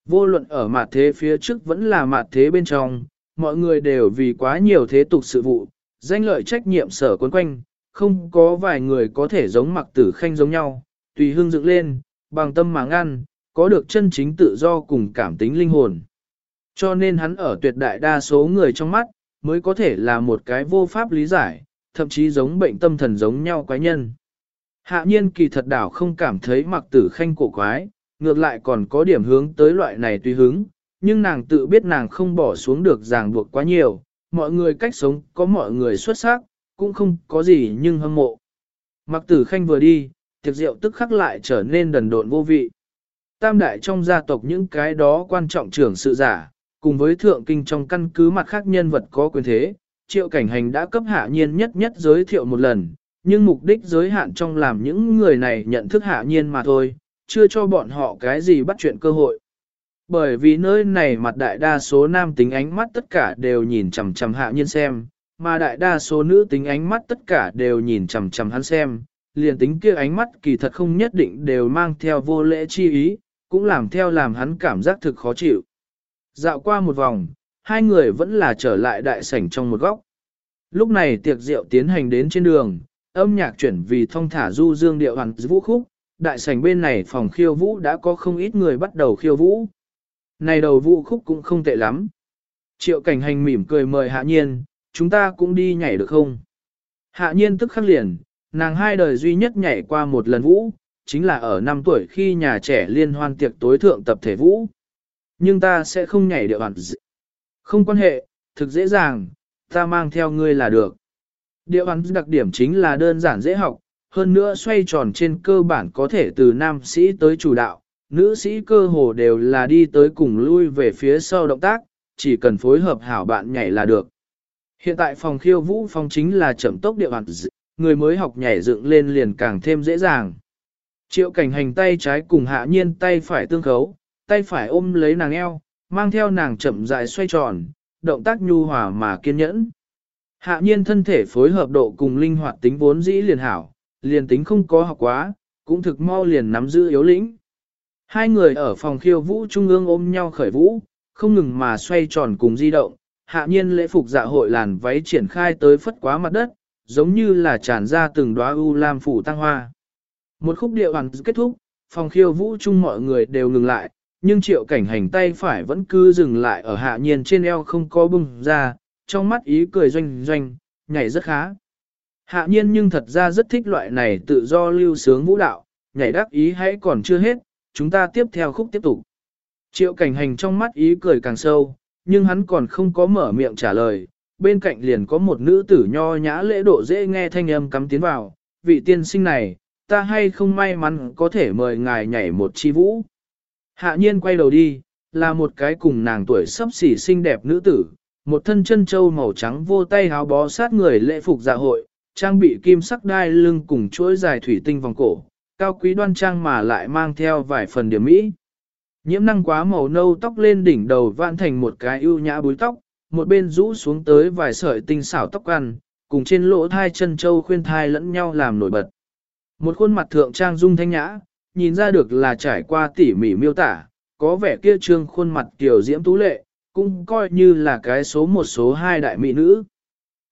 Vô luận ở mặt thế phía trước vẫn là mặt thế bên trong, mọi người đều vì quá nhiều thế tục sự vụ, danh lợi trách nhiệm sở quấn quanh, không có vài người có thể giống mặc tử khanh giống nhau, tùy hương dựng lên, bằng tâm mà ngăn, có được chân chính tự do cùng cảm tính linh hồn. Cho nên hắn ở tuyệt đại đa số người trong mắt, mới có thể là một cái vô pháp lý giải, thậm chí giống bệnh tâm thần giống nhau quái nhân. Hạ nhiên kỳ thật đảo không cảm thấy mặc tử khanh cổ quái, ngược lại còn có điểm hướng tới loại này tùy hứng, nhưng nàng tự biết nàng không bỏ xuống được ràng buộc quá nhiều, mọi người cách sống có mọi người xuất sắc, cũng không có gì nhưng hâm mộ. Mặc tử khanh vừa đi, tiệc rượu tức khắc lại trở nên đần độn vô vị. Tam đại trong gia tộc những cái đó quan trọng trưởng sự giả, cùng với thượng kinh trong căn cứ mặt khác nhân vật có quyền thế, triệu cảnh hành đã cấp hạ nhiên nhất nhất giới thiệu một lần, nhưng mục đích giới hạn trong làm những người này nhận thức hạ nhiên mà thôi, chưa cho bọn họ cái gì bắt chuyện cơ hội. Bởi vì nơi này mặt đại đa số nam tính ánh mắt tất cả đều nhìn chằm chằm hạ nhiên xem, mà đại đa số nữ tính ánh mắt tất cả đều nhìn chằm chằm hắn xem, liền tính kia ánh mắt kỳ thật không nhất định đều mang theo vô lễ chi ý, cũng làm theo làm hắn cảm giác thực khó chịu. Dạo qua một vòng, hai người vẫn là trở lại đại sảnh trong một góc. Lúc này tiệc rượu tiến hành đến trên đường, âm nhạc chuyển vì thông thả du dương điệu hoàn vũ khúc, đại sảnh bên này phòng khiêu vũ đã có không ít người bắt đầu khiêu vũ. Này đầu vũ khúc cũng không tệ lắm. Triệu cảnh hành mỉm cười mời hạ nhiên, chúng ta cũng đi nhảy được không? Hạ nhiên tức khắc liền, nàng hai đời duy nhất nhảy qua một lần vũ, chính là ở năm tuổi khi nhà trẻ liên hoan tiệc tối thượng tập thể vũ. Nhưng ta sẽ không nhảy điệu bản, Không quan hệ, thực dễ dàng, ta mang theo ngươi là được. Điệu hắn đặc điểm chính là đơn giản dễ học, hơn nữa xoay tròn trên cơ bản có thể từ nam sĩ tới chủ đạo, nữ sĩ cơ hồ đều là đi tới cùng lui về phía sau động tác, chỉ cần phối hợp hảo bạn nhảy là được. Hiện tại phòng khiêu vũ phòng chính là chậm tốc địa bản người mới học nhảy dựng lên liền càng thêm dễ dàng. Triệu cảnh hành tay trái cùng hạ nhiên tay phải tương khấu, tay phải ôm lấy nàng eo, mang theo nàng chậm rãi xoay tròn, động tác nhu hòa mà kiên nhẫn. Hạ nhiên thân thể phối hợp độ cùng linh hoạt tính vốn dĩ liền hảo, liền tính không có học quá, cũng thực mau liền nắm giữ yếu lĩnh. Hai người ở phòng khiêu vũ trung ương ôm nhau khởi vũ, không ngừng mà xoay tròn cùng di động, hạ nhiên lễ phục dạ hội làn váy triển khai tới phất quá mặt đất, giống như là tràn ra từng đóa u lam phủ tăng hoa. Một khúc điệu hoàn kết thúc, phòng khiêu vũ chung mọi người đều ngừng lại, nhưng triệu cảnh hành tay phải vẫn cứ dừng lại ở hạ nhiên trên eo không có bung ra, trong mắt ý cười doanh doanh, nhảy rất khá. Hạ nhiên nhưng thật ra rất thích loại này tự do lưu sướng vũ đạo, nhảy đắc ý hãy còn chưa hết, chúng ta tiếp theo khúc tiếp tục. Triệu cảnh hành trong mắt ý cười càng sâu, nhưng hắn còn không có mở miệng trả lời, bên cạnh liền có một nữ tử nho nhã lễ độ dễ nghe thanh âm cắm tiến vào, vị tiên sinh này, ta hay không may mắn có thể mời ngài nhảy một chi vũ. Hạ nhiên quay đầu đi, là một cái cùng nàng tuổi sắp xỉ xinh đẹp nữ tử, một thân chân châu màu trắng vô tay háo bó sát người lễ phục dạ hội, trang bị kim sắc đai lưng cùng chuỗi dài thủy tinh vòng cổ, cao quý đoan trang mà lại mang theo vài phần điểm mỹ. Nhiễm năng quá màu nâu tóc lên đỉnh đầu vạn thành một cái ưu nhã búi tóc, một bên rũ xuống tới vài sợi tinh xảo tóc ăn, cùng trên lỗ thai chân châu khuyên thai lẫn nhau làm nổi bật. Một khuôn mặt thượng trang dung thanh nhã, nhìn ra được là trải qua tỉ mỉ miêu tả, có vẻ kia trương khuôn mặt tiểu diễm tú lệ, cũng coi như là cái số một số hai đại mỹ nữ.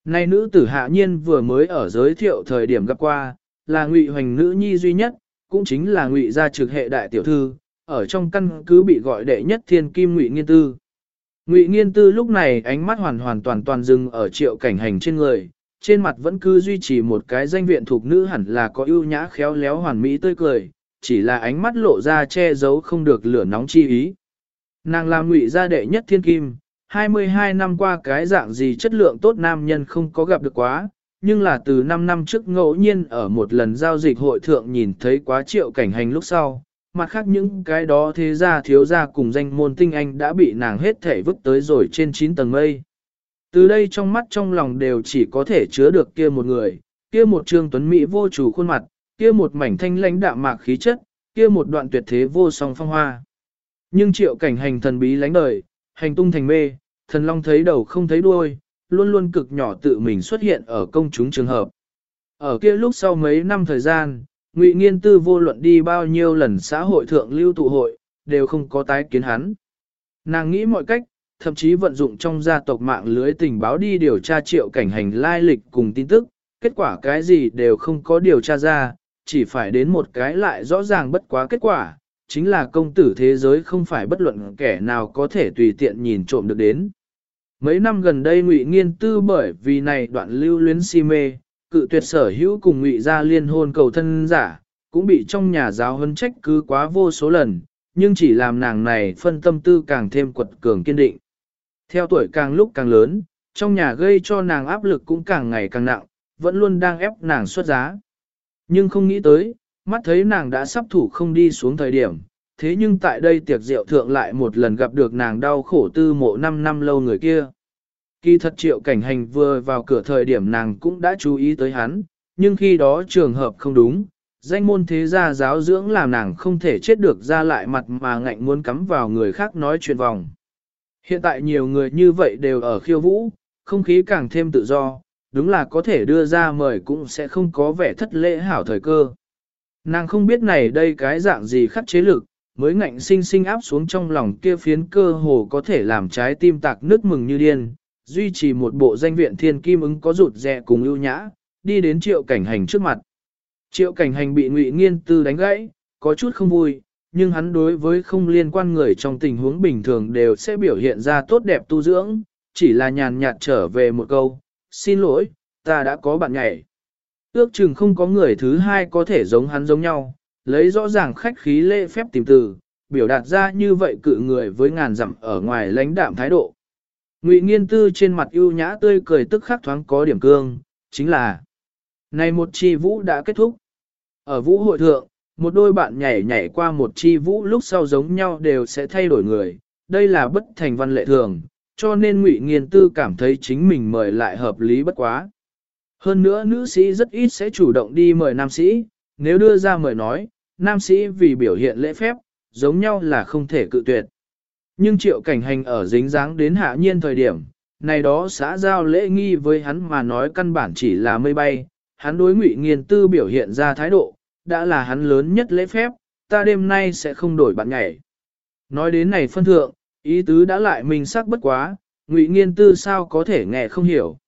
Nay nữ tử hạ nhiên vừa mới ở giới thiệu thời điểm gặp qua, là ngụy hoành nữ nhi duy nhất, cũng chính là ngụy gia trực hệ đại tiểu thư, ở trong căn cứ bị gọi đệ nhất thiên kim ngụy nghiên tư. Ngụy nghiên tư lúc này ánh mắt hoàn hoàn toàn toàn dừng ở triệu cảnh hành trên người, trên mặt vẫn cứ duy trì một cái danh viện thuộc nữ hẳn là có ưu nhã khéo léo hoàn mỹ tươi cười, chỉ là ánh mắt lộ ra che giấu không được lửa nóng chi ý. Nàng là ngụy gia đệ nhất thiên kim, 22 năm qua cái dạng gì chất lượng tốt nam nhân không có gặp được quá, nhưng là từ 5 năm trước ngẫu nhiên ở một lần giao dịch hội thượng nhìn thấy quá triệu cảnh hành lúc sau, mặt khác những cái đó thế gia thiếu gia cùng danh môn tinh anh đã bị nàng hết thể vứt tới rồi trên 9 tầng mây. Từ đây trong mắt trong lòng đều chỉ có thể chứa được kia một người, kia một trương tuấn mỹ vô chủ khuôn mặt, kia một mảnh thanh lãnh đạm mạc khí chất, kia một đoạn tuyệt thế vô song phong hoa. Nhưng triệu cảnh hành thần bí lánh đời, hành tung thành mê, thần long thấy đầu không thấy đuôi, luôn luôn cực nhỏ tự mình xuất hiện ở công chúng trường hợp. Ở kia lúc sau mấy năm thời gian, Ngụy Nghiên Tư vô luận đi bao nhiêu lần xã hội thượng lưu tụ hội, đều không có tái kiến hắn. Nàng nghĩ mọi cách, thậm chí vận dụng trong gia tộc mạng lưới tình báo đi điều tra triệu cảnh hành lai lịch cùng tin tức, kết quả cái gì đều không có điều tra ra, chỉ phải đến một cái lại rõ ràng bất quá kết quả, chính là công tử thế giới không phải bất luận kẻ nào có thể tùy tiện nhìn trộm được đến. Mấy năm gần đây Ngụy Nghiên Tư bởi vì này đoạn lưu luyến si mê, cự tuyệt sở hữu cùng Ngụy gia liên hôn cầu thân giả, cũng bị trong nhà giáo huấn trách cứ quá vô số lần, nhưng chỉ làm nàng này phân tâm tư càng thêm quật cường kiên định. Theo tuổi càng lúc càng lớn, trong nhà gây cho nàng áp lực cũng càng ngày càng nặng, vẫn luôn đang ép nàng xuất giá. Nhưng không nghĩ tới, mắt thấy nàng đã sắp thủ không đi xuống thời điểm, thế nhưng tại đây tiệc rượu thượng lại một lần gặp được nàng đau khổ tư mộ 5 năm lâu người kia. Kỳ thật triệu cảnh hành vừa vào cửa thời điểm nàng cũng đã chú ý tới hắn, nhưng khi đó trường hợp không đúng, danh môn thế gia giáo dưỡng làm nàng không thể chết được ra lại mặt mà ngạnh muốn cắm vào người khác nói chuyện vòng. Hiện tại nhiều người như vậy đều ở khiêu vũ, không khí càng thêm tự do, đúng là có thể đưa ra mời cũng sẽ không có vẻ thất lễ hảo thời cơ. Nàng không biết này đây cái dạng gì khắc chế lực, mới ngạnh sinh sinh áp xuống trong lòng kia phiến cơ hồ có thể làm trái tim tạc nước mừng như điên, duy trì một bộ danh viện thiên kim ứng có rụt rè cùng ưu nhã, đi đến triệu cảnh hành trước mặt. Triệu cảnh hành bị ngụy nghiên tư đánh gãy, có chút không vui, nhưng hắn đối với không liên quan người trong tình huống bình thường đều sẽ biểu hiện ra tốt đẹp tu dưỡng, chỉ là nhàn nhạt trở về một câu, xin lỗi, ta đã có bạn nhảy. Ước chừng không có người thứ hai có thể giống hắn giống nhau, lấy rõ ràng khách khí lễ phép tìm từ, biểu đạt ra như vậy cự người với ngàn dặm ở ngoài lãnh đạm thái độ. Ngụy nghiên tư trên mặt ưu nhã tươi cười tức khắc thoáng có điểm cương, chính là Này một chi vũ đã kết thúc. Ở vũ hội thượng, một đôi bạn nhảy nhảy qua một chi vũ lúc sau giống nhau đều sẽ thay đổi người, đây là bất thành văn lệ thường, cho nên Ngụy Nghiên Tư cảm thấy chính mình mời lại hợp lý bất quá. Hơn nữa nữ sĩ rất ít sẽ chủ động đi mời nam sĩ, nếu đưa ra mời nói, nam sĩ vì biểu hiện lễ phép, giống nhau là không thể cự tuyệt. Nhưng triệu cảnh hành ở dính dáng đến hạ nhiên thời điểm, này đó xã giao lễ nghi với hắn mà nói căn bản chỉ là mây bay, hắn đối ngụy nghiên tư biểu hiện ra thái độ, đã là hắn lớn nhất lễ phép, ta đêm nay sẽ không đổi bạn nhảy. Nói đến này phân thượng, ý tứ đã lại mình sắc bất quá, ngụy nghiên tư sao có thể nghe không hiểu.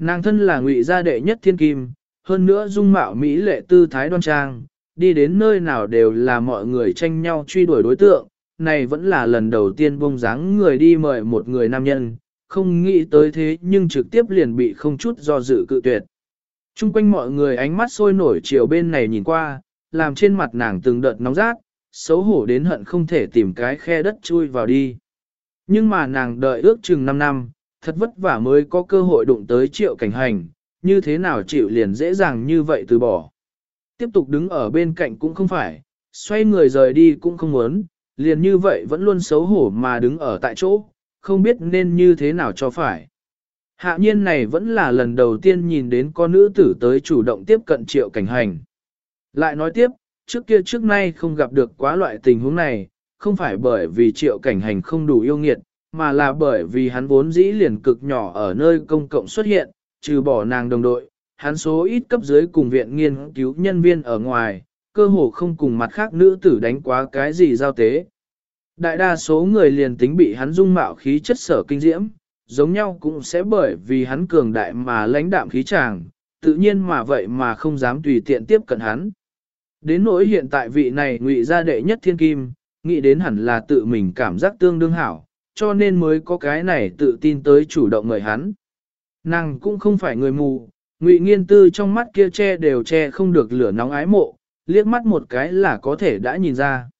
Nàng thân là ngụy gia đệ nhất thiên kim, hơn nữa dung mạo Mỹ lệ tư thái đoan trang, đi đến nơi nào đều là mọi người tranh nhau truy đuổi đối tượng, này vẫn là lần đầu tiên bông dáng người đi mời một người nam nhân, không nghĩ tới thế nhưng trực tiếp liền bị không chút do dự cự tuyệt. Trung quanh mọi người ánh mắt sôi nổi chiều bên này nhìn qua, làm trên mặt nàng từng đợt nóng rát, xấu hổ đến hận không thể tìm cái khe đất chui vào đi. Nhưng mà nàng đợi ước chừng 5 năm, thật vất vả mới có cơ hội đụng tới triệu cảnh hành, như thế nào chịu liền dễ dàng như vậy từ bỏ. Tiếp tục đứng ở bên cạnh cũng không phải, xoay người rời đi cũng không muốn, liền như vậy vẫn luôn xấu hổ mà đứng ở tại chỗ, không biết nên như thế nào cho phải. Hạ nhiên này vẫn là lần đầu tiên nhìn đến con nữ tử tới chủ động tiếp cận triệu cảnh hành. Lại nói tiếp, trước kia trước nay không gặp được quá loại tình huống này, không phải bởi vì triệu cảnh hành không đủ yêu nghiệt, mà là bởi vì hắn vốn dĩ liền cực nhỏ ở nơi công cộng xuất hiện, trừ bỏ nàng đồng đội, hắn số ít cấp dưới cùng viện nghiên cứu nhân viên ở ngoài, cơ hồ không cùng mặt khác nữ tử đánh quá cái gì giao tế. Đại đa số người liền tính bị hắn dung mạo khí chất sở kinh diễm, giống nhau cũng sẽ bởi vì hắn cường đại mà lãnh đạm khí chàng, tự nhiên mà vậy mà không dám tùy tiện tiếp cận hắn. Đến nỗi hiện tại vị này ngụy gia đệ nhất thiên kim, nghĩ đến hẳn là tự mình cảm giác tương đương hảo, cho nên mới có cái này tự tin tới chủ động mời hắn. Nàng cũng không phải người mù, ngụy nghiên tư trong mắt kia che đều che không được lửa nóng ái mộ, liếc mắt một cái là có thể đã nhìn ra.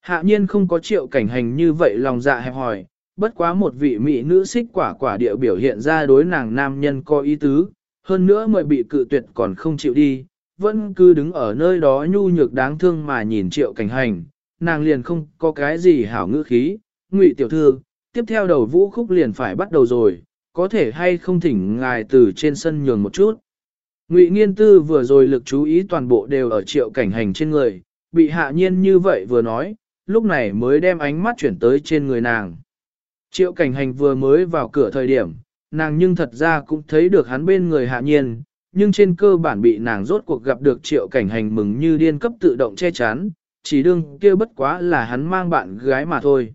Hạ nhiên không có triệu cảnh hành như vậy lòng dạ hẹp hỏi, bất quá một vị mỹ nữ xích quả quả địa biểu hiện ra đối nàng nam nhân có ý tứ, hơn nữa mời bị cự tuyệt còn không chịu đi, vẫn cứ đứng ở nơi đó nhu nhược đáng thương mà nhìn triệu cảnh hành, nàng liền không có cái gì hảo ngữ khí, ngụy tiểu thư, tiếp theo đầu vũ khúc liền phải bắt đầu rồi, có thể hay không thỉnh ngài từ trên sân nhường một chút. Ngụy nghiên tư vừa rồi lực chú ý toàn bộ đều ở triệu cảnh hành trên người, bị hạ nhiên như vậy vừa nói, lúc này mới đem ánh mắt chuyển tới trên người nàng. Triệu cảnh hành vừa mới vào cửa thời điểm, nàng nhưng thật ra cũng thấy được hắn bên người hạ nhiên, nhưng trên cơ bản bị nàng rốt cuộc gặp được triệu cảnh hành mừng như điên cấp tự động che chắn, chỉ đương kia bất quá là hắn mang bạn gái mà thôi.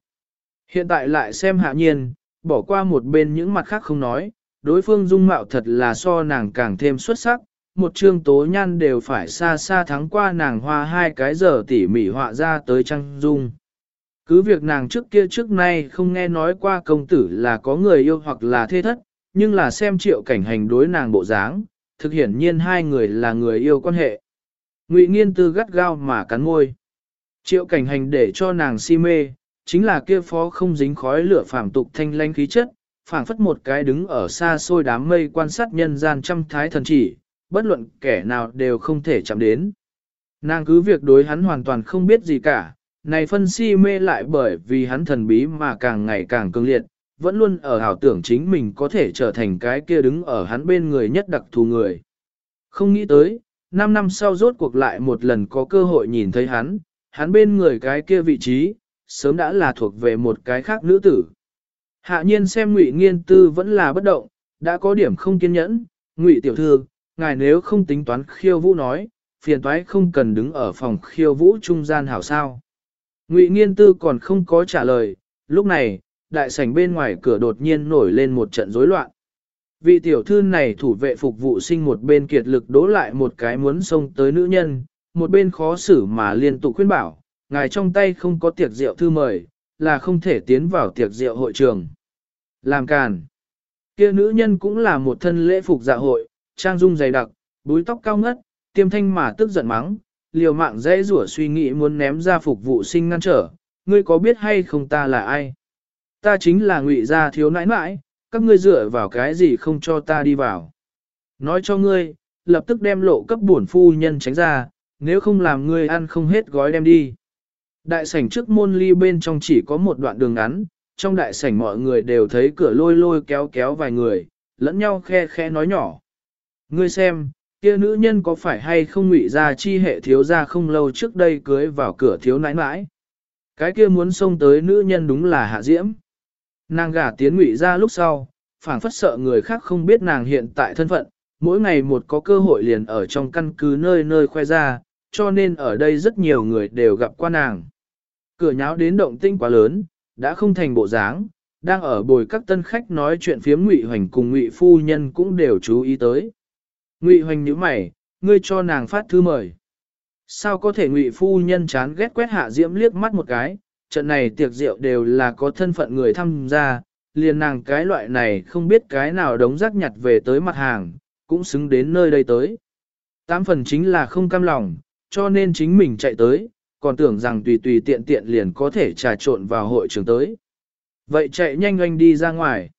Hiện tại lại xem hạ nhiên, bỏ qua một bên những mặt khác không nói, đối phương dung mạo thật là so nàng càng thêm xuất sắc, một chương tố nhan đều phải xa xa thắng qua nàng hoa hai cái giờ tỉ mỉ họa ra tới trăng dung. Cứ việc nàng trước kia trước nay không nghe nói qua công tử là có người yêu hoặc là thê thất, nhưng là xem triệu cảnh hành đối nàng bộ dáng, thực hiển nhiên hai người là người yêu quan hệ. Ngụy nghiên tư gắt gao mà cắn môi. Triệu cảnh hành để cho nàng si mê, chính là kia phó không dính khói lửa phàm tục thanh lanh khí chất, phảng phất một cái đứng ở xa xôi đám mây quan sát nhân gian trăm thái thần chỉ, bất luận kẻ nào đều không thể chạm đến. Nàng cứ việc đối hắn hoàn toàn không biết gì cả, này phân si mê lại bởi vì hắn thần bí mà càng ngày càng cương liệt, vẫn luôn ở hảo tưởng chính mình có thể trở thành cái kia đứng ở hắn bên người nhất đặc thù người. Không nghĩ tới, 5 năm sau rốt cuộc lại một lần có cơ hội nhìn thấy hắn, hắn bên người cái kia vị trí, sớm đã là thuộc về một cái khác nữ tử. Hạ nhiên xem ngụy nghiên tư vẫn là bất động, đã có điểm không kiên nhẫn, ngụy tiểu thư, ngài nếu không tính toán khiêu vũ nói, phiền toái không cần đứng ở phòng khiêu vũ trung gian hảo sao. Ngụy nghiên tư còn không có trả lời, lúc này, đại sảnh bên ngoài cửa đột nhiên nổi lên một trận rối loạn. Vị tiểu thư này thủ vệ phục vụ sinh một bên kiệt lực đố lại một cái muốn xông tới nữ nhân, một bên khó xử mà liên tục khuyên bảo, ngài trong tay không có tiệc rượu thư mời, là không thể tiến vào tiệc rượu hội trường. Làm càn. Kia nữ nhân cũng là một thân lễ phục dạ hội, trang dung dày đặc, búi tóc cao ngất, tiêm thanh mà tức giận mắng, liều mạng dễ rủa suy nghĩ muốn ném ra phục vụ sinh ngăn trở, ngươi có biết hay không ta là ai? Ta chính là ngụy gia thiếu nãi nãi, các ngươi dựa vào cái gì không cho ta đi vào. Nói cho ngươi, lập tức đem lộ cấp bổn phu nhân tránh ra, nếu không làm ngươi ăn không hết gói đem đi. Đại sảnh trước môn ly bên trong chỉ có một đoạn đường ngắn, trong đại sảnh mọi người đều thấy cửa lôi lôi kéo kéo vài người, lẫn nhau khe khe nói nhỏ. Ngươi xem, kia nữ nhân có phải hay không ngụy ra chi hệ thiếu ra không lâu trước đây cưới vào cửa thiếu nãi nãi. Cái kia muốn xông tới nữ nhân đúng là hạ diễm. Nàng gả tiến ngụy ra lúc sau, phảng phất sợ người khác không biết nàng hiện tại thân phận, mỗi ngày một có cơ hội liền ở trong căn cứ nơi nơi khoe ra, cho nên ở đây rất nhiều người đều gặp qua nàng. Cửa nháo đến động tinh quá lớn, đã không thành bộ dáng, đang ở bồi các tân khách nói chuyện phiếm Ngụy Hoành cùng Ngụy phu nhân cũng đều chú ý tới. Ngụy Hoành nhíu mày, ngươi cho nàng phát thư mời. Sao có thể Ngụy phu nhân chán ghét quét hạ diễm liếc mắt một cái, trận này tiệc rượu đều là có thân phận người tham gia, liền nàng cái loại này không biết cái nào đống rác nhặt về tới mặt hàng, cũng xứng đến nơi đây tới. Tám phần chính là không cam lòng, cho nên chính mình chạy tới, còn tưởng rằng tùy tùy tiện tiện liền có thể trà trộn vào hội trường tới. Vậy chạy nhanh anh đi ra ngoài.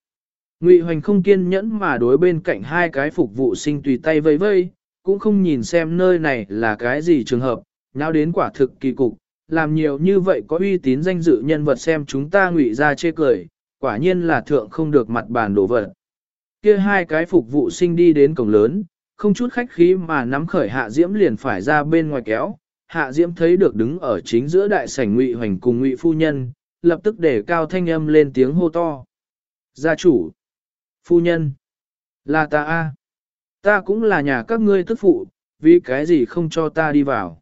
Ngụy Hoành không kiên nhẫn mà đối bên cạnh hai cái phục vụ sinh tùy tay vây vây, cũng không nhìn xem nơi này là cái gì trường hợp, nhau đến quả thực kỳ cục, làm nhiều như vậy có uy tín danh dự nhân vật xem chúng ta ngụy ra chê cười, quả nhiên là thượng không được mặt bàn đổ vật. Kia hai cái phục vụ sinh đi đến cổng lớn, không chút khách khí mà nắm khởi hạ diễm liền phải ra bên ngoài kéo. Hạ diễm thấy được đứng ở chính giữa đại sảnh ngụy hoành cùng ngụy phu nhân, lập tức để cao thanh âm lên tiếng hô to. Gia chủ! Phu nhân! Là ta a Ta cũng là nhà các ngươi tức phụ, vì cái gì không cho ta đi vào.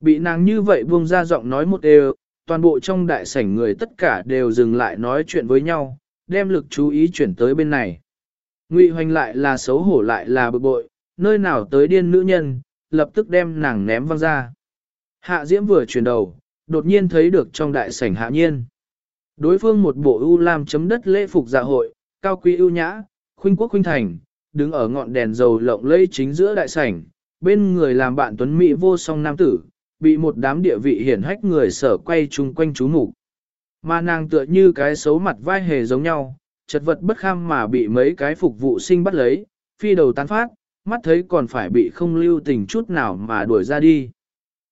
Bị nàng như vậy buông ra giọng nói một đều, toàn bộ trong đại sảnh người tất cả đều dừng lại nói chuyện với nhau, đem lực chú ý chuyển tới bên này. Ngụy hoành lại là xấu hổ lại là bực bội, nơi nào tới điên nữ nhân, lập tức đem nàng ném văng ra. Hạ Diễm vừa chuyển đầu, đột nhiên thấy được trong đại sảnh hạ nhiên. Đối phương một bộ ưu lam chấm đất lễ phục dạ hội, cao quý ưu nhã, khuynh quốc khuynh thành, đứng ở ngọn đèn dầu lộng lẫy chính giữa đại sảnh, bên người làm bạn tuấn mỹ vô song nam tử, bị một đám địa vị hiển hách người sở quay chung quanh chú mục Mà nàng tựa như cái xấu mặt vai hề giống nhau, chật vật bất kham mà bị mấy cái phục vụ sinh bắt lấy, phi đầu tán phát, mắt thấy còn phải bị không lưu tình chút nào mà đuổi ra đi.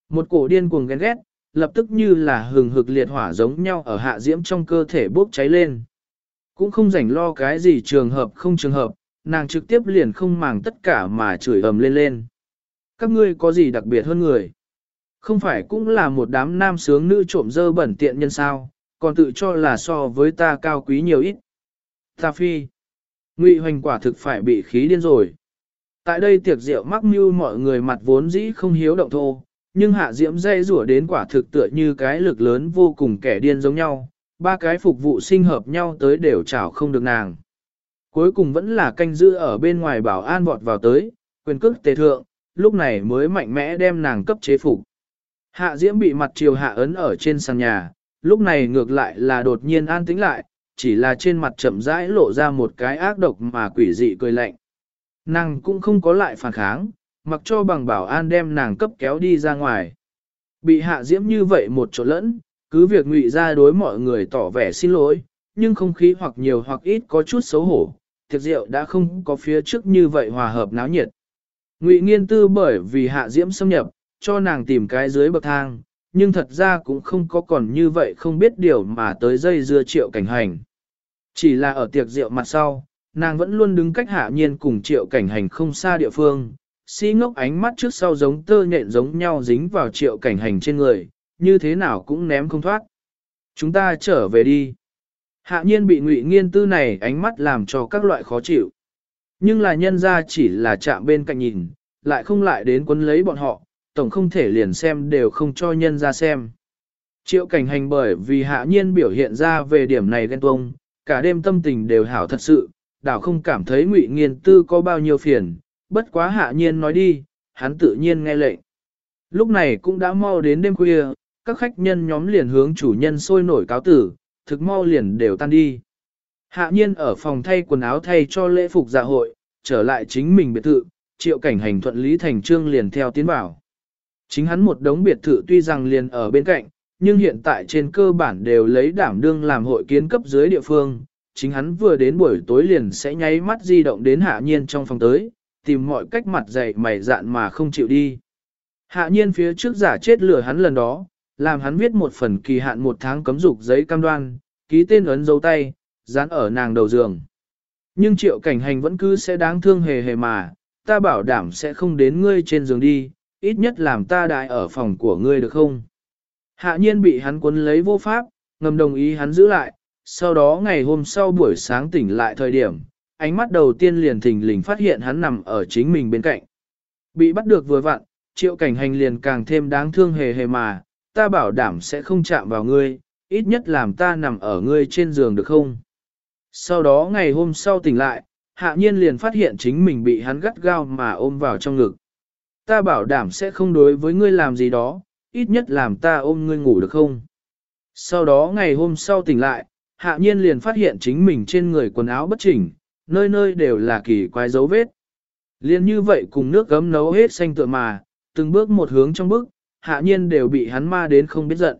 Một cổ điên cuồng ghen ghét, lập tức như là hừng hực liệt hỏa giống nhau ở hạ diễm trong cơ thể bốc cháy lên. Cũng không rảnh lo cái gì trường hợp không trường hợp, nàng trực tiếp liền không màng tất cả mà chửi ầm lên lên. Các ngươi có gì đặc biệt hơn người? Không phải cũng là một đám nam sướng nữ trộm dơ bẩn tiện nhân sao, còn tự cho là so với ta cao quý nhiều ít. Ta phi. Ngụy hoành quả thực phải bị khí điên rồi. Tại đây tiệc rượu mắc mưu mọi người mặt vốn dĩ không hiếu động thô, nhưng hạ diễm dây rủa đến quả thực tựa như cái lực lớn vô cùng kẻ điên giống nhau, ba cái phục vụ sinh hợp nhau tới đều chảo không được nàng. Cuối cùng vẫn là canh giữ ở bên ngoài bảo an vọt vào tới, quyền cước tề thượng, lúc này mới mạnh mẽ đem nàng cấp chế phục. Hạ diễm bị mặt chiều hạ ấn ở trên sàn nhà, lúc này ngược lại là đột nhiên an tĩnh lại, chỉ là trên mặt chậm rãi lộ ra một cái ác độc mà quỷ dị cười lạnh. Nàng cũng không có lại phản kháng, mặc cho bằng bảo an đem nàng cấp kéo đi ra ngoài. Bị hạ diễm như vậy một chỗ lẫn, cứ việc ngụy ra đối mọi người tỏ vẻ xin lỗi, nhưng không khí hoặc nhiều hoặc ít có chút xấu hổ, tiệc rượu đã không có phía trước như vậy hòa hợp náo nhiệt. Ngụy nghiên tư bởi vì hạ diễm xâm nhập, cho nàng tìm cái dưới bậc thang, nhưng thật ra cũng không có còn như vậy không biết điều mà tới dây dưa triệu cảnh hành. Chỉ là ở tiệc rượu mặt sau, nàng vẫn luôn đứng cách hạ nhiên cùng triệu cảnh hành không xa địa phương, si ngốc ánh mắt trước sau giống tơ nhện giống nhau dính vào triệu cảnh hành trên người, như thế nào cũng ném không thoát. Chúng ta trở về đi. Hạ nhiên bị ngụy nghiên tư này ánh mắt làm cho các loại khó chịu. Nhưng là nhân ra chỉ là chạm bên cạnh nhìn, lại không lại đến quấn lấy bọn họ, tổng không thể liền xem đều không cho nhân ra xem. Triệu cảnh hành bởi vì hạ nhiên biểu hiện ra về điểm này ghen tuông, cả đêm tâm tình đều hảo thật sự, đảo không cảm thấy ngụy nghiên tư có bao nhiêu phiền, bất quá hạ nhiên nói đi, hắn tự nhiên nghe lệnh. Lúc này cũng đã mau đến đêm khuya, các khách nhân nhóm liền hướng chủ nhân sôi nổi cáo tử, thực mau liền đều tan đi. Hạ nhiên ở phòng thay quần áo thay cho lễ phục dạ hội, trở lại chính mình biệt thự, triệu cảnh hành thuận lý thành trương liền theo tiến bảo. Chính hắn một đống biệt thự tuy rằng liền ở bên cạnh, nhưng hiện tại trên cơ bản đều lấy đảm đương làm hội kiến cấp dưới địa phương. Chính hắn vừa đến buổi tối liền sẽ nháy mắt di động đến hạ nhiên trong phòng tới, tìm mọi cách mặt dày mày dạn mà không chịu đi. Hạ nhiên phía trước giả chết lửa hắn lần đó, làm hắn viết một phần kỳ hạn một tháng cấm dục giấy cam đoan, ký tên ấn dấu tay, dán ở nàng đầu giường. Nhưng triệu cảnh hành vẫn cứ sẽ đáng thương hề hề mà, ta bảo đảm sẽ không đến ngươi trên giường đi, ít nhất làm ta đại ở phòng của ngươi được không? Hạ nhiên bị hắn cuốn lấy vô pháp, ngầm đồng ý hắn giữ lại, sau đó ngày hôm sau buổi sáng tỉnh lại thời điểm, ánh mắt đầu tiên liền thình lình phát hiện hắn nằm ở chính mình bên cạnh. Bị bắt được vừa vặn, triệu cảnh hành liền càng thêm đáng thương hề hề mà, ta bảo đảm sẽ không chạm vào ngươi, ít nhất làm ta nằm ở ngươi trên giường được không? Sau đó ngày hôm sau tỉnh lại, hạ nhiên liền phát hiện chính mình bị hắn gắt gao mà ôm vào trong ngực. Ta bảo đảm sẽ không đối với ngươi làm gì đó, ít nhất làm ta ôm ngươi ngủ được không? Sau đó ngày hôm sau tỉnh lại, hạ nhiên liền phát hiện chính mình trên người quần áo bất chỉnh, nơi nơi đều là kỳ quái dấu vết. Liên như vậy cùng nước gấm nấu hết xanh tựa mà, từng bước một hướng trong bước, hạ nhiên đều bị hắn ma đến không biết giận.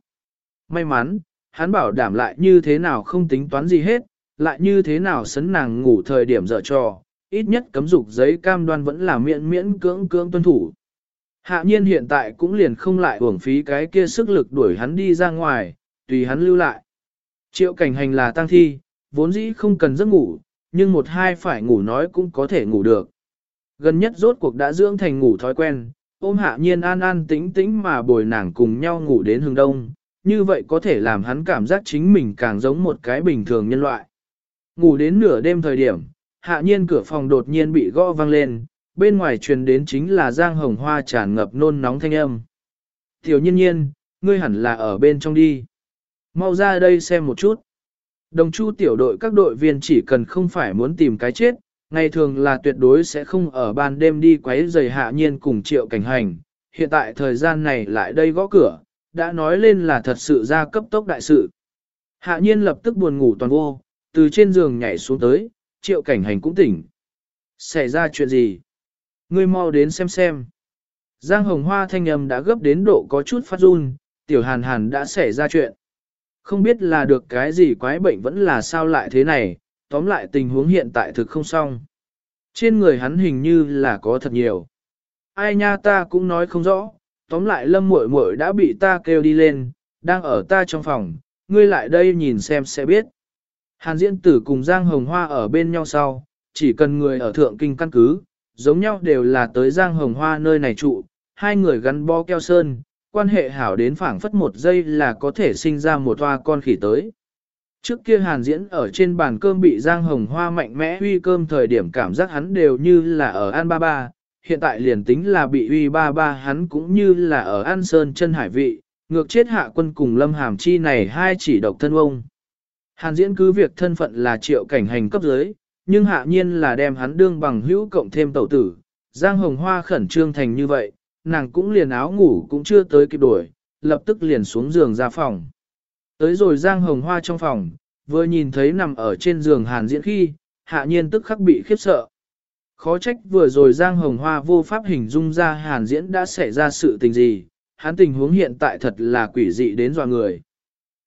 May mắn, hắn bảo đảm lại như thế nào không tính toán gì hết, lại như thế nào sấn nàng ngủ thời điểm dở trò, ít nhất cấm dục giấy cam đoan vẫn là miễn miễn cưỡng cưỡng tuân thủ. Hạ nhiên hiện tại cũng liền không lại uổng phí cái kia sức lực đuổi hắn đi ra ngoài, tùy hắn lưu lại. Triệu cảnh hành là tăng thi, vốn dĩ không cần giấc ngủ, nhưng một hai phải ngủ nói cũng có thể ngủ được. Gần nhất rốt cuộc đã dưỡng thành ngủ thói quen, ôm hạ nhiên an an tĩnh tĩnh mà bồi nàng cùng nhau ngủ đến hương đông, như vậy có thể làm hắn cảm giác chính mình càng giống một cái bình thường nhân loại. Ngủ đến nửa đêm thời điểm, hạ nhiên cửa phòng đột nhiên bị gõ vang lên, bên ngoài truyền đến chính là Giang Hồng Hoa tràn ngập nôn nóng thanh âm. Tiểu nhiên nhiên, ngươi hẳn là ở bên trong đi. Mau ra đây xem một chút. Đồng chu tiểu đội các đội viên chỉ cần không phải muốn tìm cái chết, ngày thường là tuyệt đối sẽ không ở ban đêm đi quấy giày hạ nhiên cùng triệu cảnh hành. Hiện tại thời gian này lại đây gõ cửa, đã nói lên là thật sự ra cấp tốc đại sự. Hạ nhiên lập tức buồn ngủ toàn vô, từ trên giường nhảy xuống tới, triệu cảnh hành cũng tỉnh. Xảy ra chuyện gì? Ngươi mau đến xem xem. Giang hồng hoa thanh âm đã gấp đến độ có chút phát run, tiểu hàn hàn đã xảy ra chuyện. Không biết là được cái gì quái bệnh vẫn là sao lại thế này, tóm lại tình huống hiện tại thực không xong. Trên người hắn hình như là có thật nhiều. Ai nha ta cũng nói không rõ, tóm lại lâm muội muội đã bị ta kêu đi lên, đang ở ta trong phòng, ngươi lại đây nhìn xem sẽ biết. Hàn diễn tử cùng Giang Hồng Hoa ở bên nhau sau, chỉ cần người ở thượng kinh căn cứ, giống nhau đều là tới Giang Hồng Hoa nơi này trụ, hai người gắn bó keo sơn, quan hệ hảo đến phảng phất một giây là có thể sinh ra một toa con khỉ tới. Trước kia hàn diễn ở trên bàn cơm bị Giang Hồng Hoa mạnh mẽ uy cơm thời điểm cảm giác hắn đều như là ở An Ba Ba, hiện tại liền tính là bị uy ba ba hắn cũng như là ở An Sơn chân hải vị, ngược chết hạ quân cùng Lâm Hàm Chi này hai chỉ độc thân ông. Hàn diễn cứ việc thân phận là triệu cảnh hành cấp dưới, nhưng hạ nhiên là đem hắn đương bằng hữu cộng thêm tẩu tử, Giang Hồng Hoa khẩn trương thành như vậy, nàng cũng liền áo ngủ cũng chưa tới kịp đuổi, lập tức liền xuống giường ra phòng. Tới rồi Giang Hồng Hoa trong phòng, vừa nhìn thấy nằm ở trên giường Hàn Diễn khi, hạ nhiên tức khắc bị khiếp sợ. Khó trách vừa rồi Giang Hồng Hoa vô pháp hình dung ra Hàn Diễn đã xảy ra sự tình gì, hắn tình huống hiện tại thật là quỷ dị đến dọa người.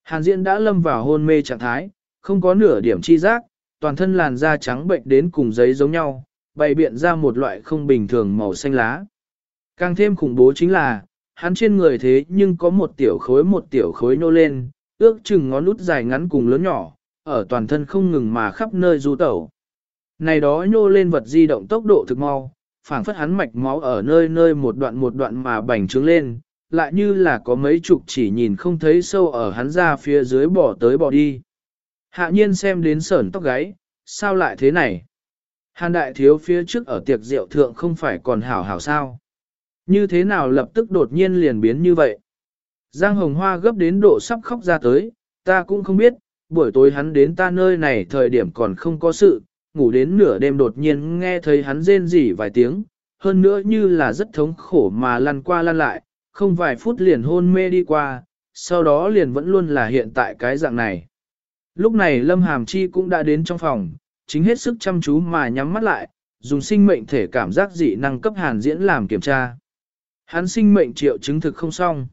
Hàn Diễn đã lâm vào hôn mê trạng thái, không có nửa điểm chi giác, toàn thân làn da trắng bệnh đến cùng giấy giống nhau, bày biện ra một loại không bình thường màu xanh lá. Càng thêm khủng bố chính là, hắn trên người thế nhưng có một tiểu khối một tiểu khối nô lên, ước chừng ngón út dài ngắn cùng lớn nhỏ, ở toàn thân không ngừng mà khắp nơi du tẩu. Này đó nhô lên vật di động tốc độ thực mau, phảng phất hắn mạch máu ở nơi nơi một đoạn một đoạn mà bành trướng lên, lại như là có mấy chục chỉ nhìn không thấy sâu ở hắn ra phía dưới bỏ tới bỏ đi. Hạ nhiên xem đến sởn tóc gáy, sao lại thế này? Hàn đại thiếu phía trước ở tiệc rượu thượng không phải còn hảo hảo sao? Như thế nào lập tức đột nhiên liền biến như vậy? Giang hồng hoa gấp đến độ sắp khóc ra tới, ta cũng không biết, buổi tối hắn đến ta nơi này thời điểm còn không có sự, ngủ đến nửa đêm đột nhiên nghe thấy hắn rên rỉ vài tiếng, hơn nữa như là rất thống khổ mà lăn qua lăn lại, không vài phút liền hôn mê đi qua, sau đó liền vẫn luôn là hiện tại cái dạng này. Lúc này Lâm Hàm Chi cũng đã đến trong phòng, chính hết sức chăm chú mà nhắm mắt lại, dùng sinh mệnh thể cảm giác dị năng cấp hàn diễn làm kiểm tra. Hắn sinh mệnh triệu chứng thực không xong.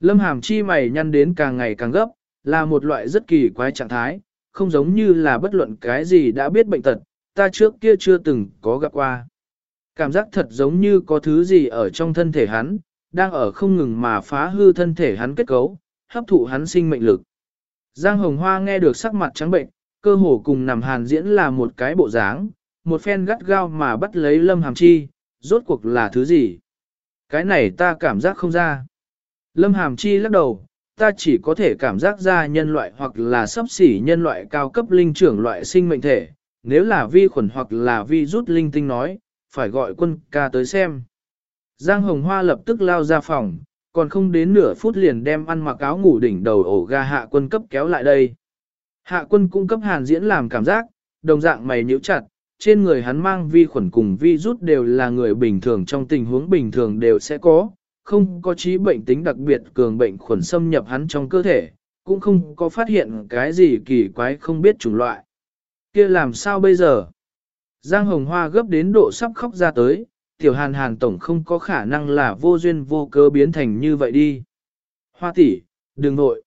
Lâm Hàm Chi mày nhăn đến càng ngày càng gấp, là một loại rất kỳ quái trạng thái, không giống như là bất luận cái gì đã biết bệnh tật, ta trước kia chưa từng có gặp qua. Cảm giác thật giống như có thứ gì ở trong thân thể hắn, đang ở không ngừng mà phá hư thân thể hắn kết cấu, hấp thụ hắn sinh mệnh lực. Giang Hồng Hoa nghe được sắc mặt trắng bệnh, cơ hồ cùng nằm hàn diễn là một cái bộ dáng, một phen gắt gao mà bắt lấy Lâm Hàm Chi, rốt cuộc là thứ gì? Cái này ta cảm giác không ra. Lâm Hàm Chi lắc đầu, ta chỉ có thể cảm giác ra nhân loại hoặc là sắp xỉ nhân loại cao cấp linh trưởng loại sinh mệnh thể, nếu là vi khuẩn hoặc là vi rút linh tinh nói, phải gọi quân ca tới xem. Giang Hồng Hoa lập tức lao ra phòng, còn không đến nửa phút liền đem ăn mặc áo ngủ đỉnh đầu ổ ga hạ quân cấp kéo lại đây. Hạ quân cung cấp hàn diễn làm cảm giác, đồng dạng mày nhíu chặt, trên người hắn mang vi khuẩn cùng vi rút đều là người bình thường trong tình huống bình thường đều sẽ có, không có trí bệnh tính đặc biệt cường bệnh khuẩn xâm nhập hắn trong cơ thể, cũng không có phát hiện cái gì kỳ quái không biết chủng loại. kia làm sao bây giờ? Giang Hồng Hoa gấp đến độ sắp khóc ra tới, tiểu hàn hàn tổng không có khả năng là vô duyên vô cớ biến thành như vậy đi. Hoa tỷ, đừng nội.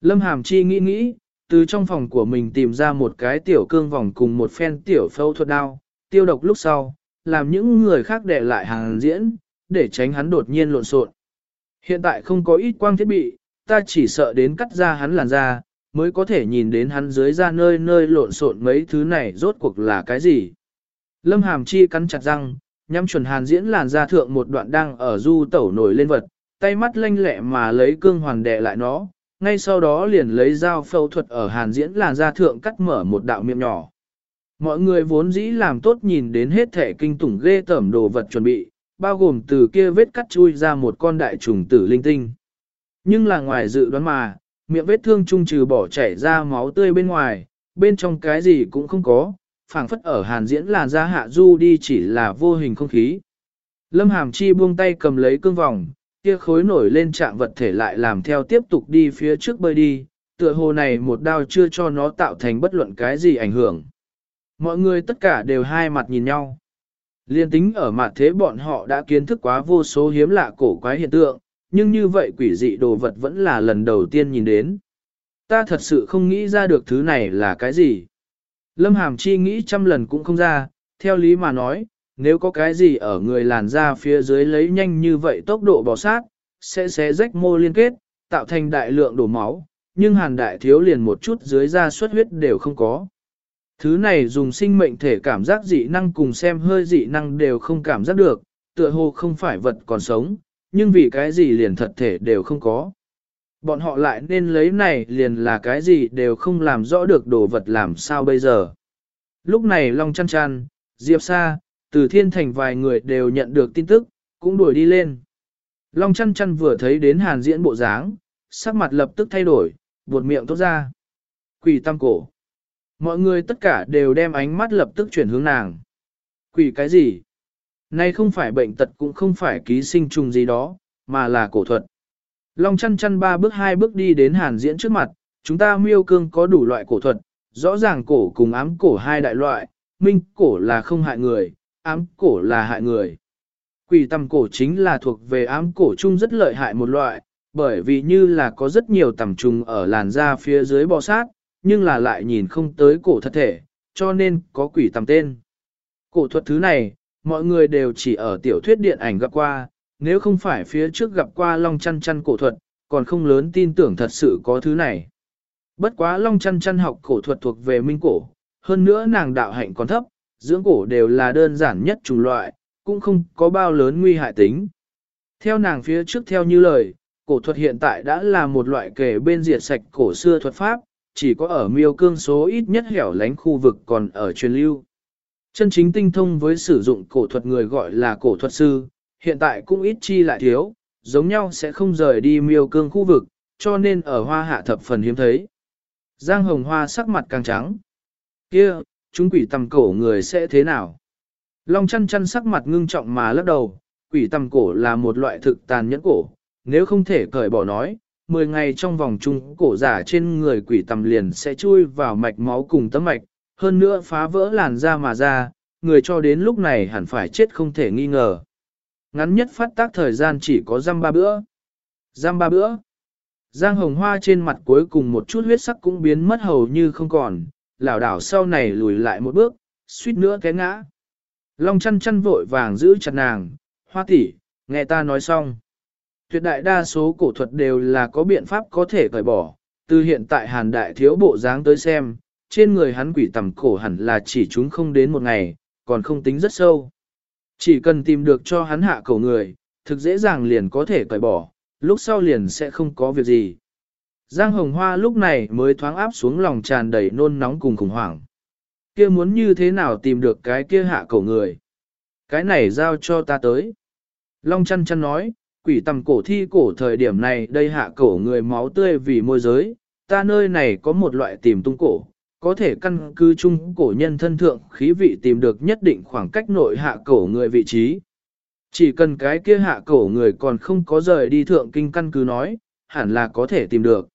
Lâm Hàm Chi nghĩ nghĩ, từ trong phòng của mình tìm ra một cái tiểu cương vòng cùng một phen tiểu phẫu thuật đao, tiêu độc lúc sau, làm những người khác để lại hàng diễn, để tránh hắn đột nhiên lộn xộn. Hiện tại không có ít quang thiết bị, ta chỉ sợ đến cắt ra hắn làn da, mới có thể nhìn đến hắn dưới da nơi nơi lộn xộn mấy thứ này rốt cuộc là cái gì. Lâm Hàm Chi cắn chặt răng, nhắm chuẩn hàn diễn làn da thượng một đoạn đang ở du tẩu nổi lên vật, tay mắt lanh lẹ mà lấy cương hoàn đè lại nó, ngay sau đó liền lấy dao phẫu thuật ở hàn diễn làn da thượng cắt mở một đạo miệng nhỏ. Mọi người vốn dĩ làm tốt nhìn đến hết thể kinh tủng ghê tẩm đồ vật chuẩn bị, bao gồm từ kia vết cắt chui ra một con đại trùng tử linh tinh. Nhưng là ngoài dự đoán mà, miệng vết thương trung trừ bỏ chảy ra máu tươi bên ngoài, bên trong cái gì cũng không có, phảng phất ở hàn diễn làn da hạ du đi chỉ là vô hình không khí. Lâm Hàm Chi buông tay cầm lấy cương vòng, kia khối nổi lên trạng vật thể lại làm theo tiếp tục đi phía trước bơi đi, tựa hồ này một đao chưa cho nó tạo thành bất luận cái gì ảnh hưởng. Mọi người tất cả đều hai mặt nhìn nhau. Liên tính ở mặt thế bọn họ đã kiến thức quá vô số hiếm lạ cổ quái hiện tượng, nhưng như vậy quỷ dị đồ vật vẫn là lần đầu tiên nhìn đến. Ta thật sự không nghĩ ra được thứ này là cái gì. Lâm Hàm Chi nghĩ trăm lần cũng không ra, theo lý mà nói, nếu có cái gì ở người làn da phía dưới lấy nhanh như vậy tốc độ bò sát, sẽ xé rách mô liên kết, tạo thành đại lượng đổ máu, nhưng hàn đại thiếu liền một chút dưới da xuất huyết đều không có. Thứ này dùng sinh mệnh thể cảm giác dị năng cùng xem hơi dị năng đều không cảm giác được, tựa hồ không phải vật còn sống, nhưng vì cái gì liền thật thể đều không có. Bọn họ lại nên lấy này liền là cái gì đều không làm rõ được đồ vật làm sao bây giờ. Lúc này Long chăn chăn, Diệp Sa, từ thiên thành vài người đều nhận được tin tức, cũng đuổi đi lên. Long chăn chăn vừa thấy đến hàn diễn bộ dáng, sắc mặt lập tức thay đổi, buột miệng tốt ra. Quỷ tam cổ. Mọi người tất cả đều đem ánh mắt lập tức chuyển hướng nàng. Quỷ cái gì? Nay không phải bệnh tật cũng không phải ký sinh trùng gì đó, mà là cổ thuật. Long chăn chăn ba bước hai bước đi đến hàn diễn trước mặt, chúng ta miêu cương có đủ loại cổ thuật, rõ ràng cổ cùng ám cổ hai đại loại, minh cổ là không hại người, ám cổ là hại người. Quỷ tầm cổ chính là thuộc về ám cổ chung rất lợi hại một loại, bởi vì như là có rất nhiều tầm trùng ở làn da phía dưới bò sát, nhưng là lại nhìn không tới cổ thật thể, cho nên có quỷ tầm tên. Cổ thuật thứ này, mọi người đều chỉ ở tiểu thuyết điện ảnh gặp qua, nếu không phải phía trước gặp qua long chăn chăn cổ thuật, còn không lớn tin tưởng thật sự có thứ này. Bất quá long chăn chăn học cổ thuật thuộc về minh cổ, hơn nữa nàng đạo hạnh còn thấp, dưỡng cổ đều là đơn giản nhất chủng loại, cũng không có bao lớn nguy hại tính. Theo nàng phía trước theo như lời, cổ thuật hiện tại đã là một loại kể bên diệt sạch cổ xưa thuật pháp, chỉ có ở miêu cương số ít nhất hẻo lánh khu vực còn ở truyền lưu. Chân chính tinh thông với sử dụng cổ thuật người gọi là cổ thuật sư, hiện tại cũng ít chi lại thiếu, giống nhau sẽ không rời đi miêu cương khu vực, cho nên ở hoa hạ thập phần hiếm thấy. Giang hồng hoa sắc mặt càng trắng. kia chúng quỷ tầm cổ người sẽ thế nào? Long chăn chăn sắc mặt ngưng trọng mà lắc đầu, quỷ tầm cổ là một loại thực tàn nhẫn cổ, nếu không thể cởi bỏ nói, 10 ngày trong vòng chung cổ giả trên người quỷ tầm liền sẽ chui vào mạch máu cùng tấm mạch, hơn nữa phá vỡ làn da mà ra, người cho đến lúc này hẳn phải chết không thể nghi ngờ. Ngắn nhất phát tác thời gian chỉ có răm ba bữa. Răm ba bữa. Giang hồng hoa trên mặt cuối cùng một chút huyết sắc cũng biến mất hầu như không còn, lảo đảo sau này lùi lại một bước, suýt nữa té ngã. Long chăn chăn vội vàng giữ chặt nàng, hoa tỷ, nghe ta nói xong. Tuyệt đại đa số cổ thuật đều là có biện pháp có thể cởi bỏ, từ hiện tại hàn đại thiếu bộ dáng tới xem, trên người hắn quỷ tầm cổ hẳn là chỉ chúng không đến một ngày, còn không tính rất sâu. Chỉ cần tìm được cho hắn hạ cổ người, thực dễ dàng liền có thể cởi bỏ, lúc sau liền sẽ không có việc gì. Giang Hồng Hoa lúc này mới thoáng áp xuống lòng tràn đầy nôn nóng cùng khủng hoảng. Kia muốn như thế nào tìm được cái kia hạ cổ người? Cái này giao cho ta tới. Long chăn chăn nói, quỷ tầm cổ thi cổ thời điểm này đây hạ cổ người máu tươi vì môi giới, ta nơi này có một loại tìm tung cổ, có thể căn cứ chung cổ nhân thân thượng khí vị tìm được nhất định khoảng cách nội hạ cổ người vị trí. Chỉ cần cái kia hạ cổ người còn không có rời đi thượng kinh căn cứ nói, hẳn là có thể tìm được.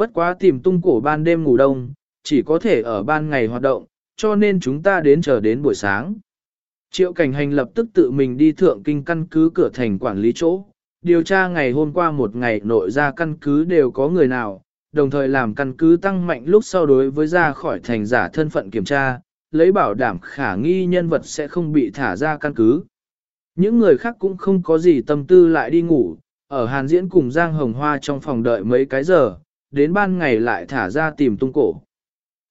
Bất quá tìm tung cổ ban đêm ngủ đông, chỉ có thể ở ban ngày hoạt động, cho nên chúng ta đến chờ đến buổi sáng. Triệu cảnh hành lập tức tự mình đi thượng kinh căn cứ cửa thành quản lý chỗ, điều tra ngày hôm qua một ngày nội ra căn cứ đều có người nào, đồng thời làm căn cứ tăng mạnh lúc sau đối với ra khỏi thành giả thân phận kiểm tra, lấy bảo đảm khả nghi nhân vật sẽ không bị thả ra căn cứ. Những người khác cũng không có gì tâm tư lại đi ngủ, ở Hàn Diễn cùng Giang Hồng Hoa trong phòng đợi mấy cái giờ, đến ban ngày lại thả ra tìm tung cổ.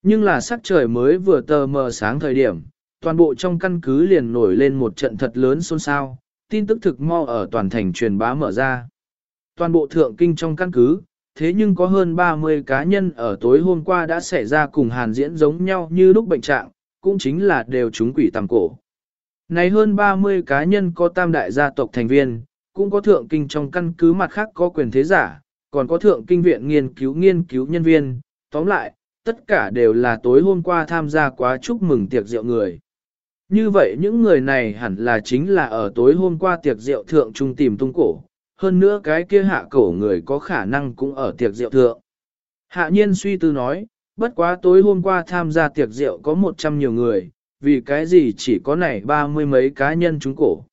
Nhưng là sắc trời mới vừa tờ mờ sáng thời điểm, toàn bộ trong căn cứ liền nổi lên một trận thật lớn xôn xao, tin tức thực mo ở toàn thành truyền bá mở ra. Toàn bộ thượng kinh trong căn cứ, thế nhưng có hơn 30 cá nhân ở tối hôm qua đã xảy ra cùng hàn diễn giống nhau như lúc bệnh trạng, cũng chính là đều chúng quỷ tầm cổ. Này hơn 30 cá nhân có tam đại gia tộc thành viên, cũng có thượng kinh trong căn cứ mặt khác có quyền thế giả, còn có thượng kinh viện nghiên cứu nghiên cứu nhân viên, tóm lại, tất cả đều là tối hôm qua tham gia quá chúc mừng tiệc rượu người. Như vậy những người này hẳn là chính là ở tối hôm qua tiệc rượu thượng trung tìm tung cổ, hơn nữa cái kia hạ cổ người có khả năng cũng ở tiệc rượu thượng. Hạ nhiên suy tư nói, bất quá tối hôm qua tham gia tiệc rượu có 100 nhiều người, vì cái gì chỉ có này ba mươi mấy cá nhân chúng cổ.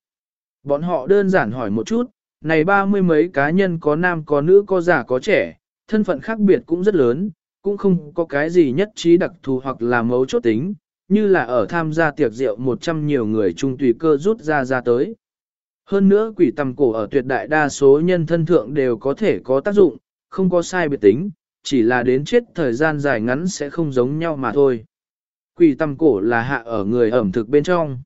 Bọn họ đơn giản hỏi một chút, này ba mươi mấy cá nhân có nam có nữ có già có trẻ, thân phận khác biệt cũng rất lớn, cũng không có cái gì nhất trí đặc thù hoặc là mấu chốt tính, như là ở tham gia tiệc rượu 100 nhiều người chung tùy cơ rút ra ra tới. Hơn nữa quỷ tầm cổ ở tuyệt đại đa số nhân thân thượng đều có thể có tác dụng, không có sai biệt tính, chỉ là đến chết thời gian dài ngắn sẽ không giống nhau mà thôi. Quỷ tầm cổ là hạ ở người ẩm thực bên trong.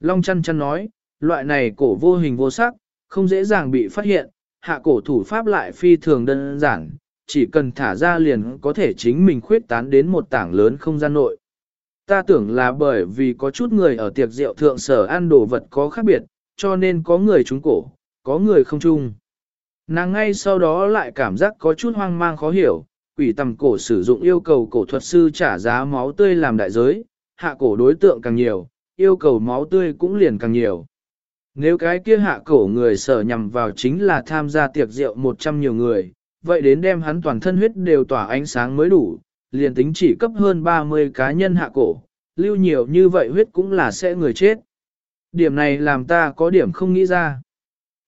Long chăn chăn nói, loại này cổ vô hình vô sắc, không dễ dàng bị phát hiện, hạ cổ thủ pháp lại phi thường đơn giản, chỉ cần thả ra liền có thể chính mình khuyết tán đến một tảng lớn không gian nội. Ta tưởng là bởi vì có chút người ở tiệc rượu thượng sở ăn đồ vật có khác biệt, cho nên có người trúng cổ, có người không chung. Nàng ngay sau đó lại cảm giác có chút hoang mang khó hiểu, quỷ tầm cổ sử dụng yêu cầu cổ thuật sư trả giá máu tươi làm đại giới, hạ cổ đối tượng càng nhiều, yêu cầu máu tươi cũng liền càng nhiều. Nếu cái kia hạ cổ người sở nhằm vào chính là tham gia tiệc rượu 100 nhiều người, vậy đến đem hắn toàn thân huyết đều tỏa ánh sáng mới đủ, liền tính chỉ cấp hơn 30 cá nhân hạ cổ, lưu nhiều như vậy huyết cũng là sẽ người chết. Điểm này làm ta có điểm không nghĩ ra.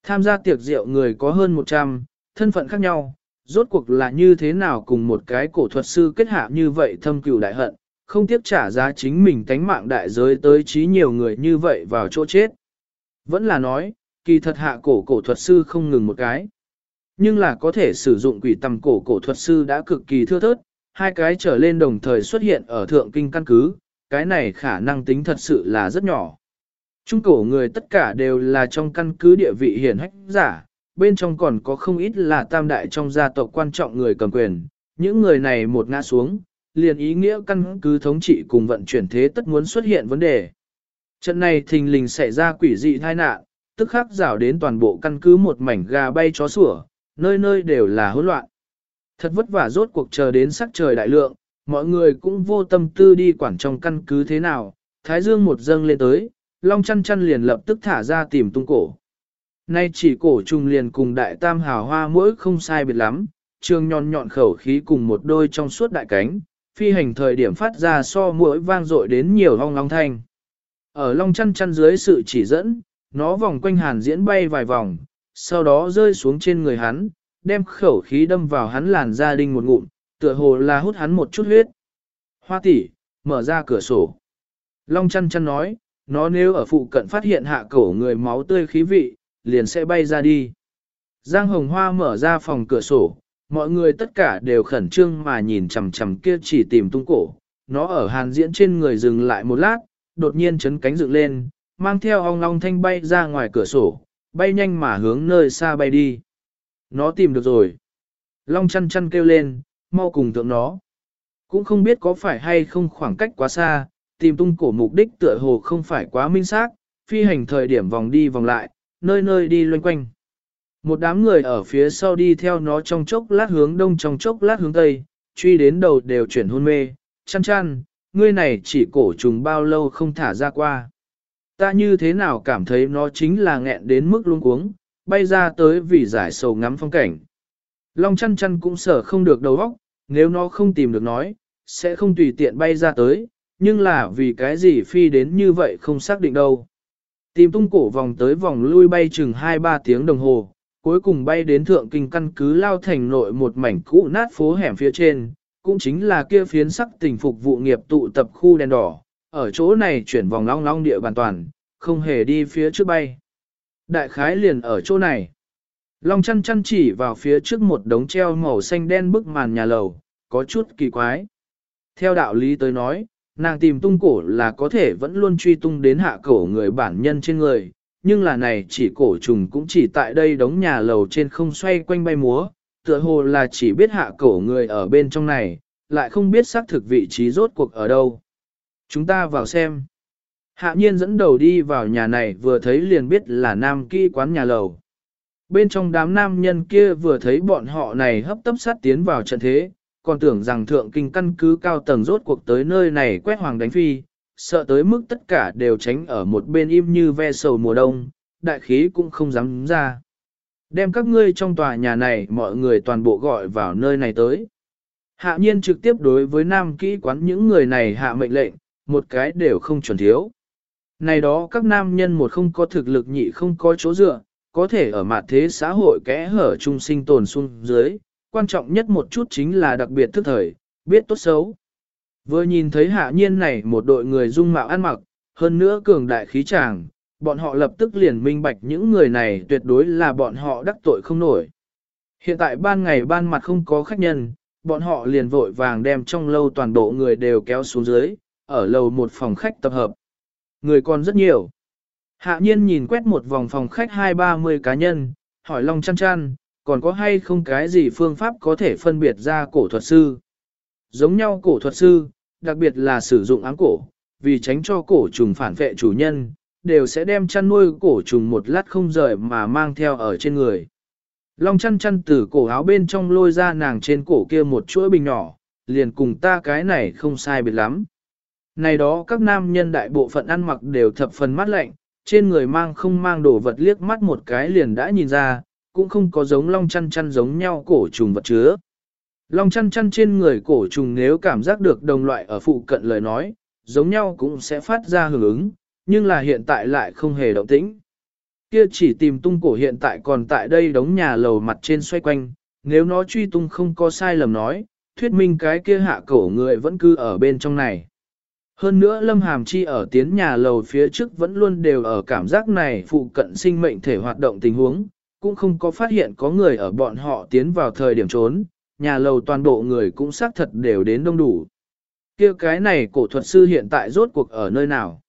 Tham gia tiệc rượu người có hơn 100, thân phận khác nhau, rốt cuộc là như thế nào cùng một cái cổ thuật sư kết hạ như vậy thâm cừu đại hận, không tiếc trả giá chính mình tánh mạng đại giới tới trí nhiều người như vậy vào chỗ chết. Vẫn là nói, kỳ thật hạ cổ cổ thuật sư không ngừng một cái. Nhưng là có thể sử dụng quỷ tầm cổ cổ thuật sư đã cực kỳ thưa thớt, hai cái trở lên đồng thời xuất hiện ở thượng kinh căn cứ, cái này khả năng tính thật sự là rất nhỏ. Trung cổ người tất cả đều là trong căn cứ địa vị hiển hách giả, bên trong còn có không ít là tam đại trong gia tộc quan trọng người cầm quyền, những người này một ngã xuống, liền ý nghĩa căn cứ thống trị cùng vận chuyển thế tất muốn xuất hiện vấn đề. Trận này thình lình xảy ra quỷ dị tai nạn, tức khắc rảo đến toàn bộ căn cứ một mảnh gà bay chó sủa, nơi nơi đều là hỗn loạn. Thật vất vả rốt cuộc chờ đến sắc trời đại lượng, mọi người cũng vô tâm tư đi quản trong căn cứ thế nào, Thái Dương một dâng lên tới, Long chăn chăn liền lập tức thả ra tìm tung cổ. Nay chỉ cổ trùng liền cùng đại tam hào hoa mỗi không sai biệt lắm, trường nhọn nhọn khẩu khí cùng một đôi trong suốt đại cánh, phi hành thời điểm phát ra so mỗi vang dội đến nhiều hong long thanh. Ở long chăn chăn dưới sự chỉ dẫn, nó vòng quanh hàn diễn bay vài vòng, sau đó rơi xuống trên người hắn, đem khẩu khí đâm vào hắn làn da đinh một ngụm, tựa hồ là hút hắn một chút huyết. Hoa tỷ, mở ra cửa sổ. Long chăn chăn nói, nó nếu ở phụ cận phát hiện hạ cổ người máu tươi khí vị, liền sẽ bay ra đi. Giang Hồng Hoa mở ra phòng cửa sổ, mọi người tất cả đều khẩn trương mà nhìn chằm chằm kia chỉ tìm tung cổ. Nó ở hàn diễn trên người dừng lại một lát, đột nhiên chấn cánh dựng lên, mang theo ong long thanh bay ra ngoài cửa sổ, bay nhanh mà hướng nơi xa bay đi. Nó tìm được rồi. Long chăn chăn kêu lên, mau cùng tượng nó. Cũng không biết có phải hay không khoảng cách quá xa, tìm tung cổ mục đích tựa hồ không phải quá minh xác, phi hành thời điểm vòng đi vòng lại, nơi nơi đi loanh quanh. Một đám người ở phía sau đi theo nó trong chốc lát hướng đông trong chốc lát hướng tây, truy đến đầu đều chuyển hôn mê, chăn chăn, ngươi này chỉ cổ trùng bao lâu không thả ra qua. Ta như thế nào cảm thấy nó chính là nghẹn đến mức luống cuống, bay ra tới vì giải sầu ngắm phong cảnh. Long chăn chăn cũng sợ không được đầu óc, nếu nó không tìm được nói, sẽ không tùy tiện bay ra tới, nhưng là vì cái gì phi đến như vậy không xác định đâu. Tìm tung cổ vòng tới vòng lui bay chừng 2-3 tiếng đồng hồ, cuối cùng bay đến thượng kinh căn cứ lao thành nội một mảnh cũ nát phố hẻm phía trên, cũng chính là kia phiến sắc tình phục vụ nghiệp tụ tập khu đèn đỏ, ở chỗ này chuyển vòng long long địa bàn toàn, không hề đi phía trước bay. Đại khái liền ở chỗ này. Long chăn chăn chỉ vào phía trước một đống treo màu xanh đen bức màn nhà lầu, có chút kỳ quái. Theo đạo lý tới nói, nàng tìm tung cổ là có thể vẫn luôn truy tung đến hạ cổ người bản nhân trên người, nhưng là này chỉ cổ trùng cũng chỉ tại đây đống nhà lầu trên không xoay quanh bay múa, tựa hồ là chỉ biết hạ cổ người ở bên trong này, lại không biết xác thực vị trí rốt cuộc ở đâu. Chúng ta vào xem. Hạ nhiên dẫn đầu đi vào nhà này vừa thấy liền biết là nam kỹ quán nhà lầu. Bên trong đám nam nhân kia vừa thấy bọn họ này hấp tấp sát tiến vào trận thế, còn tưởng rằng thượng kinh căn cứ cao tầng rốt cuộc tới nơi này quét hoàng đánh phi, sợ tới mức tất cả đều tránh ở một bên im như ve sầu mùa đông, đại khí cũng không dám ra. Đem các ngươi trong tòa nhà này mọi người toàn bộ gọi vào nơi này tới. Hạ nhiên trực tiếp đối với nam kỹ quán những người này hạ mệnh lệnh, một cái đều không chuẩn thiếu. Này đó các nam nhân một không có thực lực nhị không có chỗ dựa, có thể ở mặt thế xã hội kẽ hở trung sinh tồn xuống dưới, quan trọng nhất một chút chính là đặc biệt thức thời, biết tốt xấu. Vừa nhìn thấy hạ nhiên này một đội người dung mạo ăn mặc, hơn nữa cường đại khí tràng, bọn họ lập tức liền minh bạch những người này tuyệt đối là bọn họ đắc tội không nổi. Hiện tại ban ngày ban mặt không có khách nhân, bọn họ liền vội vàng đem trong lâu toàn bộ người đều kéo xuống dưới, ở lầu một phòng khách tập hợp. Người còn rất nhiều. Hạ nhiên nhìn quét một vòng phòng khách hai ba mươi cá nhân, hỏi Long chăn chăn, còn có hay không cái gì phương pháp có thể phân biệt ra cổ thuật sư. Giống nhau cổ thuật sư, đặc biệt là sử dụng áng cổ, vì tránh cho cổ trùng phản vệ chủ nhân, đều sẽ đem chăn nuôi cổ trùng một lát không rời mà mang theo ở trên người. Long chăn chăn từ cổ áo bên trong lôi ra nàng trên cổ kia một chuỗi bình nhỏ, liền cùng ta cái này không sai biệt lắm. Này đó các nam nhân đại bộ phận ăn mặc đều thập phần mắt lạnh, trên người mang không mang đồ vật liếc mắt một cái liền đã nhìn ra, cũng không có giống long chăn chăn giống nhau cổ trùng vật chứa. Long chăn chăn trên người cổ trùng nếu cảm giác được đồng loại ở phụ cận lời nói, giống nhau cũng sẽ phát ra hưởng ứng, nhưng là hiện tại lại không hề động tĩnh. Kia chỉ tìm tung cổ hiện tại còn tại đây đống nhà lầu mặt trên xoay quanh, nếu nó truy tung không có sai lầm nói, thuyết minh cái kia hạ cổ người vẫn cứ ở bên trong này. Hơn nữa Lâm Hàm Chi ở tiến nhà lầu phía trước vẫn luôn đều ở cảm giác này phụ cận sinh mệnh thể hoạt động tình huống, cũng không có phát hiện có người ở bọn họ tiến vào thời điểm trốn, nhà lầu toàn bộ người cũng xác thật đều đến đông đủ. kia cái này cổ thuật sư hiện tại rốt cuộc ở nơi nào?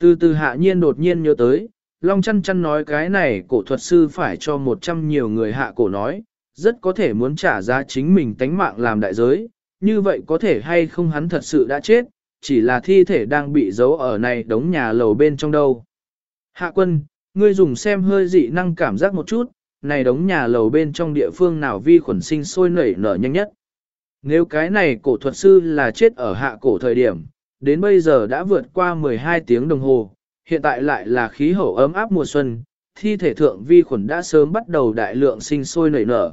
Từ từ hạ nhiên đột nhiên nhớ tới, Long chăn chăn nói cái này cổ thuật sư phải cho một trăm nhiều người hạ cổ nói, rất có thể muốn trả giá chính mình tánh mạng làm đại giới, như vậy có thể hay không hắn thật sự đã chết, chỉ là thi thể đang bị giấu ở này đống nhà lầu bên trong đâu. Hạ quân, ngươi dùng xem hơi dị năng cảm giác một chút, này đống nhà lầu bên trong địa phương nào vi khuẩn sinh sôi nảy nở nhanh nhất. Nếu cái này cổ thuật sư là chết ở hạ cổ thời điểm, đến bây giờ đã vượt qua 12 tiếng đồng hồ, hiện tại lại là khí hậu ấm áp mùa xuân, thi thể thượng vi khuẩn đã sớm bắt đầu đại lượng sinh sôi nảy nở.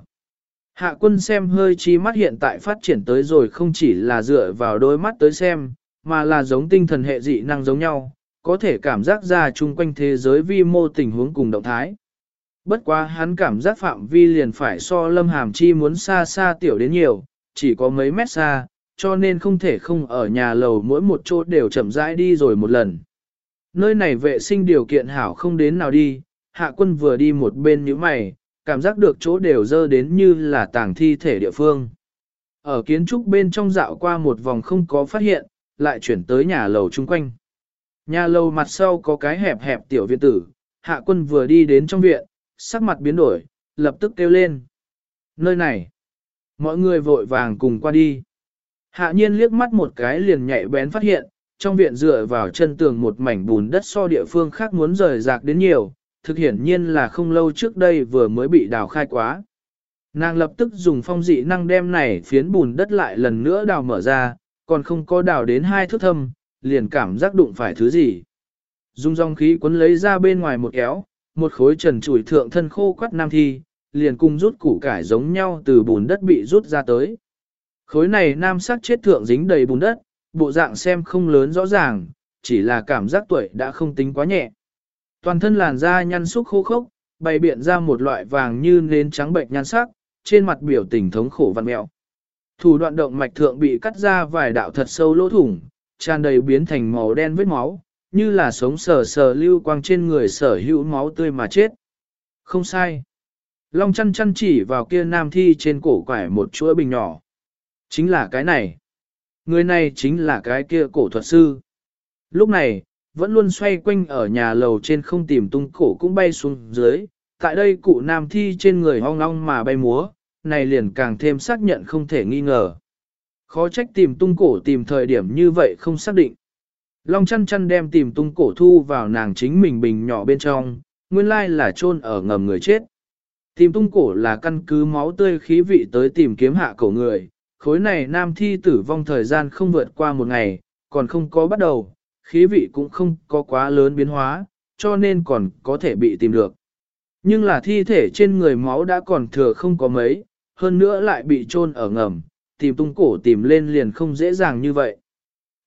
Hạ quân xem hơi chi mắt hiện tại phát triển tới rồi không chỉ là dựa vào đôi mắt tới xem, mà là giống tinh thần hệ dị năng giống nhau, có thể cảm giác ra chung quanh thế giới vi mô tình huống cùng động thái. Bất quá hắn cảm giác phạm vi liền phải so lâm hàm chi muốn xa xa tiểu đến nhiều, chỉ có mấy mét xa, cho nên không thể không ở nhà lầu mỗi một chỗ đều chậm rãi đi rồi một lần. Nơi này vệ sinh điều kiện hảo không đến nào đi, hạ quân vừa đi một bên như mày, cảm giác được chỗ đều dơ đến như là tàng thi thể địa phương. Ở kiến trúc bên trong dạo qua một vòng không có phát hiện, lại chuyển tới nhà lầu chung quanh. Nhà lầu mặt sau có cái hẹp hẹp tiểu viện tử, hạ quân vừa đi đến trong viện, sắc mặt biến đổi, lập tức kêu lên. Nơi này, mọi người vội vàng cùng qua đi. Hạ nhiên liếc mắt một cái liền nhạy bén phát hiện, trong viện dựa vào chân tường một mảnh bùn đất so địa phương khác muốn rời rạc đến nhiều, thực hiển nhiên là không lâu trước đây vừa mới bị đào khai quá. Nàng lập tức dùng phong dị năng đem này phiến bùn đất lại lần nữa đào mở ra, còn không có đào đến hai thước thâm, liền cảm giác đụng phải thứ gì. Dung dòng khí cuốn lấy ra bên ngoài một kéo, một khối trần trụi thượng thân khô quắt nam thi, liền cùng rút củ cải giống nhau từ bùn đất bị rút ra tới. Khối này nam sắc chết thượng dính đầy bùn đất, bộ dạng xem không lớn rõ ràng, chỉ là cảm giác tuổi đã không tính quá nhẹ. Toàn thân làn da nhăn xúc khô khốc, bày biện ra một loại vàng như nến trắng bệnh nhan sắc, trên mặt biểu tình thống khổ văn mẹo. Thủ đoạn động mạch thượng bị cắt ra vài đạo thật sâu lỗ thủng, tràn đầy biến thành màu đen vết máu, như là sống sờ sờ lưu quang trên người sở hữu máu tươi mà chết. Không sai. Long chăn chăn chỉ vào kia nam thi trên cổ quải một chuỗi bình nhỏ. Chính là cái này. Người này chính là cái kia cổ thuật sư. Lúc này, vẫn luôn xoay quanh ở nhà lầu trên không tìm tung cổ cũng bay xuống dưới. Tại đây cụ nam thi trên người hong long mà bay múa, này liền càng thêm xác nhận không thể nghi ngờ. Khó trách tìm tung cổ tìm thời điểm như vậy không xác định. Long chăn chăn đem tìm tung cổ thu vào nàng chính mình bình nhỏ bên trong, nguyên lai là chôn ở ngầm người chết. Tìm tung cổ là căn cứ máu tươi khí vị tới tìm kiếm hạ cổ người, khối này nam thi tử vong thời gian không vượt qua một ngày, còn không có bắt đầu, khí vị cũng không có quá lớn biến hóa, cho nên còn có thể bị tìm được. Nhưng là thi thể trên người máu đã còn thừa không có mấy, hơn nữa lại bị chôn ở ngầm, tìm tung cổ tìm lên liền không dễ dàng như vậy.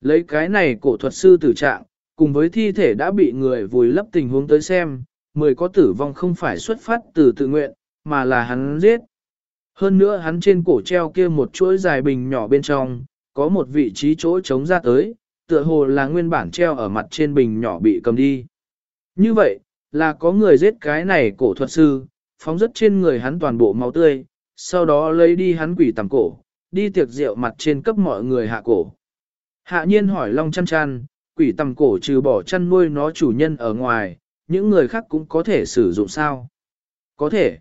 Lấy cái này cổ thuật sư tử trạng, cùng với thi thể đã bị người vùi lấp tình huống tới xem, mười có tử vong không phải xuất phát từ tự nguyện, mà là hắn giết. Hơn nữa hắn trên cổ treo kia một chuỗi dài bình nhỏ bên trong, có một vị trí chỗ trống ra tới, tựa hồ là nguyên bản treo ở mặt trên bình nhỏ bị cầm đi. Như vậy, là có người giết cái này cổ thuật sư, phóng rất trên người hắn toàn bộ máu tươi, sau đó lấy đi hắn quỷ tầm cổ, đi tiệc rượu mặt trên cấp mọi người hạ cổ. Hạ nhiên hỏi Long chăn chăn, quỷ tầm cổ trừ bỏ chăn nuôi nó chủ nhân ở ngoài, những người khác cũng có thể sử dụng sao? Có thể.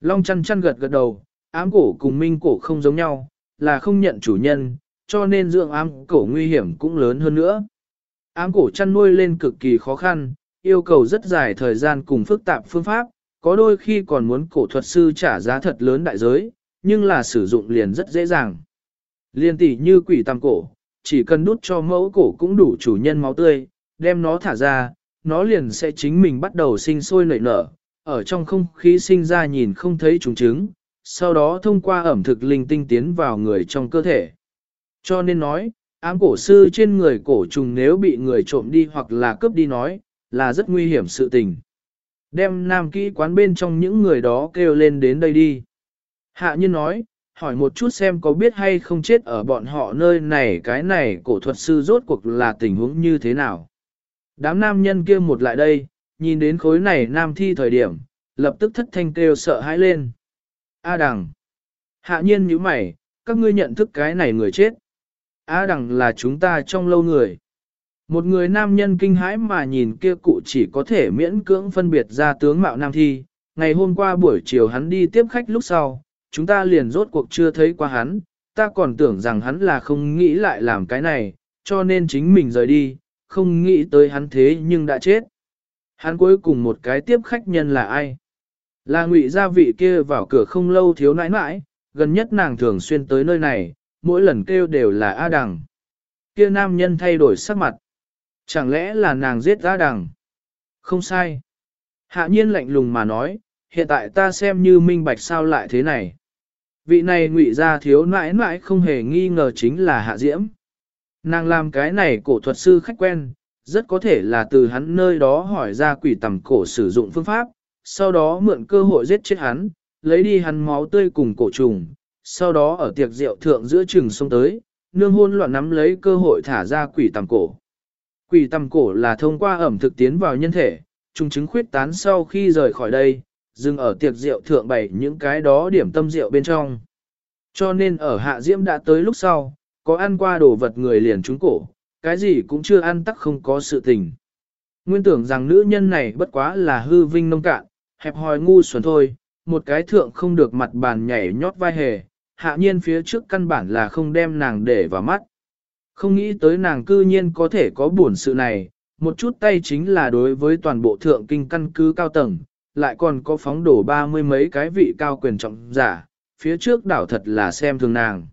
Long chăn chăn gật gật đầu, ám cổ cùng minh cổ không giống nhau, là không nhận chủ nhân, cho nên dưỡng ám cổ nguy hiểm cũng lớn hơn nữa. Ám cổ chăn nuôi lên cực kỳ khó khăn, yêu cầu rất dài thời gian cùng phức tạp phương pháp, có đôi khi còn muốn cổ thuật sư trả giá thật lớn đại giới, nhưng là sử dụng liền rất dễ dàng. Liên tỷ như quỷ tam cổ, chỉ cần đút cho mẫu cổ cũng đủ chủ nhân máu tươi, đem nó thả ra, nó liền sẽ chính mình bắt đầu sinh sôi nảy nở, ở trong không khí sinh ra nhìn không thấy trùng trứng, sau đó thông qua ẩm thực linh tinh tiến vào người trong cơ thể. Cho nên nói, ám cổ sư trên người cổ trùng nếu bị người trộm đi hoặc là cướp đi nói, là rất nguy hiểm sự tình. Đem nam kỹ quán bên trong những người đó kêu lên đến đây đi. Hạ nhân nói, hỏi một chút xem có biết hay không chết ở bọn họ nơi này cái này cổ thuật sư rốt cuộc là tình huống như thế nào. Đám nam nhân kia một lại đây, nhìn đến khối này nam thi thời điểm, lập tức thất thanh kêu sợ hãi lên. A đằng. Hạ nhiên như mày, các ngươi nhận thức cái này người chết. A đằng là chúng ta trong lâu người. Một người nam nhân kinh hãi mà nhìn kia cụ chỉ có thể miễn cưỡng phân biệt ra tướng mạo nam thi. Ngày hôm qua buổi chiều hắn đi tiếp khách lúc sau, chúng ta liền rốt cuộc chưa thấy qua hắn, ta còn tưởng rằng hắn là không nghĩ lại làm cái này, cho nên chính mình rời đi, không nghĩ tới hắn thế nhưng đã chết. Hắn cuối cùng một cái tiếp khách nhân là ai? Là ngụy gia vị kia vào cửa không lâu thiếu nãi nãi, gần nhất nàng thường xuyên tới nơi này, mỗi lần kêu đều là A Đằng. Kia nam nhân thay đổi sắc mặt. Chẳng lẽ là nàng giết A Đằng? Không sai. Hạ nhiên lạnh lùng mà nói, hiện tại ta xem như minh bạch sao lại thế này. Vị này ngụy gia thiếu nãi nãi không hề nghi ngờ chính là Hạ Diễm. Nàng làm cái này cổ thuật sư khách quen, rất có thể là từ hắn nơi đó hỏi ra quỷ tầm cổ sử dụng phương pháp, sau đó mượn cơ hội giết chết hắn, lấy đi hắn máu tươi cùng cổ trùng, sau đó ở tiệc rượu thượng giữa chừng sông tới, nương hôn loạn nắm lấy cơ hội thả ra quỷ tầm cổ. Quỷ tầm cổ là thông qua ẩm thực tiến vào nhân thể, trùng chứng khuyết tán sau khi rời khỏi đây, dừng ở tiệc rượu thượng bày những cái đó điểm tâm rượu bên trong. Cho nên ở hạ diễm đã tới lúc sau, có ăn qua đồ vật người liền trúng cổ, cái gì cũng chưa ăn tắc không có sự tình. Nguyên tưởng rằng nữ nhân này bất quá là hư vinh nông cạn, hẹp hòi ngu xuẩn thôi, một cái thượng không được mặt bàn nhảy nhót vai hề, hạ nhiên phía trước căn bản là không đem nàng để vào mắt. Không nghĩ tới nàng cư nhiên có thể có buồn sự này, một chút tay chính là đối với toàn bộ thượng kinh căn cứ cao tầng, lại còn có phóng đổ ba mươi mấy cái vị cao quyền trọng giả, phía trước đảo thật là xem thường nàng.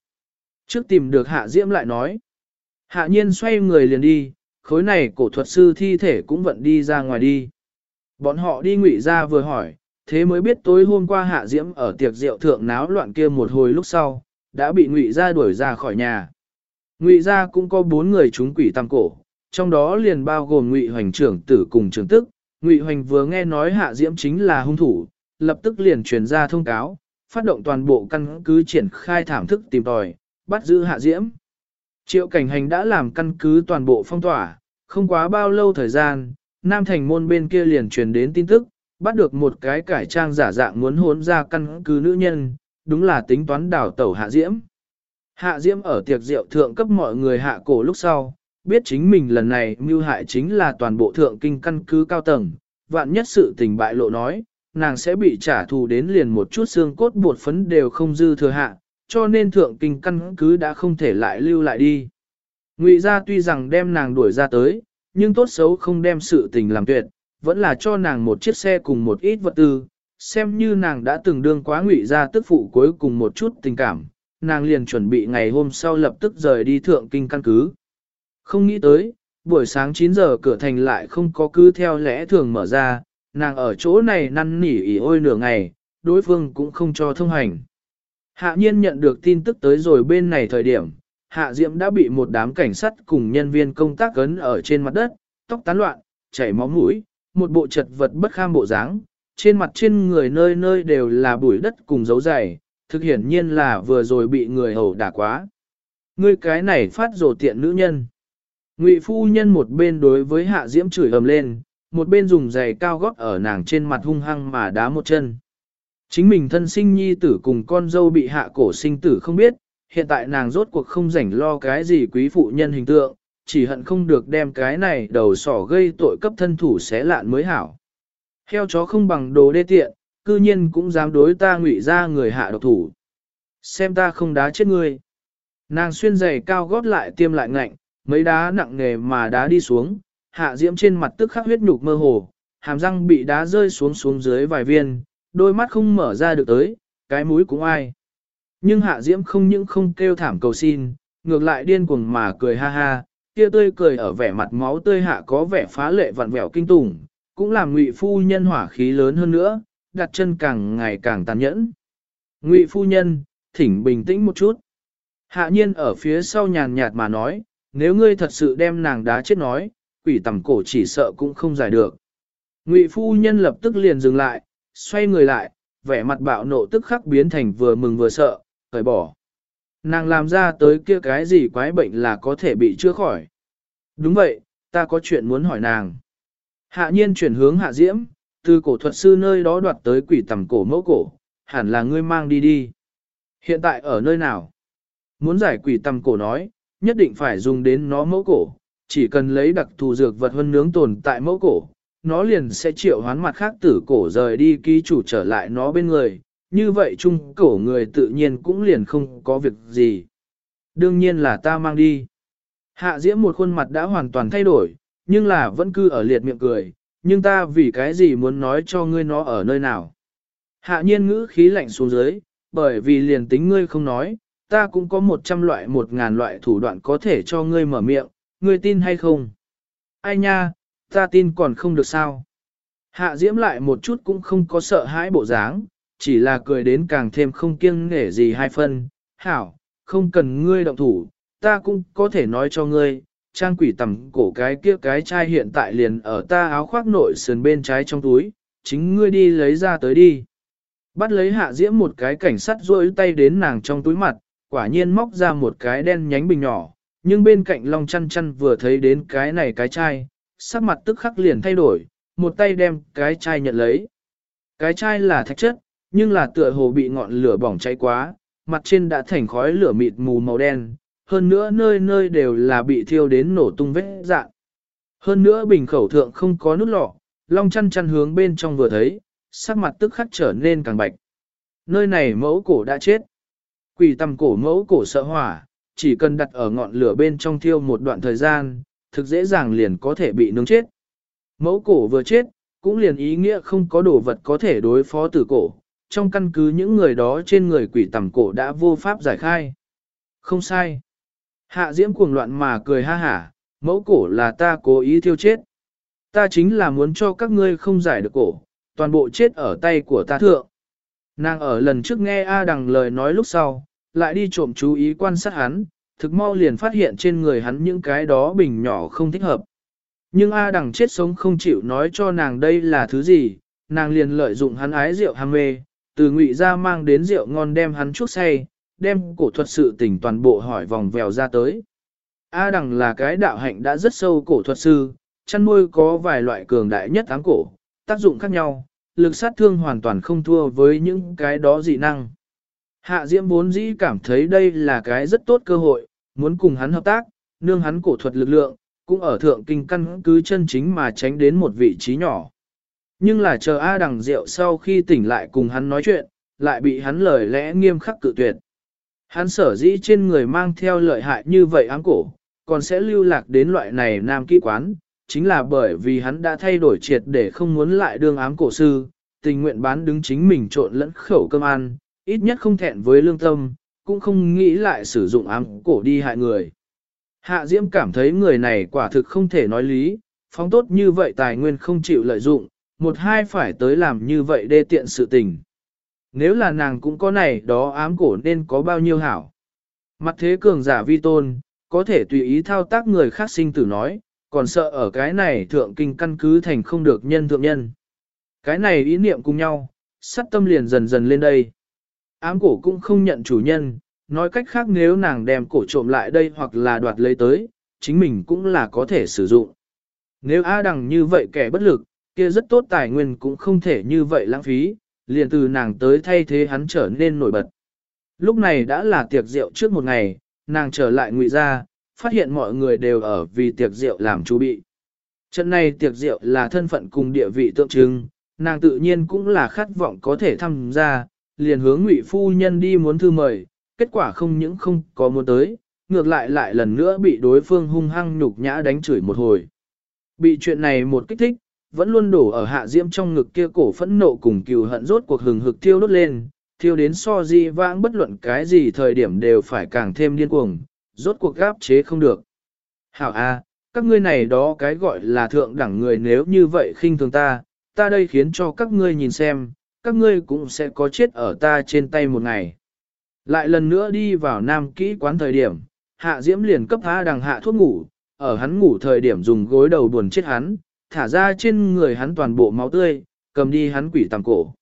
Trước tìm được hạ diễm lại nói, hạ nhiên xoay người liền đi, khối này cổ thuật sư thi thể cũng vận đi ra ngoài đi. Bọn họ đi ngụy ra vừa hỏi, thế mới biết tối hôm qua hạ diễm ở tiệc rượu thượng náo loạn kia một hồi lúc sau, đã bị ngụy ra đuổi ra khỏi nhà. Ngụy ra cũng có bốn người chúng quỷ tam cổ, trong đó liền bao gồm ngụy hoành trưởng tử cùng trưởng tức. Ngụy hoành vừa nghe nói hạ diễm chính là hung thủ, lập tức liền truyền ra thông cáo, phát động toàn bộ căn cứ triển khai thảm thức tìm tòi, bắt giữ hạ diễm. Triệu cảnh hành đã làm căn cứ toàn bộ phong tỏa, không quá bao lâu thời gian, Nam Thành môn bên kia liền truyền đến tin tức, bắt được một cái cải trang giả dạng muốn hốn ra căn cứ nữ nhân, đúng là tính toán đảo tẩu hạ diễm. Hạ diễm ở tiệc rượu thượng cấp mọi người hạ cổ lúc sau, biết chính mình lần này mưu hại chính là toàn bộ thượng kinh căn cứ cao tầng, vạn nhất sự tình bại lộ nói, nàng sẽ bị trả thù đến liền một chút xương cốt bột phấn đều không dư thừa hạ, cho nên thượng kinh căn cứ đã không thể lại lưu lại đi. Ngụy gia tuy rằng đem nàng đuổi ra tới, nhưng tốt xấu không đem sự tình làm tuyệt, vẫn là cho nàng một chiếc xe cùng một ít vật tư, xem như nàng đã từng đương quá ngụy ra tức phụ cuối cùng một chút tình cảm, nàng liền chuẩn bị ngày hôm sau lập tức rời đi thượng kinh căn cứ. Không nghĩ tới, buổi sáng 9 giờ cửa thành lại không có cứ theo lẽ thường mở ra, nàng ở chỗ này năn nỉ ỉ ôi nửa ngày, đối phương cũng không cho thông hành. Hạ nhiên nhận được tin tức tới rồi bên này thời điểm, Hạ Diễm đã bị một đám cảnh sát cùng nhân viên công tác cấn ở trên mặt đất, tóc tán loạn, chảy máu mũi, một bộ chật vật bất kham bộ dáng, trên mặt trên người nơi nơi đều là bụi đất cùng dấu dày, thực hiển nhiên là vừa rồi bị người hầu đả quá. Ngươi cái này phát rồ tiện nữ nhân. Ngụy phu nhân một bên đối với Hạ Diễm chửi ầm lên, một bên dùng giày cao gót ở nàng trên mặt hung hăng mà đá một chân. Chính mình thân sinh nhi tử cùng con dâu bị hạ cổ sinh tử không biết, hiện tại nàng rốt cuộc không rảnh lo cái gì quý phụ nhân hình tượng, chỉ hận không được đem cái này đầu sỏ gây tội cấp thân thủ xé lạn mới hảo. Heo chó không bằng đồ đê tiện, cư nhiên cũng dám đối ta ngụy ra người hạ độc thủ. Xem ta không đá chết ngươi. Nàng xuyên giày cao gót lại tiêm lại ngạnh, mấy đá nặng nề mà đá đi xuống, hạ diễm trên mặt tức khắc huyết nhục mơ hồ, hàm răng bị đá rơi xuống xuống dưới vài viên, đôi mắt không mở ra được tới, cái mũi cũng ai. Nhưng hạ diễm không những không kêu thảm cầu xin, ngược lại điên cuồng mà cười ha ha, kia tươi cười ở vẻ mặt máu tươi hạ có vẻ phá lệ vặn vẹo kinh tủng, cũng làm ngụy phu nhân hỏa khí lớn hơn nữa, đặt chân càng ngày càng tàn nhẫn. Ngụy phu nhân, thỉnh bình tĩnh một chút. Hạ nhiên ở phía sau nhàn nhạt mà nói, nếu ngươi thật sự đem nàng đá chết nói, quỷ tầm cổ chỉ sợ cũng không giải được. Ngụy phu nhân lập tức liền dừng lại, xoay người lại, vẻ mặt bạo nộ tức khắc biến thành vừa mừng vừa sợ, cởi bỏ. Nàng làm ra tới kia cái gì quái bệnh là có thể bị chữa khỏi. Đúng vậy, ta có chuyện muốn hỏi nàng. Hạ nhiên chuyển hướng hạ diễm, từ cổ thuật sư nơi đó đoạt tới quỷ tầm cổ mẫu cổ, hẳn là ngươi mang đi đi. Hiện tại ở nơi nào? Muốn giải quỷ tầm cổ nói, nhất định phải dùng đến nó mẫu cổ, chỉ cần lấy đặc thù dược vật hơn nướng tồn tại mẫu cổ, nó liền sẽ triệu hoán mặt khác tử cổ rời đi ký chủ trở lại nó bên người, như vậy chung cổ người tự nhiên cũng liền không có việc gì. Đương nhiên là ta mang đi. Hạ diễm một khuôn mặt đã hoàn toàn thay đổi, nhưng là vẫn cứ ở liệt miệng cười, nhưng ta vì cái gì muốn nói cho ngươi nó ở nơi nào. Hạ nhiên ngữ khí lạnh xuống dưới, bởi vì liền tính ngươi không nói, ta cũng có một trăm loại một ngàn loại thủ đoạn có thể cho ngươi mở miệng, ngươi tin hay không? Ai nha, ta tin còn không được sao? Hạ diễm lại một chút cũng không có sợ hãi bộ dáng, chỉ là cười đến càng thêm không kiêng nể gì hai phân. Hảo, không cần ngươi động thủ, ta cũng có thể nói cho ngươi, trang quỷ tầm cổ cái kia cái chai hiện tại liền ở ta áo khoác nội sườn bên trái trong túi, chính ngươi đi lấy ra tới đi. Bắt lấy hạ diễm một cái cảnh sát rôi tay đến nàng trong túi mặt, quả nhiên móc ra một cái đen nhánh bình nhỏ, nhưng bên cạnh long chăn chăn vừa thấy đến cái này cái chai, sắc mặt tức khắc liền thay đổi, một tay đem cái chai nhận lấy. Cái chai là thạch chất, nhưng là tựa hồ bị ngọn lửa bỏng cháy quá, mặt trên đã thành khói lửa mịt mù màu đen, hơn nữa nơi nơi đều là bị thiêu đến nổ tung vết dạng. Hơn nữa bình khẩu thượng không có nút lọ, long chăn chăn hướng bên trong vừa thấy, sắc mặt tức khắc trở nên càng bạch. Nơi này mẫu cổ đã chết. Quỷ tầm cổ mẫu cổ sợ hỏa, chỉ cần đặt ở ngọn lửa bên trong thiêu một đoạn thời gian, thực dễ dàng liền có thể bị nướng chết. Mẫu cổ vừa chết, cũng liền ý nghĩa không có đồ vật có thể đối phó tử cổ, trong căn cứ những người đó trên người quỷ tầm cổ đã vô pháp giải khai. Không sai. Hạ diễm cuồng loạn mà cười ha hả, mẫu cổ là ta cố ý thiêu chết. Ta chính là muốn cho các ngươi không giải được cổ, toàn bộ chết ở tay của ta thượng. Nàng ở lần trước nghe A đằng lời nói lúc sau, lại đi trộm chú ý quan sát hắn, thực mau liền phát hiện trên người hắn những cái đó bình nhỏ không thích hợp. Nhưng A đằng chết sống không chịu nói cho nàng đây là thứ gì, nàng liền lợi dụng hắn ái rượu ham mê, từ ngụy ra mang đến rượu ngon đem hắn chuốc say, đem cổ thuật sự tỉnh toàn bộ hỏi vòng vèo ra tới. A đằng là cái đạo hạnh đã rất sâu cổ thuật sư, chăn nuôi có vài loại cường đại nhất áng cổ, tác dụng khác nhau, lực sát thương hoàn toàn không thua với những cái đó dị năng. Hạ Diễm vốn dĩ cảm thấy đây là cái rất tốt cơ hội, muốn cùng hắn hợp tác, nương hắn cổ thuật lực lượng, cũng ở thượng kinh căn cứ chân chính mà tránh đến một vị trí nhỏ. Nhưng là chờ A đằng rượu sau khi tỉnh lại cùng hắn nói chuyện, lại bị hắn lời lẽ nghiêm khắc cự tuyệt. Hắn sở dĩ trên người mang theo lợi hại như vậy áng cổ, còn sẽ lưu lạc đến loại này nam kỹ quán, chính là bởi vì hắn đã thay đổi triệt để không muốn lại đương ám cổ sư, tình nguyện bán đứng chính mình trộn lẫn khẩu cơm ăn, ít nhất không thẹn với lương tâm, cũng không nghĩ lại sử dụng ám cổ đi hại người. Hạ Diễm cảm thấy người này quả thực không thể nói lý, phóng tốt như vậy tài nguyên không chịu lợi dụng, một hai phải tới làm như vậy đê tiện sự tình. Nếu là nàng cũng có này đó ám cổ nên có bao nhiêu hảo. Mặt thế cường giả vi tôn, có thể tùy ý thao tác người khác sinh tử nói, còn sợ ở cái này thượng kinh căn cứ thành không được nhân thượng nhân. Cái này ý niệm cùng nhau, sắt tâm liền dần dần lên đây. Ám cổ cũng không nhận chủ nhân, nói cách khác nếu nàng đem cổ trộm lại đây hoặc là đoạt lấy tới, chính mình cũng là có thể sử dụng. Nếu A đằng như vậy kẻ bất lực, kia rất tốt tài nguyên cũng không thể như vậy lãng phí, liền từ nàng tới thay thế hắn trở nên nổi bật. Lúc này đã là tiệc rượu trước một ngày, nàng trở lại ngụy ra, phát hiện mọi người đều ở vì tiệc rượu làm chú bị. Trận này tiệc rượu là thân phận cùng địa vị tượng trưng, nàng tự nhiên cũng là khát vọng có thể tham gia, liền hướng ngụy phu nhân đi muốn thư mời, kết quả không những không có muốn tới, ngược lại lại lần nữa bị đối phương hung hăng nhục nhã đánh chửi một hồi. Bị chuyện này một kích thích, vẫn luôn đổ ở hạ diễm trong ngực kia cổ phẫn nộ cùng cừu hận rốt cuộc hừng hực thiêu đốt lên, thiêu đến so di vãng bất luận cái gì thời điểm đều phải càng thêm điên cuồng, rốt cuộc gáp chế không được. Hảo A, các ngươi này đó cái gọi là thượng đẳng người nếu như vậy khinh thường ta, ta đây khiến cho các ngươi nhìn xem, các ngươi cũng sẽ có chết ở ta trên tay một ngày. Lại lần nữa đi vào nam kỹ quán thời điểm, hạ diễm liền cấp A đằng hạ thuốc ngủ, ở hắn ngủ thời điểm dùng gối đầu buồn chết hắn, thả ra trên người hắn toàn bộ máu tươi, cầm đi hắn quỷ tầm cổ.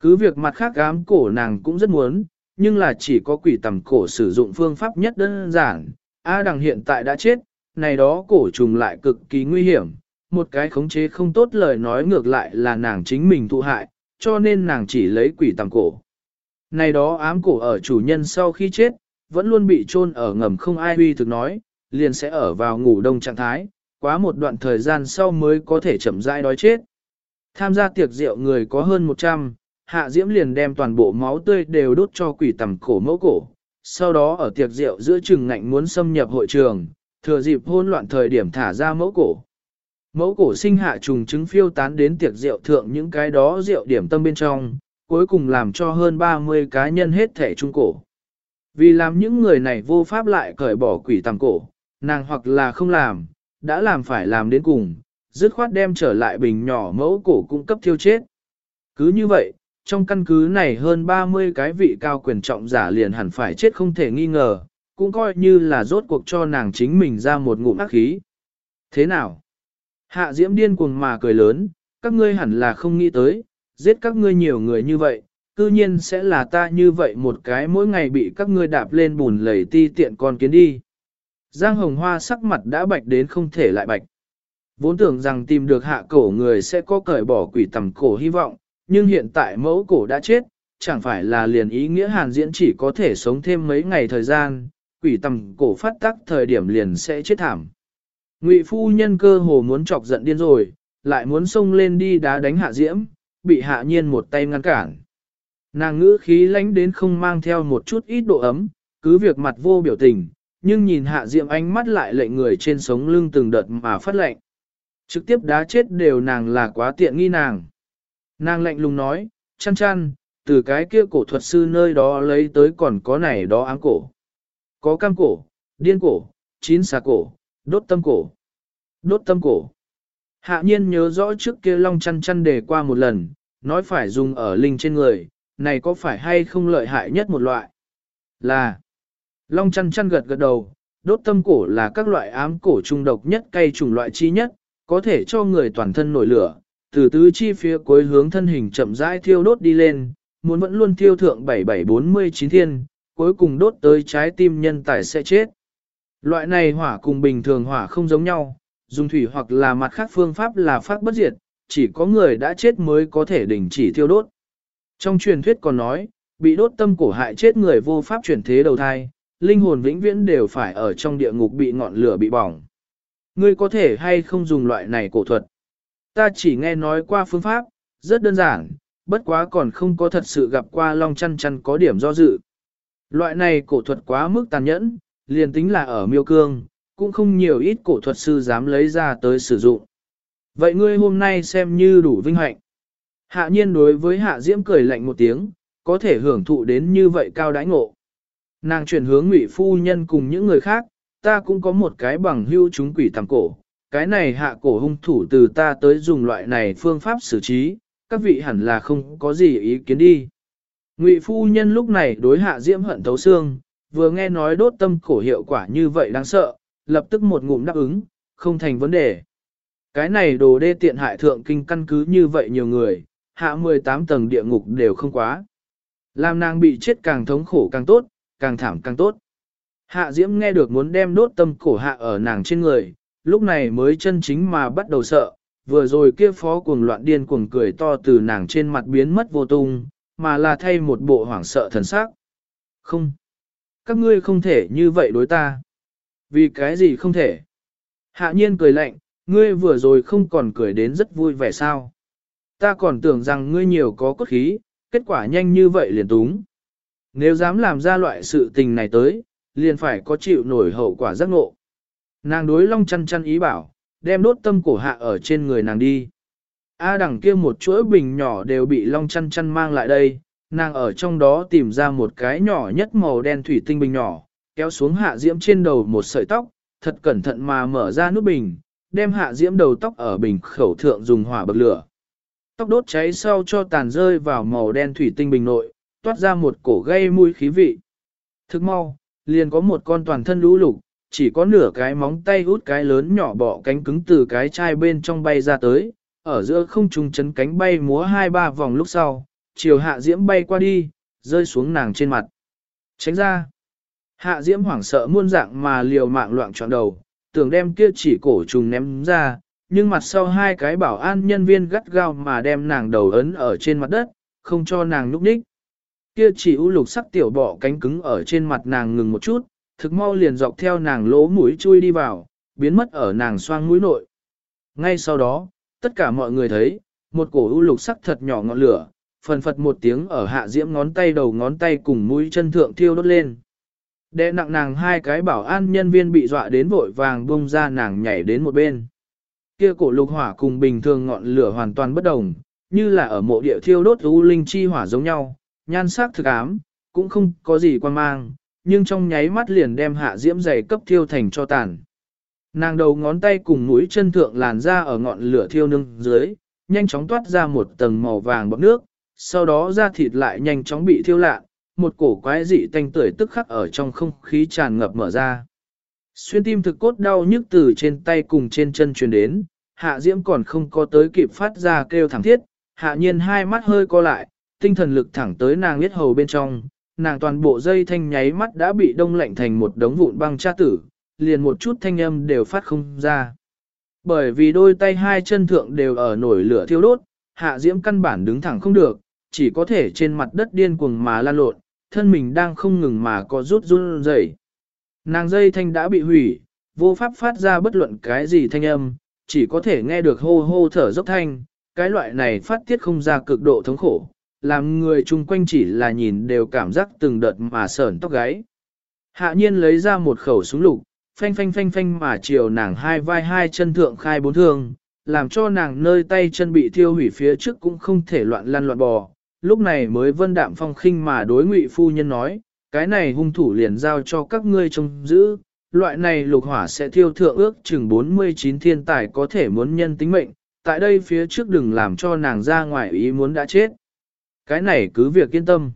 Cứ việc mặt khác ám cổ nàng cũng rất muốn, nhưng là chỉ có quỷ tầm cổ sử dụng phương pháp nhất đơn giản. A đằng hiện tại đã chết, này đó cổ trùng lại cực kỳ nguy hiểm, một cái khống chế không tốt lời nói ngược lại là nàng chính mình thụ hại, cho nên nàng chỉ lấy quỷ tầm cổ. Này đó ám cổ ở chủ nhân sau khi chết, vẫn luôn bị chôn ở ngầm không ai huy thực nói, liền sẽ ở vào ngủ đông trạng thái, quá một đoạn thời gian sau mới có thể chậm rãi đói chết. Tham gia tiệc rượu người có hơn 100, hạ diễm liền đem toàn bộ máu tươi đều đốt cho quỷ tầm cổ mẫu cổ. Sau đó ở tiệc rượu giữa chừng ngạnh muốn xâm nhập hội trường, thừa dịp hôn loạn thời điểm thả ra mẫu cổ. Mẫu cổ sinh hạ trùng trứng phiêu tán đến tiệc rượu thượng những cái đó rượu điểm tâm bên trong, cuối cùng làm cho hơn 30 cá nhân hết thể trung cổ. Vì làm những người này vô pháp lại cởi bỏ quỷ tầm cổ, nàng hoặc là không làm, đã làm phải làm đến cùng, dứt khoát đem trở lại bình nhỏ mẫu cổ cung cấp thiêu chết. Cứ như vậy, trong căn cứ này hơn 30 cái vị cao quyền trọng giả liền hẳn phải chết không thể nghi ngờ, cũng coi như là rốt cuộc cho nàng chính mình ra một ngụm ác khí. Thế nào? Hạ diễm điên cuồng mà cười lớn, các ngươi hẳn là không nghĩ tới, giết các ngươi nhiều người như vậy, cư nhiên sẽ là ta như vậy một cái mỗi ngày bị các ngươi đạp lên bùn lầy ti tiện con kiến đi. Giang hồng hoa sắc mặt đã bạch đến không thể lại bạch. Vốn tưởng rằng tìm được hạ cổ người sẽ có cởi bỏ quỷ tầm cổ hy vọng, nhưng hiện tại mẫu cổ đã chết, chẳng phải là liền ý nghĩa hàn diễn chỉ có thể sống thêm mấy ngày thời gian, quỷ tầm cổ phát tắc thời điểm liền sẽ chết thảm. Ngụy phu nhân cơ hồ muốn chọc giận điên rồi, lại muốn xông lên đi đá đánh hạ diễm, bị hạ nhiên một tay ngăn cản. Nàng ngữ khí lánh đến không mang theo một chút ít độ ấm, cứ việc mặt vô biểu tình, nhưng nhìn hạ diệm ánh mắt lại lệnh người trên sống lưng từng đợt mà phát lệnh. Trực tiếp đá chết đều nàng là quá tiện nghi nàng. Nàng lạnh lùng nói, chăn chăn, từ cái kia cổ thuật sư nơi đó lấy tới còn có này đó áng cổ. Có cam cổ, điên cổ, chín xà cổ, đốt tâm cổ. Đốt tâm cổ. Hạ nhiên nhớ rõ trước kia long chăn chăn đề qua một lần, nói phải dùng ở linh trên người, này có phải hay không lợi hại nhất một loại? Là, long chăn chăn gật gật đầu, đốt tâm cổ là các loại ám cổ trung độc nhất cây chủng loại chi nhất, có thể cho người toàn thân nổi lửa, từ tứ chi phía cuối hướng thân hình chậm rãi thiêu đốt đi lên, muốn vẫn luôn thiêu thượng 7749 thiên, cuối cùng đốt tới trái tim nhân tài sẽ chết. Loại này hỏa cùng bình thường hỏa không giống nhau, dùng thủy hoặc là mặt khác phương pháp là phát bất diệt, chỉ có người đã chết mới có thể đình chỉ thiêu đốt. Trong truyền thuyết còn nói, bị đốt tâm cổ hại chết người vô pháp chuyển thế đầu thai, linh hồn vĩnh viễn đều phải ở trong địa ngục bị ngọn lửa bị bỏng. Ngươi có thể hay không dùng loại này cổ thuật? Ta chỉ nghe nói qua phương pháp, rất đơn giản, bất quá còn không có thật sự gặp qua long chăn chăn có điểm do dự. Loại này cổ thuật quá mức tàn nhẫn, liền tính là ở miêu cương, cũng không nhiều ít cổ thuật sư dám lấy ra tới sử dụng. Vậy ngươi hôm nay xem như đủ vinh hạnh. Hạ nhiên đối với hạ diễm cười lạnh một tiếng, có thể hưởng thụ đến như vậy cao đãi ngộ. Nàng chuyển hướng ngụy phu nhân cùng những người khác, ta cũng có một cái bằng hưu chúng quỷ tàng cổ. Cái này hạ cổ hung thủ từ ta tới dùng loại này phương pháp xử trí, các vị hẳn là không có gì ý kiến đi. Ngụy phu nhân lúc này đối hạ diễm hận thấu xương, vừa nghe nói đốt tâm cổ hiệu quả như vậy đáng sợ, lập tức một ngụm đáp ứng, không thành vấn đề. Cái này đồ đê tiện hại thượng kinh căn cứ như vậy nhiều người, hạ 18 tầng địa ngục đều không quá. Làm nàng bị chết càng thống khổ càng tốt, càng thảm càng tốt. Hạ Diễm nghe được muốn đem đốt tâm cổ hạ ở nàng trên người, lúc này mới chân chính mà bắt đầu sợ, vừa rồi kia phó cuồng loạn điên cuồng cười to từ nàng trên mặt biến mất vô tung, mà là thay một bộ hoảng sợ thần sắc. Không, các ngươi không thể như vậy đối ta. Vì cái gì không thể? Hạ nhiên cười lạnh, ngươi vừa rồi không còn cười đến rất vui vẻ sao? Ta còn tưởng rằng ngươi nhiều có cốt khí, kết quả nhanh như vậy liền túng. Nếu dám làm ra loại sự tình này tới, liền phải có chịu nổi hậu quả giác ngộ. Nàng đối long chăn chăn ý bảo, đem đốt tâm cổ hạ ở trên người nàng đi. A đằng kia một chuỗi bình nhỏ đều bị long chăn chăn mang lại đây, nàng ở trong đó tìm ra một cái nhỏ nhất màu đen thủy tinh bình nhỏ, kéo xuống hạ diễm trên đầu một sợi tóc, thật cẩn thận mà mở ra nút bình, đem hạ diễm đầu tóc ở bình khẩu thượng dùng hỏa bậc lửa. Tóc đốt cháy sau cho tàn rơi vào màu đen thủy tinh bình nội, toát ra một cổ gây mùi khí vị. Thức mau, liền có một con toàn thân lũ lục, chỉ có nửa cái móng tay út cái lớn nhỏ bỏ cánh cứng từ cái chai bên trong bay ra tới, ở giữa không trung chấn cánh bay múa hai ba vòng lúc sau, chiều hạ diễm bay qua đi, rơi xuống nàng trên mặt. Tránh ra. Hạ diễm hoảng sợ muôn dạng mà liều mạng loạn trọn đầu, tưởng đem kia chỉ cổ trùng ném ra, nhưng mặt sau hai cái bảo an nhân viên gắt gao mà đem nàng đầu ấn ở trên mặt đất, không cho nàng núp đích. Kia chỉ u lục sắc tiểu bọ cánh cứng ở trên mặt nàng ngừng một chút, thực mau liền dọc theo nàng lỗ mũi chui đi vào, biến mất ở nàng xoang mũi nội. Ngay sau đó, tất cả mọi người thấy, một cổ u lục sắc thật nhỏ ngọn lửa, phần phật một tiếng ở hạ diễm ngón tay đầu ngón tay cùng mũi chân thượng thiêu đốt lên. Đệ nặng nàng hai cái bảo an nhân viên bị dọa đến vội vàng bung ra nàng nhảy đến một bên. Kia cổ lục hỏa cùng bình thường ngọn lửa hoàn toàn bất đồng, như là ở mộ địa thiêu đốt u linh chi hỏa giống nhau, nhan sắc thực ám, cũng không có gì quan mang, nhưng trong nháy mắt liền đem hạ diễm dày cấp thiêu thành cho tàn. Nàng đầu ngón tay cùng mũi chân thượng làn ra ở ngọn lửa thiêu nương dưới, nhanh chóng toát ra một tầng màu vàng bọt nước, sau đó da thịt lại nhanh chóng bị thiêu lạ, một cổ quái dị tanh tưởi tức khắc ở trong không khí tràn ngập mở ra. Xuyên tim thực cốt đau nhức từ trên tay cùng trên chân truyền đến, hạ diễm còn không có tới kịp phát ra kêu thẳng thiết, hạ nhiên hai mắt hơi co lại, tinh thần lực thẳng tới nàng biết hầu bên trong, nàng toàn bộ dây thanh nháy mắt đã bị đông lạnh thành một đống vụn băng cha tử, liền một chút thanh âm đều phát không ra. Bởi vì đôi tay hai chân thượng đều ở nổi lửa thiêu đốt, hạ diễm căn bản đứng thẳng không được, chỉ có thể trên mặt đất điên cuồng mà lan lộn, thân mình đang không ngừng mà có rút run rẩy. Nàng dây thanh đã bị hủy, vô pháp phát ra bất luận cái gì thanh âm, chỉ có thể nghe được hô hô thở dốc thanh, cái loại này phát tiết không ra cực độ thống khổ, làm người chung quanh chỉ là nhìn đều cảm giác từng đợt mà sởn tóc gáy. Hạ nhiên lấy ra một khẩu súng lục, phanh phanh phanh phanh mà chiều nàng hai vai hai chân thượng khai bốn thương, làm cho nàng nơi tay chân bị thiêu hủy phía trước cũng không thể loạn lăn loạn bò. Lúc này mới vân đạm phong khinh mà đối ngụy phu nhân nói, cái này hung thủ liền giao cho các ngươi trông giữ, loại này lục hỏa sẽ thiêu thượng ước chừng 49 thiên tài có thể muốn nhân tính mệnh, tại đây phía trước đừng làm cho nàng ra ngoài ý muốn đã chết. Cái này cứ việc yên tâm.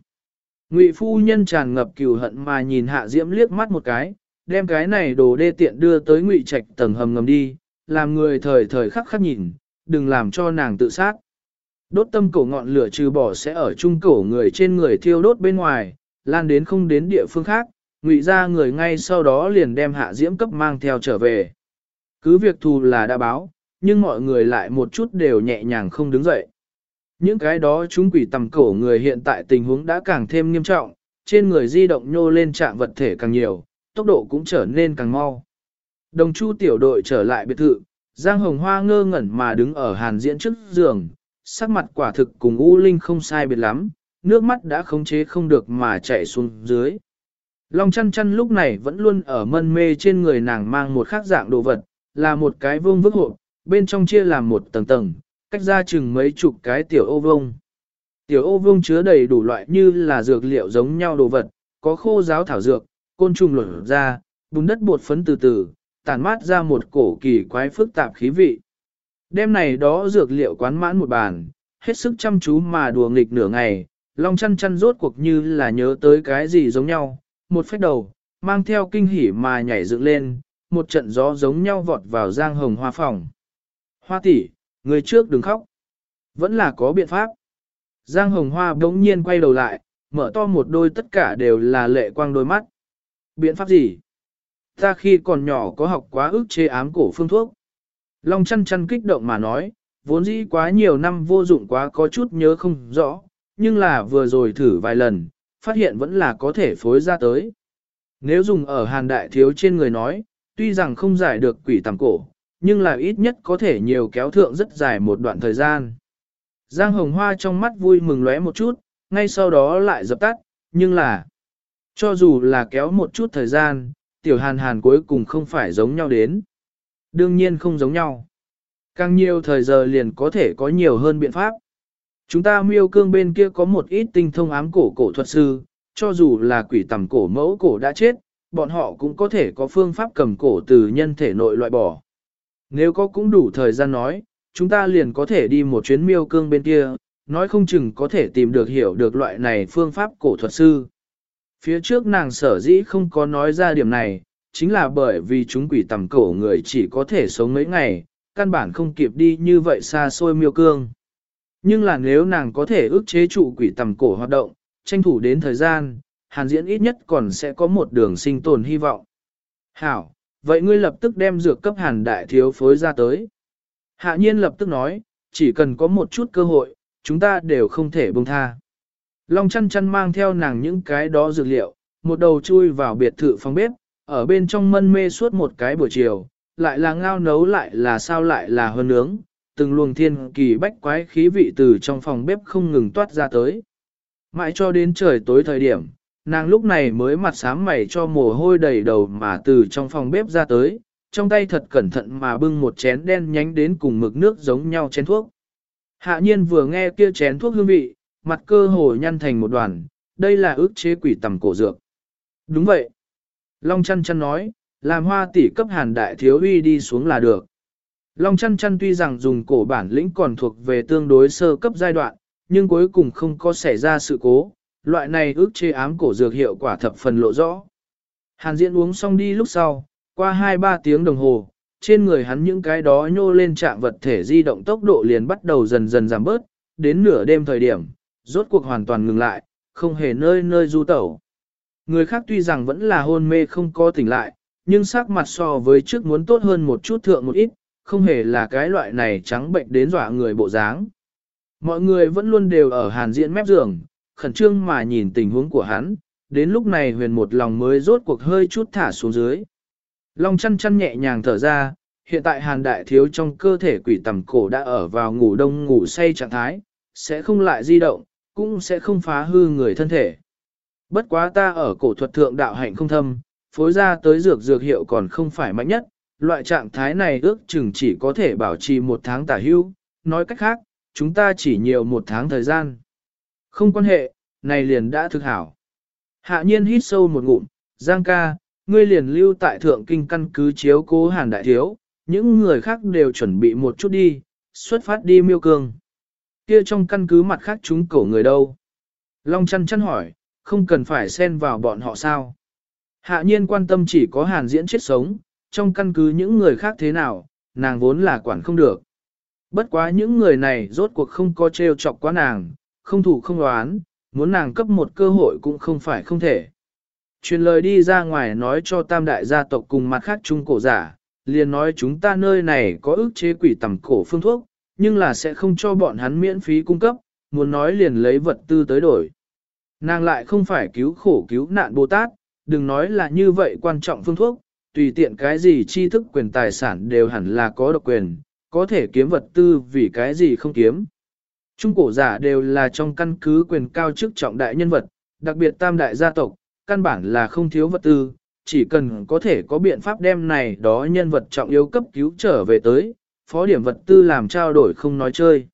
Ngụy phu nhân tràn ngập cừu hận mà nhìn hạ diễm liếc mắt một cái, đem cái này đồ đê tiện đưa tới ngụy trạch tầng hầm ngầm đi, làm người thời thời khắc khắc nhìn, đừng làm cho nàng tự sát. Đốt tâm cổ ngọn lửa trừ bỏ sẽ ở trung cổ người trên người thiêu đốt bên ngoài, lan đến không đến địa phương khác, ngụy ra người ngay sau đó liền đem hạ diễm cấp mang theo trở về. Cứ việc thù là đã báo, nhưng mọi người lại một chút đều nhẹ nhàng không đứng dậy. Những cái đó chúng quỷ tầm cổ người hiện tại tình huống đã càng thêm nghiêm trọng, trên người di động nhô lên chạm vật thể càng nhiều, tốc độ cũng trở nên càng mau. Đồng chu tiểu đội trở lại biệt thự, Giang Hồng Hoa ngơ ngẩn mà đứng ở hàn diễn trước giường, sắc mặt quả thực cùng U Linh không sai biệt lắm, nước mắt đã khống chế không được mà chảy xuống dưới. Long chăn chăn lúc này vẫn luôn ở mân mê trên người nàng mang một khác dạng đồ vật, là một cái vương vức hộp, bên trong chia làm một tầng tầng, tách ra chừng mấy chục cái tiểu ô vông. Tiểu ô vông chứa đầy đủ loại như là dược liệu giống nhau đồ vật, có khô giáo thảo dược, côn trùng lột ra, bùn đất bột phấn từ từ, tản mát ra một cổ kỳ quái phức tạp khí vị. Đêm này đó dược liệu quán mãn một bàn, hết sức chăm chú mà đùa nghịch nửa ngày, long chăn chăn rốt cuộc như là nhớ tới cái gì giống nhau, một phép đầu, mang theo kinh hỉ mà nhảy dựng lên, một trận gió giống nhau vọt vào giang hồng hoa phòng. Hoa tỷ, người trước đừng khóc. Vẫn là có biện pháp. Giang hồng hoa bỗng nhiên quay đầu lại, mở to một đôi tất cả đều là lệ quang đôi mắt. Biện pháp gì? Ta khi còn nhỏ có học quá ức chế ám cổ phương thuốc. Long chăn chăn kích động mà nói, vốn dĩ quá nhiều năm vô dụng quá có chút nhớ không rõ, nhưng là vừa rồi thử vài lần, phát hiện vẫn là có thể phối ra tới. Nếu dùng ở hàn đại thiếu trên người nói, tuy rằng không giải được quỷ tầm cổ, nhưng là ít nhất có thể nhiều kéo thượng rất dài một đoạn thời gian. Giang hồng hoa trong mắt vui mừng lóe một chút, ngay sau đó lại dập tắt, nhưng là, cho dù là kéo một chút thời gian, tiểu hàn hàn cuối cùng không phải giống nhau đến. Đương nhiên không giống nhau. Càng nhiều thời giờ liền có thể có nhiều hơn biện pháp. Chúng ta miêu cương bên kia có một ít tinh thông ám cổ cổ thuật sư, cho dù là quỷ tầm cổ mẫu cổ đã chết, bọn họ cũng có thể có phương pháp cầm cổ từ nhân thể nội loại bỏ. Nếu có cũng đủ thời gian nói, chúng ta liền có thể đi một chuyến miêu cương bên kia, nói không chừng có thể tìm được hiểu được loại này phương pháp cổ thuật sư. Phía trước nàng sở dĩ không có nói ra điểm này, chính là bởi vì chúng quỷ tầm cổ người chỉ có thể sống mấy ngày, căn bản không kịp đi như vậy xa xôi miêu cương. Nhưng là nếu nàng có thể ước chế trụ quỷ tầm cổ hoạt động, tranh thủ đến thời gian, hàn diễn ít nhất còn sẽ có một đường sinh tồn hy vọng. Hảo, vậy ngươi lập tức đem dược cấp hàn đại thiếu phối ra tới. Hạ nhiên lập tức nói, chỉ cần có một chút cơ hội, chúng ta đều không thể buông tha. Long chăn chăn mang theo nàng những cái đó dược liệu, một đầu chui vào biệt thự phòng bếp, ở bên trong mân mê suốt một cái buổi chiều, lại là ngao nấu lại là sao lại là hơn nướng, từng luồng thiên kỳ bách quái khí vị từ trong phòng bếp không ngừng toát ra tới. Mãi cho đến trời tối thời điểm, nàng lúc này mới mặt sám mày cho mồ hôi đầy đầu mà từ trong phòng bếp ra tới, trong tay thật cẩn thận mà bưng một chén đen nhánh đến cùng mực nước giống nhau chén thuốc. Hạ nhiên vừa nghe kia chén thuốc hương vị, mặt cơ hồ nhăn thành một đoàn, đây là ước chế quỷ tầm cổ dược. Đúng vậy. Long chăn chăn nói, làm hoa tỷ cấp hàn đại thiếu uy đi xuống là được. Long chăn chăn tuy rằng dùng cổ bản lĩnh còn thuộc về tương đối sơ cấp giai đoạn, nhưng cuối cùng không có xảy ra sự cố, loại này ước chế ám cổ dược hiệu quả thập phần lộ rõ. Hàn diễn uống xong đi lúc sau, qua 2-3 tiếng đồng hồ, trên người hắn những cái đó nhô lên trạng vật thể di động tốc độ liền bắt đầu dần dần giảm bớt, đến nửa đêm thời điểm, rốt cuộc hoàn toàn ngừng lại, không hề nơi nơi du tẩu. Người khác tuy rằng vẫn là hôn mê không có tỉnh lại, nhưng sắc mặt so với trước muốn tốt hơn một chút thượng một ít, không hề là cái loại này trắng bệnh đến dọa người bộ dáng. Mọi người vẫn luôn đều ở hàn diễn mép giường, khẩn trương mà nhìn tình huống của hắn, đến lúc này huyền một lòng mới rốt cuộc hơi chút thả xuống dưới. Long chăn chăn nhẹ nhàng thở ra, hiện tại hàn đại thiếu trong cơ thể quỷ tầm cổ đã ở vào ngủ đông ngủ say trạng thái, sẽ không lại di động, cũng sẽ không phá hư người thân thể. Bất quá ta ở cổ thuật thượng đạo hạnh không thâm, phối ra tới dược dược hiệu còn không phải mạnh nhất, loại trạng thái này ước chừng chỉ có thể bảo trì một tháng tả hưu, nói cách khác, chúng ta chỉ nhiều một tháng thời gian. Không quan hệ, này liền đã thực hảo. Hạ nhiên hít sâu một ngụm, Giang ca, ngươi liền lưu tại thượng kinh căn cứ chiếu cố hàn đại thiếu, những người khác đều chuẩn bị một chút đi, xuất phát đi miêu cương. Kia trong căn cứ mặt khác chúng cổ người đâu? Long chăn chăn hỏi, không cần phải xen vào bọn họ sao? Hạ nhiên quan tâm chỉ có hàn diễn chết sống, trong căn cứ những người khác thế nào, nàng vốn là quản không được. Bất quá những người này rốt cuộc không có trêu chọc quá nàng, không thủ không đoán, muốn nàng cấp một cơ hội cũng không phải không thể. Truyền lời đi ra ngoài nói cho tam đại gia tộc cùng mặt khác chung cổ giả, liền nói chúng ta nơi này có ức chế quỷ tầm cổ phương thuốc, nhưng là sẽ không cho bọn hắn miễn phí cung cấp, muốn nói liền lấy vật tư tới đổi. Nàng lại không phải cứu khổ cứu nạn Bồ Tát, đừng nói là như vậy quan trọng phương thuốc, tùy tiện cái gì tri thức quyền tài sản đều hẳn là có độc quyền, có thể kiếm vật tư vì cái gì không kiếm. Trung cổ giả đều là trong căn cứ quyền cao chức trọng đại nhân vật, đặc biệt tam đại gia tộc, căn bản là không thiếu vật tư, chỉ cần có thể có biện pháp đem này đó nhân vật trọng yếu cấp cứu trở về tới, phó điểm vật tư làm trao đổi không nói chơi.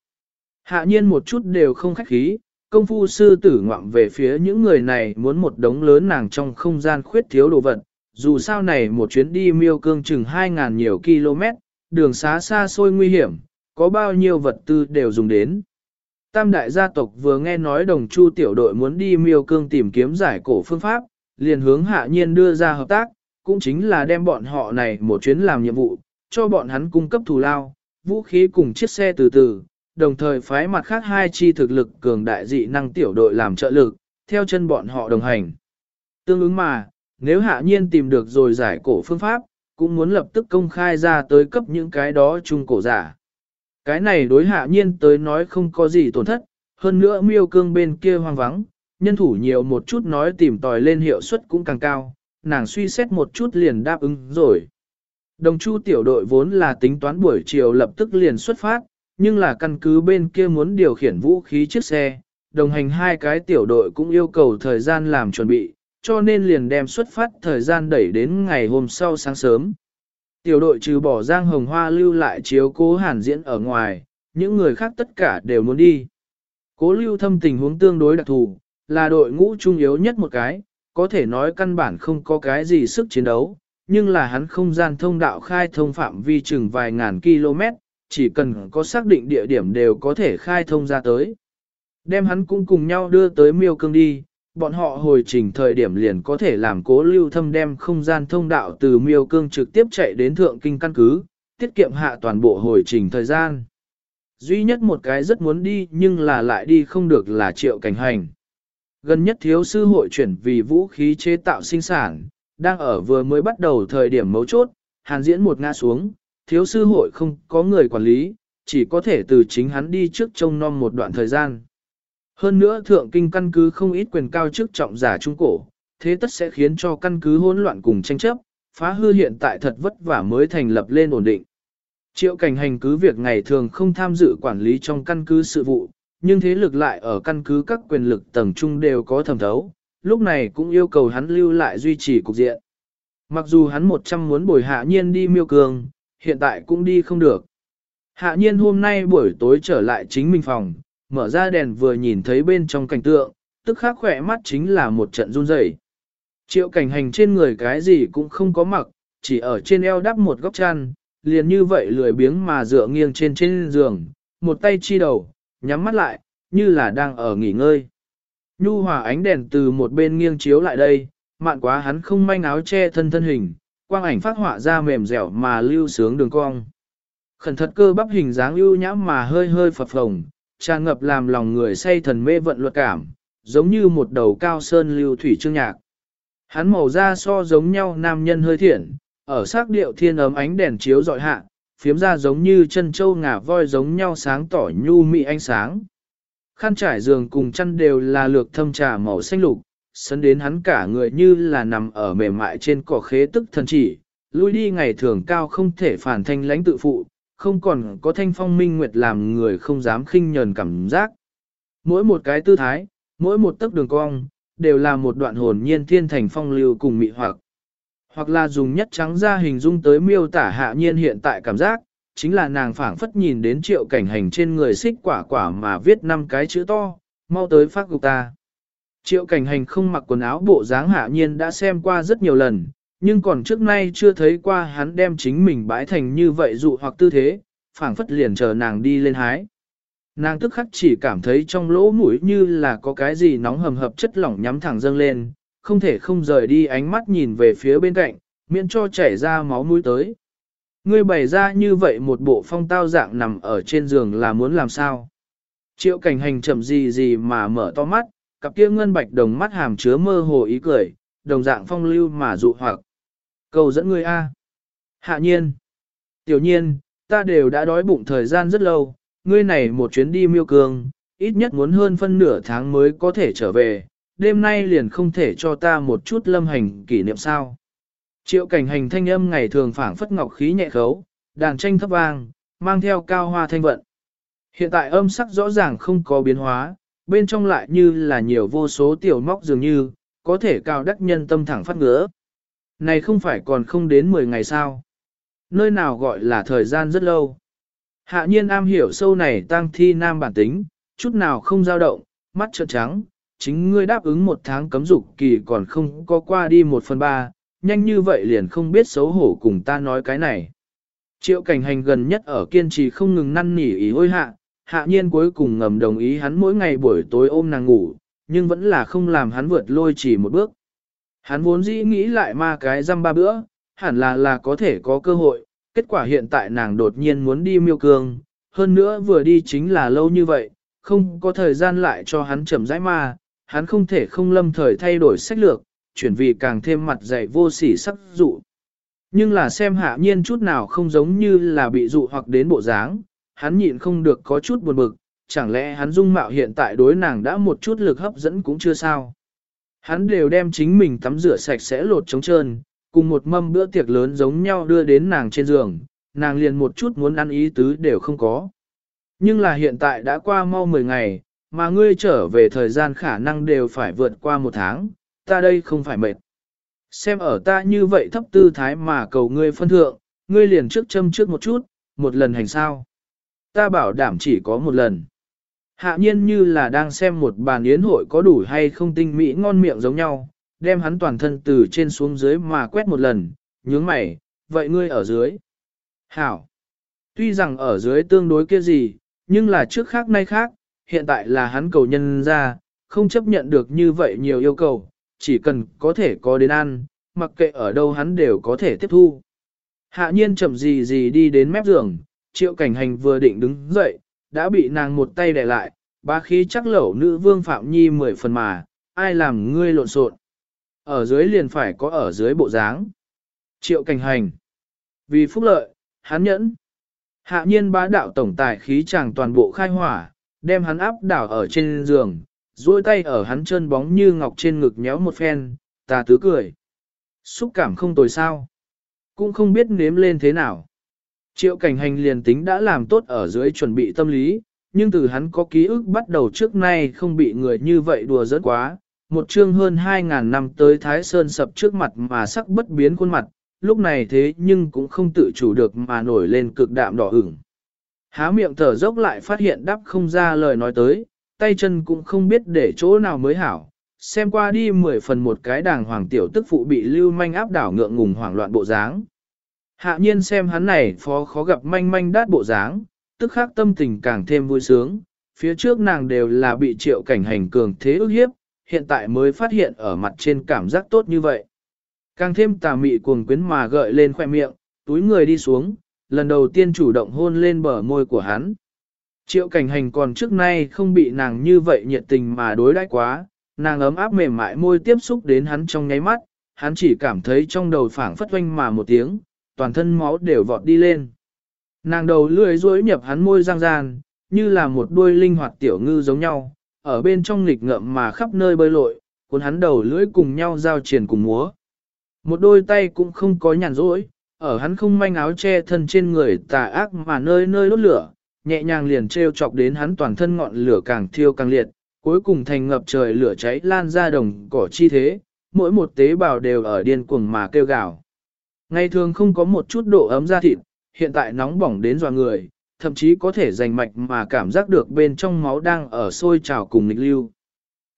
Hạ nhiên một chút đều không khách khí, công phu sư tử ngoạm về phía những người này muốn một đống lớn nàng trong không gian khuyết thiếu đồ vật, dù sao này một chuyến đi miêu cương chừng 2.000 nhiều km, đường xá xa xôi nguy hiểm, có bao nhiêu vật tư đều dùng đến. Tam đại gia tộc vừa nghe nói đồng chu tiểu đội muốn đi miêu cương tìm kiếm giải cổ phương pháp, liền hướng hạ nhiên đưa ra hợp tác, cũng chính là đem bọn họ này một chuyến làm nhiệm vụ, cho bọn hắn cung cấp thù lao, vũ khí cùng chiếc xe từ từ, đồng thời phái mặt khác hai chi thực lực cường đại dị năng tiểu đội làm trợ lực, theo chân bọn họ đồng hành. Tương ứng mà, nếu hạ nhiên tìm được rồi giải cổ phương pháp, cũng muốn lập tức công khai ra tới cấp những cái đó chung cổ giả. Cái này đối hạ nhiên tới nói không có gì tổn thất, hơn nữa miêu cương bên kia hoang vắng, nhân thủ nhiều một chút nói tìm tòi lên hiệu suất cũng càng cao, nàng suy xét một chút liền đáp ứng rồi. Đồng chu tiểu đội vốn là tính toán buổi chiều lập tức liền xuất phát, nhưng là căn cứ bên kia muốn điều khiển vũ khí chiếc xe, đồng hành hai cái tiểu đội cũng yêu cầu thời gian làm chuẩn bị, cho nên liền đem xuất phát thời gian đẩy đến ngày hôm sau sáng sớm. Tiểu đội trừ bỏ Giang Hồng Hoa lưu lại chiếu cố hàn diễn ở ngoài, những người khác tất cả đều muốn đi. Cố lưu thâm tình huống tương đối đặc thù, là đội ngũ trung yếu nhất một cái, có thể nói căn bản không có cái gì sức chiến đấu, nhưng là hắn không gian thông đạo khai thông phạm vi chừng vài ngàn km, chỉ cần có xác định địa điểm đều có thể khai thông ra tới. Đem hắn cũng cùng nhau đưa tới miêu cương đi, bọn họ hồi trình thời điểm liền có thể làm cố lưu thâm đem không gian thông đạo từ miêu cương trực tiếp chạy đến thượng kinh căn cứ, tiết kiệm hạ toàn bộ hồi trình thời gian. Duy nhất một cái rất muốn đi nhưng là lại đi không được là triệu cảnh hành. Gần nhất thiếu sư hội chuyển vì vũ khí chế tạo sinh sản, đang ở vừa mới bắt đầu thời điểm mấu chốt, hàn diễn một ngã xuống, thiếu sư hội không có người quản lý, chỉ có thể từ chính hắn đi trước trông nom một đoạn thời gian. Hơn nữa thượng kinh căn cứ không ít quyền cao chức trọng giả trung cổ, thế tất sẽ khiến cho căn cứ hỗn loạn cùng tranh chấp, phá hư hiện tại thật vất vả mới thành lập lên ổn định. Triệu cảnh hành cứ việc ngày thường không tham dự quản lý trong căn cứ sự vụ, nhưng thế lực lại ở căn cứ các quyền lực tầng trung đều có thẩm thấu, lúc này cũng yêu cầu hắn lưu lại duy trì cục diện. Mặc dù hắn một trăm muốn bồi hạ nhiên đi miêu cường, hiện tại cũng đi không được. Hạ nhiên hôm nay buổi tối trở lại chính mình phòng, mở ra đèn vừa nhìn thấy bên trong cảnh tượng, tức khắc khỏe mắt chính là một trận run rẩy. Triệu cảnh hành trên người cái gì cũng không có mặc, chỉ ở trên eo đắp một góc chăn, liền như vậy lười biếng mà dựa nghiêng trên trên giường, một tay chi đầu, nhắm mắt lại, như là đang ở nghỉ ngơi. Nhu hòa ánh đèn từ một bên nghiêng chiếu lại đây, mạn quá hắn không manh áo che thân thân hình, quang ảnh phát họa ra mềm dẻo mà lưu sướng đường cong. Khẩn thật cơ bắp hình dáng ưu nhãm mà hơi hơi phập phồng, tràn ngập làm lòng người say thần mê vận luật cảm, giống như một đầu cao sơn lưu thủy trương nhạc. Hắn màu da so giống nhau nam nhân hơi thiện, ở sắc điệu thiên ấm ánh đèn chiếu dọi hạ, phiếm ra giống như chân châu ngả voi giống nhau sáng tỏ nhu mị ánh sáng. Khăn trải giường cùng chăn đều là lược thâm trà màu xanh lục, sấn đến hắn cả người như là nằm ở mềm mại trên cỏ khế tức thần chỉ, lui đi ngày thường cao không thể phản thanh lãnh tự phụ, không còn có thanh phong minh nguyệt làm người không dám khinh nhờn cảm giác. Mỗi một cái tư thái, mỗi một tấc đường cong, đều là một đoạn hồn nhiên thiên thành phong lưu cùng mị hoặc. Hoặc là dùng nhất trắng ra hình dung tới miêu tả hạ nhiên hiện tại cảm giác, chính là nàng phảng phất nhìn đến triệu cảnh hành trên người xích quả quả mà viết năm cái chữ to, mau tới phát gục ta. Triệu cảnh hành không mặc quần áo bộ dáng hạ nhiên đã xem qua rất nhiều lần, nhưng còn trước nay chưa thấy qua hắn đem chính mình bãi thành như vậy dụ hoặc tư thế, phảng phất liền chờ nàng đi lên hái. Nàng tức khắc chỉ cảm thấy trong lỗ mũi như là có cái gì nóng hầm hập chất lỏng nhắm thẳng dâng lên, không thể không rời đi ánh mắt nhìn về phía bên cạnh, miễn cho chảy ra máu mũi tới. Ngươi bày ra như vậy một bộ phong tao dạng nằm ở trên giường là muốn làm sao? Triệu cảnh hành chậm gì gì mà mở to mắt, cặp kia ngân bạch đồng mắt hàm chứa mơ hồ ý cười, đồng dạng phong lưu mà dụ hoặc. Cầu dẫn ngươi A. Hạ nhiên. Tiểu nhiên, ta đều đã đói bụng thời gian rất lâu, ngươi này một chuyến đi miêu cường, ít nhất muốn hơn phân nửa tháng mới có thể trở về, đêm nay liền không thể cho ta một chút lâm hành kỷ niệm sao. Triệu cảnh hành thanh âm ngày thường phảng phất ngọc khí nhẹ khấu, đàn tranh thấp vang, mang theo cao hoa thanh vận. Hiện tại âm sắc rõ ràng không có biến hóa, bên trong lại như là nhiều vô số tiểu móc dường như, có thể cao đắc nhân tâm thẳng phát ngứa. Này không phải còn không đến 10 ngày sao? Nơi nào gọi là thời gian rất lâu. Hạ nhiên am hiểu sâu này tăng thi nam bản tính, chút nào không dao động, mắt trợn trắng, chính ngươi đáp ứng một tháng cấm dục kỳ còn không có qua đi một phần ba, nhanh như vậy liền không biết xấu hổ cùng ta nói cái này. Triệu cảnh hành gần nhất ở kiên trì không ngừng năn nỉ ý hôi hạ, hạ nhiên cuối cùng ngầm đồng ý hắn mỗi ngày buổi tối ôm nàng ngủ, nhưng vẫn là không làm hắn vượt lôi chỉ một bước. Hắn vốn dĩ nghĩ lại ma cái răm ba bữa, hẳn là là có thể có cơ hội, kết quả hiện tại nàng đột nhiên muốn đi miêu cương, hơn nữa vừa đi chính là lâu như vậy, không có thời gian lại cho hắn chậm rãi ma, hắn không thể không lâm thời thay đổi sách lược, chuyển vì càng thêm mặt dày vô sỉ sắc dụ. Nhưng là xem hạ nhiên chút nào không giống như là bị dụ hoặc đến bộ dáng, hắn nhịn không được có chút buồn bực, chẳng lẽ hắn dung mạo hiện tại đối nàng đã một chút lực hấp dẫn cũng chưa sao. Hắn đều đem chính mình tắm rửa sạch sẽ lột trống trơn, cùng một mâm bữa tiệc lớn giống nhau đưa đến nàng trên giường, nàng liền một chút muốn ăn ý tứ đều không có. Nhưng là hiện tại đã qua mau 10 ngày, mà ngươi trở về thời gian khả năng đều phải vượt qua một tháng, ta đây không phải mệt. Xem ở ta như vậy thấp tư thái mà cầu ngươi phân thượng, ngươi liền trước châm trước một chút, một lần hành sao. Ta bảo đảm chỉ có một lần. Hạ nhiên như là đang xem một bàn yến hội có đủ hay không tinh mỹ ngon miệng giống nhau, đem hắn toàn thân từ trên xuống dưới mà quét một lần, nhướng mày, vậy ngươi ở dưới. Hảo. Tuy rằng ở dưới tương đối kia gì, nhưng là trước khác nay khác, hiện tại là hắn cầu nhân ra, không chấp nhận được như vậy nhiều yêu cầu, chỉ cần có thể có đến ăn, mặc kệ ở đâu hắn đều có thể tiếp thu. Hạ nhiên chậm gì gì đi đến mép giường, triệu cảnh hành vừa định đứng dậy, đã bị nàng một tay đè lại, ba khí chắc lẩu nữ vương Phạm Nhi mười phần mà, ai làm ngươi lộn xộn. Ở dưới liền phải có ở dưới bộ dáng. Triệu cảnh hành. Vì phúc lợi, hắn nhẫn. Hạ nhiên bá đạo tổng tài khí chàng toàn bộ khai hỏa, đem hắn áp đảo ở trên giường, duỗi tay ở hắn chân bóng như ngọc trên ngực nhéo một phen, ta tứ cười. Xúc cảm không tồi sao. Cũng không biết nếm lên thế nào. Triệu cảnh hành liền tính đã làm tốt ở dưới chuẩn bị tâm lý, nhưng từ hắn có ký ức bắt đầu trước nay không bị người như vậy đùa giỡn quá. Một chương hơn 2.000 năm tới Thái Sơn sập trước mặt mà sắc bất biến khuôn mặt, lúc này thế nhưng cũng không tự chủ được mà nổi lên cực đạm đỏ ửng. Há miệng thở dốc lại phát hiện đắp không ra lời nói tới, tay chân cũng không biết để chỗ nào mới hảo. Xem qua đi mười phần một cái đàng hoàng tiểu tức phụ bị lưu manh áp đảo ngượng ngùng hoảng loạn bộ dáng. Hạ nhiên xem hắn này phó khó gặp manh manh đát bộ dáng, tức khắc tâm tình càng thêm vui sướng, phía trước nàng đều là bị triệu cảnh hành cường thế ức hiếp, hiện tại mới phát hiện ở mặt trên cảm giác tốt như vậy. Càng thêm tà mị cuồng quyến mà gợi lên khoẻ miệng, túi người đi xuống, lần đầu tiên chủ động hôn lên bờ môi của hắn. Triệu cảnh hành còn trước nay không bị nàng như vậy nhiệt tình mà đối đãi quá, nàng ấm áp mềm mại môi tiếp xúc đến hắn trong nháy mắt, hắn chỉ cảm thấy trong đầu phảng phất oanh mà một tiếng, toàn thân máu đều vọt đi lên. Nàng đầu lưỡi rối nhập hắn môi răng ràn, như là một đuôi linh hoạt tiểu ngư giống nhau, ở bên trong nghịch ngợm mà khắp nơi bơi lội, cuốn hắn đầu lưỡi cùng nhau giao triển cùng múa. Một đôi tay cũng không có nhàn rỗi, ở hắn không manh áo che thân trên người tà ác mà nơi nơi đốt lửa, nhẹ nhàng liền treo chọc đến hắn toàn thân ngọn lửa càng thiêu càng liệt, cuối cùng thành ngập trời lửa cháy lan ra đồng cỏ chi thế, mỗi một tế bào đều ở điên cuồng mà kêu gào. Ngày thường không có một chút độ ấm da thịt, hiện tại nóng bỏng đến dò người, thậm chí có thể giành mạch mà cảm giác được bên trong máu đang ở sôi trào cùng nghịch lưu.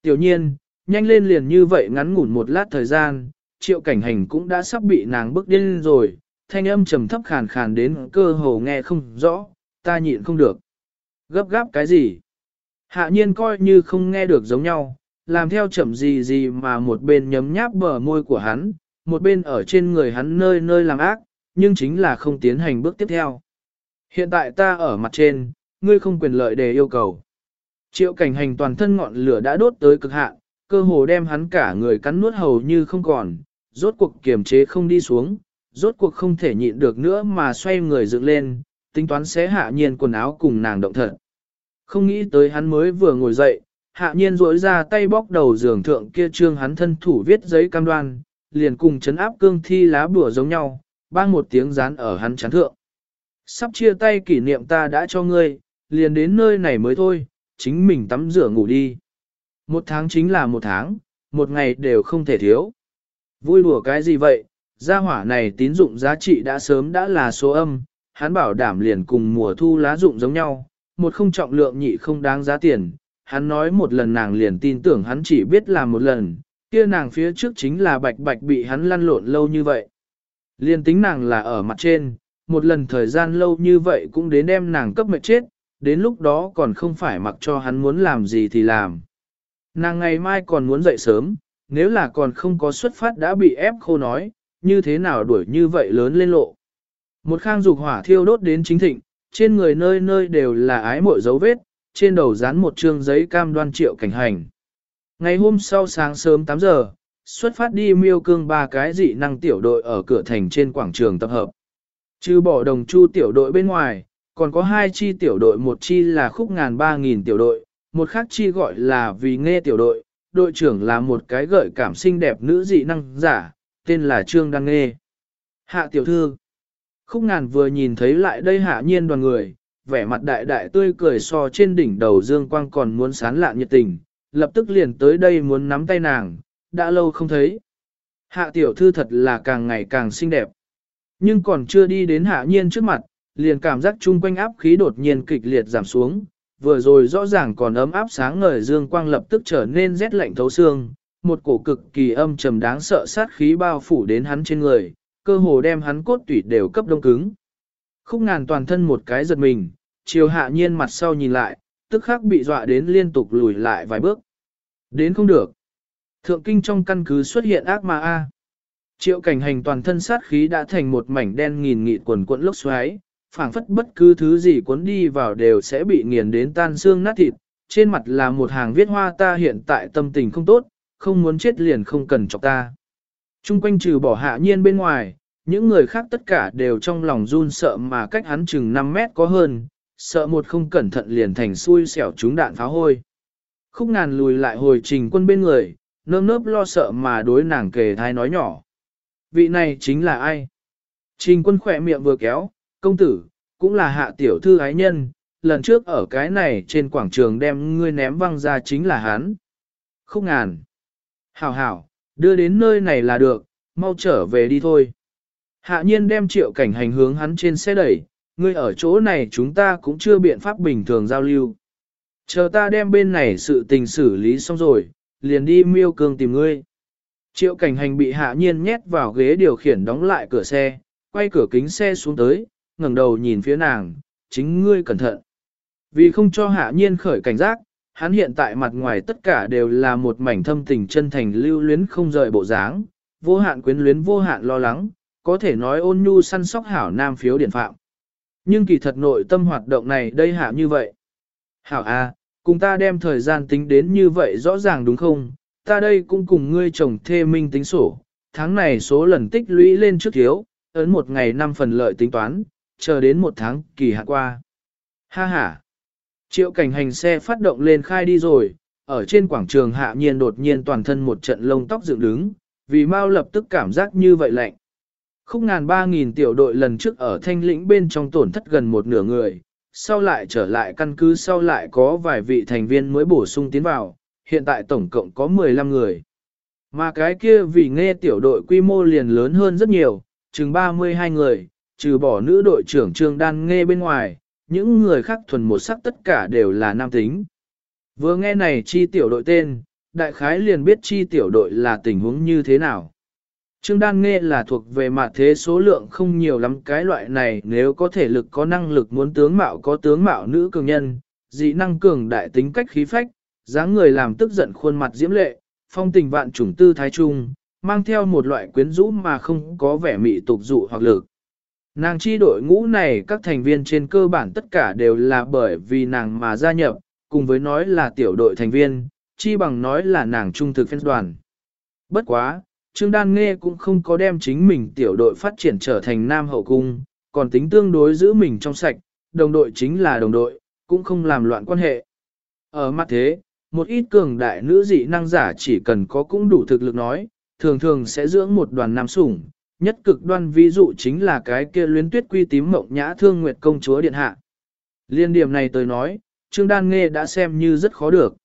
Tiểu nhiên, nhanh lên liền như vậy ngắn ngủn một lát thời gian, triệu cảnh hành cũng đã sắp bị nàng bước điên rồi, thanh âm trầm thấp khàn khàn đến cơ hồ nghe không rõ, ta nhịn không được. Gấp gáp cái gì? Hạ nhiên coi như không nghe được giống nhau, làm theo chậm gì gì mà một bên nhấm nháp bờ môi của hắn, một bên ở trên người hắn nơi nơi làm ác, nhưng chính là không tiến hành bước tiếp theo. Hiện tại ta ở mặt trên, ngươi không quyền lợi để yêu cầu. Triệu cảnh hành toàn thân ngọn lửa đã đốt tới cực hạn, cơ hồ đem hắn cả người cắn nuốt hầu như không còn, rốt cuộc kiềm chế không đi xuống, rốt cuộc không thể nhịn được nữa mà xoay người dựng lên, tính toán sẽ hạ nhiên quần áo cùng nàng động thật. Không nghĩ tới hắn mới vừa ngồi dậy, hạ nhiên rỗi ra tay bóc đầu giường thượng kia trương hắn thân thủ viết giấy cam đoan, liền cùng chấn áp cương thi lá bùa giống nhau, bang một tiếng dán ở hắn chán thượng. Sắp chia tay kỷ niệm ta đã cho ngươi, liền đến nơi này mới thôi, chính mình tắm rửa ngủ đi. Một tháng chính là một tháng, một ngày đều không thể thiếu. Vui đùa cái gì vậy, gia hỏa này tín dụng giá trị đã sớm đã là số âm, hắn bảo đảm liền cùng mùa thu lá dụng giống nhau, một không trọng lượng nhị không đáng giá tiền, hắn nói một lần nàng liền tin tưởng hắn chỉ biết làm một lần, kia nàng phía trước chính là bạch bạch bị hắn lăn lộn lâu như vậy. Liên tính nàng là ở mặt trên, một lần thời gian lâu như vậy cũng đến đem nàng cấp mệt chết, đến lúc đó còn không phải mặc cho hắn muốn làm gì thì làm. Nàng ngày mai còn muốn dậy sớm, nếu là còn không có xuất phát đã bị ép khô nói, như thế nào đuổi như vậy lớn lên lộ. Một khang dục hỏa thiêu đốt đến chính thịnh, trên người nơi nơi đều là ái mội dấu vết, trên đầu dán một trương giấy cam đoan triệu cảnh hành. Ngày hôm sau sáng sớm 8 giờ, xuất phát đi miêu cương ba cái dị năng tiểu đội ở cửa thành trên quảng trường tập hợp. Trừ bỏ đồng chu tiểu đội bên ngoài, còn có hai chi tiểu đội một chi là khúc ngàn ba nghìn tiểu đội, một khác chi gọi là vì nghe tiểu đội, đội trưởng là một cái gợi cảm xinh đẹp nữ dị năng giả, tên là Trương Đăng Nghê. Hạ tiểu thư, khúc ngàn vừa nhìn thấy lại đây hạ nhiên đoàn người, vẻ mặt đại đại tươi cười so trên đỉnh đầu dương quang còn muốn sán lạ nhiệt tình, lập tức liền tới đây muốn nắm tay nàng, đã lâu không thấy. Hạ tiểu thư thật là càng ngày càng xinh đẹp. Nhưng còn chưa đi đến hạ nhiên trước mặt, liền cảm giác chung quanh áp khí đột nhiên kịch liệt giảm xuống, vừa rồi rõ ràng còn ấm áp sáng ngời dương quang lập tức trở nên rét lạnh thấu xương, một cổ cực kỳ âm trầm đáng sợ sát khí bao phủ đến hắn trên người, cơ hồ đem hắn cốt tủy đều cấp đông cứng. Khúc ngàn toàn thân một cái giật mình, chiều hạ nhiên mặt sau nhìn lại, tức khắc bị dọa đến liên tục lùi lại vài bước. Đến không được. Thượng kinh trong căn cứ xuất hiện ác ma A. Triệu cảnh hành toàn thân sát khí đã thành một mảnh đen nghìn nghịt quần cuộn lốc xoáy, phảng phất bất cứ thứ gì cuốn đi vào đều sẽ bị nghiền đến tan xương nát thịt. Trên mặt là một hàng viết hoa ta hiện tại tâm tình không tốt, không muốn chết liền không cần chọc ta. Trung quanh trừ bỏ hạ nhiên bên ngoài, những người khác tất cả đều trong lòng run sợ mà cách hắn chừng 5 mét có hơn, sợ một không cẩn thận liền thành xui xẻo trúng đạn pháo hôi. Khúc ngàn lùi lại hồi trình quân bên người, nơm nớp lo sợ mà đối nàng kề thai nói nhỏ. Vị này chính là ai? Trình quân khỏe miệng vừa kéo, công tử, cũng là hạ tiểu thư ái nhân, lần trước ở cái này trên quảng trường đem ngươi ném văng ra chính là hắn. Khúc ngàn. Hảo hảo, đưa đến nơi này là được, mau trở về đi thôi. Hạ nhiên đem triệu cảnh hành hướng hắn trên xe đẩy, ngươi ở chỗ này chúng ta cũng chưa biện pháp bình thường giao lưu. Chờ ta đem bên này sự tình xử lý xong rồi, liền đi miêu cương tìm ngươi. Triệu cảnh hành bị hạ nhiên nhét vào ghế điều khiển đóng lại cửa xe, quay cửa kính xe xuống tới, ngẩng đầu nhìn phía nàng, chính ngươi cẩn thận. Vì không cho hạ nhiên khởi cảnh giác, hắn hiện tại mặt ngoài tất cả đều là một mảnh thâm tình chân thành lưu luyến không rời bộ dáng, vô hạn quyến luyến vô hạn lo lắng, có thể nói ôn nhu săn sóc hảo nam phiếu điển phạm. Nhưng kỳ thật nội tâm hoạt động này đây hạ như vậy. Hảo A, cùng ta đem thời gian tính đến như vậy rõ ràng đúng không? Ta đây cũng cùng ngươi chồng thê minh tính sổ, tháng này số lần tích lũy lên trước thiếu, ấn một ngày năm phần lợi tính toán, chờ đến một tháng kỳ hạn qua. Ha ha! Triệu cảnh hành xe phát động lên khai đi rồi, ở trên quảng trường hạ nhiên đột nhiên toàn thân một trận lông tóc dựng đứng, vì mau lập tức cảm giác như vậy lạnh. Khúc ngàn ba nghìn tiểu đội lần trước ở thanh lĩnh bên trong tổn thất gần một nửa người, sau lại trở lại căn cứ sau lại có vài vị thành viên mới bổ sung tiến vào, hiện tại tổng cộng có 15 người. Mà cái kia vì nghe tiểu đội quy mô liền lớn hơn rất nhiều, chừng 32 người, trừ bỏ nữ đội trưởng Trương Đan nghe bên ngoài, những người khác thuần một sắc tất cả đều là nam tính. Vừa nghe này chi tiểu đội tên, đại khái liền biết chi tiểu đội là tình huống như thế nào. Trương Đan Nghe là thuộc về mặt thế số lượng không nhiều lắm cái loại này nếu có thể lực có năng lực muốn tướng mạo có tướng mạo nữ cường nhân, dị năng cường đại tính cách khí phách, dáng người làm tức giận khuôn mặt diễm lệ, phong tình vạn trùng tư thái trung, mang theo một loại quyến rũ mà không có vẻ mị tục dụ hoặc lực. Nàng chi đội ngũ này các thành viên trên cơ bản tất cả đều là bởi vì nàng mà gia nhập, cùng với nói là tiểu đội thành viên, chi bằng nói là nàng trung thực fans đoàn. Bất quá, Trương Đan Nghe cũng không có đem chính mình tiểu đội phát triển trở thành nam hậu cung, còn tính tương đối giữ mình trong sạch, đồng đội chính là đồng đội, cũng không làm loạn quan hệ. Ở mặt thế, một ít cường đại nữ dị năng giả chỉ cần có cũng đủ thực lực nói, thường thường sẽ dưỡng một đoàn nam sủng, nhất cực đoan ví dụ chính là cái kia luyến tuyết quy tím mộng nhã thương nguyệt công chúa điện hạ. Liên điểm này tôi nói, Trương Đan Nghe đã xem như rất khó được.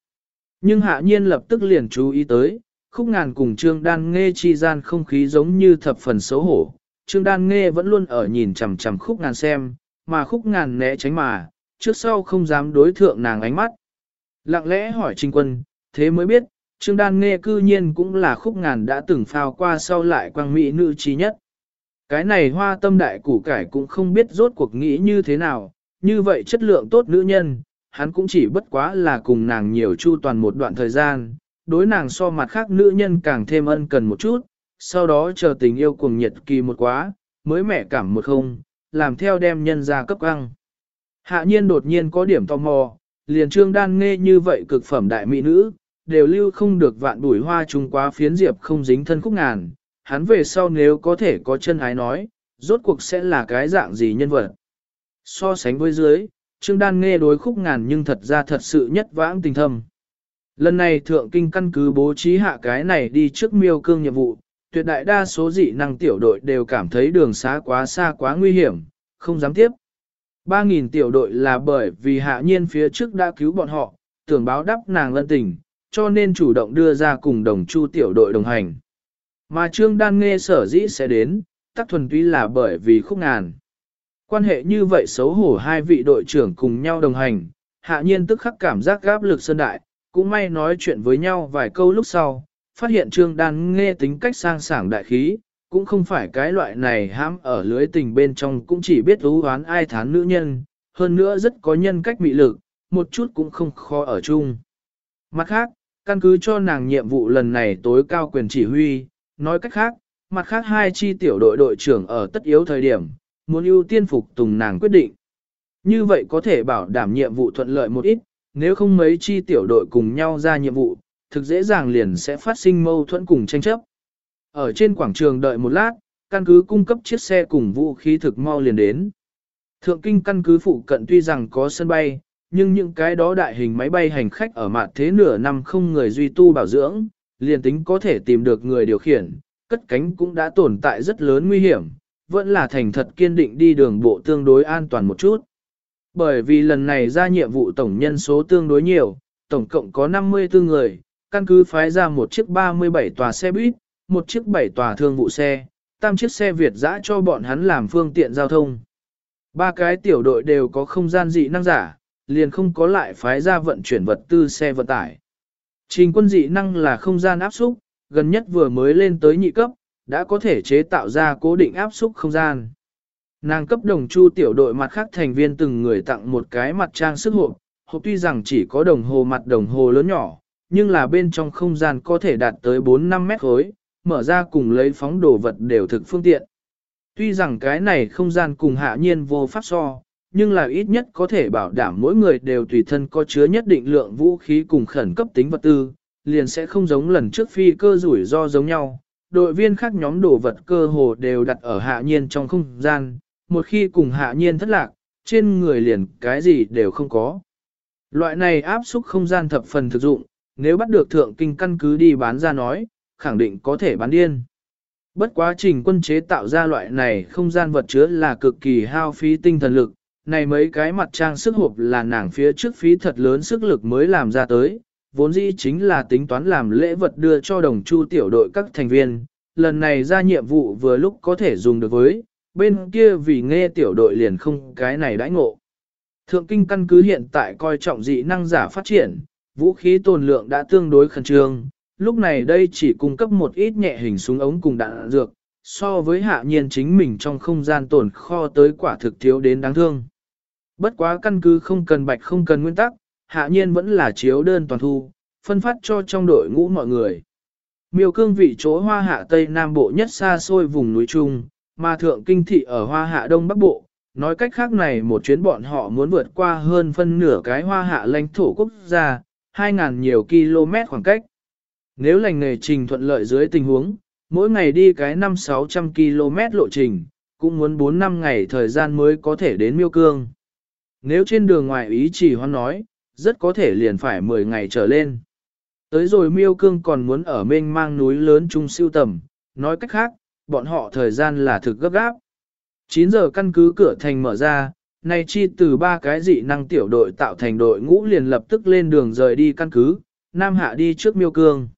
Nhưng hạ nhiên lập tức liền chú ý tới, khúc ngàn cùng Trương Đan Nghe chi gian không khí giống như thập phần xấu hổ. Trương Đan Nghe vẫn luôn ở nhìn chằm chằm khúc ngàn xem, mà khúc ngàn né tránh mà, trước sau không dám đối thượng nàng ánh mắt. Lặng lẽ hỏi Trình Quân, thế mới biết, Trương Đan Nghe cư nhiên cũng là khúc ngàn đã từng phao qua sau lại quang mỹ nữ trí nhất. Cái này hoa tâm đại củ cải cũng không biết rốt cuộc nghĩ như thế nào, như vậy chất lượng tốt nữ nhân, hắn cũng chỉ bất quá là cùng nàng nhiều chu toàn một đoạn thời gian, đối nàng so mặt khác nữ nhân càng thêm ân cần một chút, sau đó chờ tình yêu cuồng nhiệt kỳ một quá, mới mẻ cảm một không, làm theo đem nhân ra cấp căng. Hạ nhiên đột nhiên có điểm tò mò, liền trương đan nghe như vậy cực phẩm đại mỹ nữ, đều lưu không được vạn bùi hoa trùng quá phiến diệp không dính thân khúc ngàn, hắn về sau nếu có thể có chân ái nói, rốt cuộc sẽ là cái dạng gì nhân vật. So sánh với dưới, Trương Đan nghe đối khúc ngàn nhưng thật ra thật sự nhất vãng tình thâm. Lần này thượng kinh căn cứ bố trí hạ cái này đi trước miêu cương nhiệm vụ, tuyệt đại đa số dị năng tiểu đội đều cảm thấy đường xá quá xa quá nguy hiểm, không dám tiếp. 3.000 tiểu đội là bởi vì hạ nhiên phía trước đã cứu bọn họ, tưởng báo đáp nàng lân tình, cho nên chủ động đưa ra cùng đồng chu tiểu đội đồng hành. Mà Trương Đan nghe sở dĩ sẽ đến, tắc thuần túy là bởi vì khúc ngàn. Quan hệ như vậy xấu hổ hai vị đội trưởng cùng nhau đồng hành, hạ nhiên tức khắc cảm giác gáp lực sơn đại, cũng may nói chuyện với nhau vài câu lúc sau, phát hiện Trương Đan nghe tính cách sang sảng đại khí, cũng không phải cái loại này hãm ở lưới tình bên trong cũng chỉ biết ú oán ai thán nữ nhân, hơn nữa rất có nhân cách mị lực, một chút cũng không khó ở chung. Mặt khác, căn cứ cho nàng nhiệm vụ lần này tối cao quyền chỉ huy, nói cách khác, mặt khác hai chi tiểu đội đội trưởng ở tất yếu thời điểm, muốn ưu tiên phục tùng nàng quyết định. Như vậy có thể bảo đảm nhiệm vụ thuận lợi một ít, nếu không mấy chi tiểu đội cùng nhau ra nhiệm vụ, thực dễ dàng liền sẽ phát sinh mâu thuẫn cùng tranh chấp. Ở trên quảng trường đợi một lát, căn cứ cung cấp chiếc xe cùng vũ khí thực mau liền đến. Thượng kinh căn cứ phụ cận tuy rằng có sân bay, nhưng những cái đó đại hình máy bay hành khách ở mặt thế nửa năm không người duy tu bảo dưỡng, liền tính có thể tìm được người điều khiển, cất cánh cũng đã tồn tại rất lớn nguy hiểm, vẫn là thành thật kiên định đi đường bộ tương đối an toàn một chút. Bởi vì lần này ra nhiệm vụ tổng nhân số tương đối nhiều, tổng cộng có 54 người, căn cứ phái ra một chiếc 37 tòa xe buýt, một chiếc 7 tòa thương vụ xe, tam chiếc xe Việt dã cho bọn hắn làm phương tiện giao thông. Ba cái tiểu đội đều có không gian dị năng giả, liền không có lại phái ra vận chuyển vật tư xe vận tải. Trình quân dị năng là không gian áp súc, gần nhất vừa mới lên tới nhị cấp, đã có thể chế tạo ra cố định áp súc không gian. Nàng cấp đồng chu tiểu đội mặt khác thành viên từng người tặng một cái mặt trang sức hộp, hộp tuy rằng chỉ có đồng hồ mặt đồng hồ lớn nhỏ, nhưng là bên trong không gian có thể đạt tới 4-5 mét khối, mở ra cùng lấy phóng đồ vật đều thực phương tiện. Tuy rằng cái này không gian cùng hạ nhiên vô pháp so, nhưng là ít nhất có thể bảo đảm mỗi người đều tùy thân có chứa nhất định lượng vũ khí cùng khẩn cấp tính vật tư, liền sẽ không giống lần trước phi cơ rủi ro giống nhau. Đội viên khác nhóm đồ vật cơ hồ đều đặt ở hạ nhiên trong không gian, một khi cùng hạ nhiên thất lạc, trên người liền cái gì đều không có. Loại này áp xúc không gian thập phần thực dụng, nếu bắt được thượng kinh căn cứ đi bán ra nói, khẳng định có thể bán điên. Bất quá trình quân chế tạo ra loại này không gian vật chứa là cực kỳ hao phí tinh thần lực, này mấy cái mặt trang sức hộp là nàng phía trước phí thật lớn sức lực mới làm ra tới, vốn dĩ chính là tính toán làm lễ vật đưa cho đồng chu tiểu đội các thành viên, lần này ra nhiệm vụ vừa lúc có thể dùng được với, bên kia vì nghe tiểu đội liền không cái này đãi ngộ. Thượng kinh căn cứ hiện tại coi trọng dị năng giả phát triển, vũ khí tồn lượng đã tương đối khẩn trương, lúc này đây chỉ cung cấp một ít nhẹ hình súng ống cùng đạn dược, so với hạ nhiên chính mình trong không gian tồn kho tới quả thực thiếu đến đáng thương. Bất quá căn cứ không cần bạch không cần nguyên tắc, hạ nhiên vẫn là chiếu đơn toàn thu, phân phát cho trong đội ngũ mọi người. Miêu cương vị chỗ hoa hạ Tây Nam Bộ nhất xa xôi vùng núi Trung, mà thượng kinh thị ở hoa hạ Đông Bắc Bộ. Nói cách khác này một chuyến bọn họ muốn vượt qua hơn phân nửa cái hoa hạ lãnh thổ quốc gia, 2.000 nhiều km khoảng cách. Nếu lành nghề trình thuận lợi dưới tình huống, mỗi ngày đi cái 5-600 km lộ trình, cũng muốn 4 năm ngày thời gian mới có thể đến miêu cương. Nếu trên đường ngoài ý chỉ hoan nói, rất có thể liền phải 10 ngày trở lên. Tới rồi miêu cương còn muốn ở mênh mang núi lớn trung siêu tầm, nói cách khác, bọn họ thời gian là thực gấp gáp. 9 giờ căn cứ cửa thành mở ra, nay chi từ ba cái dị năng tiểu đội tạo thành đội ngũ liền lập tức lên đường rời đi căn cứ, Nam Hạ đi trước miêu cương.